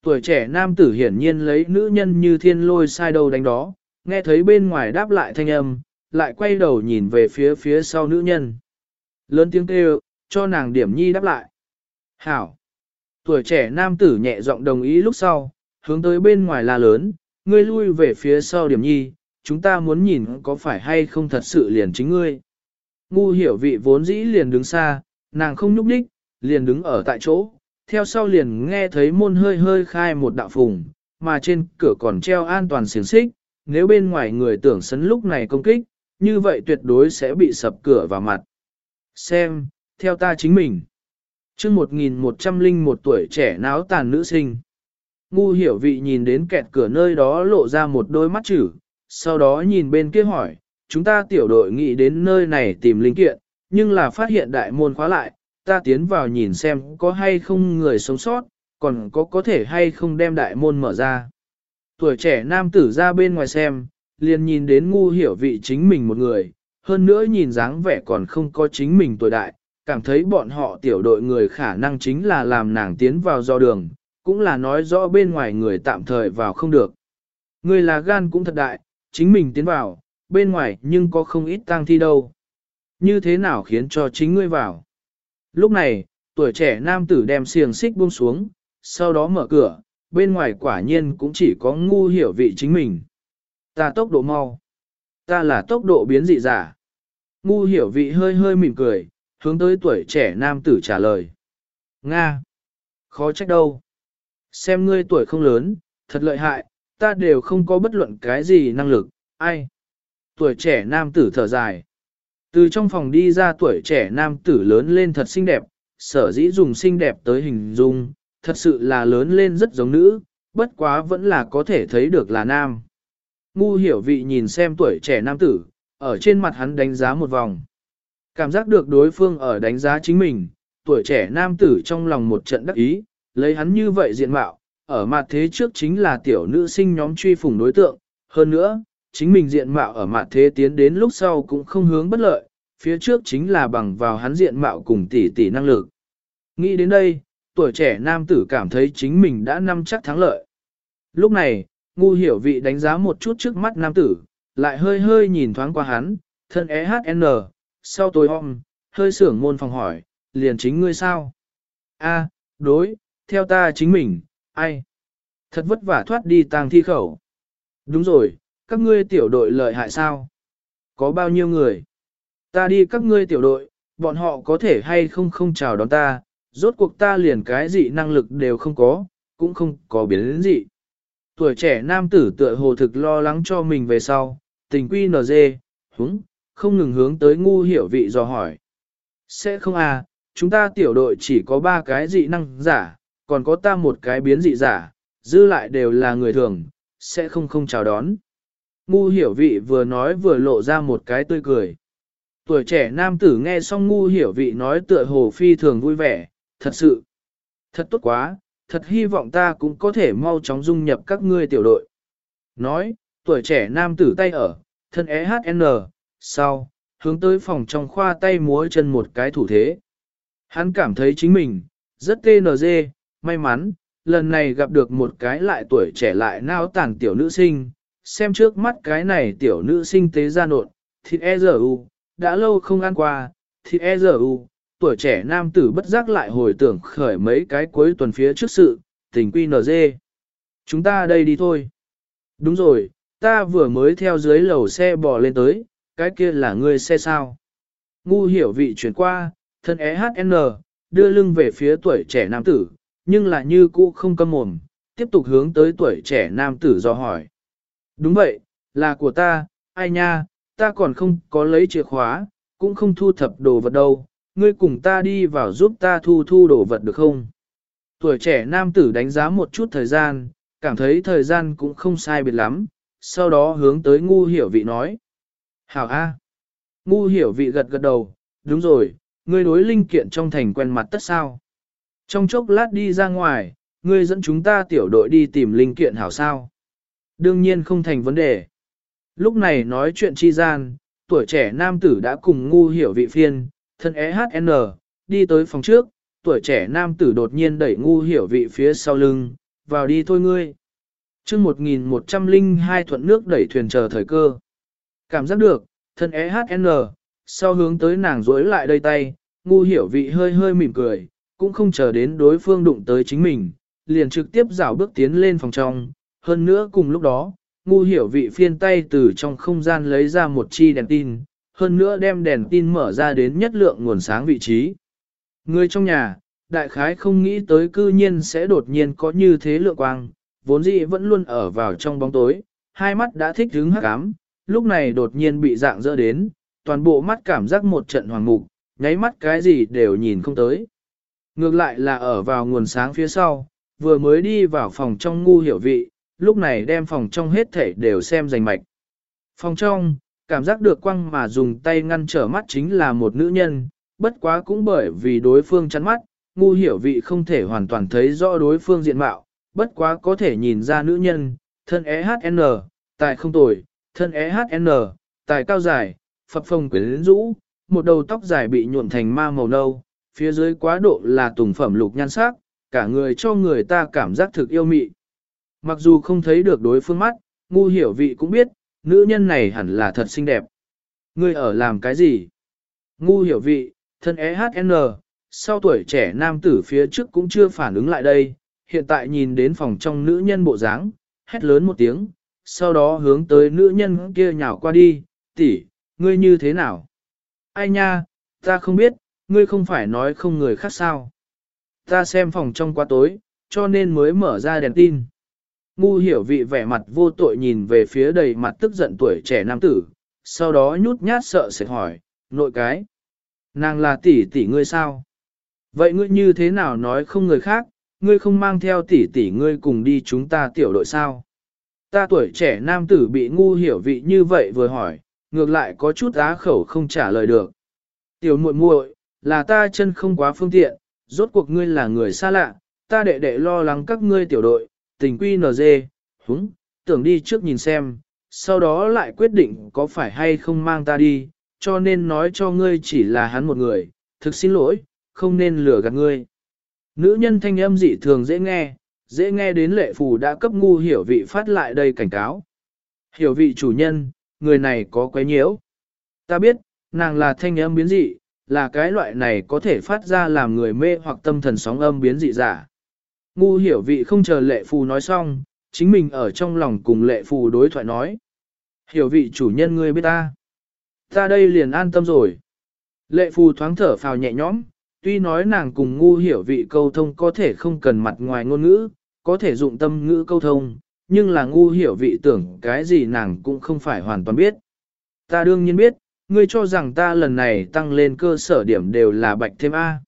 Tuổi trẻ nam tử hiển nhiên lấy nữ nhân như thiên lôi sai đầu đánh đó, nghe thấy bên ngoài đáp lại thanh âm, lại quay đầu nhìn về phía phía sau nữ nhân. Lớn tiếng kêu, cho nàng điểm nhi đáp lại. Hảo! Tuổi trẻ nam tử nhẹ giọng đồng ý lúc sau, hướng tới bên ngoài la lớn, ngươi lui về phía sau điểm nhi, chúng ta muốn nhìn có phải hay không thật sự liền chính ngươi. Ngu hiểu vị vốn dĩ liền đứng xa, nàng không nhúc đích, liền đứng ở tại chỗ, theo sau liền nghe thấy môn hơi hơi khai một đạo phùng, mà trên cửa còn treo an toàn xiềng xích, nếu bên ngoài người tưởng sấn lúc này công kích, như vậy tuyệt đối sẽ bị sập cửa vào mặt. Xem, theo ta chính mình. chương 1101 tuổi trẻ náo tàn nữ sinh. Ngu hiểu vị nhìn đến kẹt cửa nơi đó lộ ra một đôi mắt chữ, sau đó nhìn bên kia hỏi, chúng ta tiểu đội nghĩ đến nơi này tìm linh kiện, nhưng là phát hiện đại môn khóa lại, ta tiến vào nhìn xem có hay không người sống sót, còn có có thể hay không đem đại môn mở ra. Tuổi trẻ nam tử ra bên ngoài xem, liền nhìn đến ngu hiểu vị chính mình một người, hơn nữa nhìn dáng vẻ còn không có chính mình tuổi đại, cảm thấy bọn họ tiểu đội người khả năng chính là làm nàng tiến vào do đường, cũng là nói rõ bên ngoài người tạm thời vào không được. Người là gan cũng thật đại, chính mình tiến vào, bên ngoài nhưng có không ít tang thi đâu. Như thế nào khiến cho chính ngươi vào? Lúc này, tuổi trẻ nam tử đem xiềng xích buông xuống, sau đó mở cửa, bên ngoài quả nhiên cũng chỉ có ngu hiểu vị chính mình. Ta tốc độ mau. Ta là tốc độ biến dị giả. Ngu hiểu vị hơi hơi mỉm cười, hướng tới tuổi trẻ nam tử trả lời. Nga! Khó trách đâu. Xem ngươi tuổi không lớn, thật lợi hại, ta đều không có bất luận cái gì năng lực, ai? Tuổi trẻ nam tử thở dài. Từ trong phòng đi ra tuổi trẻ nam tử lớn lên thật xinh đẹp, sở dĩ dùng xinh đẹp tới hình dung, thật sự là lớn lên rất giống nữ, bất quá vẫn là có thể thấy được là nam. Ngu hiểu vị nhìn xem tuổi trẻ nam tử, ở trên mặt hắn đánh giá một vòng. Cảm giác được đối phương ở đánh giá chính mình, tuổi trẻ nam tử trong lòng một trận đắc ý, lấy hắn như vậy diện mạo, ở mặt thế trước chính là tiểu nữ sinh nhóm truy phủng đối tượng, hơn nữa, chính mình diện mạo ở mặt thế tiến đến lúc sau cũng không hướng bất lợi, phía trước chính là bằng vào hắn diện mạo cùng tỷ tỷ năng lực. Nghĩ đến đây, tuổi trẻ nam tử cảm thấy chính mình đã nắm chắc thắng lợi. Lúc này, ngu hiểu vị đánh giá một chút trước mắt nam tử, lại hơi hơi nhìn thoáng qua hắn, thân EHN, sau tối hôm, hơi sưởng môn phòng hỏi, liền chính ngươi sao? A, đối, theo ta chính mình, ai? Thật vất vả thoát đi tàng thi khẩu. Đúng rồi, các ngươi tiểu đội lợi hại sao? Có bao nhiêu người? Ta đi các ngươi tiểu đội, bọn họ có thể hay không không chào đón ta, rốt cuộc ta liền cái gì năng lực đều không có, cũng không có biến đến gì. Tuổi trẻ nam tử tựa hồ thực lo lắng cho mình về sau, tình quy nờ dê, húng, không ngừng hướng tới ngu hiểu vị dò hỏi. Sẽ không à, chúng ta tiểu đội chỉ có ba cái dị năng giả, còn có ta một cái biến dị giả, dư lại đều là người thường, sẽ không không chào đón. Ngu hiểu vị vừa nói vừa lộ ra một cái tươi cười. Tuổi trẻ nam tử nghe xong ngu hiểu vị nói tựa hồ phi thường vui vẻ, thật sự, thật tốt quá, thật hy vọng ta cũng có thể mau chóng dung nhập các ngươi tiểu đội. Nói, tuổi trẻ nam tử tay ở, thân EHN, sau, hướng tới phòng trong khoa tay múa chân một cái thủ thế. Hắn cảm thấy chính mình, rất TNG, may mắn, lần này gặp được một cái lại tuổi trẻ lại nao tàn tiểu nữ sinh, xem trước mắt cái này tiểu nữ sinh tế ra nộn, thịt e giờ u, đã lâu không ăn qua, thịt e giờ u, tuổi trẻ nam tử bất giác lại hồi tưởng khởi mấy cái cuối tuần phía trước sự, tình quy nở dê. Chúng ta đây đi thôi. Đúng rồi, ta vừa mới theo dưới lầu xe bò lên tới, cái kia là ngươi xe sao. Ngu hiểu vị chuyển qua, thân EHN, đưa lưng về phía tuổi trẻ nam tử, nhưng là như cũ không câm mồm, tiếp tục hướng tới tuổi trẻ nam tử do hỏi. Đúng vậy, là của ta, ai nha, ta còn không có lấy chìa khóa, cũng không thu thập đồ vật đâu, ngươi cùng ta đi vào giúp ta thu thu đồ vật được không? Tuổi trẻ nam tử đánh giá một chút thời gian, cảm thấy thời gian cũng không sai biệt lắm, sau đó hướng tới ngu hiểu vị nói. Hảo A. Ngu hiểu vị gật gật đầu, đúng rồi, ngươi đối linh kiện trong thành quen mặt tất sao. Trong chốc lát đi ra ngoài, ngươi dẫn chúng ta tiểu đội đi tìm linh kiện hảo sao. Đương nhiên không thành vấn đề. Lúc này nói chuyện chi gian, tuổi trẻ nam tử đã cùng ngu hiểu vị phiên, thân EHN, đi tới phòng trước, tuổi trẻ nam tử đột nhiên đẩy ngu hiểu vị phía sau lưng, vào đi thôi ngươi. chương 1102 thuận nước đẩy thuyền chờ thời cơ. Cảm giác được, thân EHN, sau hướng tới nàng rối lại đây tay, ngu hiểu vị hơi hơi mỉm cười, cũng không chờ đến đối phương đụng tới chính mình, liền trực tiếp dạo bước tiến lên phòng trong, hơn nữa cùng lúc đó, ngu hiểu vị phiên tay từ trong không gian lấy ra một chi đèn tin, hơn nữa đem đèn tin mở ra đến nhất lượng nguồn sáng vị trí. Người trong nhà, đại khái không nghĩ tới cư nhiên sẽ đột nhiên có như thế lượng quang, vốn dĩ vẫn luôn ở vào trong bóng tối, hai mắt đã thích hứng hắc ám, lúc này đột nhiên bị dạng dỡ đến, toàn bộ mắt cảm giác một trận hoàng mục, nháy mắt cái gì đều nhìn không tới. Ngược lại là ở vào nguồn sáng phía sau, vừa mới đi vào phòng trong ngu hiểu vị, lúc này đem phòng trong hết thể đều xem rành mạch. Phòng trong, cảm giác được quăng mà dùng tay ngăn trở mắt chính là một nữ nhân, bất quá cũng bởi vì đối phương chắn mắt, ngu hiểu vị không thể hoàn toàn thấy rõ đối phương diện mạo, bất quá có thể nhìn ra nữ nhân, thân EHN, tài không tồi, thân EHN, tài cao dài, phập phồng quyến rũ, một đầu tóc dài bị nhuộm thành ma màu nâu, phía dưới quá độ là tùng phẩm lục nhan sắc, cả người cho người ta cảm giác thực yêu mị. Mặc dù không thấy được đối phương mắt, ngu hiểu vị cũng biết, nữ nhân này hẳn là thật xinh đẹp. Ngươi ở làm cái gì? Ngu hiểu vị, thân EHN, sau tuổi trẻ nam tử phía trước cũng chưa phản ứng lại đây, hiện tại nhìn đến phòng trong nữ nhân bộ dáng, hét lớn một tiếng, sau đó hướng tới nữ nhân kia nhào qua đi, tỷ, ngươi như thế nào? Ai nha, ta không biết, ngươi không phải nói không người khác sao? Ta xem phòng trong quá tối, cho nên mới mở ra đèn tin. Ngu hiểu vị vẻ mặt vô tội nhìn về phía đầy mặt tức giận tuổi trẻ nam tử, sau đó nhút nhát sợ sệt hỏi, nội cái. Nàng là tỷ tỷ ngươi sao? Vậy ngươi như thế nào nói không người khác, ngươi không mang theo tỷ tỷ ngươi cùng đi chúng ta tiểu đội sao? Ta tuổi trẻ nam tử bị ngu hiểu vị như vậy vừa hỏi, ngược lại có chút á khẩu không trả lời được. Tiểu muội muội, là ta chân không quá phương tiện, rốt cuộc ngươi là người xa lạ, ta đệ đệ lo lắng các ngươi tiểu đội, tình quy NG, húng, tưởng đi trước nhìn xem, sau đó lại quyết định có phải hay không mang ta đi, cho nên nói cho ngươi chỉ là hắn một người, thực xin lỗi, không nên lừa gạt ngươi. Nữ nhân thanh âm dị thường dễ nghe, dễ nghe đến lệ phù đã cấp ngu hiểu vị phát lại đây cảnh cáo. Hiểu vị chủ nhân, người này có quấy nhiễu. Ta biết, nàng là thanh âm biến dị, là cái loại này có thể phát ra làm người mê hoặc tâm thần sóng âm biến dị giả. Ngu hiểu vị không chờ lệ phù nói xong, chính mình ở trong lòng cùng lệ phù đối thoại nói. Hiểu vị chủ nhân ngươi biết ta. Ta đây liền an tâm rồi. Lệ phù thoáng thở phào nhẹ nhõm, tuy nói nàng cùng ngu hiểu vị câu thông có thể không cần mặt ngoài ngôn ngữ, có thể dụng tâm ngữ câu thông, nhưng là ngu hiểu vị tưởng cái gì nàng cũng không phải hoàn toàn biết. Ta đương nhiên biết, ngươi cho rằng ta lần này tăng lên cơ sở điểm đều là bạch thêm A.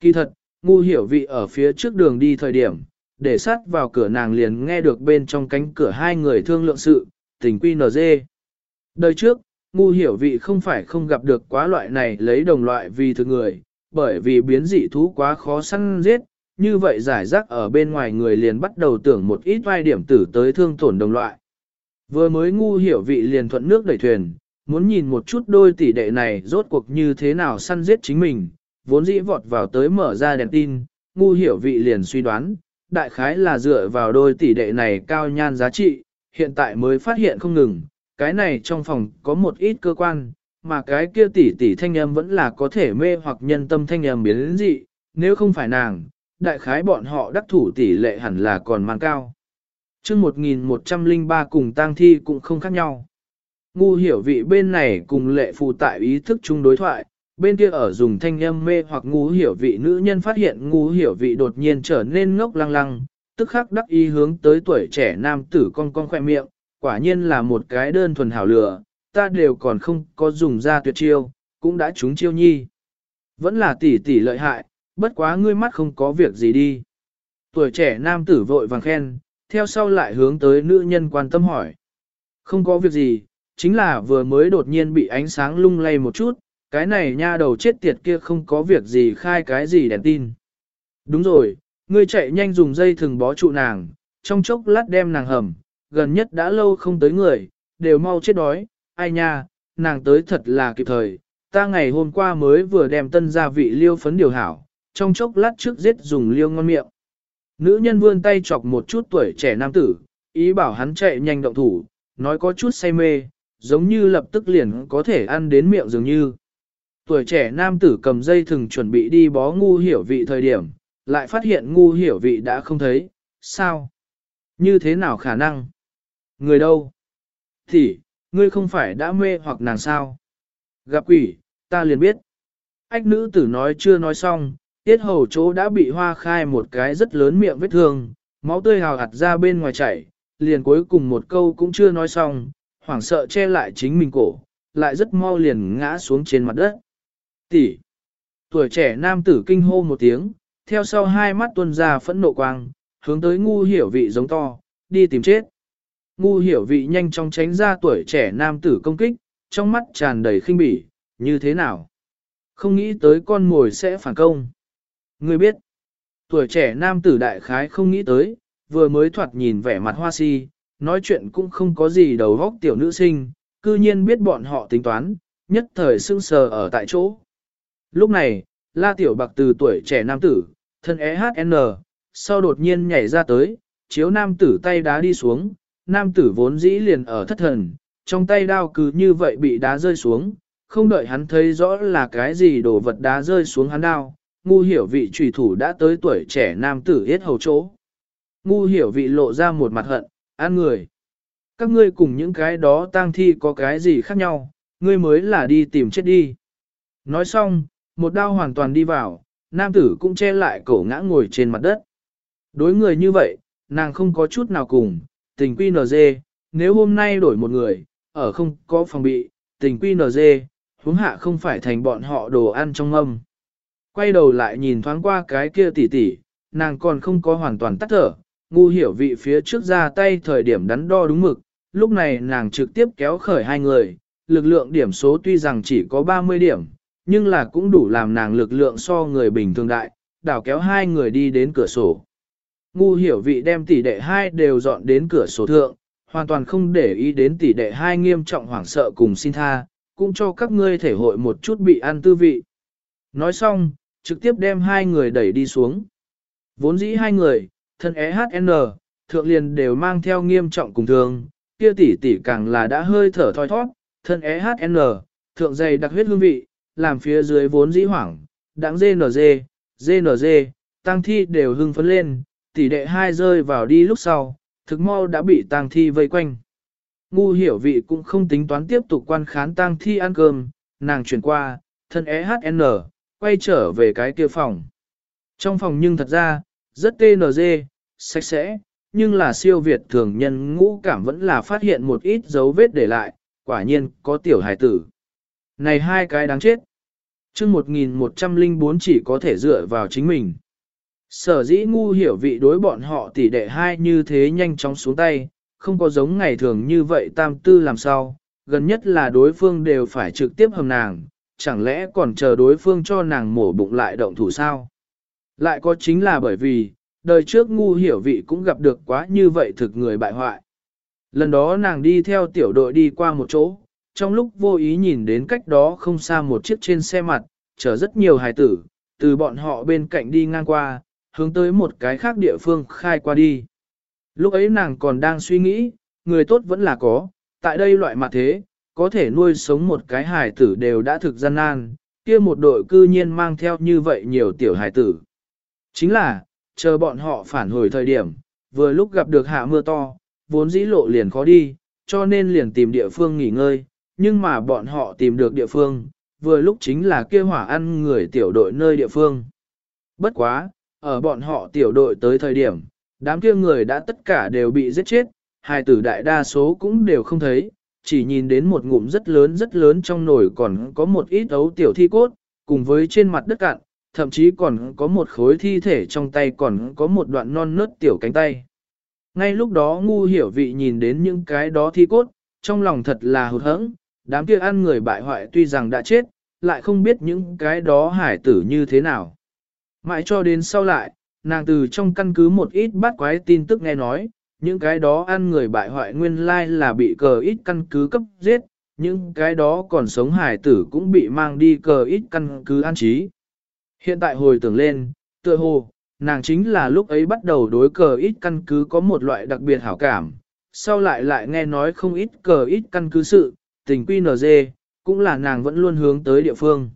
Kỳ thật, ngu hiểu vị ở phía trước đường đi thời điểm, để sát vào cửa nàng liền nghe được bên trong cánh cửa hai người thương lượng sự, tình quy nở dê. Đời trước, ngu hiểu vị không phải không gặp được quá loại này lấy đồng loại vì thực người, bởi vì biến dị thú quá khó săn giết, như vậy giải rác ở bên ngoài người liền bắt đầu tưởng một ít vai điểm tử tới thương tổn đồng loại. Vừa mới ngu hiểu vị liền thuận nước đẩy thuyền, muốn nhìn một chút đôi tỷ đệ này rốt cuộc như thế nào săn giết chính mình, vốn dĩ vọt vào tới mở ra đèn tin, ngu hiểu vị liền suy đoán, đại khái là dựa vào đôi tỷ đệ này cao nhan giá trị, hiện tại mới phát hiện không ngừng, cái này trong phòng có một ít cơ quan, mà cái kia tỷ tỷ thanh âm vẫn là có thể mê hoặc nhân tâm thanh âm biến đến dị, nếu không phải nàng, đại khái bọn họ đắc thủ tỷ lệ hẳn là còn mang cao. chương 1103 cùng tang thi cũng không khác nhau. Ngu hiểu vị bên này cùng lệ phù tại ý thức chung đối thoại, bên kia ở dùng thanh âm mê hoặc ngu hiểu vị nữ nhân phát hiện ngu hiểu vị đột nhiên trở nên ngốc lăng lăng, tức khắc đắc ý hướng tới tuổi trẻ nam tử con con khoe miệng, quả nhiên là một cái đơn thuần hảo lửa, ta đều còn không có dùng ra tuyệt chiêu, cũng đã trúng chiêu nhi. Vẫn là tỷ tỷ lợi hại, bất quá ngươi mắt không có việc gì đi. Tuổi trẻ nam tử vội vàng khen, theo sau lại hướng tới nữ nhân quan tâm hỏi. Không có việc gì, chính là vừa mới đột nhiên bị ánh sáng lung lay một chút, cái này nha đầu chết tiệt kia không có việc gì khai cái gì đèn tin. Đúng rồi, ngươi chạy nhanh dùng dây thừng bó trụ nàng, trong chốc lát đem nàng hầm, gần nhất đã lâu không tới người, đều mau chết đói, ai nha, nàng tới thật là kịp thời, ta ngày hôm qua mới vừa đem tân gia vị liêu phấn điều hảo, trong chốc lát trước giết dùng liêu ngon miệng. Nữ nhân vươn tay chọc một chút tuổi trẻ nam tử, ý bảo hắn chạy nhanh động thủ, nói có chút say mê, giống như lập tức liền có thể ăn đến miệng dường như. Tuổi trẻ nam tử cầm dây thừng chuẩn bị đi bó ngu hiểu vị thời điểm, lại phát hiện ngu hiểu vị đã không thấy, sao? Như thế nào khả năng? Người đâu? Thì, ngươi không phải đã mê hoặc nàng sao? Gặp quỷ, ta liền biết. Ách nữ tử nói chưa nói xong, tiết hầu chỗ đã bị hoa khai một cái rất lớn miệng vết thương, máu tươi hào hạt ra bên ngoài chảy, liền cuối cùng một câu cũng chưa nói xong, hoảng sợ che lại chính mình cổ, lại rất mau liền ngã xuống trên mặt đất. Tỷ! Tuổi trẻ nam tử kinh hô một tiếng, theo sau hai mắt tuôn ra phẫn nộ quang, hướng tới ngu hiểu vị giống to, đi tìm chết. Ngu hiểu vị nhanh chóng tránh ra tuổi trẻ nam tử công kích, trong mắt tràn đầy khinh bỉ, như thế nào? Không nghĩ tới con mồi sẽ phản công. người biết, tuổi trẻ nam tử đại khái không nghĩ tới, vừa mới thoạt nhìn vẻ mặt hoa si, nói chuyện cũng không có gì đầu góc tiểu nữ sinh, cư nhiên biết bọn họ tính toán, nhất thời sưng sờ ở tại chỗ. Lúc này, la tiểu bạc từ tuổi trẻ nam tử, thân EHN, sau đột nhiên nhảy ra tới, chiếu nam tử tay đá đi xuống, nam tử vốn dĩ liền ở thất thần, trong tay đao cứ như vậy bị đá rơi xuống, không đợi hắn thấy rõ là cái gì đồ vật đá rơi xuống hắn đao, ngu hiểu vị trùy thủ đã tới tuổi trẻ nam tử hết hầu chỗ. Ngu hiểu vị lộ ra một mặt hận, an người. Các ngươi cùng những cái đó tang thi có cái gì khác nhau, ngươi mới là đi tìm chết đi. Nói xong, một đao hoàn toàn đi vào, nam tử cũng che lại cổ ngã ngồi trên mặt đất. Đối người như vậy, nàng không có chút nào cùng, tình quy nờ dê, nếu hôm nay đổi một người, ở không có phòng bị, tình quy nờ dê, huống hạ không phải thành bọn họ đồ ăn trong âm. Quay đầu lại nhìn thoáng qua cái kia tỉ tỉ, nàng còn không có hoàn toàn tắt thở, ngu hiểu vị phía trước ra tay thời điểm đắn đo đúng mực, lúc này nàng trực tiếp kéo khởi hai người, lực lượng điểm số tuy rằng chỉ có 30 điểm, nhưng là cũng đủ làm nàng lực lượng so người bình thường đại, đảo kéo hai người đi đến cửa sổ. Ngu hiểu vị đem tỷ đệ hai đều dọn đến cửa sổ thượng, hoàn toàn không để ý đến tỷ đệ hai nghiêm trọng hoảng sợ cùng xin tha, cũng cho các ngươi thể hội một chút bị ăn tư vị. Nói xong, trực tiếp đem hai người đẩy đi xuống. Vốn dĩ hai người, thân EHN, thượng liền đều mang theo nghiêm trọng cùng thường, kia tỷ tỷ càng là đã hơi thở thoi thoát, thân EHN, thượng dày đặc huyết hương vị, làm phía dưới vốn dĩ hoảng, đáng GNG, GNG, tăng thi đều hưng phấn lên, tỷ đệ hai rơi vào đi lúc sau, thực mau đã bị tăng thi vây quanh. Ngu hiểu vị cũng không tính toán tiếp tục quan khán tăng thi ăn cơm, nàng chuyển qua, thân EHN, quay trở về cái kia phòng. Trong phòng nhưng thật ra, rất TNG, sạch sẽ, nhưng là siêu việt thường nhân ngũ cảm vẫn là phát hiện một ít dấu vết để lại, quả nhiên có tiểu hài tử. Này hai cái đáng chết. chương 1104 chỉ có thể dựa vào chính mình. Sở dĩ ngu hiểu vị đối bọn họ tỷ đệ hai như thế nhanh chóng xuống tay, không có giống ngày thường như vậy tam tư làm sao, gần nhất là đối phương đều phải trực tiếp hầm nàng, chẳng lẽ còn chờ đối phương cho nàng mổ bụng lại động thủ sao? Lại có chính là bởi vì, đời trước ngu hiểu vị cũng gặp được quá như vậy thực người bại hoại. Lần đó nàng đi theo tiểu đội đi qua một chỗ, trong lúc vô ý nhìn đến cách đó không xa một chiếc trên xe mặt, chở rất nhiều hài tử, từ bọn họ bên cạnh đi ngang qua, hướng tới một cái khác địa phương khai qua đi. Lúc ấy nàng còn đang suy nghĩ, người tốt vẫn là có, tại đây loại mặt thế, có thể nuôi sống một cái hài tử đều đã thực gian nan, kia một đội cư nhiên mang theo như vậy nhiều tiểu hài tử. Chính là, chờ bọn họ phản hồi thời điểm, vừa lúc gặp được hạ mưa to, vốn dĩ lộ liền khó đi, cho nên liền tìm địa phương nghỉ ngơi, nhưng mà bọn họ tìm được địa phương, vừa lúc chính là kia hỏa ăn người tiểu đội nơi địa phương. Bất quá, ở bọn họ tiểu đội tới thời điểm, đám kia người đã tất cả đều bị giết chết, hai tử đại đa số cũng đều không thấy, chỉ nhìn đến một ngụm rất lớn rất lớn trong nồi còn có một ít ấu tiểu thi cốt, cùng với trên mặt đất cạn, thậm chí còn có một khối thi thể trong tay còn có một đoạn non nớt tiểu cánh tay. Ngay lúc đó ngu hiểu vị nhìn đến những cái đó thi cốt, trong lòng thật là hụt hẫng, đám kia ăn người bại hoại tuy rằng đã chết, lại không biết những cái đó hải tử như thế nào. Mãi cho đến sau lại, nàng từ trong căn cứ một ít bắt quái tin tức nghe nói, những cái đó ăn người bại hoại nguyên lai là bị cờ ít căn cứ cấp giết, những cái đó còn sống hải tử cũng bị mang đi cờ ít căn cứ an trí. Hiện tại hồi tưởng lên, tựa hồ, nàng chính là lúc ấy bắt đầu đối cờ ít căn cứ có một loại đặc biệt hảo cảm, sau lại lại nghe nói không ít cờ ít căn cứ sự, tình quy nở dê, cũng là nàng vẫn luôn hướng tới địa phương.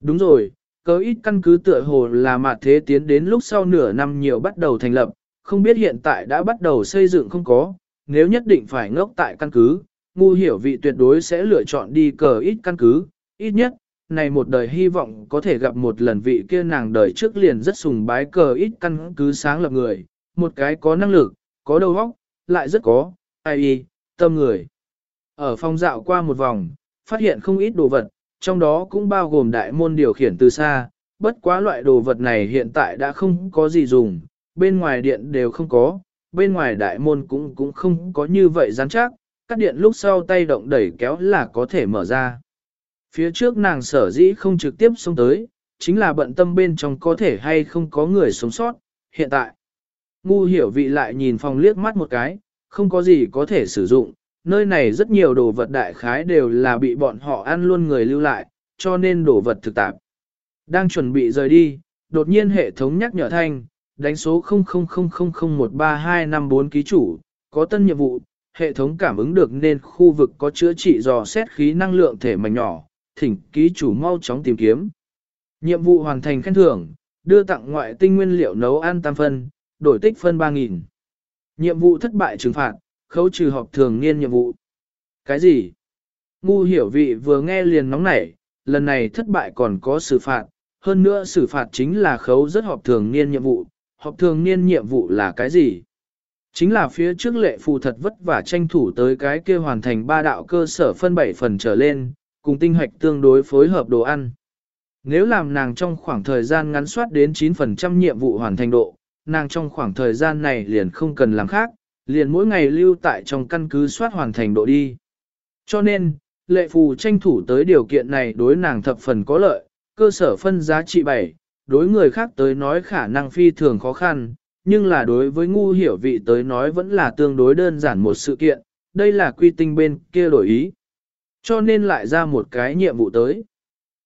Đúng rồi, cờ ít căn cứ tựa hồ là mặt thế tiến đến lúc sau nửa năm nhiều bắt đầu thành lập, không biết hiện tại đã bắt đầu xây dựng không có, nếu nhất định phải ngốc tại căn cứ, ngu hiểu vị tuyệt đối sẽ lựa chọn đi cờ ít căn cứ, ít nhất, này một đời hy vọng có thể gặp một lần vị kia nàng đời trước liền rất sùng bái cờ ít căn cứ sáng lập người, một cái có năng lực, có đầu óc, lại rất có, ai y, tâm người. Ở phòng dạo qua một vòng, phát hiện không ít đồ vật, trong đó cũng bao gồm đại môn điều khiển từ xa, bất quá loại đồ vật này hiện tại đã không có gì dùng, bên ngoài điện đều không có, bên ngoài đại môn cũng cũng không có như vậy rắn chắc, cắt điện lúc sau tay động đẩy kéo là có thể mở ra. Phía trước nàng sở dĩ không trực tiếp xông tới, chính là bận tâm bên trong có thể hay không có người sống sót, hiện tại. Ngu hiểu vị lại nhìn phòng liếc mắt một cái, không có gì có thể sử dụng, nơi này rất nhiều đồ vật đại khái đều là bị bọn họ ăn luôn người lưu lại, cho nên đồ vật thực tạp. Đang chuẩn bị rời đi, đột nhiên hệ thống nhắc nhở thanh, đánh số 0000013254 ký chủ, có tân nhiệm vụ, hệ thống cảm ứng được nên khu vực có chữa trị dò xét khí năng lượng thể mảnh nhỏ, thỉnh ký chủ mau chóng tìm kiếm. Nhiệm vụ hoàn thành khen thưởng, đưa tặng ngoại tinh nguyên liệu nấu ăn tam phân, đổi tích phân 3.000. Nhiệm vụ thất bại trừng phạt, khấu trừ họp thường niên nhiệm vụ. Cái gì? Ngu hiểu vị vừa nghe liền nóng nảy, lần này thất bại còn có xử phạt, hơn nữa xử phạt chính là khấu rất họp thường niên nhiệm vụ. Họp thường niên nhiệm vụ là cái gì? Chính là phía trước lệ phù thật vất vả tranh thủ tới cái kia hoàn thành ba đạo cơ sở phân bảy phần trở lên, cùng tinh hoạch tương đối phối hợp đồ ăn. Nếu làm nàng trong khoảng thời gian ngắn soát đến 9% nhiệm vụ hoàn thành độ, nàng trong khoảng thời gian này liền không cần làm khác, liền mỗi ngày lưu tại trong căn cứ soát hoàn thành độ đi. Cho nên, lệ phù tranh thủ tới điều kiện này đối nàng thập phần có lợi, cơ sở phân giá trị 7, đối người khác tới nói khả năng phi thường khó khăn, nhưng là đối với ngu hiểu vị tới nói vẫn là tương đối đơn giản một sự kiện, đây là quy tinh bên kia đổi ý. Cho nên lại ra một cái nhiệm vụ tới.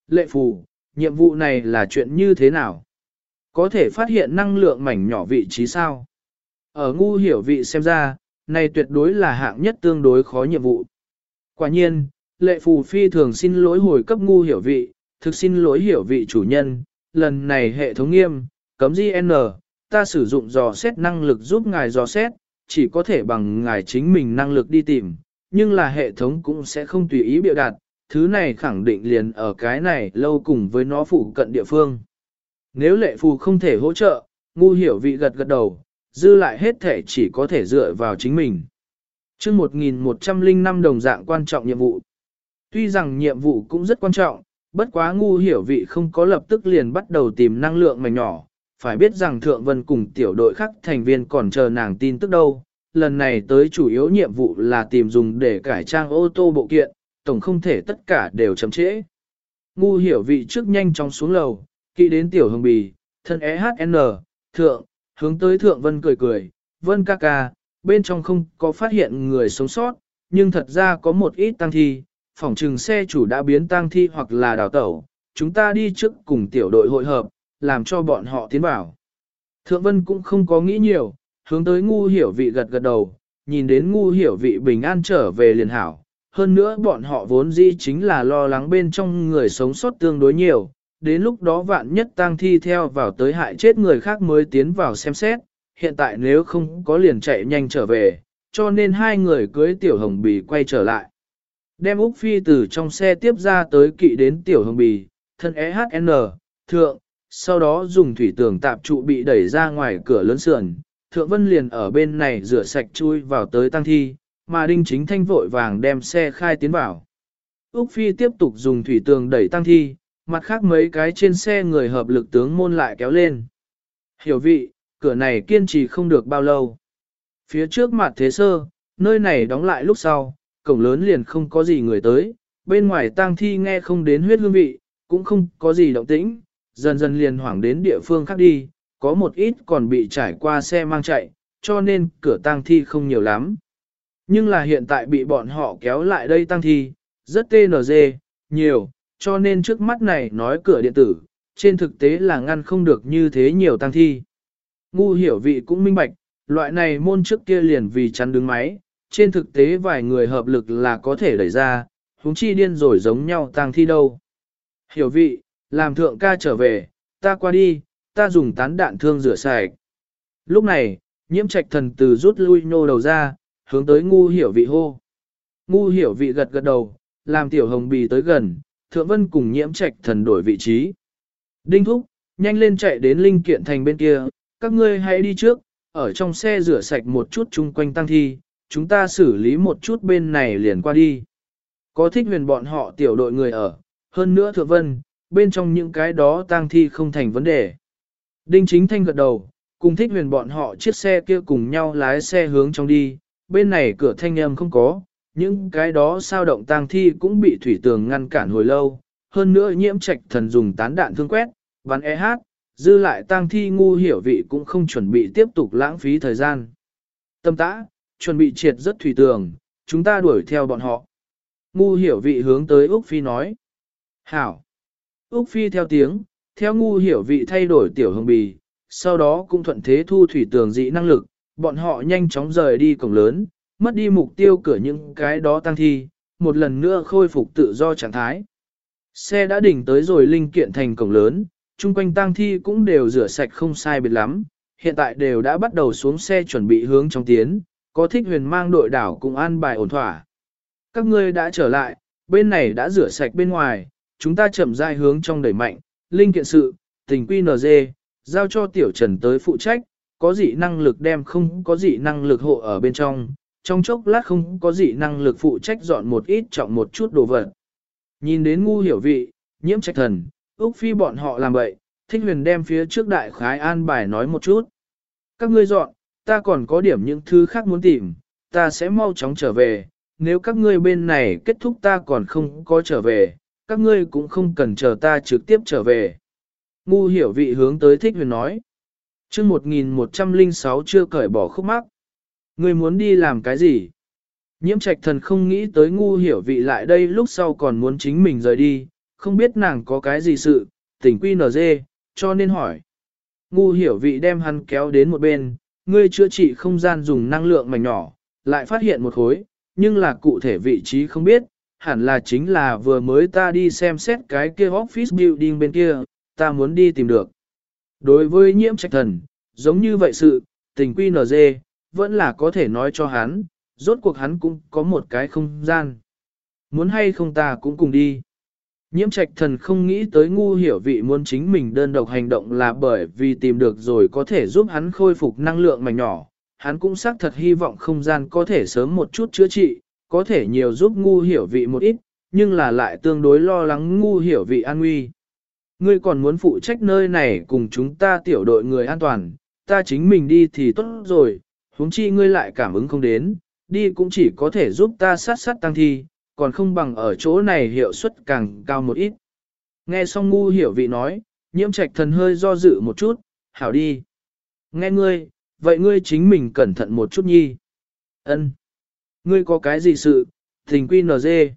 Lệ phù, nhiệm vụ này là chuyện như thế nào? Có thể phát hiện năng lượng mảnh nhỏ vị trí sao? Ở ngu hiểu vị xem ra, này tuyệt đối là hạng nhất tương đối khó nhiệm vụ. Quả nhiên, lệ phù phi thường xin lỗi hồi cấp ngu hiểu vị, thực xin lỗi hiểu vị chủ nhân, lần này hệ thống nghiêm, cấm GN, ta sử dụng dò xét năng lực giúp ngài dò xét, chỉ có thể bằng ngài chính mình năng lực đi tìm, nhưng là hệ thống cũng sẽ không tùy ý biểu đạt, thứ này khẳng định liền ở cái này lâu cùng với nó phụ cận địa phương. Nếu lệ phù không thể hỗ trợ, ngu hiểu vị gật gật đầu, dư lại hết thể chỉ có thể dựa vào chính mình. chương 1105 đồng dạng quan trọng nhiệm vụ. Tuy rằng nhiệm vụ cũng rất quan trọng, bất quá ngu hiểu vị không có lập tức liền bắt đầu tìm năng lượng mảnh nhỏ, phải biết rằng Thượng Vân cùng tiểu đội khác thành viên còn chờ nàng tin tức đâu. Lần này tới chủ yếu nhiệm vụ là tìm dùng để cải trang ô tô bộ kiện, tổng không thể tất cả đều chậm trễ. Ngu hiểu vị trước nhanh chóng xuống lầu, kỵ đến tiểu hồng bì, thân EHN, thượng, hướng tới thượng vân cười cười, vân ca ca, bên trong không có phát hiện người sống sót, nhưng thật ra có một ít tăng thi, phòng trừng xe chủ đã biến tăng thi hoặc là đào tẩu, chúng ta đi trước cùng tiểu đội hội hợp, làm cho bọn họ tiến vào. Thượng vân cũng không có nghĩ nhiều, hướng tới ngu hiểu vị gật gật đầu, nhìn đến ngu hiểu vị bình an trở về liền hảo. Hơn nữa bọn họ vốn dĩ chính là lo lắng bên trong người sống sót tương đối nhiều, đến lúc đó vạn nhất tang thi theo vào tới hại chết người khác mới tiến vào xem xét, hiện tại nếu không có liền chạy nhanh trở về, cho nên hai người cưới tiểu hồng bì quay trở lại. Đem Úc Phi từ trong xe tiếp ra tới kỵ đến tiểu hồng bì, thân EHN, thượng, sau đó dùng thủy tường tạp trụ bị đẩy ra ngoài cửa lớn sườn, thượng vân liền ở bên này rửa sạch chui vào tới tăng thi, mà đinh chính thanh vội vàng đem xe khai tiến vào. Úc Phi tiếp tục dùng thủy tường đẩy tăng thi, mặt khác mấy cái trên xe người hợp lực tướng môn lại kéo lên. Hiểu vị, cửa này kiên trì không được bao lâu. Phía trước mặt thế sơ, nơi này đóng lại lúc sau, cổng lớn liền không có gì người tới, bên ngoài tang thi nghe không đến huyết hương vị, cũng không có gì động tĩnh, dần dần liền hoảng đến địa phương khác đi, có một ít còn bị trải qua xe mang chạy, cho nên cửa tang thi không nhiều lắm. Nhưng là hiện tại bị bọn họ kéo lại đây tang thi, rất TNG, nhiều, cho nên trước mắt này nói cửa điện tử, trên thực tế là ngăn không được như thế nhiều tăng thi. Ngu hiểu vị cũng minh bạch, loại này môn trước kia liền vì chắn đứng máy, trên thực tế vài người hợp lực là có thể đẩy ra, huống chi điên rồi giống nhau tăng thi đâu. Hiểu vị, làm thượng ca trở về, ta qua đi, ta dùng tán đạn thương rửa sạch. Lúc này, nhiễm trạch thần từ rút lui nô đầu ra, hướng tới ngu hiểu vị hô. Ngu hiểu vị gật gật đầu, làm tiểu hồng bì tới gần, Thượng Vân cùng nhiễm trạch thần đổi vị trí. Đinh Thúc, nhanh lên chạy đến linh kiện thành bên kia, các ngươi hãy đi trước, ở trong xe rửa sạch một chút chung quanh tăng thi, chúng ta xử lý một chút bên này liền qua đi. Có thích huyền bọn họ tiểu đội người ở, hơn nữa Thượng Vân, bên trong những cái đó tăng thi không thành vấn đề. Đinh Chính Thanh gật đầu, cùng thích huyền bọn họ chiếc xe kia cùng nhau lái xe hướng trong đi, bên này cửa thanh âm không có, những cái đó sao động tang thi cũng bị thủy tường ngăn cản hồi lâu, hơn nữa nhiễm trạch thần dùng tán đạn thương quét, bắn e hát, dư lại tang thi ngu hiểu vị cũng không chuẩn bị tiếp tục lãng phí thời gian. Tâm tã, chuẩn bị triệt rất thủy tường, chúng ta đuổi theo bọn họ. Ngu hiểu vị hướng tới Úc Phi nói. Hảo. Úc Phi theo tiếng, theo ngu hiểu vị thay đổi tiểu hồng bì, sau đó cũng thuận thế thu thủy tường dị năng lực, bọn họ nhanh chóng rời đi cổng lớn, mất đi mục tiêu cửa những cái đó tăng thi, một lần nữa khôi phục tự do trạng thái. Xe đã đỉnh tới rồi linh kiện thành cổng lớn, chung quanh tăng thi cũng đều rửa sạch không sai biệt lắm, hiện tại đều đã bắt đầu xuống xe chuẩn bị hướng trong tiến, có thích huyền mang đội đảo cùng an bài ổn thỏa. Các ngươi đã trở lại, bên này đã rửa sạch bên ngoài, chúng ta chậm rãi hướng trong đẩy mạnh, linh kiện sự, tình quy NG, giao cho tiểu trần tới phụ trách, có dị năng lực đem không có dị năng lực hộ ở bên trong, trong chốc lát không có gì năng lực phụ trách dọn một ít trọng một chút đồ vật. Nhìn đến ngu hiểu vị, nhiễm trạch thần, Úc Phi bọn họ làm vậy, thích huyền đem phía trước đại khái an bài nói một chút. Các ngươi dọn, ta còn có điểm những thứ khác muốn tìm, ta sẽ mau chóng trở về, nếu các ngươi bên này kết thúc ta còn không có trở về, các ngươi cũng không cần chờ ta trực tiếp trở về. Ngu hiểu vị hướng tới thích huyền nói. chương 1106 chưa cởi bỏ khúc mắc. Ngươi muốn đi làm cái gì? Nhiễm trạch thần không nghĩ tới ngu hiểu vị lại đây lúc sau còn muốn chính mình rời đi, không biết nàng có cái gì sự, tỉnh quy nở dê, cho nên hỏi. Ngu hiểu vị đem hắn kéo đến một bên, ngươi chữa trị không gian dùng năng lượng mảnh nhỏ, lại phát hiện một khối, nhưng là cụ thể vị trí không biết, hẳn là chính là vừa mới ta đi xem xét cái kia office building bên kia, ta muốn đi tìm được. Đối với nhiễm trạch thần, giống như vậy sự, tình quy nở dê, vẫn là có thể nói cho hắn, rốt cuộc hắn cũng có một cái không gian. Muốn hay không ta cũng cùng đi. Nhiễm trạch thần không nghĩ tới ngu hiểu vị muốn chính mình đơn độc hành động là bởi vì tìm được rồi có thể giúp hắn khôi phục năng lượng mảnh nhỏ. Hắn cũng xác thật hy vọng không gian có thể sớm một chút chữa trị, có thể nhiều giúp ngu hiểu vị một ít, nhưng là lại tương đối lo lắng ngu hiểu vị an nguy. Ngươi còn muốn phụ trách nơi này cùng chúng ta tiểu đội người an toàn, ta chính mình đi thì tốt rồi, huống chi ngươi lại cảm ứng không đến, đi cũng chỉ có thể giúp ta sát sát tăng thi, còn không bằng ở chỗ này hiệu suất càng cao một ít. Nghe xong ngu hiểu vị nói, nhiễm trạch thần hơi do dự một chút, hảo đi. Nghe ngươi, vậy ngươi chính mình cẩn thận một chút nhi. Ân, Ngươi có cái gì sự, tình quy nờ dê.